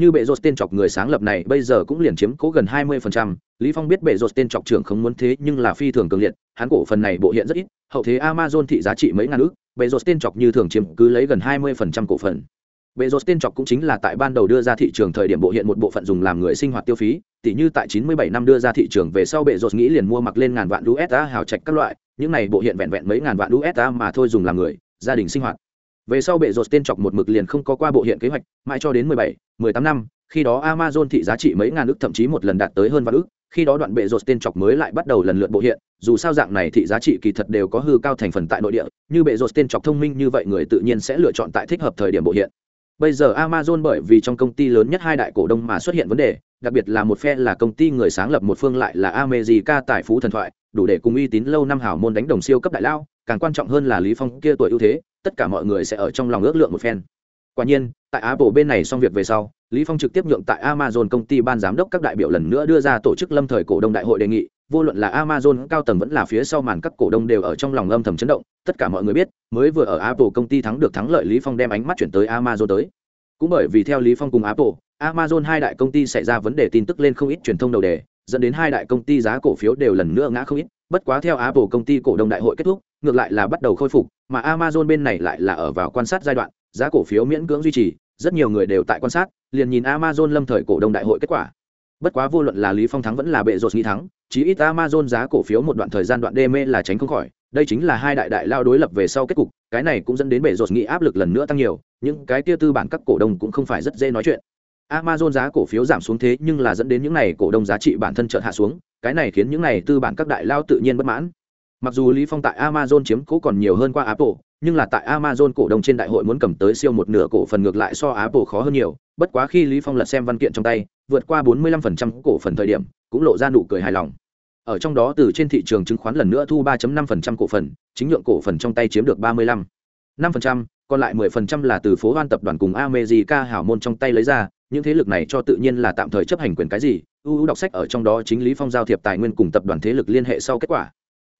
như bệ rột tên chọc người sáng lập này bây giờ cũng liền chiếm cố gần hai mươi phần trăm. lý phong biết bệ rột tên chọc trưởng không muốn thế nhưng là phi thường cường liệt hắn cổ phần này bộ hiện rất ít hậu thế amazon thị giá trị mấy ngàn ước bệ rột tên chọc như thường chiếm cứ lấy gần hai mươi phần trăm cổ phần bệ Rốt tên chọc cũng chính là tại ban đầu đưa ra thị trường thời điểm bộ hiện một bộ phận dùng làm người sinh hoạt tiêu phí tỷ như tại chín mươi bảy năm đưa ra thị trường về sau bệ Rốt nghĩ liền mua mặc lên ngàn vạn usd hào trạch các loại, những này bộ hiện vẹn vẹn mấy ngàn vạn usd mà thôi dùng làm người, gia đình sinh hoạt về sau bệ Rốt tên chọc một mực liền không có qua bộ hiện kế hoạch, mãi cho đến mười bảy, mười tám năm, khi đó amazon thị giá trị mấy ngàn ức thậm chí một lần đạt tới hơn vạn ức. khi đó đoạn bệ rột tên chọc mới lại bắt đầu lần lượt bộ hiện, dù sao dạng này thị giá trị kỳ thật đều có hư cao thành phần tại nội địa, như bệ rột tên chọc thông minh như vậy người tự nhiên sẽ lựa chọn tại thích hợp thời điểm bộ hiện bây giờ amazon bởi vì trong công ty lớn nhất hai đại cổ đông mà xuất hiện vấn đề, đặc biệt là một phe là công ty người sáng lập một phương lại là america tại phú thần thoại, đủ để cùng uy tín lâu năm hảo môn đánh đồng siêu cấp đại lao, càng quan trọng hơn là lý phong kia tuổi ưu thế, tất cả mọi người sẽ ở trong lòng ước lượng một phen. Quả nhiên, tại apple bên này xong việc về sau, lý phong trực tiếp nhượng tại amazon công ty ban giám đốc các đại biểu lần nữa đưa ra tổ chức lâm thời cổ đông đại hội đề nghị vô luận là amazon cao tầng vẫn là phía sau màn các cổ đông đều ở trong lòng âm thầm chấn động, tất cả mọi người biết, mới vừa ở apple công ty thắng được thắng lợi lý phong đem ánh mắt chuyển tới amazon tới. Cũng bởi vì theo lý phong cùng apple, amazon hai đại công ty xảy ra vấn đề tin tức lên không ít truyền thông đầu đề, dẫn đến hai đại công ty giá cổ phiếu đều lần nữa ngã không ít, bất quá theo apple công ty cổ đông đại hội kết thúc, ngược lại là bắt đầu khôi phục, mà amazon bên này lại là ở vào quan sát giai đoạn, giá cổ phiếu miễn cưỡng duy trì, rất nhiều người đều tại quan sát, liền nhìn amazon lâm thời cổ đông đại hội kết quả bất quá vô luận là lý phong thắng vẫn là bệ rột nghĩ thắng, chí ít amazon giá cổ phiếu một đoạn thời gian đoạn đê mê là tránh không khỏi. Đây chính là hai đại đại lao đối lập về sau kết cục, cái này cũng dẫn đến bệ rột nghĩ áp lực lần nữa tăng nhiều, những cái kia tư bản các cổ đông cũng không phải rất dễ nói chuyện. Amazon giá cổ phiếu giảm xuống thế nhưng là dẫn đến những này cổ đông giá trị bản thân chợt hạ xuống, cái này khiến những này tư bản các đại lao tự nhiên bất mãn mặc dù lý phong tại amazon chiếm cố còn nhiều hơn qua apple nhưng là tại Amazon cổ đông trên đại hội muốn cầm tới siêu một nửa cổ phần ngược lại so Apple khó hơn nhiều, bất quá khi Lý Phong lật xem văn kiện trong tay, vượt qua 45% cổ phần thời điểm, cũng lộ ra nụ cười hài lòng. Ở trong đó từ trên thị trường chứng khoán lần nữa thu 3.5% cổ phần, chính nhượng cổ phần trong tay chiếm được 35. 5%, còn lại 10% là từ phố Hoan tập đoàn cùng America hảo môn trong tay lấy ra, những thế lực này cho tự nhiên là tạm thời chấp hành quyền cái gì, ưu đọc sách ở trong đó chính Lý Phong giao thiệp tài nguyên cùng tập đoàn thế lực liên hệ sau kết quả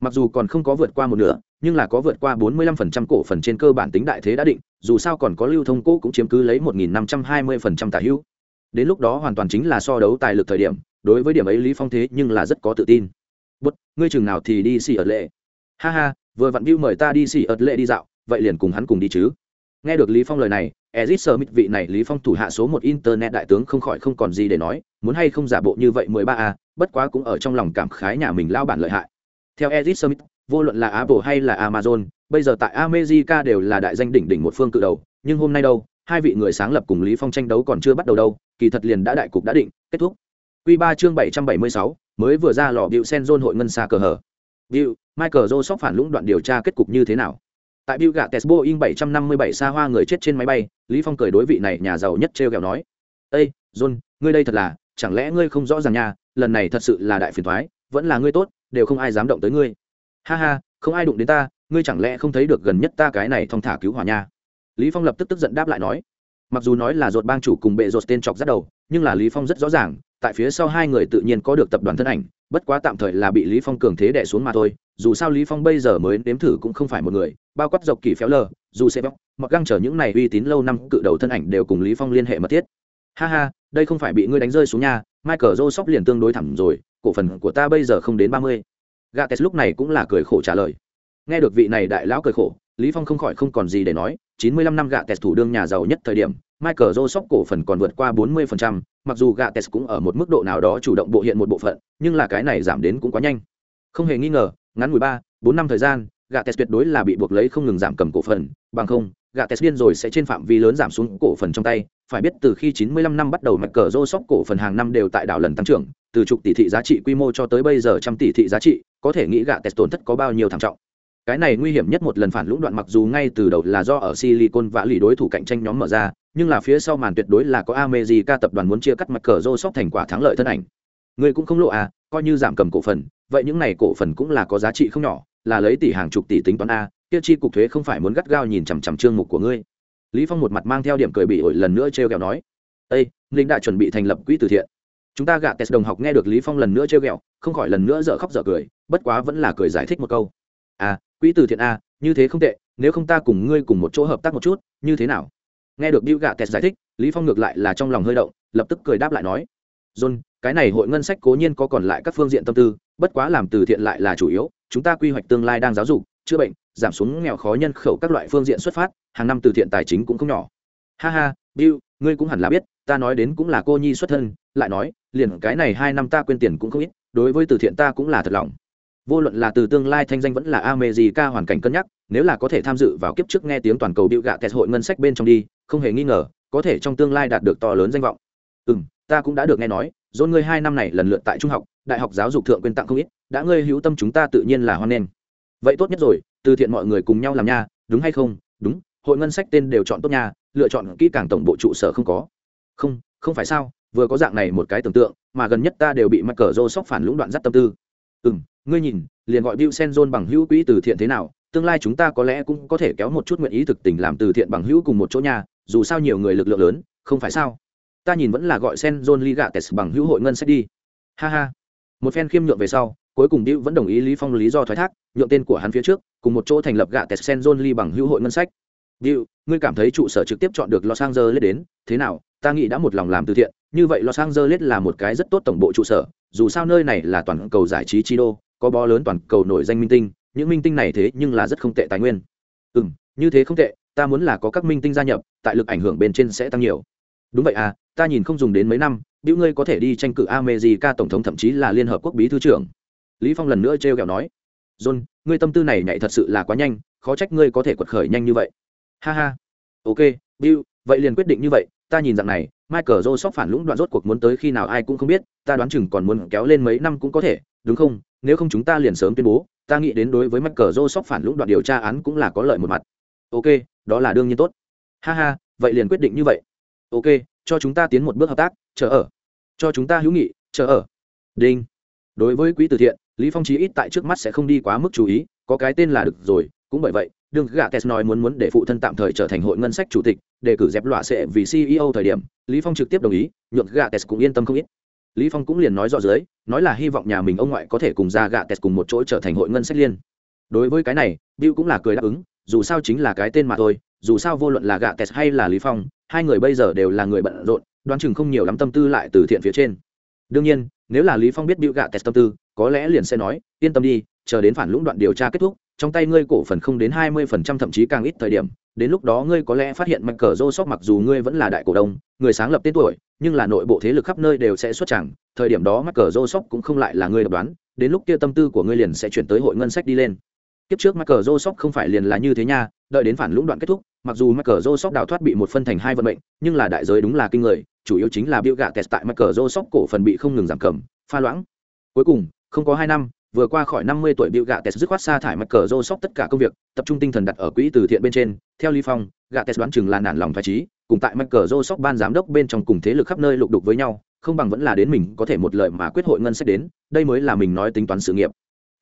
mặc dù còn không có vượt qua một nửa nhưng là có vượt qua 45% cổ phần trên cơ bản tính đại thế đã định dù sao còn có lưu thông cố cũng chiếm cứ lấy 1.520% tả hữu. Đến lúc đó hoàn toàn chính là so đấu tài lực thời điểm đối với điểm ấy lý phong thế nhưng là rất có tự tin. Bút ngươi chừng nào thì đi xì ở lệ. Ha ha vừa vặn view mời ta đi xì ở lệ đi dạo vậy liền cùng hắn cùng đi chứ. Nghe được lý phong lời này Ezit Smith vị này Lý Phong thủ hạ số một internet đại tướng không khỏi không còn gì để nói, muốn hay không giả bộ như vậy 13a, bất quá cũng ở trong lòng cảm khái nhà mình lao bản lợi hại. Theo Ezit Smith, vô luận là Apple hay là Amazon, bây giờ tại America đều là đại danh đỉnh đỉnh một phương cự đầu, nhưng hôm nay đâu, hai vị người sáng lập cùng Lý Phong tranh đấu còn chưa bắt đầu đâu, kỳ thật liền đã đại cục đã định, kết thúc. Quy 3 chương 776, mới vừa ra lò Bill Senzon hội ngân xa cờ hở. Bill, Michael Joseph phản lũng đoạn điều tra kết cục như thế nào? Tại Bill Gates Boeing 757 xa hoa người chết trên máy bay, Lý Phong cười đối vị này nhà giàu nhất treo kẹo nói: "Ê, John, ngươi đây thật là, chẳng lẽ ngươi không rõ ràng nha, lần này thật sự là đại phiền toái, vẫn là ngươi tốt, đều không ai dám động tới ngươi. Ha ha, không ai đụng đến ta, ngươi chẳng lẽ không thấy được gần nhất ta cái này thong thả cứu hỏa nha? Lý phong lập tức tức giận đáp lại nói. Mặc dù nói là ruột bang chủ cùng bệ ruột tên chọc rất đầu, nhưng là lý phong rất rõ ràng, tại phía sau hai người tự nhiên có được tập đoàn thân ảnh, bất quá tạm thời là bị lý phong cường thế đè xuống mà thôi. Dù sao lý phong bây giờ mới nếm thử cũng không phải một người, bao quát dọc kỳ phéo lờ, dù sẽ bóc, mặc găng chở những này uy tín lâu năm, cự đầu thân ảnh đều cùng lý phong liên hệ mật thiết. Ha ha, đây không phải bị ngươi đánh rơi xuống nhà michael joseph liền tương đối thẳng rồi cổ phần của ta bây giờ không đến ba mươi. Gates lúc này cũng là cười khổ trả lời. Nghe được vị này đại lão cười khổ lý phong không khỏi không còn gì để nói chín mươi lăm năm gates thủ đương nhà giàu nhất thời điểm michael joseph cổ phần còn vượt qua bốn mươi phần trăm, mặc dù gates cũng ở một mức độ nào đó chủ động bộ hiện một bộ phận nhưng là cái này giảm đến cũng quá nhanh. Không hề nghi ngờ ngắn ngủi ba bốn năm thời gian gates tuyệt đối là bị buộc lấy không ngừng giảm cầm cổ phần bằng không gates điên rồi sẽ trên phạm vi lớn giảm xuống cổ phần trong tay. Phải biết từ khi 95 năm bắt đầu mạch cờ rô sóc cổ phần hàng năm đều tại đảo lần tăng trưởng, từ chục tỷ thị giá trị quy mô cho tới bây giờ trăm tỷ thị giá trị, có thể nghĩ gates tổn thất có bao nhiêu thảm trọng. Cái này nguy hiểm nhất một lần phản lũng đoạn mặc dù ngay từ đầu là do ở silicon và lì đối thủ cạnh tranh nhóm mở ra, nhưng là phía sau màn tuyệt đối là có America tập đoàn muốn chia cắt mặt cờ rô sóc thành quả thắng lợi thân ảnh. Người cũng không lộ à coi như giảm cầm cổ phần, vậy những này cổ phần cũng là có giá trị không nhỏ, là lấy tỷ hàng chục tỷ tính toán a tiêu chi cục thuế không phải muốn gắt gao nhìn chằm chằm trương mục của ngươi. Lý phong một mặt mang theo điểm cười bị ổi lần nữa treo kẹo nói ây linh đã chuẩn bị thành lập quỹ từ thiện. Chúng ta gạ test đồng học nghe được lý phong lần nữa treo kẹo không khỏi lần nữa dở khóc dở cười, bất quá vẫn là cười giải thích một câu. À quỹ từ thiện a, như thế không tệ, nếu không ta cùng ngươi cùng một chỗ hợp tác một chút, như thế nào? Nghe được Bill gạ test giải thích, lý phong ngược lại là trong lòng hơi động, lập tức cười đáp lại nói, john, cái này hội ngân sách cố nhiên có còn lại các phương diện tâm tư, bất quá làm từ thiện lại là chủ yếu, chúng ta quy hoạch tương lai đang giáo dục chữa bệnh, giảm xuống nghèo khó nhân khẩu các loại phương diện xuất phát, hàng năm từ thiện tài chính cũng không nhỏ. Ha ha, bill, ngươi cũng hẳn là biết, ta nói đến cũng là cô nhi xuất thân, lại nói, liền cái này hai năm ta quên tiền cũng không ít, đối với từ thiện ta cũng là thật lòng. Vô luận là từ tương lai thanh danh vẫn là a me gì ca hoàn cảnh cân nhắc, nếu là có thể tham dự vào kiếp trước nghe tiếng toàn cầu điệu gạ kẹt hội ngân sách bên trong đi, không hề nghi ngờ, có thể trong tương lai đạt được to lớn danh vọng. Ừ ta cũng đã được nghe nói dôn ngươi hai năm này lần lượt tại trung học, đại học giáo dục thượng quyên tặng không ít, đã ngươi hữu tâm chúng ta tự nhiên là hoan nghênh vậy tốt nhất rồi, từ thiện mọi người cùng nhau làm nha, đúng hay không? Đúng, hội ngân sách tên đều chọn tốt nha, lựa chọn kỹ càng tổng bộ trụ sở không có. Không không phải sao, vừa có dạng này một cái tưởng tượng, mà gần nhất ta đều bị mắc cờ rô sóc phản lũng đoạn dắt tâm tư. Ừ m ngươi nhìn, liền gọi bill sen john bằng hữu quỹ từ thiện thế nào, tương lai chúng ta có lẽ cũng có thể kéo một chút nguyện ý thực tình làm từ thiện bằng hữu cùng một chỗ nhà dù sao nhiều người lực lượng lớn, không phải sao? Ta nhìn vẫn là gọi sen john liga tes bằng hữu hội ngân sách đi. Ha ha. Một phen khiêm nhượng về sau cuối cùng Diu vẫn đồng ý Lý Phong lý do thoái thác, nhượng tên của hắn phía trước, cùng một chỗ thành lập gạ Tessen John Lee bằng hữu hội ngân sách. Diu, ngươi cảm thấy trụ sở trực tiếp chọn được Los Angeles đến, thế nào? Ta nghĩ đã một lòng làm từ thiện, như vậy Los Angeles là một cái rất tốt tổng bộ trụ sở, dù sao nơi này là toàn cầu giải trí chi đô, có bó lớn toàn cầu nổi danh minh tinh, những minh tinh này thế nhưng là rất không tệ tài nguyên. Ừm, như thế không tệ, ta muốn là có các minh tinh gia nhập, tại lực ảnh hưởng bên trên sẽ tăng nhiều. Đúng vậy à, ta nhìn không dùng đến mấy năm, biểu ngươi có thể đi tranh cử America tổng thống thậm chí là liên hợp quốc bí thư trưởng lý phong lần nữa treo ghẹo nói, john, ngươi tâm tư này nhạy thật sự là quá nhanh, khó trách ngươi có thể quật khởi nhanh như vậy. Ha ha. Ok, bill, vậy liền quyết định như vậy, ta nhìn rằng này, michael joseph phản lũng đoạn rốt cuộc muốn tới khi nào ai cũng không biết, ta đoán chừng còn muốn kéo lên mấy năm cũng có thể, đúng không? Nếu không chúng ta liền sớm tuyên bố, ta nghĩ đến đối với michael joseph phản lũng đoạn điều tra án cũng là có lợi một mặt. Ok, đó là đương nhiên tốt. Ha ha, vậy liền quyết định như vậy. Ok, cho chúng ta tiến một bước hợp tác, chờ ở, cho chúng ta hữu nghị, chờ ở. Đinh. Đối với quỹ từ thiện lý phong chí ít tại trước mắt sẽ không đi quá mức chú ý, có cái tên là được rồi, cũng bởi vậy, đương gạ tes nói muốn muốn để phụ thân tạm thời trở thành hội ngân sách chủ tịch, để cử dẹp loạ sẽ vì ceo thời điểm, lý phong trực tiếp đồng ý, nhượng gạ tes cũng yên tâm không ít. Lý phong cũng liền nói rõ dưới, nói là hy vọng nhà mình ông ngoại có thể cùng ra gạ tes cùng một chỗ trở thành hội ngân sách liên. Đối với cái này, bill cũng là cười đáp ứng, dù sao chính là cái tên mà thôi, dù sao vô luận là gạ tes hay là lý phong, hai người bây giờ đều là người bận rộn, đoán chừng không nhiều lắm tâm tư lại từ thiện phía trên. Đương nhiên nếu là lý phong biết biểu gạ test tâm tư, có lẽ liền sẽ nói, yên tâm đi, chờ đến phản lũng đoạn điều tra kết thúc, trong tay ngươi cổ phần không đến hai mươi phần trăm thậm chí càng ít thời điểm, đến lúc đó ngươi có lẽ phát hiện mạch cờ rô sóc mặc dù ngươi vẫn là đại cổ đông, người sáng lập tên tuổi, nhưng là nội bộ thế lực khắp nơi đều sẽ xuất chẳng thời điểm đó mạch cờ rô sóc cũng không lại là ngươi độc đoán, đến lúc kia tâm tư của ngươi liền sẽ chuyển tới hội ngân sách đi lên kiếp trước Michael Joseph không phải liền là như thế nha, đợi đến phản lũng đoạn kết thúc, mặc dù Michael Joseph đào thoát bị một phân thành hai vận mệnh, nhưng là đại giới đúng là kinh người, chủ yếu chính là biểu gạ test tại Michael Joseph cổ phần bị không ngừng giảm cầm, pha loãng. Cuối cùng, không có hai năm, vừa qua khỏi năm mươi tuổi biểu gạ tes dứt khoát sa thải mặt cờ rô sóc tất cả công việc, tập trung tinh thần đặt ở quỹ từ thiện bên trên. Theo ly phong gạ tes đoán chừng là nản lòng thoải trí cùng tại mặt cờ rô sóc ban giám đốc bên trong cùng thế lực khắp nơi lục đục với nhau, không bằng vẫn là đến mình có thể một lời mà quyết hội ngân sách đến, đây mới là mình nói tính toán sự nghiệp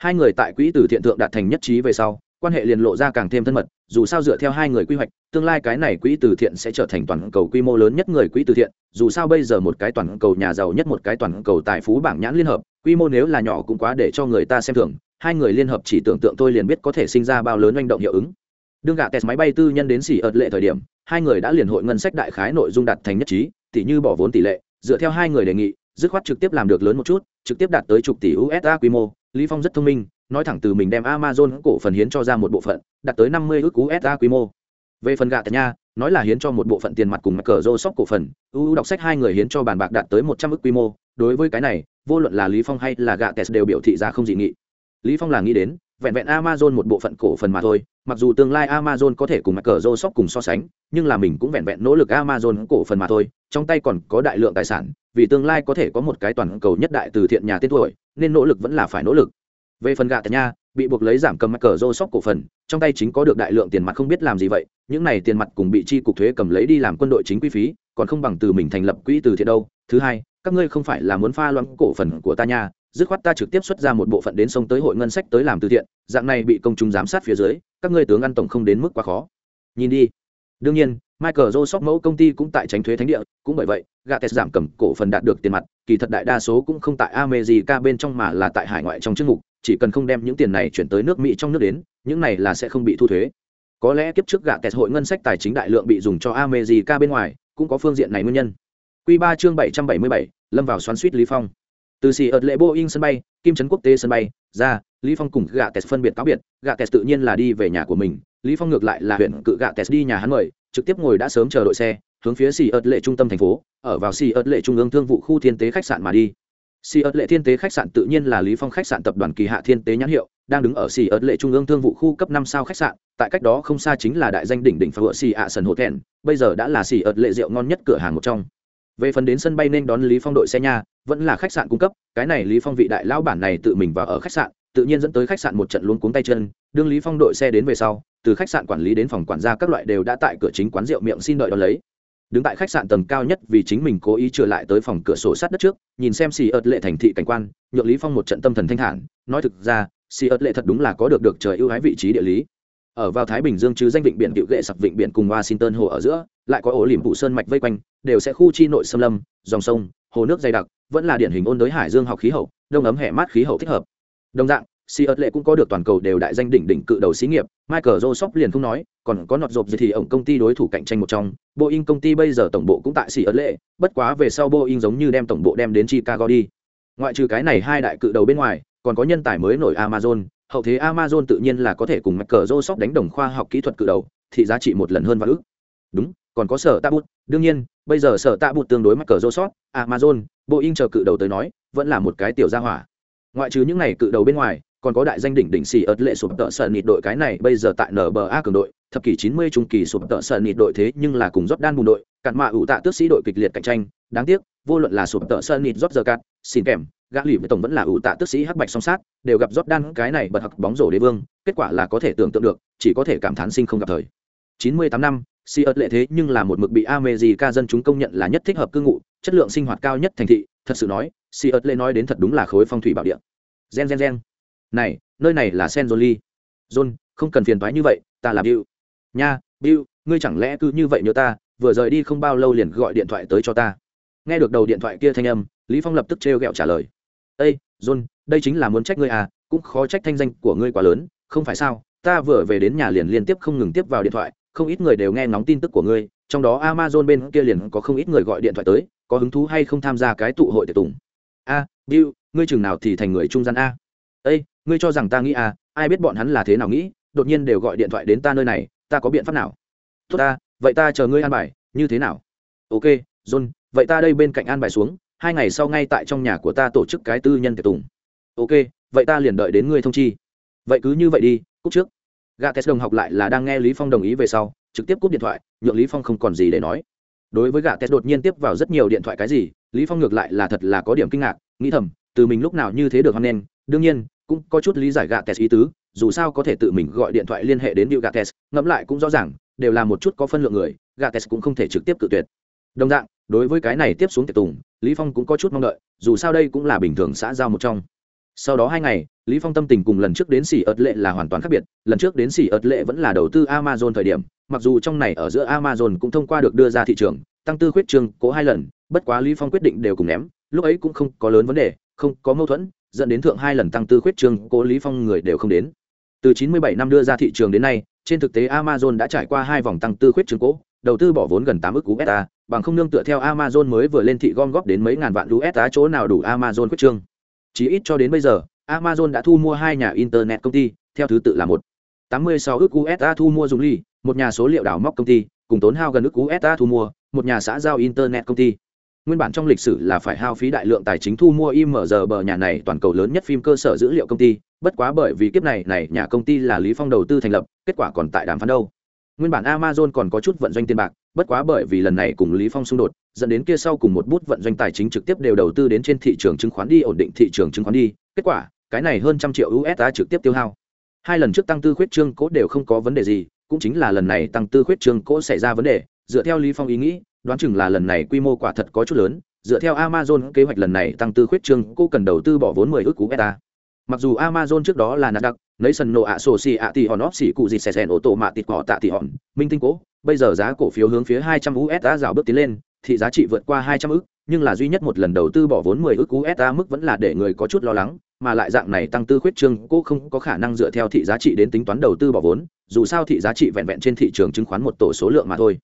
hai người tại quỹ từ thiện thượng đạt thành nhất trí về sau, quan hệ liền lộ ra càng thêm thân mật, dù sao dựa theo hai người quy hoạch, tương lai cái này quỹ từ thiện sẽ trở thành toàn cầu quy mô lớn nhất người quỹ từ thiện, dù sao bây giờ một cái toàn cầu nhà giàu nhất một cái toàn cầu tài phú bảng nhãn liên hợp, quy mô nếu là nhỏ cũng quá để cho người ta xem thường, hai người liên hợp chỉ tưởng tượng tôi liền biết có thể sinh ra bao lớn manh động hiệu ứng. Đương gạ test máy bay tư nhân đến xỉ ợt lệ thời điểm, hai người đã liền hội ngân sách đại khái nội dung đạt thành nhất trí tỷ như bỏ vốn tỷ lệ, dựa theo hai người đề nghị, dứt khoát trực tiếp làm được lớn một chút, trực tiếp đạt tới chục tỷ usd quy mô lý phong rất thông minh, nói thẳng từ mình đem amazon cổ phần hiến cho ra một bộ phận, đạt tới năm mươi ước usd quy mô. Về phần gạ tes nha, nói là hiến cho một bộ phận tiền mặt cùng mặt cờ rô sóc cổ phần uu đọc sách hai người hiến cho bàn bạc đạt tới một trăm ước quy mô. Đối với cái này, vô luận là lý phong hay là gạ tes đều biểu thị ra không dị nghị. Lý phong là nghĩ đến, vẹn vẹn amazon một bộ phận cổ phần mà thôi, mặc dù tương lai amazon có thể cùng mặt cờ rô sóc cùng so sánh, nhưng là mình cũng vẹn vẹn nỗ lực amazon cổ phần mà thôi, trong tay còn có đại lượng tài sản vì tương lai có thể có một cái toàn cầu nhất đại từ thiện nhà tên tuổi, nên nỗ lực vẫn là phải nỗ lực. Về phần gạ tại nha, bị buộc lấy giảm cầm mặt cờ rô sóc cổ phần, trong tay chính có được đại lượng tiền mặt không biết làm gì vậy, những này tiền mặt cùng bị chi cục thuế cầm lấy đi làm quân đội chính quy phí, còn không bằng từ mình thành lập quỹ từ thiện đâu. Thứ hai, các ngươi không phải là muốn pha loãng cổ phần của ta nha, dứt khoát ta trực tiếp xuất ra một bộ phận đến sông tới hội ngân sách tới làm từ thiện, dạng này bị công chúng giám sát phía dưới, các ngươi tướng ăn tổng không đến mức quá khó. Nhìn đi. Đương nhiên michael joseph mẫu công ty cũng tại tránh thuế thánh địa cũng bởi vậy gates giảm cầm cổ phần đạt được tiền mặt kỳ thật đại đa số cũng không tại america bên trong mà là tại hải ngoại trong chức mục chỉ cần không đem những tiền này chuyển tới nước mỹ trong nước đến những này là sẽ không bị thu thuế. Có lẽ kiếp trước gates hội ngân sách tài chính đại lượng bị dùng cho america bên ngoài cũng có phương diện này nguyên nhân. Quy 3 chương 777, lâm vào xoắn suýt Lý Phong. Từ xì ợt lệ boeing sân bay kim trấn quốc tế sân bay ra lý phong cùng gạ tes phân biệt cáo biệt gạ tes tự nhiên là đi về nhà của mình lý phong ngược lại là huyện cự gạ tes đi nhà hắn mời trực tiếp ngồi đã sớm chờ đội xe, hướng phía xì ớt lệ trung tâm thành phố, ở vào xì ớt lệ trung ương thương vụ khu thiên tế khách sạn mà đi. Xì ớt lệ thiên tế khách sạn tự nhiên là lý phong khách sạn tập đoàn kỳ hạ thiên tế nhãn hiệu, đang đứng ở xì ớt lệ trung ương thương vụ khu cấp năm sao khách sạn, tại cách đó không xa chính là đại danh đỉnh đỉnh phở xì ạ sần hồ thẹn bây giờ đã là xì ớt lệ rượu ngon nhất cửa hàng một trong. Về phần đến sân bay nên đón lý phong đội xe nhà vẫn là khách sạn cung cấp, cái này lý phong vị đại lão bản này tự mình vào ở khách sạn tự nhiên dẫn tới khách sạn một trận luống cuống tay chân, đương lý phong đội xe đến về sau, từ khách sạn quản lý đến phòng quản gia các loại đều đã tại cửa chính quán rượu miệng xin đợi đón lấy. Đứng tại khách sạn tầng cao nhất vì chính mình cố ý trở lại tới phòng cửa sổ sát đất trước, nhìn xem xì ợt lệ thành thị cảnh quan, nhượng lý phong một trận tâm thần thanh thản, nói thực ra, xì ợt lệ thật đúng là có được được trời ưu ái vị trí địa lý. Ở vào thái bình dương chứ danh vịnh biển cựu lệ sặc vịnh biển cùng washington hồ ở giữa, lại có ổ liềm phụ sơn mạch vây quanh, đều sẽ khu chi nội xâm lâm, dòng sông, hồ nước dày đặc, vẫn là điển hình ôn đới hải dương học khí hậu, đông ấm hẻ mát khí hậu thích hợp đồng dạng si ớt lệ cũng có được toàn cầu đều đại danh đỉnh đỉnh cự đầu xí nghiệp. Michael joseph liền không nói, còn có nọt rộp gì thì ổng công ty đối thủ cạnh tranh một trong. Boeing công ty bây giờ tổng bộ cũng tại si ớt lệ, bất quá về sau boeing giống như đem tổng bộ đem đến chicago đi. Ngoại trừ cái này hai đại cự đầu bên ngoài, còn có nhân tài mới nổi amazon. Hậu thế amazon tự nhiên là có thể cùng michael joseph đánh đồng khoa học kỹ thuật cự đầu, thì giá trị một lần hơn và ước. Đúng, còn có sở tạ bút đương nhiên, bây giờ sở tạ bút tương đối mắc cờ rô sót amazon, boeing chờ cự đầu tới nói, vẫn là một cái tiểu gia hỏa ngoại trừ những này cự đầu bên ngoài, còn có đại danh đỉnh đỉnh xì ớt lệ sụp tợ sợ nịt đội cái này bây giờ tại nba cường đội, thập kỷ 90 trung kỳ sụp tợ sợ nịt đội thế nhưng là cùng Jordan bùn đội cạn mạ ủ tạ tước sĩ đội kịch liệt cạnh tranh. Đáng tiếc, vô luận là sụp tợ sợ nịt rót giờ cạn xin kèm, gã lì với tổng vẫn là ủ tạ tước sĩ hắc bạch song sát, đều gặp Jordan cái này bật hặc bóng rổ đế vương, kết quả là có thể tưởng tượng được, chỉ có thể cảm thán sinh không gặp thời. 98 năm si ớt lệ thế nhưng là một mực bị america dân chúng công nhận là nhất thích hợp cư ngụ, chất lượng sinh hoạt cao nhất thành thị thật sự nói, si ớt lệ nói đến thật đúng là khối phong thủy bảo địa. Gen gen gen. Này, nơi này là sen jolie john, không cần phiền toái như vậy, ta là bill. Nha, bill, ngươi chẳng lẽ cứ như vậy nhớ ta, vừa rời đi không bao lâu liền gọi điện thoại tới cho ta. Nghe được đầu điện thoại kia thanh âm, lý phong lập tức trêu ghẹo trả lời. Ây john, đây chính là muốn trách ngươi à cũng khó trách thanh danh của ngươi quá lớn, không phải sao? Ta vừa về đến nhà liền liên tiếp không ngừng tiếp vào điện thoại, không ít người đều nghe ngóng tin tức của ngươi, trong đó amazon bên kia liền có không ít người gọi điện thoại tới có hứng thú hay không tham gia cái tụ hội tiệc tùng? A à, bill ngươi chừng nào thì thành người trung gian a? Ây ngươi cho rằng ta nghĩ a ai biết bọn hắn là thế nào nghĩ đột nhiên đều gọi điện thoại đến ta nơi này ta có biện pháp nào? Tốt ta vậy ta chờ ngươi an bài như thế nào? Ok john vậy ta đây bên cạnh an bài xuống hai ngày sau ngay tại trong nhà của ta tổ chức cái tư nhân tiệc tùng. Ok vậy ta liền đợi đến ngươi thông chi. Vậy cứ như vậy đi cúc trước. Gà test đồng học lại là đang nghe lý phong đồng ý về sau trực tiếp cúp điện thoại nhượng lý phong không còn gì để nói đối với gạ tét đột nhiên tiếp vào rất nhiều điện thoại cái gì lý phong ngược lại là thật là có điểm kinh ngạc nghĩ thầm từ mình lúc nào như thế được hoan nghênh đương nhiên cũng có chút lý giải gạ tét ý tứ dù sao có thể tự mình gọi điện thoại liên hệ đến điệu gạ tét, ngẫm lại cũng rõ ràng, đều là một chút có phân lượng người, Gates cũng không thể trực tiếp cự tuyệt. Đồng dạng, đối với cái này tiếp xuống tiệc tùng, Lý Phong cũng có chút mong đợi, dù sao đây cũng là bình thường xã giao một trong sau đó hai ngày lý phong tâm tình cùng lần trước đến xỉ ớt lệ là hoàn toàn khác biệt lần trước đến xỉ ớt lệ vẫn là đầu tư amazon thời điểm mặc dù trong này ở giữa amazon cũng thông qua được đưa ra thị trường tăng tư khuyết trương cố hai lần bất quá lý phong quyết định đều cùng ném lúc ấy cũng không có lớn vấn đề không có mâu thuẫn dẫn đến thượng hai lần tăng tư khuyết trương cố lý phong người đều không đến từ 97 năm đưa ra thị trường đến nay trên thực tế amazon đã trải qua hai vòng tăng tư khuyết trương cố đầu tư bỏ vốn gần 8 ức USD, bằng không nương tựa theo Amazon mới vừa lên thị gom góp đến mấy ngàn vạn USD chỗ nào đủ Amazon quyết trương. Chỉ ít cho đến bây giờ, Amazon đã thu mua hai nhà internet công ty, theo thứ tự là một 86 ức USD thu mua dùng ly, một nhà số liệu đảo móc công ty, cùng tốn hao gần ức USD thu mua, một nhà xã giao internet công ty. Nguyên bản trong lịch sử là phải hao phí đại lượng tài chính thu mua IMG bờ nhà này toàn cầu lớn nhất phim cơ sở dữ liệu công ty, bất quá bởi vì kiếp này này nhà công ty là Lý Phong đầu tư thành lập, kết quả còn tại đàm phán đâu. Nguyên bản Amazon còn có chút vận doanh tiền bạc, bất quá bởi vì lần này cùng Lý Phong xung đột, dẫn đến kia sau cùng một bút vận doanh tài chính trực tiếp đều đầu tư đến trên thị trường chứng khoán đi ổn định thị trường chứng khoán đi, kết quả, cái này hơn trăm triệu USD trực tiếp tiêu hao. Hai lần trước tăng tư khuyết trương cố đều không có vấn đề gì, cũng chính là lần này tăng tư khuyết trương cố xảy ra vấn đề, dựa theo Lý Phong ý nghĩ, đoán chừng là lần này quy mô quả thật có chút lớn, dựa theo Amazon kế hoạch lần này tăng tư khuyết trương cố cần đầu tư bỏ vốn 10 ước cú beta Mặc dù Amazon trước đó là Nasdaq, lấy sân nộ ạ sổ xì ạ tỷ hòn óp xì cụ gì xè xèn ô tô mạ tịt cỏ tạ tỷ hòn, minh tinh cố, bây giờ giá cổ phiếu hướng phía 200 USD rào bước tiến lên, thị giá trị vượt qua 200 ức, nhưng là duy nhất một lần đầu tư bỏ vốn 10 ức USD mức vẫn là để người có chút lo lắng, mà lại dạng này tăng tư khuyết trương cô không có khả năng dựa theo thị giá trị đến tính toán đầu tư bỏ vốn, dù sao thị giá trị vẹn vẹn trên thị trường chứng khoán một tổ số lượng mà thôi.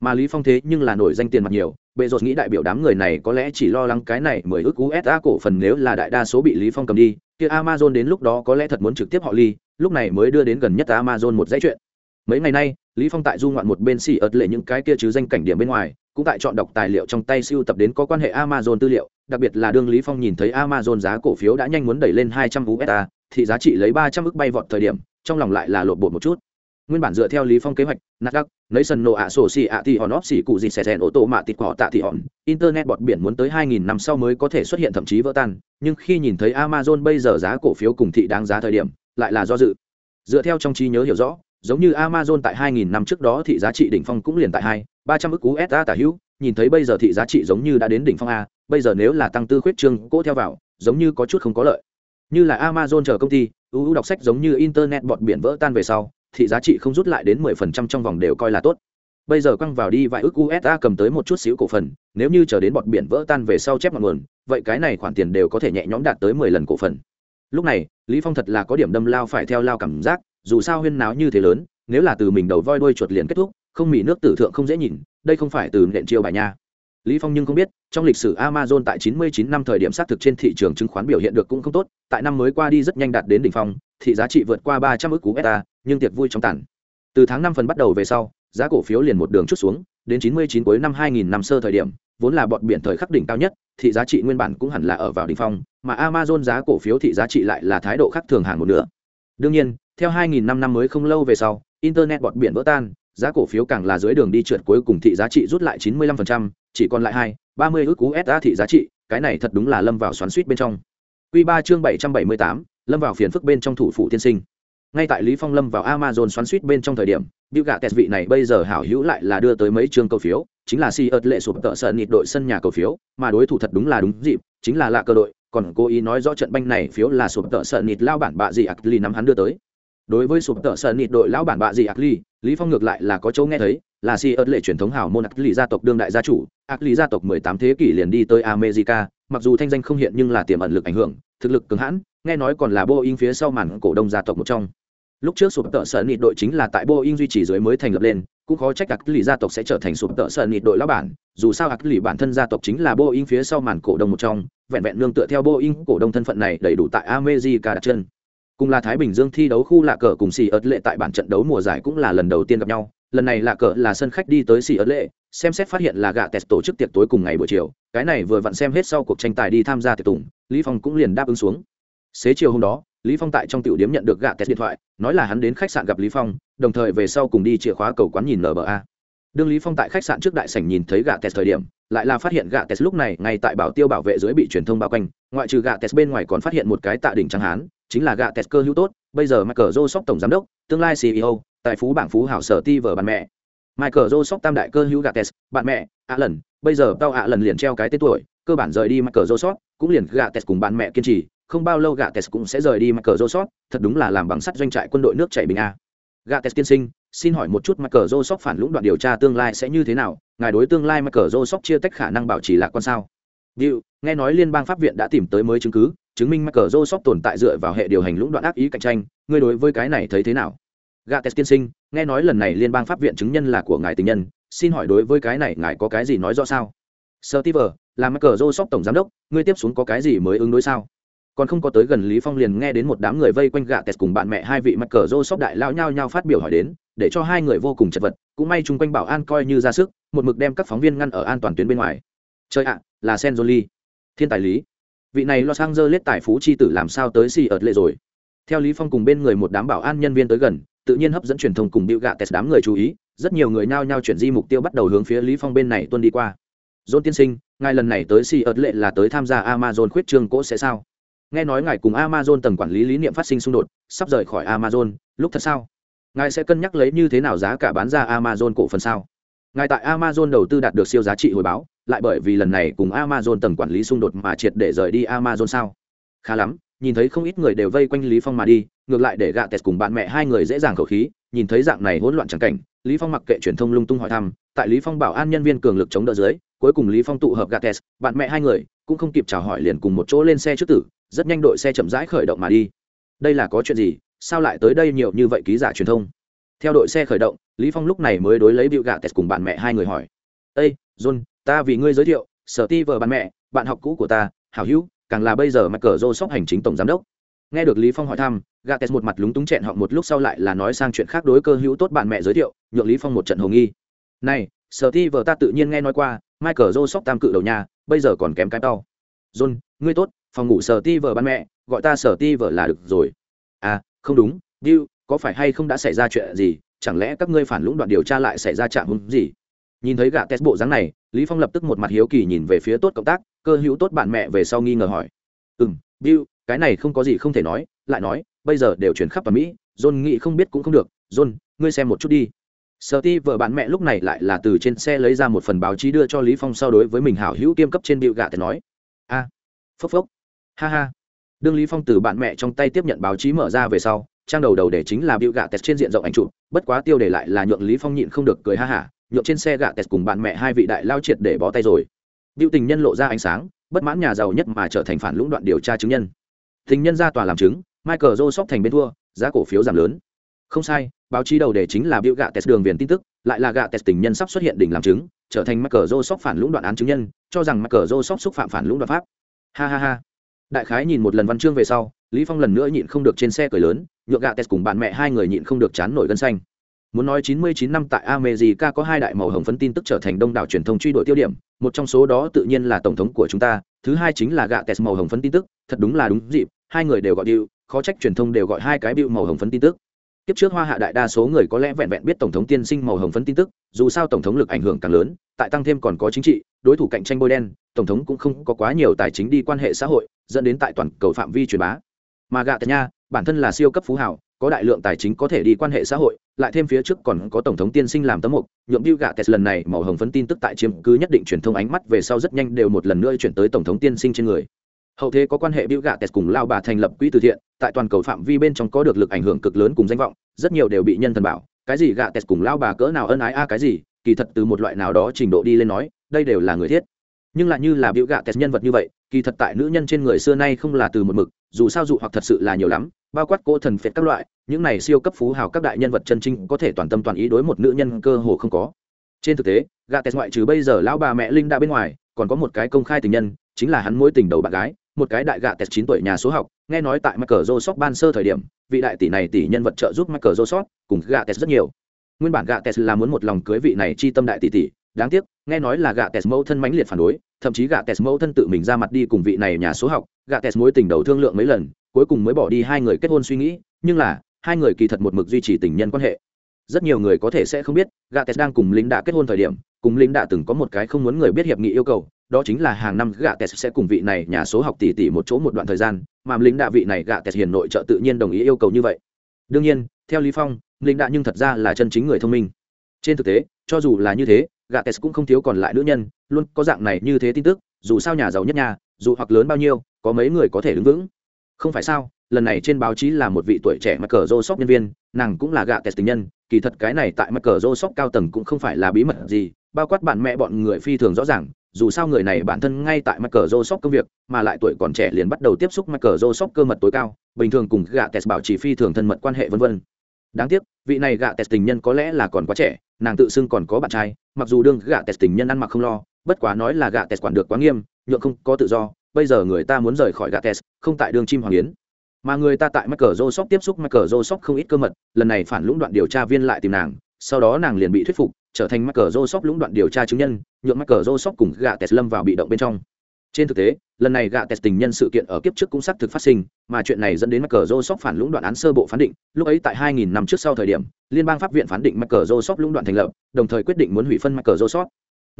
Mà Lý Phong thế nhưng là nổi danh tiền mặt nhiều, bệ rột nghĩ đại biểu đám người này có lẽ chỉ lo lắng cái này 10 ức USD cổ phần nếu là đại đa số bị Lý Phong cầm đi, kia Amazon đến lúc đó có lẽ thật muốn trực tiếp họ ly, lúc này mới đưa đến gần nhất Amazon một dãy chuyện. Mấy ngày nay, Lý Phong tại du ngoạn một bên xì ợt lệ những cái kia chứ danh cảnh điểm bên ngoài, cũng tại chọn đọc tài liệu trong tay siêu tập đến có quan hệ Amazon tư liệu, đặc biệt là đương Lý Phong nhìn thấy Amazon giá cổ phiếu đã nhanh muốn đẩy lên 200 USD, thì giá trị lấy 300 ức bay vọt thời điểm, trong lòng lại là lột bột một chút. Nguyên bản dựa theo Lý Phong kế hoạch, Nasdaq, lấy sân nổ ạ sổ xì ạ thì hòn óp xì cụ gì xè xèn ô tô mạ tịt cỏ tạ thì hòn, internet bọt biển muốn tới 2000 năm sau mới có thể xuất hiện thậm chí vỡ tan, nhưng khi nhìn thấy Amazon bây giờ giá cổ phiếu cùng thị đáng giá thời điểm, lại là do dự. Dựa theo trong trí nhớ hiểu rõ, giống như Amazon tại 2000 năm trước đó thị giá trị đỉnh phong cũng liền tại 2, 300 ức USD tả hữu, nhìn thấy bây giờ thị giá trị giống như đã đến đỉnh phong a, bây giờ nếu là tăng tư khuyết trương cố theo vào, giống như có chút không có lợi. Như là Amazon chờ công ty, ưu đọc sách giống như internet bọt biển vỡ tan về sau, thị giá trị không rút lại đến 10% trong vòng đều coi là tốt. Bây giờ quăng vào đi vài ức USD cầm tới một chút xíu cổ phần, nếu như chờ đến bọt biển vỡ tan về sau chép ngọn nguồn, vậy cái này khoản tiền đều có thể nhẹ nhõm đạt tới 10 lần cổ phần. Lúc này, Lý Phong thật là có điểm đâm lao phải theo lao cảm giác, dù sao huyên náo như thế lớn, nếu là từ mình đầu voi đuôi chuột liền kết thúc, không mỉ nước tử thượng không dễ nhìn, đây không phải từ nện chiêu bài nha. Lý Phong nhưng không biết, trong lịch sử Amazon tại 99 năm thời điểm xác thực trên thị trường chứng khoán biểu hiện được cũng không tốt, tại năm mới qua đi rất nhanh đạt đến đỉnh phong, thị giá trị vượt qua 300 ức USD, nhưng tiệc vui trong tàn. Từ tháng 5 phần bắt đầu về sau, giá cổ phiếu liền một đường chút xuống, đến 99 cuối năm 2000 năm sơ thời điểm, vốn là bọn biển thời khắc đỉnh cao nhất, thị giá trị nguyên bản cũng hẳn là ở vào đỉnh phong, mà Amazon giá cổ phiếu thị giá trị lại là thái độ khác thường hàng một nửa. Đương nhiên, theo 2000 năm năm mới không lâu về sau, internet bọt biển vỡ tan, giá cổ phiếu càng là dưới đường đi trượt cuối cùng thị giá trị rút lại 95%, chỉ còn lại 2, 30 ức USD thị giá trị, cái này thật đúng là lâm vào xoắn suýt bên trong. Quy 3 chương 778, lâm vào phiền phức bên trong thủ phủ tiên sinh. Ngay tại Lý Phong lâm vào Amazon xoắn suýt bên trong thời điểm, Bill Gates vị này bây giờ hảo hữu lại là đưa tới mấy chương cầu phiếu, chính là si ợt lệ sụp tợ sợ nịt đội sân nhà cầu phiếu, mà đối thủ thật đúng là đúng dịp, chính là lạ cơ đội, còn cố ý nói rõ trận banh này phiếu là sụp tợ sợ nịt lao bản bạ gì ạc ly nắm hắn đưa tới. Đối với sụp tợ sợ nịt đội lão bản bạ gì ạc ly lý phong ngược lại là có chỗ nghe thấy, là si ớt lệ truyền thống hào môn ạc ly gia tộc đương đại gia chủ, ạc ly gia tộc 18 thế kỷ liền đi tới america, mặc dù thanh danh không hiện nhưng là tiềm ẩn lực ảnh hưởng, thực lực cứng hãn, nghe nói còn là boeing phía sau màn cổ đông gia tộc một trong. Lúc trước sụp tợ sợ nịt đội chính là tại boeing duy trì dưới mới thành lập lên cũng khó trách ạc lì gia tộc sẽ trở thành sụp tợ sợ nịt đội lão bản, dù sao ạc lì bản thân gia tộc chính là boeing phía sau màn cổ đông một trong, vẹn vẹn nương tựa theo boeing cổ đông thân phận này đầy đủ tại america đặt chân. Cùng là thái bình dương thi đấu khu lạ cờ cùng xì ớt lệ tại bản trận đấu mùa giải cũng là lần đầu tiên gặp nhau. Lần này lạ cờ là sân khách đi tới xì ớt lệ, xem xét phát hiện là gạ tes tổ chức tiệc tối cùng ngày buổi chiều. Cái này vừa vặn xem hết sau cuộc tranh tài đi tham gia tiệc tùng, lý phong cũng liền đáp ứng xuống. Xế chiều hôm đó lý phong tại trong tiểu điểm nhận được gạ tes điện thoại, nói là hắn đến khách sạn gặp lý phong, đồng thời về sau cùng đi chìa khóa cầu quán nhìn nba đương lý phong tại khách sạn trước đại sảnh nhìn thấy gạ tes thời điểm, lại là phát hiện gạ tes lúc này ngay tại bảo tiêu bảo vệ dưới bị truyền thông bao quanh, ngoại trừ gạ tes bên ngoài còn phát hiện một cái tạ đỉnh trắng hán, chính là gạ tes cơ hữu tốt, bây giờ michael joseph tổng giám đốc, tương lai ceo tại phú bảng phú hảo sở ti vở bạn mẹ. Michael joseph tam đại cơ hữu gạ tes bạn mẹ ạ lần bây giờ tao ạ lần liền treo cái tên tuổi, cơ bản rời đi michael joseph, cũng liền gạ tes cùng bạn mẹ kiên trì không bao lâu gạ tes cũng sẽ rời đi mắc cờ rô sót thật đúng là làm bằng sắt doanh trại quân đội nước chảy bình a. Gạ tes tiên sinh, xin hỏi một chút mắc cờ rô phản lũng đoạn điều tra tương lai sẽ như thế nào? Ngài đối tương lai mắc cờ rô chia tách khả năng bảo trì lạc quan sao? Điệu, nghe nói liên bang pháp viện đã tìm tới mới chứng cứ, chứng minh mắc cờ rô tồn tại dựa vào hệ điều hành lũng đoạn ác ý cạnh tranh. Ngươi đối với cái này thấy thế nào? Gạ tes tiên sinh, nghe nói lần này liên bang pháp viện chứng nhân là của ngài tình nhân, xin hỏi đối với cái này ngài có cái gì nói rõ sao? Sơ tiver, là mắc cờ rô sóc tổng giám đốc, ngươi tiếp xuống có cái gì mới ứng đối sao? Còn không có tới gần lý phong liền nghe đến một đám người vây quanh gạ tẹt cùng bạn mẹ hai vị mặt cờ rô sóc đại lao nhau nhau phát biểu hỏi đến để cho hai người vô cùng chật vật cũng may chung quanh bảo an coi như ra sức một mực đem các phóng viên ngăn ở an toàn tuyến bên ngoài. Chơi ạ là sen jolie thiên tài lý. Vị này lo sang dơ lết tài phú chi tử làm sao tới xì ợt lệ rồi? Theo lý phong cùng bên người một đám bảo an nhân viên tới gần tự nhiên hấp dẫn truyền thông cùng điệu gạ tẹt đám người chú ý rất nhiều người nhao nhao chuyển di mục tiêu bắt đầu hướng phía lý phong bên này tuân đi qua. John tiên sinh, ngài lần này tới Si ợt lệ là tới tham gia Amazon khuyết trường cỗ sẽ sao? Nghe nói ngài cùng Amazon tầng quản lý lý niệm phát sinh xung đột, sắp rời khỏi Amazon, lúc thật sao? Ngài sẽ cân nhắc lấy như thế nào giá cả bán ra Amazon cổ phần sao? Ngài tại Amazon đầu tư đạt được siêu giá trị hồi báo, lại bởi vì lần này cùng Amazon tầng quản lý xung đột mà triệt để rời đi Amazon sao? Khá lắm, nhìn thấy không ít người đều vây quanh Lý Phong mà đi, ngược lại để gạ tẹt cùng bạn mẹ hai người dễ dàng khẩu khí, nhìn thấy dạng này hỗn loạn chẳng cảnh, Lý Phong mặc kệ truyền thông lung tung hỏi thăm, tại Lý Phong bảo an nhân viên cường lực chống đỡ dưới, cuối cùng lý phong tụ hợp gates bạn mẹ hai người cũng không kịp chào hỏi liền cùng một chỗ lên xe trước tử rất nhanh đội xe chậm rãi khởi động mà đi. Đây là có chuyện gì? Sao lại tới đây nhiều như vậy ký giả truyền thông? Theo đội xe khởi động, lý phong lúc này mới đối lấy bịu gạ tẹt cùng bạn mẹ hai người hỏi. Ê, john, ta vì ngươi giới thiệu, sở ti vợ bạn mẹ, bạn học cũ của ta, hảo hữu, càng là bây giờ mặt cờ rô sóc hành chính tổng giám đốc. Nghe được lý phong hỏi thăm, gates một mặt lúng túng chẹn họ một lúc sau lại là nói sang chuyện khác đối cơ hữu tốt bạn mẹ giới thiệu, nhượng lý phong một trận hồ nghi. Này, sở ti vợ ta tự nhiên nghe nói qua, michael rô sóc tam cự đầu nhà, bây giờ còn kém cái tao john, ngươi tốt phòng ngủ sở ti vợ ban mẹ, gọi ta sở ti vợ là được rồi. À không đúng bill có phải hay không đã xảy ra chuyện gì? Chẳng lẽ các ngươi phản lũng đoạn điều tra lại xảy ra chạm hứng gì? Nhìn thấy gã test bộ dáng này, lý phong lập tức một mặt hiếu kỳ nhìn về phía tốt cộng tác, cơ hữu tốt bạn mẹ về sau nghi ngờ hỏi. Ừm bill cái này không có gì không thể nói, lại nói, bây giờ đều chuyển khắp vào mỹ, john nghĩ không biết cũng không được. John, ngươi xem một chút đi. Sở ti vợ bạn mẹ lúc này lại là từ trên xe lấy ra một phần báo chí đưa cho lý phong sau đối với mình hảo hữu kiêm cấp trên biểu gạ thì nói. A phốc phốc ha ha. Đương lý phong từ bạn mẹ trong tay tiếp nhận báo chí mở ra về sau, trang đầu đầu để chính là biểu gạ test trên diện rộng ảnh chụp, bất quá tiêu để lại là nhượng lý phong nhịn không được cười ha ha, nhượng trên xe gạ test cùng bạn mẹ hai vị đại lao triệt để bó tay rồi. Biểu tình nhân lộ ra ánh sáng, bất mãn nhà giàu nhất mà trở thành phản lũng đoạn điều tra chứng nhân. Tình nhân ra tòa làm chứng, michael joseph thành bên thua, giá cổ phiếu giảm lớn. Không sai, báo chí đầu đề chính là biểu gạ test đường viền tin tức, lại là gạ test tình nhân sắp xuất hiện đỉnh làm chứng, trở thành michael cờ sóc phản lũng đoạn án chứng nhân, cho rằng michael cờ sóc xúc phạm phản lũng đoạn pháp. Ha ha ha đại khái nhìn một lần văn chương về sau, lý phong lần nữa nhịn không được trên xe cười lớn, nhượng gạ tes cùng bạn mẹ hai người nhịn không được chán nổi gân xanh. Muốn nói 99 năm tại America có hai đại màu hồng phấn tin tức trở thành đông đảo truyền thông truy đuổi tiêu điểm, một trong số đó tự nhiên là tổng thống của chúng ta, thứ hai chính là gạ test màu hồng phấn tin tức, thật đúng là đúng dịp, hai người đều gọi điệu, khó trách truyền thông đều gọi hai cái biểu màu hồng phấn tin tức kiếp trước hoa hạ đại đa số người có lẽ vẹn vẹn biết tổng thống tiên sinh màu hồng phấn tin tức, dù sao tổng thống lực ảnh hưởng càng lớn, tại tăng thêm còn có chính trị, đối thủ cạnh tranh bôi đen, tổng thống cũng không có quá nhiều tài chính đi quan hệ xã hội, dẫn đến tại toàn cầu phạm vi truyền bá. Mà gạ tật nha, bản thân là siêu cấp phú hảo có đại lượng tài chính có thể đi quan hệ xã hội, lại thêm phía trước còn có tổng thống tiên sinh làm tấm mục nhuộm bill gạ tes lần này màu hồng phấn tin tức tại chiếm cứ nhất định truyền thông ánh mắt về sau rất nhanh đều một lần nữa chuyển tới tổng thống tiên sinh trên người hậu thế có quan hệ bill gates cùng lao bà thành lập quỹ từ thiện, tại toàn cầu phạm vi bên trong có được lực ảnh hưởng cực lớn cùng danh vọng, rất nhiều đều bị nhân thần bảo. Cái gì gates cùng lao bà cỡ nào ân ái a cái gì, kỳ thật từ một loại nào đó trình độ đi lên nói, đây đều là người thiết. Nhưng lại như là bill gates nhân vật như vậy, kỳ thật tại nữ nhân trên người xưa nay không là từ một mực, dù sao dụ hoặc thật sự là nhiều lắm, bao quát cô thần phệt các loại, những này siêu cấp phú hào các đại nhân vật chân chính có thể toàn tâm toàn ý đối một nữ nhân cơ hồ không có. Trên thực tế gạ gates ngoại trừ bây giờ lão bà mẹ linh đã bên ngoài, còn có một cái công khai tình nhân, chính là hắn mối tình đầu bạn gái một cái đại gạ tẹt chín tuổi nhà số học, nghe nói tại Michael Joseph ban sơ thời điểm, vị đại tỷ này tỷ nhân vật trợ giúp Michael Joseph cùng gạ tẹt rất nhiều. Nguyên bản gạ test là muốn một lòng cưới vị này chi tâm đại tỷ tỷ, đáng tiếc, nghe nói là gạ test mẫu thân mãnh liệt phản đối, thậm chí gạ test mẫu thân tự mình ra mặt đi cùng vị này nhà số học, gạ test mối tình đầu thương lượng mấy lần, cuối cùng mới bỏ đi hai người kết hôn suy nghĩ, nhưng là, hai người kỳ thật một mực duy trì tình nhân quan hệ. Rất nhiều người có thể sẽ không biết, gạ test đang cùng lính đã kết hôn thời điểm, cùng lính đã từng có một cái không muốn người biết hiệp nghị yêu cầu đó chính là hàng năm gạ tes sẽ cùng vị này nhà số học tỷ tỷ một chỗ một đoạn thời gian, mà lính đạ vị này gạ tes hiền nội trợ tự nhiên đồng ý yêu cầu như vậy. Đương nhiên, theo lý phong, lính đạ nhưng thật ra là chân chính người thông minh. Trên thực tế, cho dù là như thế, gạ tes cũng không thiếu còn lại nữ nhân, luôn có dạng này như thế tin tức, dù sao nhà giàu nhất nhà, dù hoặc lớn bao nhiêu, có mấy người có thể đứng vững. Không phải sao, lần này trên báo chí là một vị tuổi trẻ mắc cờ rô sóc nhân viên, nàng cũng là gạ tes tình nhân, kỳ thật cái này tại mắc cờ rô sóc cao tầng cũng không phải là bí mật gì, bao quát bạn mẹ bọn người phi thường rõ ràng dù sao người này bản thân ngay tại mặt cờ rô sóc công việc mà lại tuổi còn trẻ liền bắt đầu tiếp xúc mặt cờ rô sóc cơ mật tối cao bình thường cùng gạ tes bảo trì phi thường thân mật quan hệ vân vân. Đáng tiếc vị này gạ tes tình nhân có lẽ là còn quá trẻ nàng tự xưng còn có bạn trai mặc dù đương gạ tes tình nhân ăn mặc không lo bất quá nói là gạ tes quản được quá nghiêm nhượng không có tự do bây giờ người ta muốn rời khỏi gạ tes không tại đường chim hoàng yến. Mà người ta tại Michael Joseph tiếp xúc Michael Joseph không ít cơ mật, lần này phản lũng đoạn điều tra viên lại tìm nàng, sau đó nàng liền bị thuyết phục, trở thành Michael Joseph lũng đoạn điều tra chứng nhân, nhượng Michael Joseph cùng gạ Tes lâm vào bị động bên trong. Trên thực tế, lần này gạ Tes tình nhân sự kiện ở kiếp trước cũng xác thực phát sinh, mà chuyện này dẫn đến Michael Joseph phản lũng đoạn án sơ bộ phán định, lúc ấy tại 2000 năm trước sau thời điểm, liên bang pháp viện phán định Michael Joseph lũng đoạn thành lập, đồng thời quyết định muốn hủy phân Michael Joseph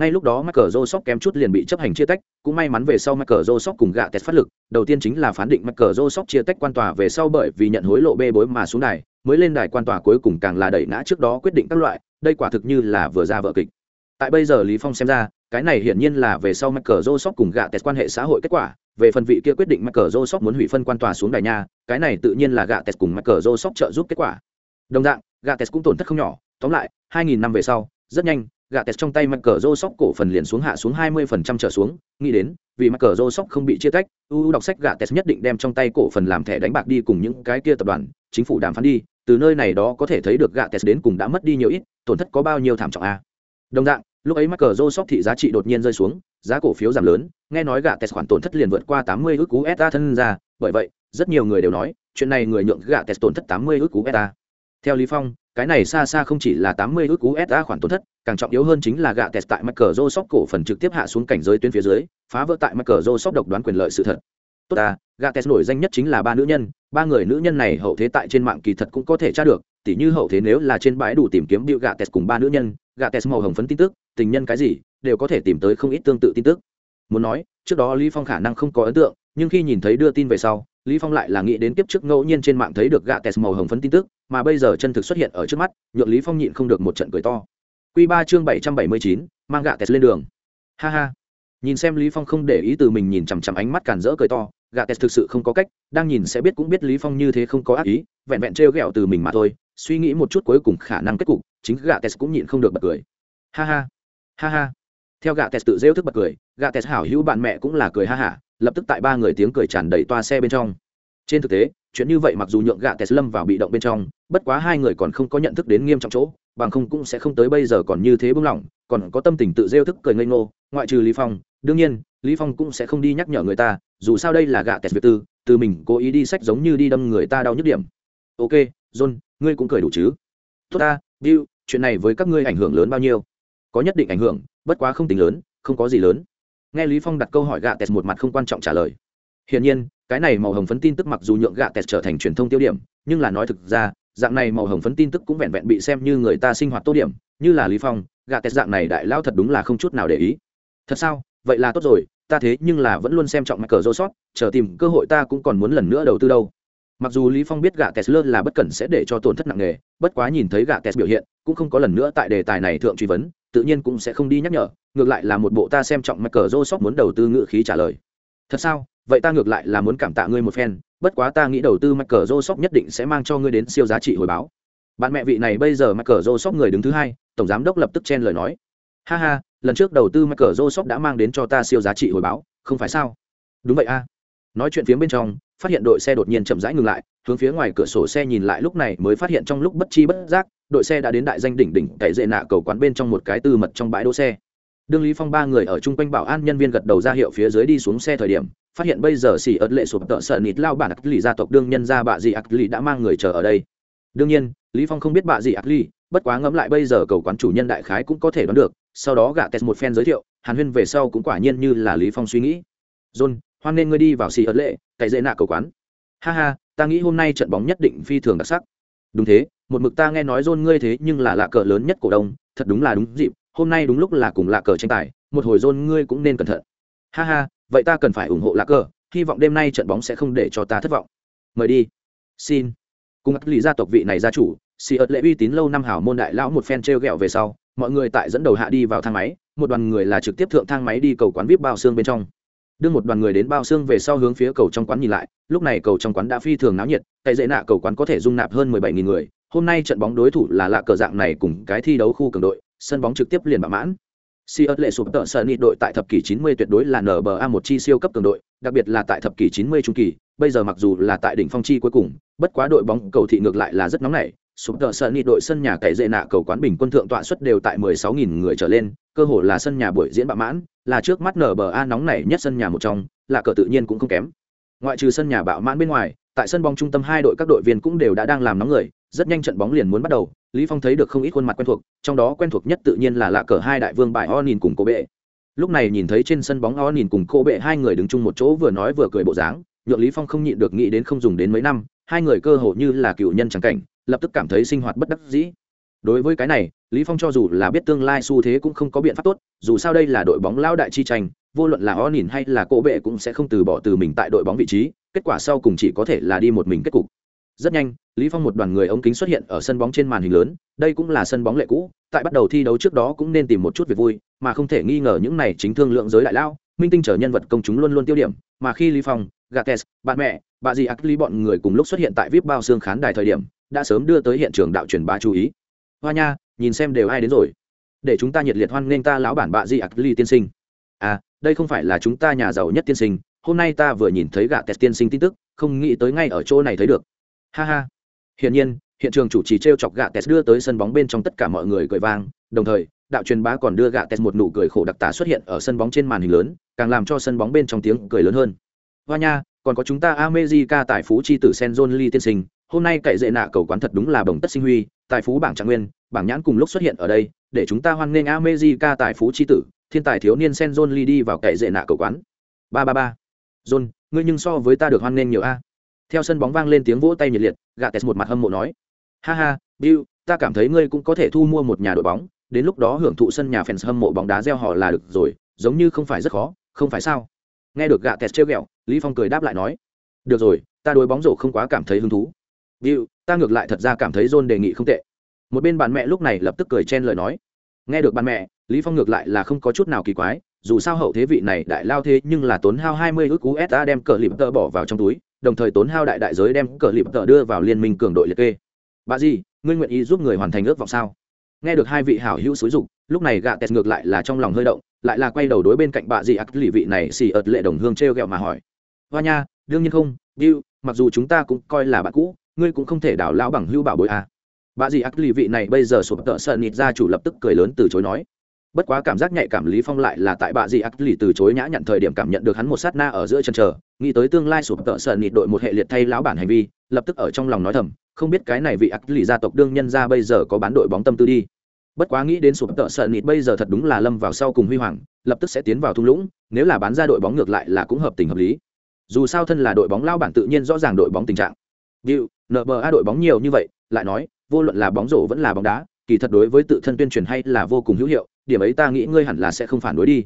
ngay lúc đó Michael Joseph kém chút liền bị chấp hành chia tách, cũng may mắn về sau Michael Joseph cùng gạ tes phát lực, đầu tiên chính là phán định Michael Joseph chia tách quan tòa về sau bởi vì nhận hối lộ bê bối mà xuống đài, mới lên đài quan tòa cuối cùng càng là đẩy ngã trước đó quyết định các loại, đây quả thực như là vừa ra vợ kịch. Tại bây giờ Lý Phong xem ra, cái này hiển nhiên là về sau Michael Joseph cùng gạ tẹt quan hệ xã hội kết quả, về phần vị kia quyết định Michael Joseph muốn hủy phân quan tòa xuống đài nha, cái này tự nhiên là gạ tẹt cùng Michael Joseph trợ giúp kết quả. Đồng dạng, gạ tẹt cũng tổn thất không nhỏ, tóm lại, 2000 năm về sau, rất nhanh, gạ tẹt trong tay michael joseph cổ phần liền xuống hạ xuống hai mươi phần trăm trở xuống nghĩ đến vì michael joseph không bị chia tách uu đọc sách gạ tẹt nhất định đem trong tay cổ phần làm thẻ đánh bạc đi cùng những cái kia tập đoàn chính phủ đàm phán đi từ nơi này đó có thể thấy được gạ tẹt đến cùng đã mất đi nhiều ít tổn thất có bao nhiêu thảm trọng a đồng dạng lúc ấy mắc cờ rô sóc thị giá trị đột nhiên rơi xuống giá cổ phiếu giảm lớn nghe nói gạ tẹt khoản tổn thất liền vượt qua tám mươi ước cú eta thân ra bởi vậy rất nhiều người đều nói chuyện này người nhượng gạ tẹt tổn thất tám mươi ước cú eta theo lý phong cái này xa xa không chỉ là tám mươi ước cú khoản tổn thất càng trọng yếu hơn chính là gạ test tại Michael Joseph cổ phần trực tiếp hạ xuống cảnh giới tuyến phía dưới, phá vỡ tại Michael Joseph độc đoán quyền lợi sự thật. Tốt à, gạ test nổi danh nhất chính là ba nữ nhân, ba người nữ nhân này hậu thế tại trên mạng kỳ thật cũng có thể tra được, tỉ như hậu thế nếu là trên bãi đủ tìm kiếm điệu gạ test cùng ba nữ nhân, gạ test màu hồng phấn tin tức, tình nhân cái gì, đều có thể tìm tới không ít tương tự tin tức. Muốn nói, trước đó Lý Phong khả năng không có ấn tượng, nhưng khi nhìn thấy đưa tin về sau, Lý Phong lại là nghĩ đến kiếp trước ngẫu nhiên trên mạng thấy được gạ test màu hồng phấn tin tức, mà bây giờ chân thực xuất hiện ở trước mắt, nhượng Lý Phong nhịn không được một trận cười to. Quy ba chương 779, mang gạ tes lên đường. Ha ha. Nhìn xem Lý Phong không để ý từ mình nhìn chằm chằm ánh mắt cản rỡ cười to, gạ tes thực sự không có cách, đang nhìn sẽ biết cũng biết Lý Phong như thế không có ác ý, vẹn vẹn trêu ghẹo từ mình mà thôi, suy nghĩ một chút cuối cùng khả năng kết cục, chính gạ tes cũng nhịn không được bật cười. Ha ha. Ha ha. Theo gạ tes tự rêu thức bật cười, gạ tes hảo hữu bạn mẹ cũng là cười ha hả lập tức tại ba người tiếng cười tràn đầy toa xe bên trong. Trên thực tế, chuyện như vậy mặc dù nhượng gạ tes lâm vào bị động bên trong, bất quá hai người còn không có nhận thức đến nghiêm trọng chỗ, bằng không cũng sẽ không tới bây giờ còn như thế bưng lỏng còn có tâm tình tự rêu thức cười ngây ngô ngoại trừ lý phong đương nhiên lý phong cũng sẽ không đi nhắc nhở người ta dù sao đây là gạ tes việc tư từ mình cố ý đi sách giống như đi đâm người ta đau nhức điểm ok, john, ngươi cũng cười đủ chứ. Tốt ta, bill, chuyện này với các ngươi ảnh hưởng lớn bao nhiêu? Có nhất định ảnh hưởng, bất quá không tính lớn, không có gì lớn. Nghe lý phong đặt câu hỏi gạ tẹt một mặt không quan trọng trả lời. Hiển nhiên, cái này màu hồng phấn tin tức mặc dù nhượng gạ tẹt trở thành truyền thông tiêu điểm, nhưng là nói thực ra, dạng này màu hồng phấn tin tức cũng vẹn vẹn bị xem như người ta sinh hoạt tốt điểm, như là lý phong, gạ tẹt dạng này đại lao thật đúng là không chút nào để ý. Thật sao? Vậy là tốt rồi, ta thế nhưng là vẫn luôn xem trọng mặt cờ rô sót chờ tìm cơ hội ta cũng còn muốn lần nữa đầu tư đâu mặc dù lý phong biết gạ tesla là bất cẩn sẽ để cho tổn thất nặng nề, bất quá nhìn thấy gạ tes biểu hiện, cũng không có lần nữa tại đề tài này thượng truy vấn, tự nhiên cũng sẽ không đi nhắc nhở, ngược lại là một bộ ta xem trọng mặt cờ rô sóc muốn đầu tư ngựa khí trả lời. Thật sao? Vậy ta ngược lại là muốn cảm tạ ngươi một phen, bất quá ta nghĩ đầu tư mắc cờ rô sóc nhất định sẽ mang cho ngươi đến siêu giá trị hồi báo. Bạn mẹ vị này bây giờ mắc cờ rô sóc người đứng thứ hai, tổng giám đốc lập tức chen lời nói. Ha ha, lần trước đầu tư mắc cờ rô sóc đã mang đến cho ta siêu giá trị hồi báo, không phải sao? Đúng vậy a. Nói chuyện phía bên trong phát hiện đội xe đột nhiên chậm rãi ngừng lại, hướng phía ngoài cửa sổ xe nhìn lại lúc này mới phát hiện trong lúc bất chi bất giác, đội xe đã đến đại danh đỉnh đỉnh cậy dệ nạ cầu quán bên trong một cái tư mật trong bãi đỗ xe. Đương lý phong ba người ở chung quanh bảo an nhân viên gật đầu ra hiệu phía dưới đi xuống xe thời điểm, phát hiện bây giờ xì ớt lệ sụp tợ sợ nịt lao bản ác lì gia tộc đương nhân ra bạ dì ác lì đã mang người chờ ở đây. Đương nhiên, lý phong không biết bạ dì ác lì bất quá ngẫm lại bây giờ cầu quán chủ nhân đại khái cũng có thể đoán được, sau đó gạ test một phen giới thiệu, hàn huyên về sau cũng quả nhiên như là lý phong suy nghĩ. John, hoan nên ngươi đi vào xì ớt lệ cậy dễ nạ cầu quán. Ha ha, ta nghĩ hôm nay trận bóng nhất định phi thường đặc sắc. Đúng thế, một mực ta nghe nói rôn ngươi thế nhưng là lạ cờ lớn nhất cổ đông, thật đúng là đúng dịp, hôm nay đúng lúc là cùng lạ cờ tranh tài, một hồi rôn ngươi cũng nên cẩn thận. Ha ha, vậy ta cần phải ủng hộ lạ cờ, hy vọng đêm nay trận bóng sẽ không để cho ta thất vọng. Mời đi. Xin. Cùng ắt lý gia tộc vị này gia chủ xì ợt lệ uy tín lâu năm hảo môn đại lão một phen t r e o g ẹ o về sau, mọi người tại dẫn đầu hạ đi vào thang máy, một đoàn người là trực tiếp thượng thang máy đi cầu quán vip bao xương bên trong đưa một đoàn người đến bao xương về sau hướng phía cầu trong quán nhìn lại, lúc này cầu trong quán đã phi thường náo nhiệt tại dễ nạ cầu quán có thể dung nạp hơn mười bảy nghìn người. Hôm nay trận bóng đối thủ là lạ cờ dạng này cùng cái thi đấu khu cường đội, sân bóng trực tiếp liền bạo mãn. Si ớt lệ sụp tợ sợ nịt đội tại thập kỷ 90 tuyệt đối là nba một chi siêu cấp cường đội, đặc biệt là tại thập kỷ 90 trung kỳ, bây giờ mặc dù là tại đỉnh phong chi cuối cùng, bất quá đội bóng cầu thị ngược lại là rất nóng nảy. Sụp tợ sợ nịt đội sân nhà cày dễ nạ cầu quán bình quân thượng tọa suất đều tại 16.000 người trở lên, cơ hồ là sân nhà buổi diễn bạo mãn là trước mắt nở bờ a nóng nảy nhất sân nhà một trong, là cờ tự nhiên cũng không kém. Ngoại trừ sân nhà bạo mãn bên ngoài, tại sân bóng trung tâm hai đội các đội viên cũng đều đã đang làm nóng người, rất nhanh trận bóng liền muốn bắt đầu, lý phong thấy được không ít khuôn mặt quen thuộc, trong đó quen thuộc nhất tự nhiên là lạ cờ hai đại vương bài o nhìn cùng cô bệ. Lúc này nhìn thấy trên sân bóng o nhìn cùng cô bệ hai người đứng chung một chỗ vừa nói vừa cười bộ dáng, nhượng lý phong không nhịn được nghĩ đến không dùng đến mấy năm, hai người cơ hồ như là cựu nhân chẳng cảnh, lập tức cảm thấy sinh hoạt bất đắc dĩ. Đối với cái này lý phong cho dù là biết tương lai xu thế cũng không có biện pháp tốt, dù sao đây là đội bóng lao đại chi tranh, vô luận là Onin nhìn hay là cố bệ cũng sẽ không từ bỏ từ mình tại đội bóng vị trí, kết quả sau cùng chỉ có thể là đi một mình kết cục. Rất nhanh, lý phong một đoàn người ống kính xuất hiện ở sân bóng trên màn hình lớn, đây cũng là sân bóng lệ cũ, tại bắt đầu thi đấu trước đó cũng nên tìm một chút việc vui, mà không thể nghi ngờ những này chính thương lượng giới đại lao, minh tinh trở nhân vật công chúng luôn luôn tiêu điểm, mà khi lý phong, gates, bạn mẹ, bà dì ác lý bọn người cùng lúc xuất hiện tại vip bao xương khán đài thời điểm, đã sớm đưa tới hiện trường đạo truyền bá chú ý. Hoa nha nhìn xem đều ai đến rồi. Để chúng ta nhiệt liệt hoan nghênh ta lão bản bạ di ạc ly tiên sinh. À đây không phải là chúng ta nhà giàu nhất tiên sinh, hôm nay ta vừa nhìn thấy gạ test tiên sinh tin tức, không nghĩ tới ngay ở chỗ này thấy được. Ha ha. Hiển nhiên, hiện trường chủ trì t r e o chọc gạ tes đưa tới sân bóng bên trong tất cả mọi người cười vang, đồng thời, đạo truyền bá còn đưa gạ tes một nụ cười khổ đặc tả xuất hiện ở sân bóng trên màn hình lớn, càng làm cho sân bóng bên trong tiếng cười lớn hơn. Hoa nha, còn có chúng ta amejica tại phú c h i tử sen john lee tiên sinh, hôm nay cậy dệ nạ cầu quán thật đúng là bồng tất sinh huy tài phú bảng trạng nguyên bảng nhãn cùng lúc xuất hiện ở đây, để chúng ta hoan nghênh amejica tài phú c h i tử, thiên tài thiếu niên sen john lee đi vào cậy dệ nạ cầu quán. Ba ba ba. John, ngươi nhưng so với ta được hoan nghênh nhiều a. Theo sân bóng vang lên tiếng vỗ tay nhiệt liệt gà tes một mặt hâm mộ nói. Ha ha, bill, ta cảm thấy ngươi cũng có thể thu mua một nhà đội bóng, đến lúc đó hưởng thụ sân nhà fans hâm mộ bóng đá gieo họ là được rồi, giống như không phải rất khó, không phải sao? Nghe được gạ tes trêu ghẹo, lý phong cười đáp lại nói. Được rồi, ta đối bóng rổ không quá cảm thấy hứng thú. Bill, ta ngược lại thật ra cảm thấy john đề nghị không tệ một bên bạn mẹ lúc này lập tức cười chen lời nói. Nghe được bạn mẹ, lý phong ngược lại là không có chút nào kỳ quái, dù sao hậu thế vị này đại lao thế nhưng là tốn hao 20 ức USD đem cờ lịp tờ bỏ vào trong túi, đồng thời tốn hao đại đại giới đem cờ lịp tờ đưa vào liên minh cường đội liệt kê. Bà gì, ngươi nguyện ý giúp người hoàn thành ước vọng sao? Nghe được hai vị hảo hữu xúi dục, lúc này gạ tẹt ngược lại là trong lòng hơi động, lại là quay đầu đối bên cạnh bà dì ác lì vị này xì ợt lệ đồng hương t r e o g ẹ o mà hỏi. Hoa nha, đương nhiên không, bill, mặc dù chúng ta cũng coi là bạn cũ, ngươi cũng không thể đảo lão bằng hữu bảo bối à bà dì ác lì vị này bây giờ sụp tợ sợ nịt ra chủ lập tức cười lớn từ chối nói. Bất quá cảm giác nhạy cảm lý phong lại là tại bà dì ác lì từ chối nhã nhận thời điểm cảm nhận được hắn một sát na ở giữa chân chờ nghĩ tới tương lai sụp tợ sợ nịt đội một hệ liệt thay lão bản hành vi lập tức ở trong lòng nói thầm không biết cái này vị ác lì gia tộc đương nhân ra bây giờ có bán đội bóng tâm tư đi. Bất quá nghĩ đến sụp tợ sợ nịt bây giờ thật đúng là lâm vào sau cùng huy hoàng lập tức sẽ tiến vào thung lũng nếu là bán ra đội bóng ngược lại là cũng hợp tình hợp lý. Dù sao thân là đội bóng lao bản tự nhiên rõ ràng đội bóng tình trạng. Bill, NBA đội bóng nhiều như vậy, lại nói, vô luận là bóng rổ vẫn là bóng đá, kỳ thật đối với tự thân tuyên truyền hay là vô cùng hữu hiệu, điểm ấy ta nghĩ ngươi hẳn là sẽ không phản đối đi.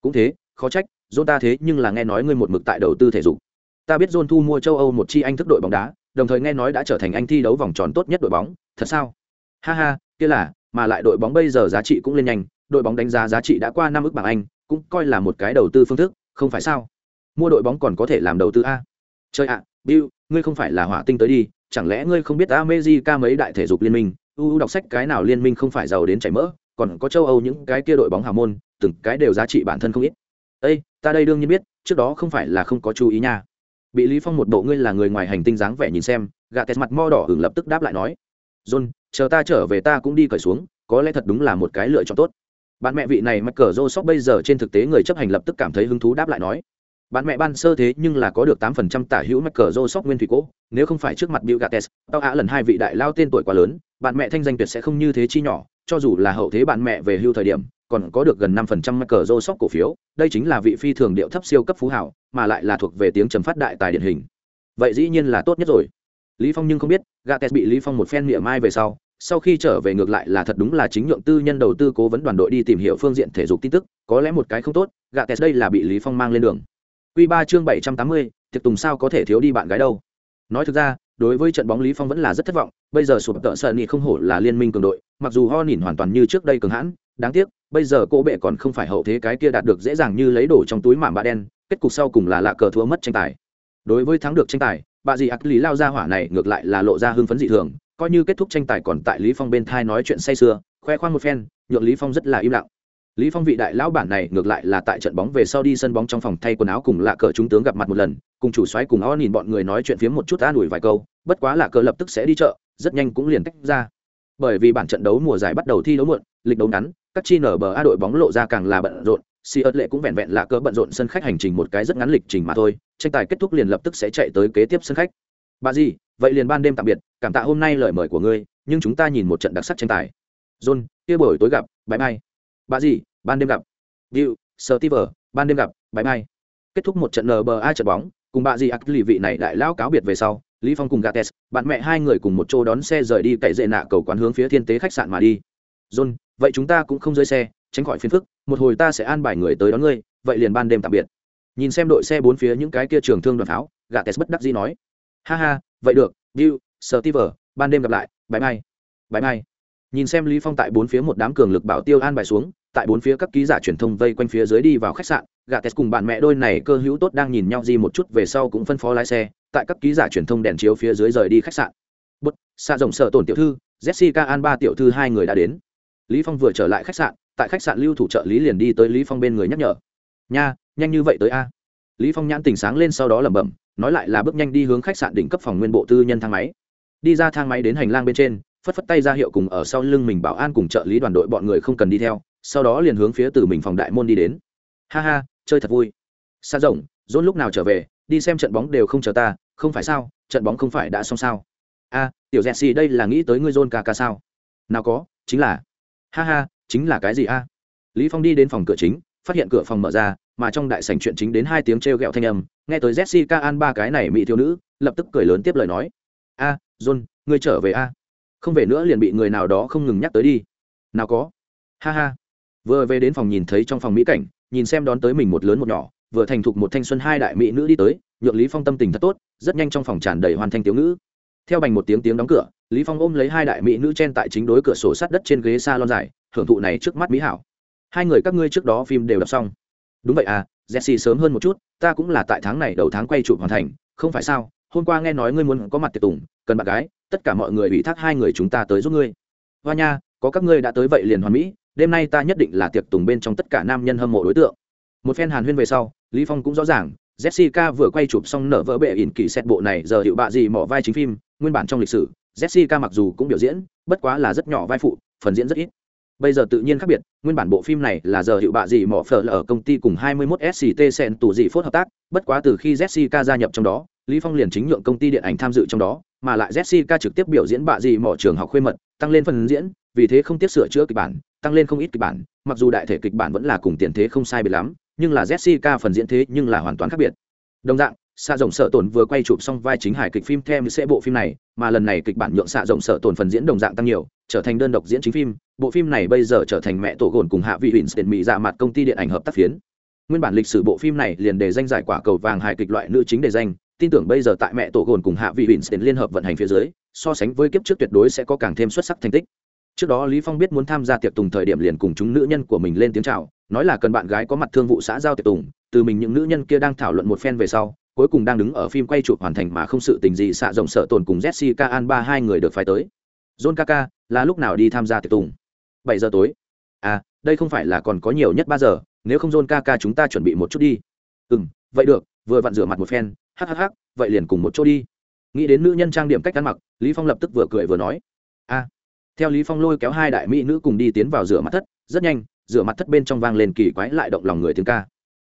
Cũng thế khó trách john ta thế nhưng là nghe nói ngươi một mực tại đầu tư thể dục. Ta biết john thu mua châu âu một chi anh thức đội bóng đá đồng thời nghe nói đã trở thành anh thi đấu vòng tròn tốt nhất đội bóng thật sao? Ha ha kia là mà lại đội bóng bây giờ giá trị cũng lên nhanh đội bóng đánh giá giá trị đã qua năm ước bảng anh cũng coi là một cái đầu tư phương thức không phải sao? Mua đội bóng còn có thể làm đầu tư a. Chơi ạ bill ngươi không phải là hỏa tinh tới đi chẳng lẽ ngươi không biết America mấy đại thể dục liên minh u đọc sách cái nào liên minh không phải giàu đến chảy mỡ còn có châu âu những cái kia đội bóng hào môn từng cái đều giá trị bản thân không ít. Ê, ta đây đương nhiên biết trước đó không phải là không có chú ý nha. Bị lý phong một bộ ngươi là người ngoài hành tinh dáng vẻ nhìn xem gạ tẹt mặt mo đỏ hưởng lập tức đáp lại nói john chờ ta trở về ta cũng đi cởi xuống có lẽ thật đúng là một cái lựa chọn tốt. Bạn mẹ vị này mắc cờ rô sóc bây giờ trên thực tế người chấp hành lập tức cảm thấy hứng thú đáp lại nói bạn mẹ ban sơ thế nhưng là có được tám phần trăm tả hữu mắc cờ rô sóc nguyên thủy cố nếu không phải trước mặt bill gates, tao ạ lần hai vị đại lao tên tuổi quá lớn, bạn mẹ thanh danh tuyệt sẽ không như thế chi nhỏ, cho dù là hậu thế bạn mẹ về hưu thời điểm, còn có được gần năm phần trăm cờ rô sóc cổ phiếu, đây chính là vị phi thường điệu thấp siêu cấp phú hảo, mà lại là thuộc về tiếng trầm phát đại tài điển hình. Vậy dĩ nhiên là tốt nhất rồi. Lý phong nhưng không biết, gates bị lý phong một phen miệng mai về sau sau khi trở về ngược lại là thật đúng là chính nhượng tư nhân đầu tư cố vấn đoàn đội đi tìm hiểu phương diện thể dục tin tức, có lẽ một cái không tốt, gates đây là bị lý phong mang lên đường. Quy 3 chương bảy trăm tám mươi, tiệc tùng sao có thể thiếu đi bạn gái đâu? Nói thực ra đối với trận bóng lý phong vẫn là rất thất vọng bây giờ sụp tợ sợ nhị không hổ là liên minh cường đội mặc dù ho nhìn hoàn toàn như trước đây cường hãn đáng tiếc bây giờ cô bệ còn không phải hậu thế cái kia đạt được dễ dàng như lấy đồ trong túi mạm bạ đen kết cục sau cùng là lạ cờ thua mất tranh tài. Đối với thắng được tranh tài bà dì ác lý lao ra hỏa này ngược lại là lộ ra hưng phấn dị thường coi như kết thúc tranh tài còn tại lý phong bên thai nói chuyện say sưa khoe khoang một phen nhượng lý phong rất là im lặng lý phong vị đại lão bản này ngược lại là tại trận bóng về sau đi sân bóng trong phòng thay quần áo cùng lạ cờ chúng tướng gặp mặt một lần, cùng chủ xoáy cùng o nhìn bọn người nói chuyện phiếm một chút an ủi vài câu, bất quá lạ cờ lập tức sẽ đi chợ, rất nhanh cũng liền tách ra. Bởi vì bản trận đấu mùa giải bắt đầu thi đấu muộn, lịch đấu ngắn, các chi nở bờ a đội bóng lộ ra càng là bận rộn, si ớt lệ cũng vẹn vẹn là cờ bận rộn sân khách hành trình một cái rất ngắn lịch trình mà thôi, tranh tài kết thúc liền lập tức sẽ chạy tới kế tiếp sân khách. Bà gì vậy liền ban đêm tạm biệt, cảm tạ hôm nay lời mời của ngươi, nhưng chúng ta nhìn một trận đặc sắc tranh tài. John, kia buổi tối gặp, bye bye bà gì? Ban đêm gặp. Bill, Steve, ban đêm gặp bãi mai. Kết thúc một trận nba trận bóng cùng bà gì ác lì vị này đại lão cáo biệt về sau lý phong cùng gates bạn mẹ hai người cùng một chỗ đón xe rời đi cậy dệ nạ cầu quán hướng phía thiên tế khách sạn mà đi. John vậy chúng ta cũng không rơi xe tránh khỏi phiền phức một hồi ta sẽ an bài người tới đón ngươi vậy liền ban đêm tạm biệt. Nhìn xem đội xe bốn phía những cái kia trường thương đoàn pháo gates bất đắc dĩ nói. Ha ha vậy được bill steve ban đêm gặp lại bãi mai. Bãi mai nhìn xem lý phong tại bốn phía một đám cường lực bảo tiêu an bài xuống, tại bốn phía các ký giả truyền thông vây quanh phía dưới đi vào khách sạn gà tes cùng bạn mẹ đôi này cơ hữu tốt đang nhìn nhau gì một chút về sau cũng phân phó lái xe, tại các ký giả truyền thông đèn chiếu phía dưới rời đi khách sạn. Bút xa rộng sợ tổn tiểu thư, jessica an ba tiểu thư hai người đã đến. Lý phong vừa trở lại khách sạn, tại khách sạn lưu thủ trợ lý liền đi tới lý phong bên người nhắc nhở. Nha, nhanh như vậy tới a? Lý phong nhãn tỉnh sáng lên sau đó lẩm bẩm, nói lại là bước nhanh đi hướng khách sạn đỉnh cấp phòng nguyên bộ tư nhân thang máy. Đi ra thang máy đến hành lang bên trên phất phất tay ra hiệu cùng ở sau lưng mình bảo an cùng trợ lý đoàn đội bọn người không cần đi theo, sau đó liền hướng phía từ mình phòng đại môn đi đến. Ha ha, chơi thật vui. Xa rộng dôn lúc nào trở về, đi xem trận bóng đều không chờ ta, không phải sao, trận bóng không phải đã xong sao? A, tiểu dẹt xì đây là nghĩ tới ngươi dôn ca ca sao? Nào có, chính là. Ha ha, chính là cái gì a? Lý phong đi đến phòng cửa chính, phát hiện cửa phòng mở ra, mà trong đại sảnh chuyện chính đến hai tiếng treo gẹo thanh âm, nghe tới jessica an ba cái này mỹ thiếu nữ, lập tức cười lớn tiếp lời nói. A, john, ngươi trở về a? Không về nữa liền bị người nào đó không ngừng nhắc tới đi. Nào có. Ha ha. Vừa về đến phòng nhìn thấy trong phòng mỹ cảnh, nhìn xem đón tới mình một lớn một nhỏ, vừa thành thục một thanh xuân hai đại mỹ nữ đi tới, nhượng lý phong tâm tình thật tốt, rất nhanh trong phòng tràn đầy hoàn thanh tiểu ngữ. Theo bành một tiếng tiếng đóng cửa, lý phong ôm lấy hai đại mỹ nữ chen tại chính đối cửa sổ sát đất trên ghế salon dài hưởng thụ này trước mắt mỹ hảo. Hai người các ngươi trước đó phim đều đọc xong. Đúng vậy à jesse sớm hơn một chút, ta cũng là tại tháng này đầu tháng quay chụp hoàn thành, không phải sao? Hôm qua nghe nói ngươi muốn có mặt tiệc tùng, cần bạn gái tất cả mọi người ủy thác hai người chúng ta tới giúp ngươi. Hoa nha, có các ngươi đã tới vậy liền hoàn mỹ, đêm nay ta nhất định là tiệc tùng bên trong tất cả nam nhân hâm mộ đối tượng. Một phen hàn huyên về sau, lý phong cũng rõ ràng, jessica vừa quay chụp xong nở vỡ bệ ỉn kỳ xét bộ này giờ hiệu bạ gì mỏ vai chính phim, nguyên bản trong lịch sử, jessica mặc dù cũng biểu diễn, bất quá là rất nhỏ vai phụ, phần diễn rất ít. Bây giờ tự nhiên khác biệt, nguyên bản bộ phim này là giờ hiệu bạ gì mỏ phở ở công ty cùng 21 sct sen tù dị phốt hợp tác, bất quá từ khi jessica gia nhập trong đó, lý phong liền chính nhượng công ty điện ảnh tham dự trong đó mà lại jessica trực tiếp biểu diễn bạ gì mỏ trường học khuê mật, tăng lên phần diễn, vì thế không tiếp sửa chữa kịch bản, tăng lên không ít kịch bản, mặc dù đại thể kịch bản vẫn là cùng tiền thế không sai biệt lắm, nhưng là jessica phần diễn thế nhưng là hoàn toàn khác biệt. Đồng dạng, xạ rộng sợ tổn vừa quay chụp xong vai chính hài kịch phim thêm sẽ bộ phim này, mà lần này kịch bản nhượng xạ rộng sợ tổn phần diễn đồng dạng tăng nhiều, trở thành đơn độc diễn chính phim, bộ phim này bây giờ trở thành mẹ tổ gồn cùng hạ vị huỳnh tiền mỹ dạ mặt công ty điện ảnh hợp tác phiến. Nguyên bản lịch sử bộ phim này liền đề danh giải quả cầu vàng hài kịch loại nữ chính đề danh tin tưởng bây giờ tại mẹ tổ gồn cùng hạ vị huỳnh tiền liên hợp vận hành phía dưới, so sánh với kiếp trước tuyệt đối sẽ có càng thêm xuất sắc thành tích. Trước đó lý phong biết muốn tham gia tiệc tùng thời điểm liền cùng chúng nữ nhân của mình lên tiếng chào, nói là cần bạn gái có mặt thương vụ xã giao tiệc tùng, từ mình những nữ nhân kia đang thảo luận một phen về sau, cuối cùng đang đứng ở phim quay chụp hoàn thành mà không sự tình gì xạ rộng sợ tồn cùng jessica an ba hai người được phái tới. John kaka, là lúc nào đi tham gia tiệc tùng? Bảy giờ tối. À đây không phải là còn có nhiều nhất ba giờ, nếu không john kaka chúng ta chuẩn bị một chút đi. Ừ vậy được, vừa vặn rửa mặt một phen hhh vậy liền cùng một chỗ đi. Nghĩ đến nữ nhân trang điểm cách ăn mặc, lý phong lập tức vừa cười vừa nói, a. Theo lý phong lôi kéo hai đại mỹ nữ cùng đi tiến vào rửa mặt thất, rất nhanh, rửa mặt thất bên trong vang lên kỳ quái lại động lòng người tiếng ca.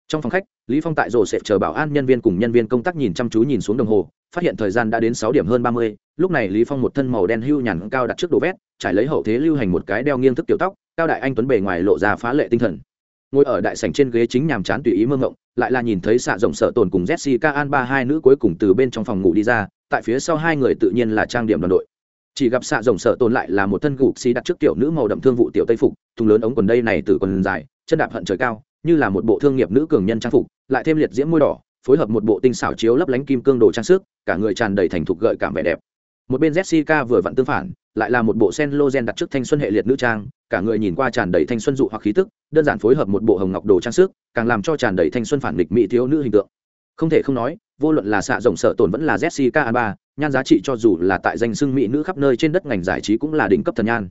Trong phòng khách, lý phong tại rổ sẽ chờ bảo an nhân viên cùng nhân viên công tác nhìn chăm chú nhìn xuống đồng hồ, phát hiện thời gian đã đến sáu điểm hơn ba mươi. lúc này lý phong một thân màu đen hưu nhàn cao đặt trước đồ vét, trải lấy hậu thế lưu hành một cái đeo nghiêng thức tiểu tóc, cao đại anh tuấn bề ngoài lộ ra phá lệ tinh thần ngồi ở đại sảnh trên ghế chính nhàm chán tùy ý mơ ngộng, lại là nhìn thấy xạ rộng sợ tồn cùng jessica an ba hai nữ cuối cùng từ bên trong phòng ngủ đi ra, tại phía sau hai người tự nhiên là trang điểm đoàn đội. Chỉ gặp xạ rồng sợ tồn lại là một thân gục xí đặt trước tiểu nữ màu đậm thương vụ tiểu tây phục, thùng lớn ống quần đây này từ quần dài, chân đạp hận trời cao, như là một bộ thương nghiệp nữ cường nhân trang phục, lại thêm liệt diễm môi đỏ, phối hợp một bộ tinh xảo chiếu lấp lánh kim cương đồ trang sức, cả người tràn đầy thành thục gợi cảm vẻ đẹp một bên jessica vừa vặn tương phản, lại là một bộ sen lô gen đặt trước thanh xuân hệ liệt nữ trang, cả người nhìn qua tràn đầy thanh xuân dụ hoặc khí tức, đơn giản phối hợp một bộ hồng ngọc đồ trang sức, càng làm cho tràn đầy thanh xuân phản nghịch mỹ thiếu nữ hình tượng. Không thể không nói, vô luận là xạ rộng sở tổn vẫn là jessica alba, nhan giá trị cho dù là tại danh xưng mỹ nữ khắp nơi trên đất ngành giải trí cũng là đỉnh cấp thần nhan.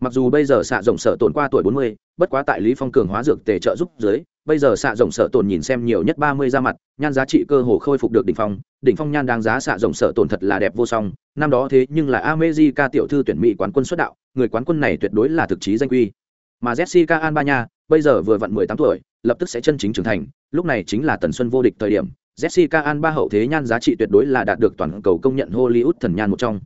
Mặc dù bây giờ xạ rộng sở tổn qua tuổi bốn mươi, bất quá tại lý phong cường hóa dược tề trợ giúp dưới bây giờ xạ rộng sở tổn nhìn xem nhiều nhất ba mươi ra mặt, nhan giá trị cơ hồ khôi phục được đỉnh phong đỉnh phong nhan đáng giá xạ rộng sở tổn thật là đẹp vô song, năm đó thế nhưng là America tiểu thư tuyển mỹ quán quân xuất đạo, người quán quân này tuyệt đối là thực chí danh quy. Mà Jessica Alba nha bây giờ vừa vặn mười tám tuổi, lập tức sẽ chân chính trưởng thành, lúc này chính là tần xuân vô địch thời điểm, Jessica Alba hậu thế nhan giá trị tuyệt đối là đạt được toàn cầu công nhận Hollywood thần nhan một trong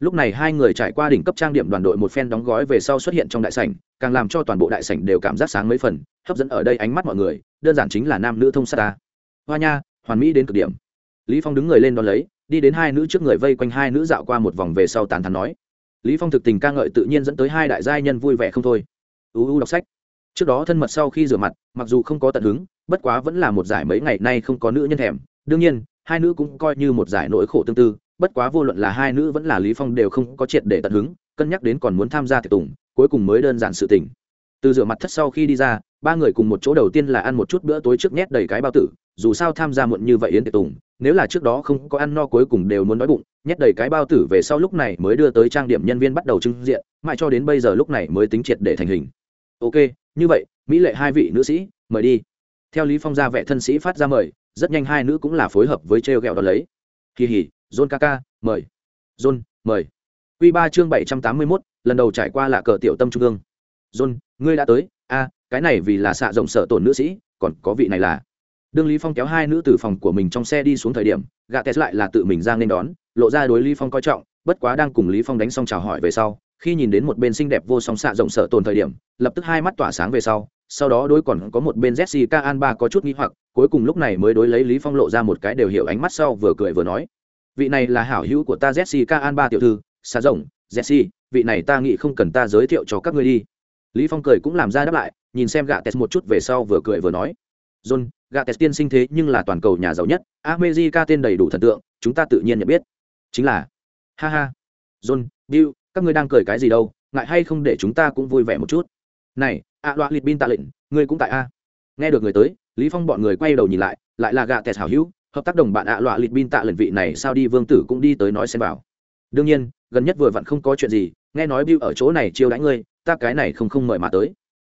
lúc này hai người trải qua đỉnh cấp trang điểm đoàn đội một phen đóng gói về sau xuất hiện trong đại sảnh, càng làm cho toàn bộ đại sảnh đều cảm giác sáng mấy phần, hấp dẫn ở đây ánh mắt mọi người, đơn giản chính là nam nữ thông sát ta. Hoa nha, hoàn mỹ đến cực điểm. Lý phong đứng người lên đón lấy, đi đến hai nữ trước người vây quanh hai nữ dạo qua một vòng về sau tàn thắn nói. Lý phong thực tình ca ngợi tự nhiên dẫn tới hai đại giai nhân vui vẻ không thôi. Uu đọc sách. Trước đó thân mật sau khi rửa mặt, mặc dù không có tận hứng, bất quá vẫn là một giải mấy ngày nay không có nữ nhân thèm. Đương nhiên, hai nữ cũng coi như một giải nỗi khổ tương tư bất quá vô luận là hai nữ vẫn là lý phong đều không có triệt để tận hứng, cân nhắc đến còn muốn tham gia tiệc tùng, cuối cùng mới đơn giản sự tình. Từ rửa mặt thất sau khi đi ra, ba người cùng một chỗ đầu tiên là ăn một chút bữa tối trước nhét đầy cái bao tử, dù sao tham gia muộn như vậy yến tiệc tùng, nếu là trước đó không có ăn no cuối cùng đều muốn đói bụng, nhét đầy cái bao tử về sau lúc này mới đưa tới trang điểm nhân viên bắt đầu trưng diện, mãi cho đến bây giờ lúc này mới tính triệt để thành hình. Ok, như vậy, mỹ lệ hai vị nữ sĩ, mời đi. Theo lý phong ra vẻ thân sĩ phát ra mời, rất nhanh hai nữ cũng là phối hợp với treo gẹo đó lấy. Kỳ hỉ john kaka mời. John mời. Quy 3 chương 781, lần đầu trải qua là cờ tiểu tâm trung ương. John ngươi đã tới. A cái này vì là xạ rộng sợ tổn nữ sĩ còn có vị này là. Đương lý phong kéo hai nữ từ phòng của mình trong xe đi xuống thời điểm gạ tẹt lại là tự mình ra nên đón lộ ra đối lý phong coi trọng bất quá đang cùng lý phong đánh xong chào hỏi về sau khi nhìn đến một bên xinh đẹp vô song xạ rộng sợ tổn thời điểm lập tức hai mắt tỏa sáng về sau sau đó đối còn có một bên jessica alba có chút nghi hoặc cuối cùng lúc này mới đối lấy lý phong lộ ra một cái đều hiểu ánh mắt sau vừa cười vừa nói vị này là hảo hữu của ta jessica ba tiểu thư xa rộng Jesse, vị này ta nghĩ không cần ta giới thiệu cho các ngươi đi. Lý phong cười cũng làm ra đáp lại, nhìn xem gạ tes một chút về sau vừa cười vừa nói. John gạ tes tiên sinh thế nhưng là toàn cầu nhà giàu nhất, america tên đầy đủ thần tượng, chúng ta tự nhiên nhận biết. Chính là, ha ha. John, bill, các ngươi đang cười cái gì đâu, ngại hay không để chúng ta cũng vui vẻ một chút. Này, ạ loạ lịt bin tạ lệnh, ngươi cũng tại a. Nghe được người tới, lý phong bọn người quay đầu nhìn lại lại là gạ tes hảo hữu hợp tác đồng bạn ạ loạ lịt bin tạ lần vị này sao đi vương tử cũng đi tới nói xem vào. Đương nhiên, gần nhất vừa vặn không có chuyện gì, nghe nói bill ở chỗ này chiêu đãi ngươi, ta cái này không không mời mà tới.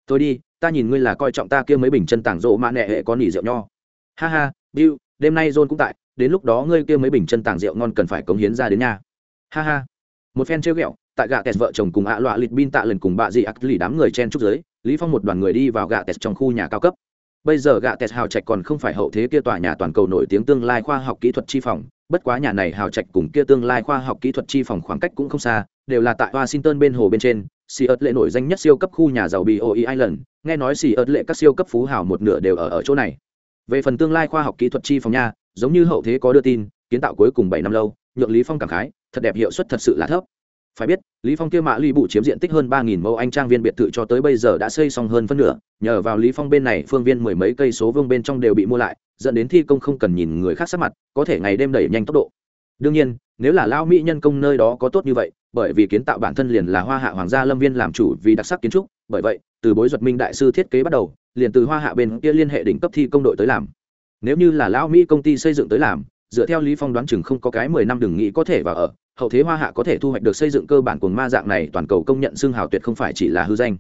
Thôi đi, ta nhìn ngươi là coi trọng ta kia mấy bình chân tảng rộ mà nẹ hệ có nỉ rượu nho. Ha ha, bill, đêm nay john cũng tại, đến lúc đó ngươi kia mấy bình chân tảng rượu ngon cần phải cống hiến ra đến nhà. Ha ha. Một phen trêu ghẹo, tại gạ kẹt vợ chồng cùng ạ à loạ lịt bin tạ lần cùng bà dị ác lì đám người chen trúc giới, lý phong một đoàn người đi vào gạ kẹt trong khu nhà cao cấp bây giờ gạ tẹt hào trạch còn không phải hậu thế kia tòa nhà toàn cầu nổi tiếng tương lai khoa học kỹ thuật chi phòng bất quá nhà này hào trạch cùng kia tương lai khoa học kỹ thuật chi phòng khoảng cách cũng không xa đều là tại washington bên hồ bên trên xì ớt lệ nổi danh nhất siêu cấp khu nhà giàu BOE Island, nghe nói xì ớt lệ các siêu cấp phú hào một nửa đều ở ở chỗ này. Về phần tương lai khoa học kỹ thuật chi phòng nha, giống như hậu thế có đưa tin, kiến tạo cuối cùng bảy năm lâu, nhượng Lý Phong cảm khái, thật đẹp hiệu suất thật sự là thấp. Phải biết, Lý Phong kia mã ly bụ chiếm diện tích hơn ba nghìn mẫu anh trang viên biệt thự cho tới bây giờ đã xây xong hơn phân nửa, nhờ vào Lý Phong bên này phương viên mười mấy cây số vương bên trong đều bị mua lại, dẫn đến thi công không cần nhìn người khác sắc mặt, có thể ngày đêm đẩy nhanh tốc độ. Đương nhiên, nếu là lao mỹ nhân công nơi đó có tốt như vậy, bởi vì kiến tạo bản thân liền là hoa hạ hoàng gia lâm viên làm chủ vì đặc sắc kiến trúc bởi vậy từ bối duật minh đại sư thiết kế bắt đầu liền từ hoa hạ bên kia liên hệ đỉnh cấp thi công đội tới làm nếu như là lão mỹ công ty xây dựng tới làm dựa theo lý phong đoán chừng không có cái mười năm đừng nghĩ có thể vào ở hậu thế hoa hạ có thể thu hoạch được xây dựng cơ bản cuồng ma dạng này, toàn cầu công nhận xương hào tuyệt không phải chỉ là hư danh.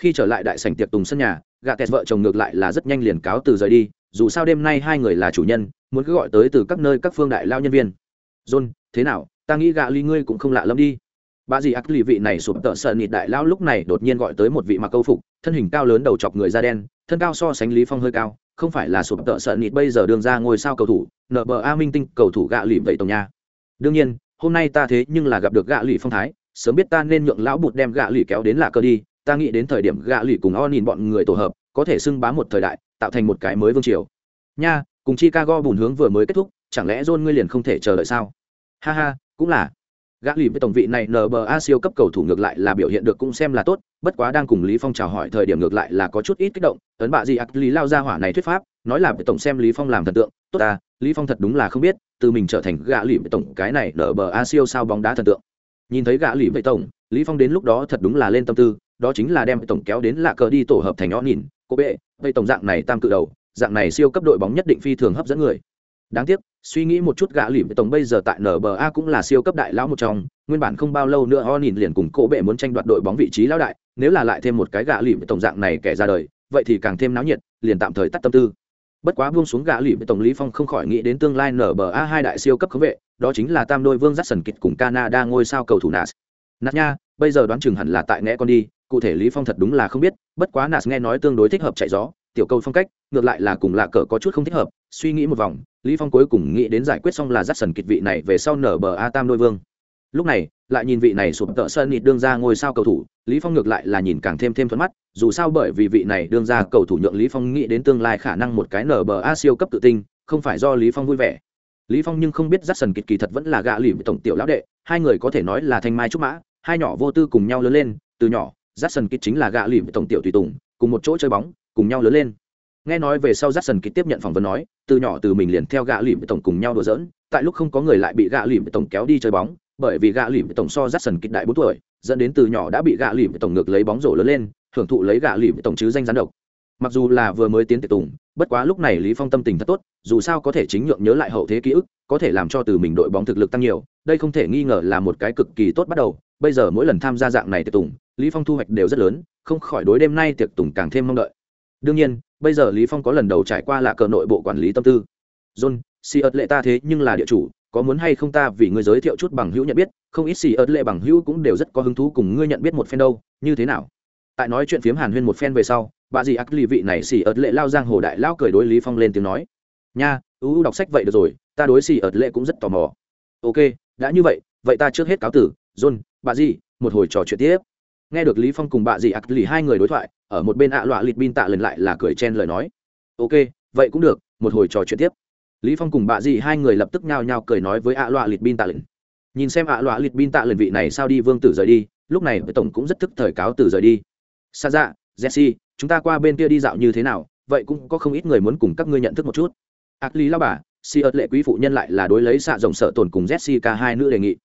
Khi trở lại đại sảnh tiệc tùng sân nhà gạ tẹt vợ chồng ngược lại là rất nhanh liền cáo từ rời đi, dù sao đêm nay hai người là chủ nhân, muốn cứ gọi tới từ các nơi các phương đại lao nhân viên. John, thế nào? Ta nghĩ gạ ly ngươi cũng không lạ lắm đi. Bà dì ác lì vị này sụp tợ sợ nịt đại lao lúc này đột nhiên gọi tới một vị mặc câu phục, thân hình cao lớn đầu chọc người da đen, thân cao so sánh lý phong hơi cao, không phải là sụp tợ sợ nịt bây giờ đường ra ngôi sao cầu thủ, nợ bờ a minh tinh cầu thủ gạ lì vậy tổng nha. Đương nhiên hôm nay ta thế nhưng là gặp được gạ lì phong thái, sớm biết ta nên nhượng lão bụt đem gạ lì kéo đến lạ cơ đi, ta nghĩ đến thời điểm gạ lì cùng o nhìn bọn người tổ hợp, có thể xưng bá một thời đại, tạo thành một cái mới vương triều. Nha, cùng chicago bùn hướng vừa mới kết thúc, chẳng lẽ john ngươi liền không thể chờ đợi sao? Ha ha, cũng là. Gã lì với tổng vị này nba siêu cấp cầu thủ ngược lại là biểu hiện được cũng xem là tốt, bất quá đang cùng lý phong chào hỏi thời điểm ngược lại là có chút ít kích động. Tấn bạ gì ác lý lao ra hỏa này thuyết pháp, nói là với tổng xem lý phong làm thần tượng. Tốt à lý phong thật đúng là không biết từ mình trở thành gã lì vệ tổng, cái này nba siêu sao bóng đá thần tượng. Nhìn thấy gã lì vệ tổng, lý phong đến lúc đó thật đúng là lên tâm tư, đó chính là đem tổng kéo đến lạ cờ đi tổ hợp thành nhõ nhìn, cô bệ vậy tổng dạng này tam cự đầu, dạng này siêu cấp đội bóng nhất định phi thường hấp dẫn người. Đáng tiếc, suy nghĩ một chút gã lì tổng bây giờ tại nba cũng là siêu cấp đại lão một trong, nguyên bản không bao lâu nữa o nhìn liền cùng cô bệ muốn tranh đoạt đội bóng vị trí lão đại, nếu là lại thêm một cái gã lì tổng dạng này kẻ ra đời, vậy thì càng thêm náo nhiệt, liền tạm thời tắt tâm tư bất quá buông xuống gã lì tổng lý phong không khỏi nghĩ đến tương lai nở bờ a hai đại siêu cấp khống vệ, đó chính là tam đôi vương dắt sần kịch cùng canada ngôi sao cầu thủ nas. Nạt nha, bây giờ đoán chừng hẳn là tại nghe con đi, cụ thể lý phong thật đúng là không biết, bất quá nas nghe nói tương đối thích hợp chạy gió, tiểu câu phong cách, ngược lại là cùng lạ cờ có chút không thích hợp, suy nghĩ một vòng, lý phong cuối cùng nghĩ đến giải quyết xong là dắt sần kịch vị này về sau nở bờ a tam đôi vương. Lúc này, lại nhìn vị này sụp tợ sơn nịt đương ra ngôi sao cầu thủ lý phong ngược lại là nhìn càng thêm thêm thuận mắt, dù sao bởi vì vị này đương ra cầu thủ nhượng lý phong nghĩ đến tương lai khả năng một cái nở bờ a siêu cấp tự tinh không phải do lý phong vui vẻ. Lý phong nhưng không biết dắt sần kịch kỳ thật vẫn là gạ lì tổng tiểu lão đệ, hai người có thể nói là thanh mai trúc mã, hai nhỏ vô tư cùng nhau lớn lên, từ nhỏ dắt sần kịch chính là gạ lì tổng tiểu tùy tùng, cùng một chỗ chơi bóng, cùng nhau lớn lên. Nghe nói về sau Jackson kịch tiếp nhận phỏng vấn nói, từ nhỏ từ mình liền theo gạ lìm tổng cùng nhau đùa giỡn, tại lúc không có người lại bị gạ lìm tổng kéo đi chơi bóng bởi vì gạ lìm tổng so Jackson kịch đại bốn tuổi, dẫn đến từ nhỏ đã bị gạ lìm tổng ngược lấy bóng rổ lớn lên, hưởng thụ lấy gạ lìm tổng chứ danh gián độc. Mặc dù là vừa mới tiến tiệc tùng, bất quá lúc này lý phong tâm tình thật tốt, dù sao có thể chính nhượng nhớ lại hậu thế ký ức, có thể làm cho từ mình đội bóng thực lực tăng nhiều, đây không thể nghi ngờ là một cái cực kỳ tốt bắt đầu. Bây giờ mỗi lần tham gia dạng này tiệc tùng, lý phong thu hoạch đều rất lớn, không khỏi đối đêm nay tiệc tùng càng thêm mong đợi. Đương nhiên, bây giờ lý phong có lần đầu trải qua là cờ nội bộ quản lý tâm tư. John si ớt lệ ta thế nhưng là địa chủ có muốn hay không ta vì ngươi giới thiệu chút bằng hữu nhận biết, không ít xì ớt lệ bằng hữu cũng đều rất có hứng thú cùng ngươi nhận biết một phen đâu, như thế nào? Tại nói chuyện phiếm hàn huyên một phen về sau, bà dì ác lì vị này xì ớt lệ lao giang hồ đại lao cười đối lý phong lên tiếng nói, nha ưu đọc sách vậy được rồi, ta đối xì ớt lệ cũng rất tò mò. Ok, đã như vậy vậy ta trước hết cáo tử, john, bà dì, một hồi trò chuyện tiếp. Nghe được lý phong cùng bà dì ác lì hai người đối thoại, ở một bên ạ à loạ lịt bin tạ lần lại là cười chen lời nói, ok, vậy cũng được, một hồi trò chuyện tiếp lý phong cùng bà dì hai người lập tức nhao nhao cười nói với ạ à loạ lịt bin tạ lịnh. nhìn xem ạ à loạ lịt bin tạ lịnh vị này sao đi vương tử rời đi, lúc này tổng cũng rất thức thời cáo từ rời đi. Xa dạ jesse, chúng ta qua bên kia đi dạo như thế nào? Vậy cũng có không ít người muốn cùng các ngươi nhận thức một chút. Ác lý lao bà, si ớt lệ quý phụ nhân lại là đối lấy xạ rộng sợ tồn cùng jessica hai nữ đề nghị.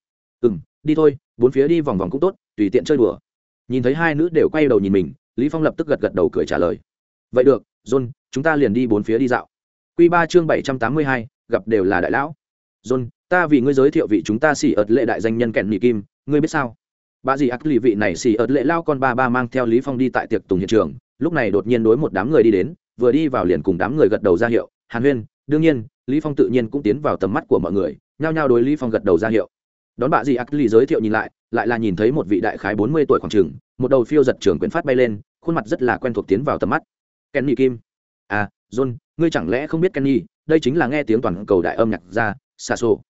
Ừ m đi thôi, bốn phía đi vòng vòng cũng tốt, tùy tiện chơi đùa. Nhìn thấy hai nữ đều quay đầu nhìn mình, lý phong lập tức gật gật đầu cười trả lời. Vậy được, john, chúng ta liền đi bốn phía đi dạo. Quy ba chương bảy trăm tám mươi hai, gặp đều là đại lão. John, ta vì ngươi giới thiệu vị chúng ta xỉ ớt lệ đại danh nhân kẹn nhị kim, ngươi biết sao? Bà dì ác lì vị này xỉ ớt lệ lao con ba ba mang theo lý phong đi tại tiệc tùng hiện trường, lúc này đột nhiên đối một đám người đi đến, vừa đi vào liền cùng đám người gật đầu ra hiệu, hàn huyên, đương nhiên, lý phong tự nhiên cũng tiến vào tầm mắt của mọi người, nhao nhao đối lý phong gật đầu ra hiệu. Đón bà dì ác lì giới thiệu nhìn lại lại là nhìn thấy một vị đại khái bốn mươi tuổi khoảng trường, một đầu phiêu giật trường quyển phát bay lên, khuôn mặt rất là quen thuộc tiến vào tầm mắt. Kenny kim à john, ngươi chẳng lẽ không biết kenny? Đây chính là nghe tiếng toàn cầu đại âm nhạc ra, xạ xô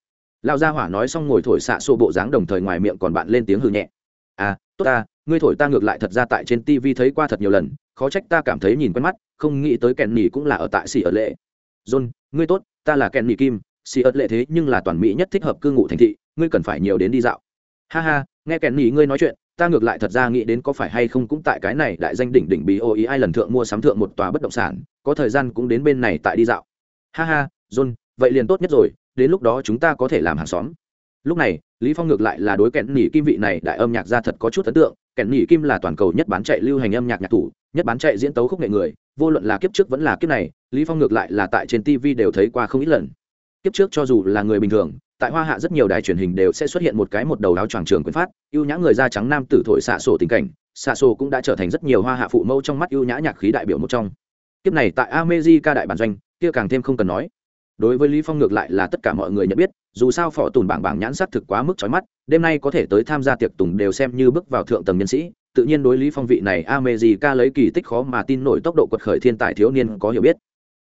lao gia hỏa nói xong ngồi thổi xạ xô bộ dáng đồng thời ngoài miệng còn bạn lên tiếng hư nhẹ. À tốt ta, ngươi thổi ta ngược lại thật ra tại trên tv thấy qua thật nhiều lần, khó trách ta cảm thấy nhìn quen mắt, không nghĩ tới kenny cũng là ở tại xỉ ở lệ. John, ngươi tốt, ta là kenny kim xỉ ở lệ thế nhưng là toàn mỹ nhất thích hợp cư ngụ thành thị, ngươi cần phải nhiều đến đi dạo. Ha ha, nghe kenny ngươi nói chuyện ta ngược lại thật ra nghĩ đến có phải hay không cũng tại cái này đại danh đỉnh đỉnh bí ô ý ai lần thượng mua sắm thượng một tòa bất động sản, có thời gian cũng đến bên này tại đi dạo. Ha ha, john, vậy liền tốt nhất rồi, đến lúc đó chúng ta có thể làm hàng xóm. Lúc này, lý phong ngược lại là đối kẹn nỉ kim vị này đại âm nhạc gia thật có chút ấn tượng. Kẹn nỉ kim là toàn cầu nhất bán chạy lưu hành âm nhạc nhạc thủ, nhất bán chạy diễn tấu khúc nghệ người, vô luận là kiếp trước vẫn là kiếp này, lý phong ngược lại là tại trên tv đều thấy qua không ít lần. Kiếp trước cho dù là người bình thường tại hoa hạ rất nhiều đài truyền hình đều sẽ xuất hiện một cái một đầu áo choàng trường quyền phát ưu nhã người da trắng nam tử thổi xạ sổ tình cảnh xạ sổ cũng đã trở thành rất nhiều hoa hạ phụ mẫu trong mắt ưu nhã nhạc khí đại biểu một trong. Tiếp này tại America đại bản doanh kia càng thêm không cần nói. Đối với lý phong ngược lại là tất cả mọi người nhận biết dù sao phỏ tùn bảng bảng nhãn sắc thực quá mức chói mắt đêm nay có thể tới tham gia tiệc tùng đều xem như bước vào thượng tầng nhân sĩ tự nhiên đối lý phong vị này America lấy kỳ tích khó mà tin nổi tốc độ quật khởi thiên tài thiếu niên có hiểu biết.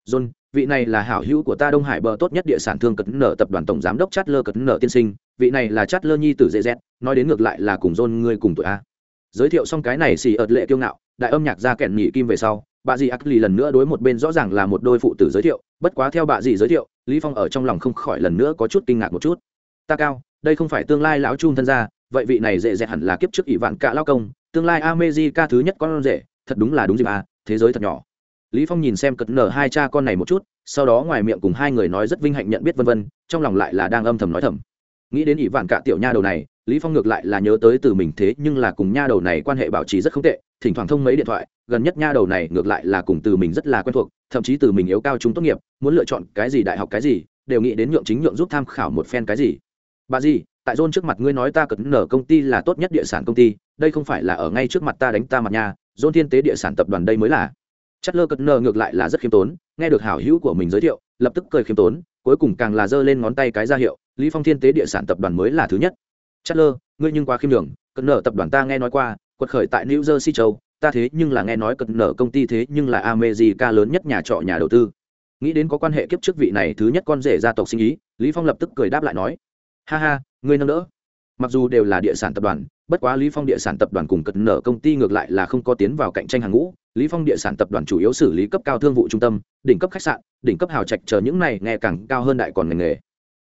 John, vị này là hảo hữu của ta Đông Hải bờ tốt nhất địa sản thương cật nở tập đoàn tổng giám đốc Chát Lơ cật nở tiên sinh, vị này là Chát Lơ nhi tử dễ dẹt, nói đến ngược lại là cùng John ngươi cùng tuổi a. Giới thiệu xong cái này xì ợt lệ kiêu ngạo, đại âm nhạc ra kẹn nhị kim về sau, bà dì ác lì lần nữa đối một bên rõ ràng là một đôi phụ tử giới thiệu, bất quá theo bà dì giới thiệu, Lý Phong ở trong lòng không khỏi lần nữa có chút kinh ngạc một chút. Ta cao, đây không phải tương lai lão trung thân gia, vậy vị này dễ dẹt hẳn là kiếp trước ỷ vạn cả lao công, tương lai America thứ nhất con rể, thật đúng là đúng gì mà, thế giới thật nhỏ lý phong nhìn xem cật nở hai cha con này một chút, sau đó ngoài miệng cùng hai người nói rất vinh hạnh nhận biết vân vân, trong lòng lại là đang âm thầm nói thầm. Nghĩ đến ỷ vạn cả tiểu nha đầu này, lý phong ngược lại là nhớ tới từ mình thế nhưng là cùng nha đầu này quan hệ bảo trì rất không tệ, thỉnh thoảng thông mấy điện thoại, gần nhất nha đầu này ngược lại là cùng từ mình rất là quen thuộc, thậm chí từ mình yếu cao chúng tốt nghiệp, muốn lựa chọn cái gì đại học cái gì, đều nghĩ đến nhượng chính nhượng giúp tham khảo một phen cái gì. Bà gì tại dôn trước mặt ngươi nói ta cật nở công ty là tốt nhất địa sản công ty, đây không phải là ở ngay trước mặt ta đánh ta mặt nhà dôn thiên tế địa sản tập đoàn đây mới là chất lơ cẩn nờ ngược lại là rất khiêm tốn, nghe được hảo hữu của mình giới thiệu, lập tức cười khiêm tốn, cuối cùng càng là giơ lên ngón tay cái ra hiệu, lý phong thiên tế địa sản tập đoàn mới là thứ nhất. Chất lơ, ngươi nhưng quá khiêm đường cẩn nờ tập đoàn ta nghe nói qua, quật khởi tại new jersey châu, ta thế nhưng là nghe nói cẩn nở công ty thế nhưng là america lớn nhất nhà trọ nhà đầu tư. Nghĩ đến có quan hệ kiếp trước vị này thứ nhất con rể gia tộc sinh ý, lý phong lập tức cười đáp lại nói, ha ha, ngươi nâng đỡ. Mặc dù đều là địa sản tập đoàn, bất quá lý phong địa sản tập đoàn cùng cật nở công ty ngược lại là không có tiến vào cạnh tranh hàng ngũ lý phong địa sản tập đoàn chủ yếu xử lý cấp cao thương vụ trung tâm, đỉnh cấp khách sạn, đỉnh cấp hào trạch chờ những này nghe càng cao hơn đại còn ngành nghề.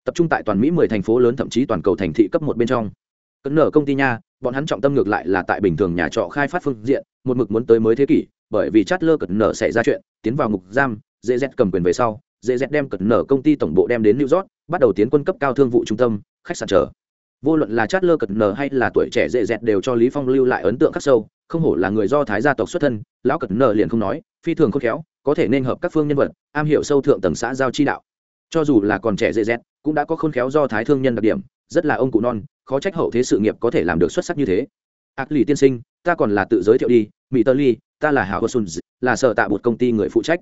Tập trung tại toàn mỹ 10 thành phố lớn thậm chí toàn cầu thành thị cấp một bên trong. Cấn nở công ty nha, bọn hắn trọng tâm ngược lại là tại bình thường nhà trọ khai phát phương diện, một mực muốn tới mới thế kỷ, bởi vì chát lơ cẩn nở xảy ra chuyện, tiến vào ngục giam dễ dẹt cầm quyền về sau dễ dẹt đem cẩn nở công ty tổng bộ đem đến new york, bắt đầu tiến quân cấp cao thương vụ trung tâm, khách sạn chờ. Vô luận là chát lơ cẩn nở hay là tuổi trẻ dễ dẹt đều cho lý phong lưu lại ấn tượng khắc sâu không hổ là người do thái gia tộc xuất thân lão cật nợ liền không nói phi thường khôn khéo có thể nên hợp các phương nhân vật am hiểu sâu thượng tầng xã giao chi đạo. Cho dù là còn trẻ dễ dẹt cũng đã có khôn khéo do thái thương nhân đặc điểm rất là ông cụ non khó trách hậu thế sự nghiệp có thể làm được xuất sắc như thế. Ác lì tiên sinh ta còn là tự giới thiệu đi mỹ tơ ly ta là hảo hosun là sở tạ một công ty người phụ trách.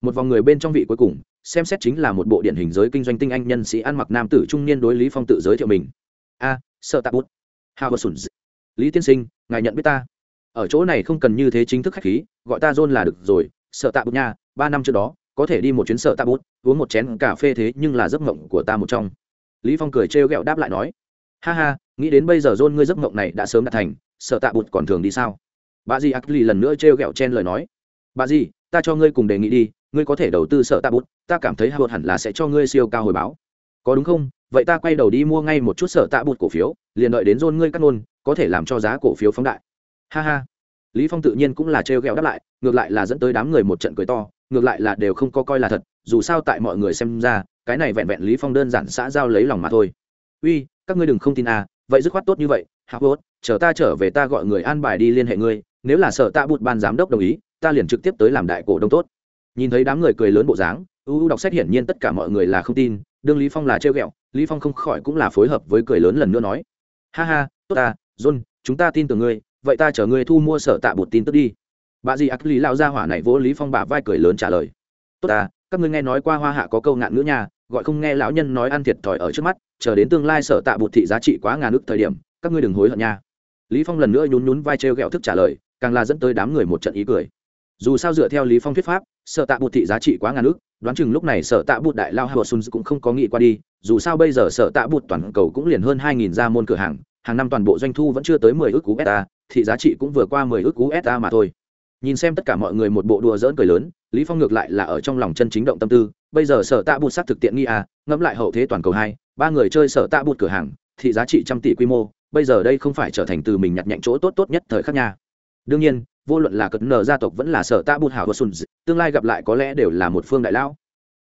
Một vòng người bên trong vị cuối cùng xem xét chính là một bộ điển hình giới kinh doanh tinh anh nhân sĩ ăn mặc nam tử trung niên đối lý phong tự giới thiệu mình. A à, sợ tạ bút hào sùn lý tiên sinh ngài nhận biết ta? Ở chỗ này không cần như thế chính thức khách khí, gọi ta john là được rồi, sợ tạ bút nha, ba năm trước đó, có thể đi một chuyến sợ tạ bút, uống một chén cà phê thế nhưng là giấc mộng của ta một trong. Lý phong cười trêu ghẹo đáp lại nói, ha ha, nghĩ đến bây giờ john ngươi giấc mộng này đã sớm đạt thành, sợ tạ bút còn thường đi sao? Bà di ác lì lần nữa trêu ghẹo chen lời nói, bà di ta cho ngươi cùng đề nghị đi, ngươi có thể đầu tư sợ tạ bút, ta cảm thấy hạ hẳn là sẽ cho ngươi siêu cao hồi báo. Có đúng không? Vậy ta quay đầu đi mua ngay một chút sợ tạ bút cổ phiếu, liền đợi đến dôn ngươi cắt nôn có thể làm cho giá cổ phiếu phóng đại ha ha. Lý phong tự nhiên cũng là trêu ghẹo đáp lại, ngược lại là dẫn tới đám người một trận cười to, ngược lại là đều không có coi là thật, dù sao tại mọi người xem ra, cái này vẹn vẹn lý phong đơn giản xã giao lấy lòng mà thôi. Uy, các ngươi đừng không tin à vậy dứt khoát tốt như vậy hạ bút chờ ta trở về ta gọi người an bài đi liên hệ ngươi, nếu là sợ ta bụt ban giám đốc đồng ý, ta liền trực tiếp tới làm đại cổ đông tốt. Nhìn thấy đám người cười lớn bộ dáng u đọc sách hiển nhiên tất cả mọi người là không tin, đương lý phong là trêu ghẹo, lý phong không khỏi cũng là phối hợp với cười lớn lần nữa nói, ha ha, tốt ta, john, chúng ta tin tưởng ngươi vậy ta chở ngươi thu mua sở tạ bột tin tức đi. Bà dì ác lý lao ra hỏa này vỗ lý phong bả vai cười lớn trả lời. Tốt ta, các ngươi nghe nói qua hoa hạ có câu ngạn ngữ nhà gọi không nghe lão nhân nói ăn thiệt thòi ở trước mắt, chờ đến tương lai sở tạ bột thị giá trị quá ngàn ước thời điểm, các ngươi đừng hối hận nha. Lý phong lần nữa nhún nhún vai trêu ghẹo thức trả lời, càng là dẫn tới đám người một trận ý cười. Dù sao dựa theo lý phong thuyết pháp, sở tạ bột thị giá trị quá ngàn ước đoán chừng lúc này sở tạ bột đại lao hào xuân cũng không có nghĩ qua đi, dù sao bây giờ sở tạ bột toàn cầu cũng liền hơn hai nghìn gia môn cửa hàng hàng năm toàn bộ doanh thu vẫn chưa tới mười ước cú beta thị giá trị cũng vừa qua mười ước cú beta mà thôi. Nhìn xem tất cả mọi người một bộ đùa dỡn cười lớn, lý phong ngược lại là ở trong lòng chân chính động tâm tư. Bây giờ sở tạ bụt sát thực tiện nghi à ngẫm lại hậu thế toàn cầu hai, ba người chơi sở tạ bụt cửa hàng thị giá trị trăm tỷ quy mô, bây giờ đây không phải trở thành từ mình nhặt nhạnh chỗ tốt tốt nhất thời khắc nha. Đương nhiên, vô luận là cật nở gia tộc vẫn là sở tạ bụt hảo và sùn tương lai gặp lại có lẽ đều là một phương đại lão.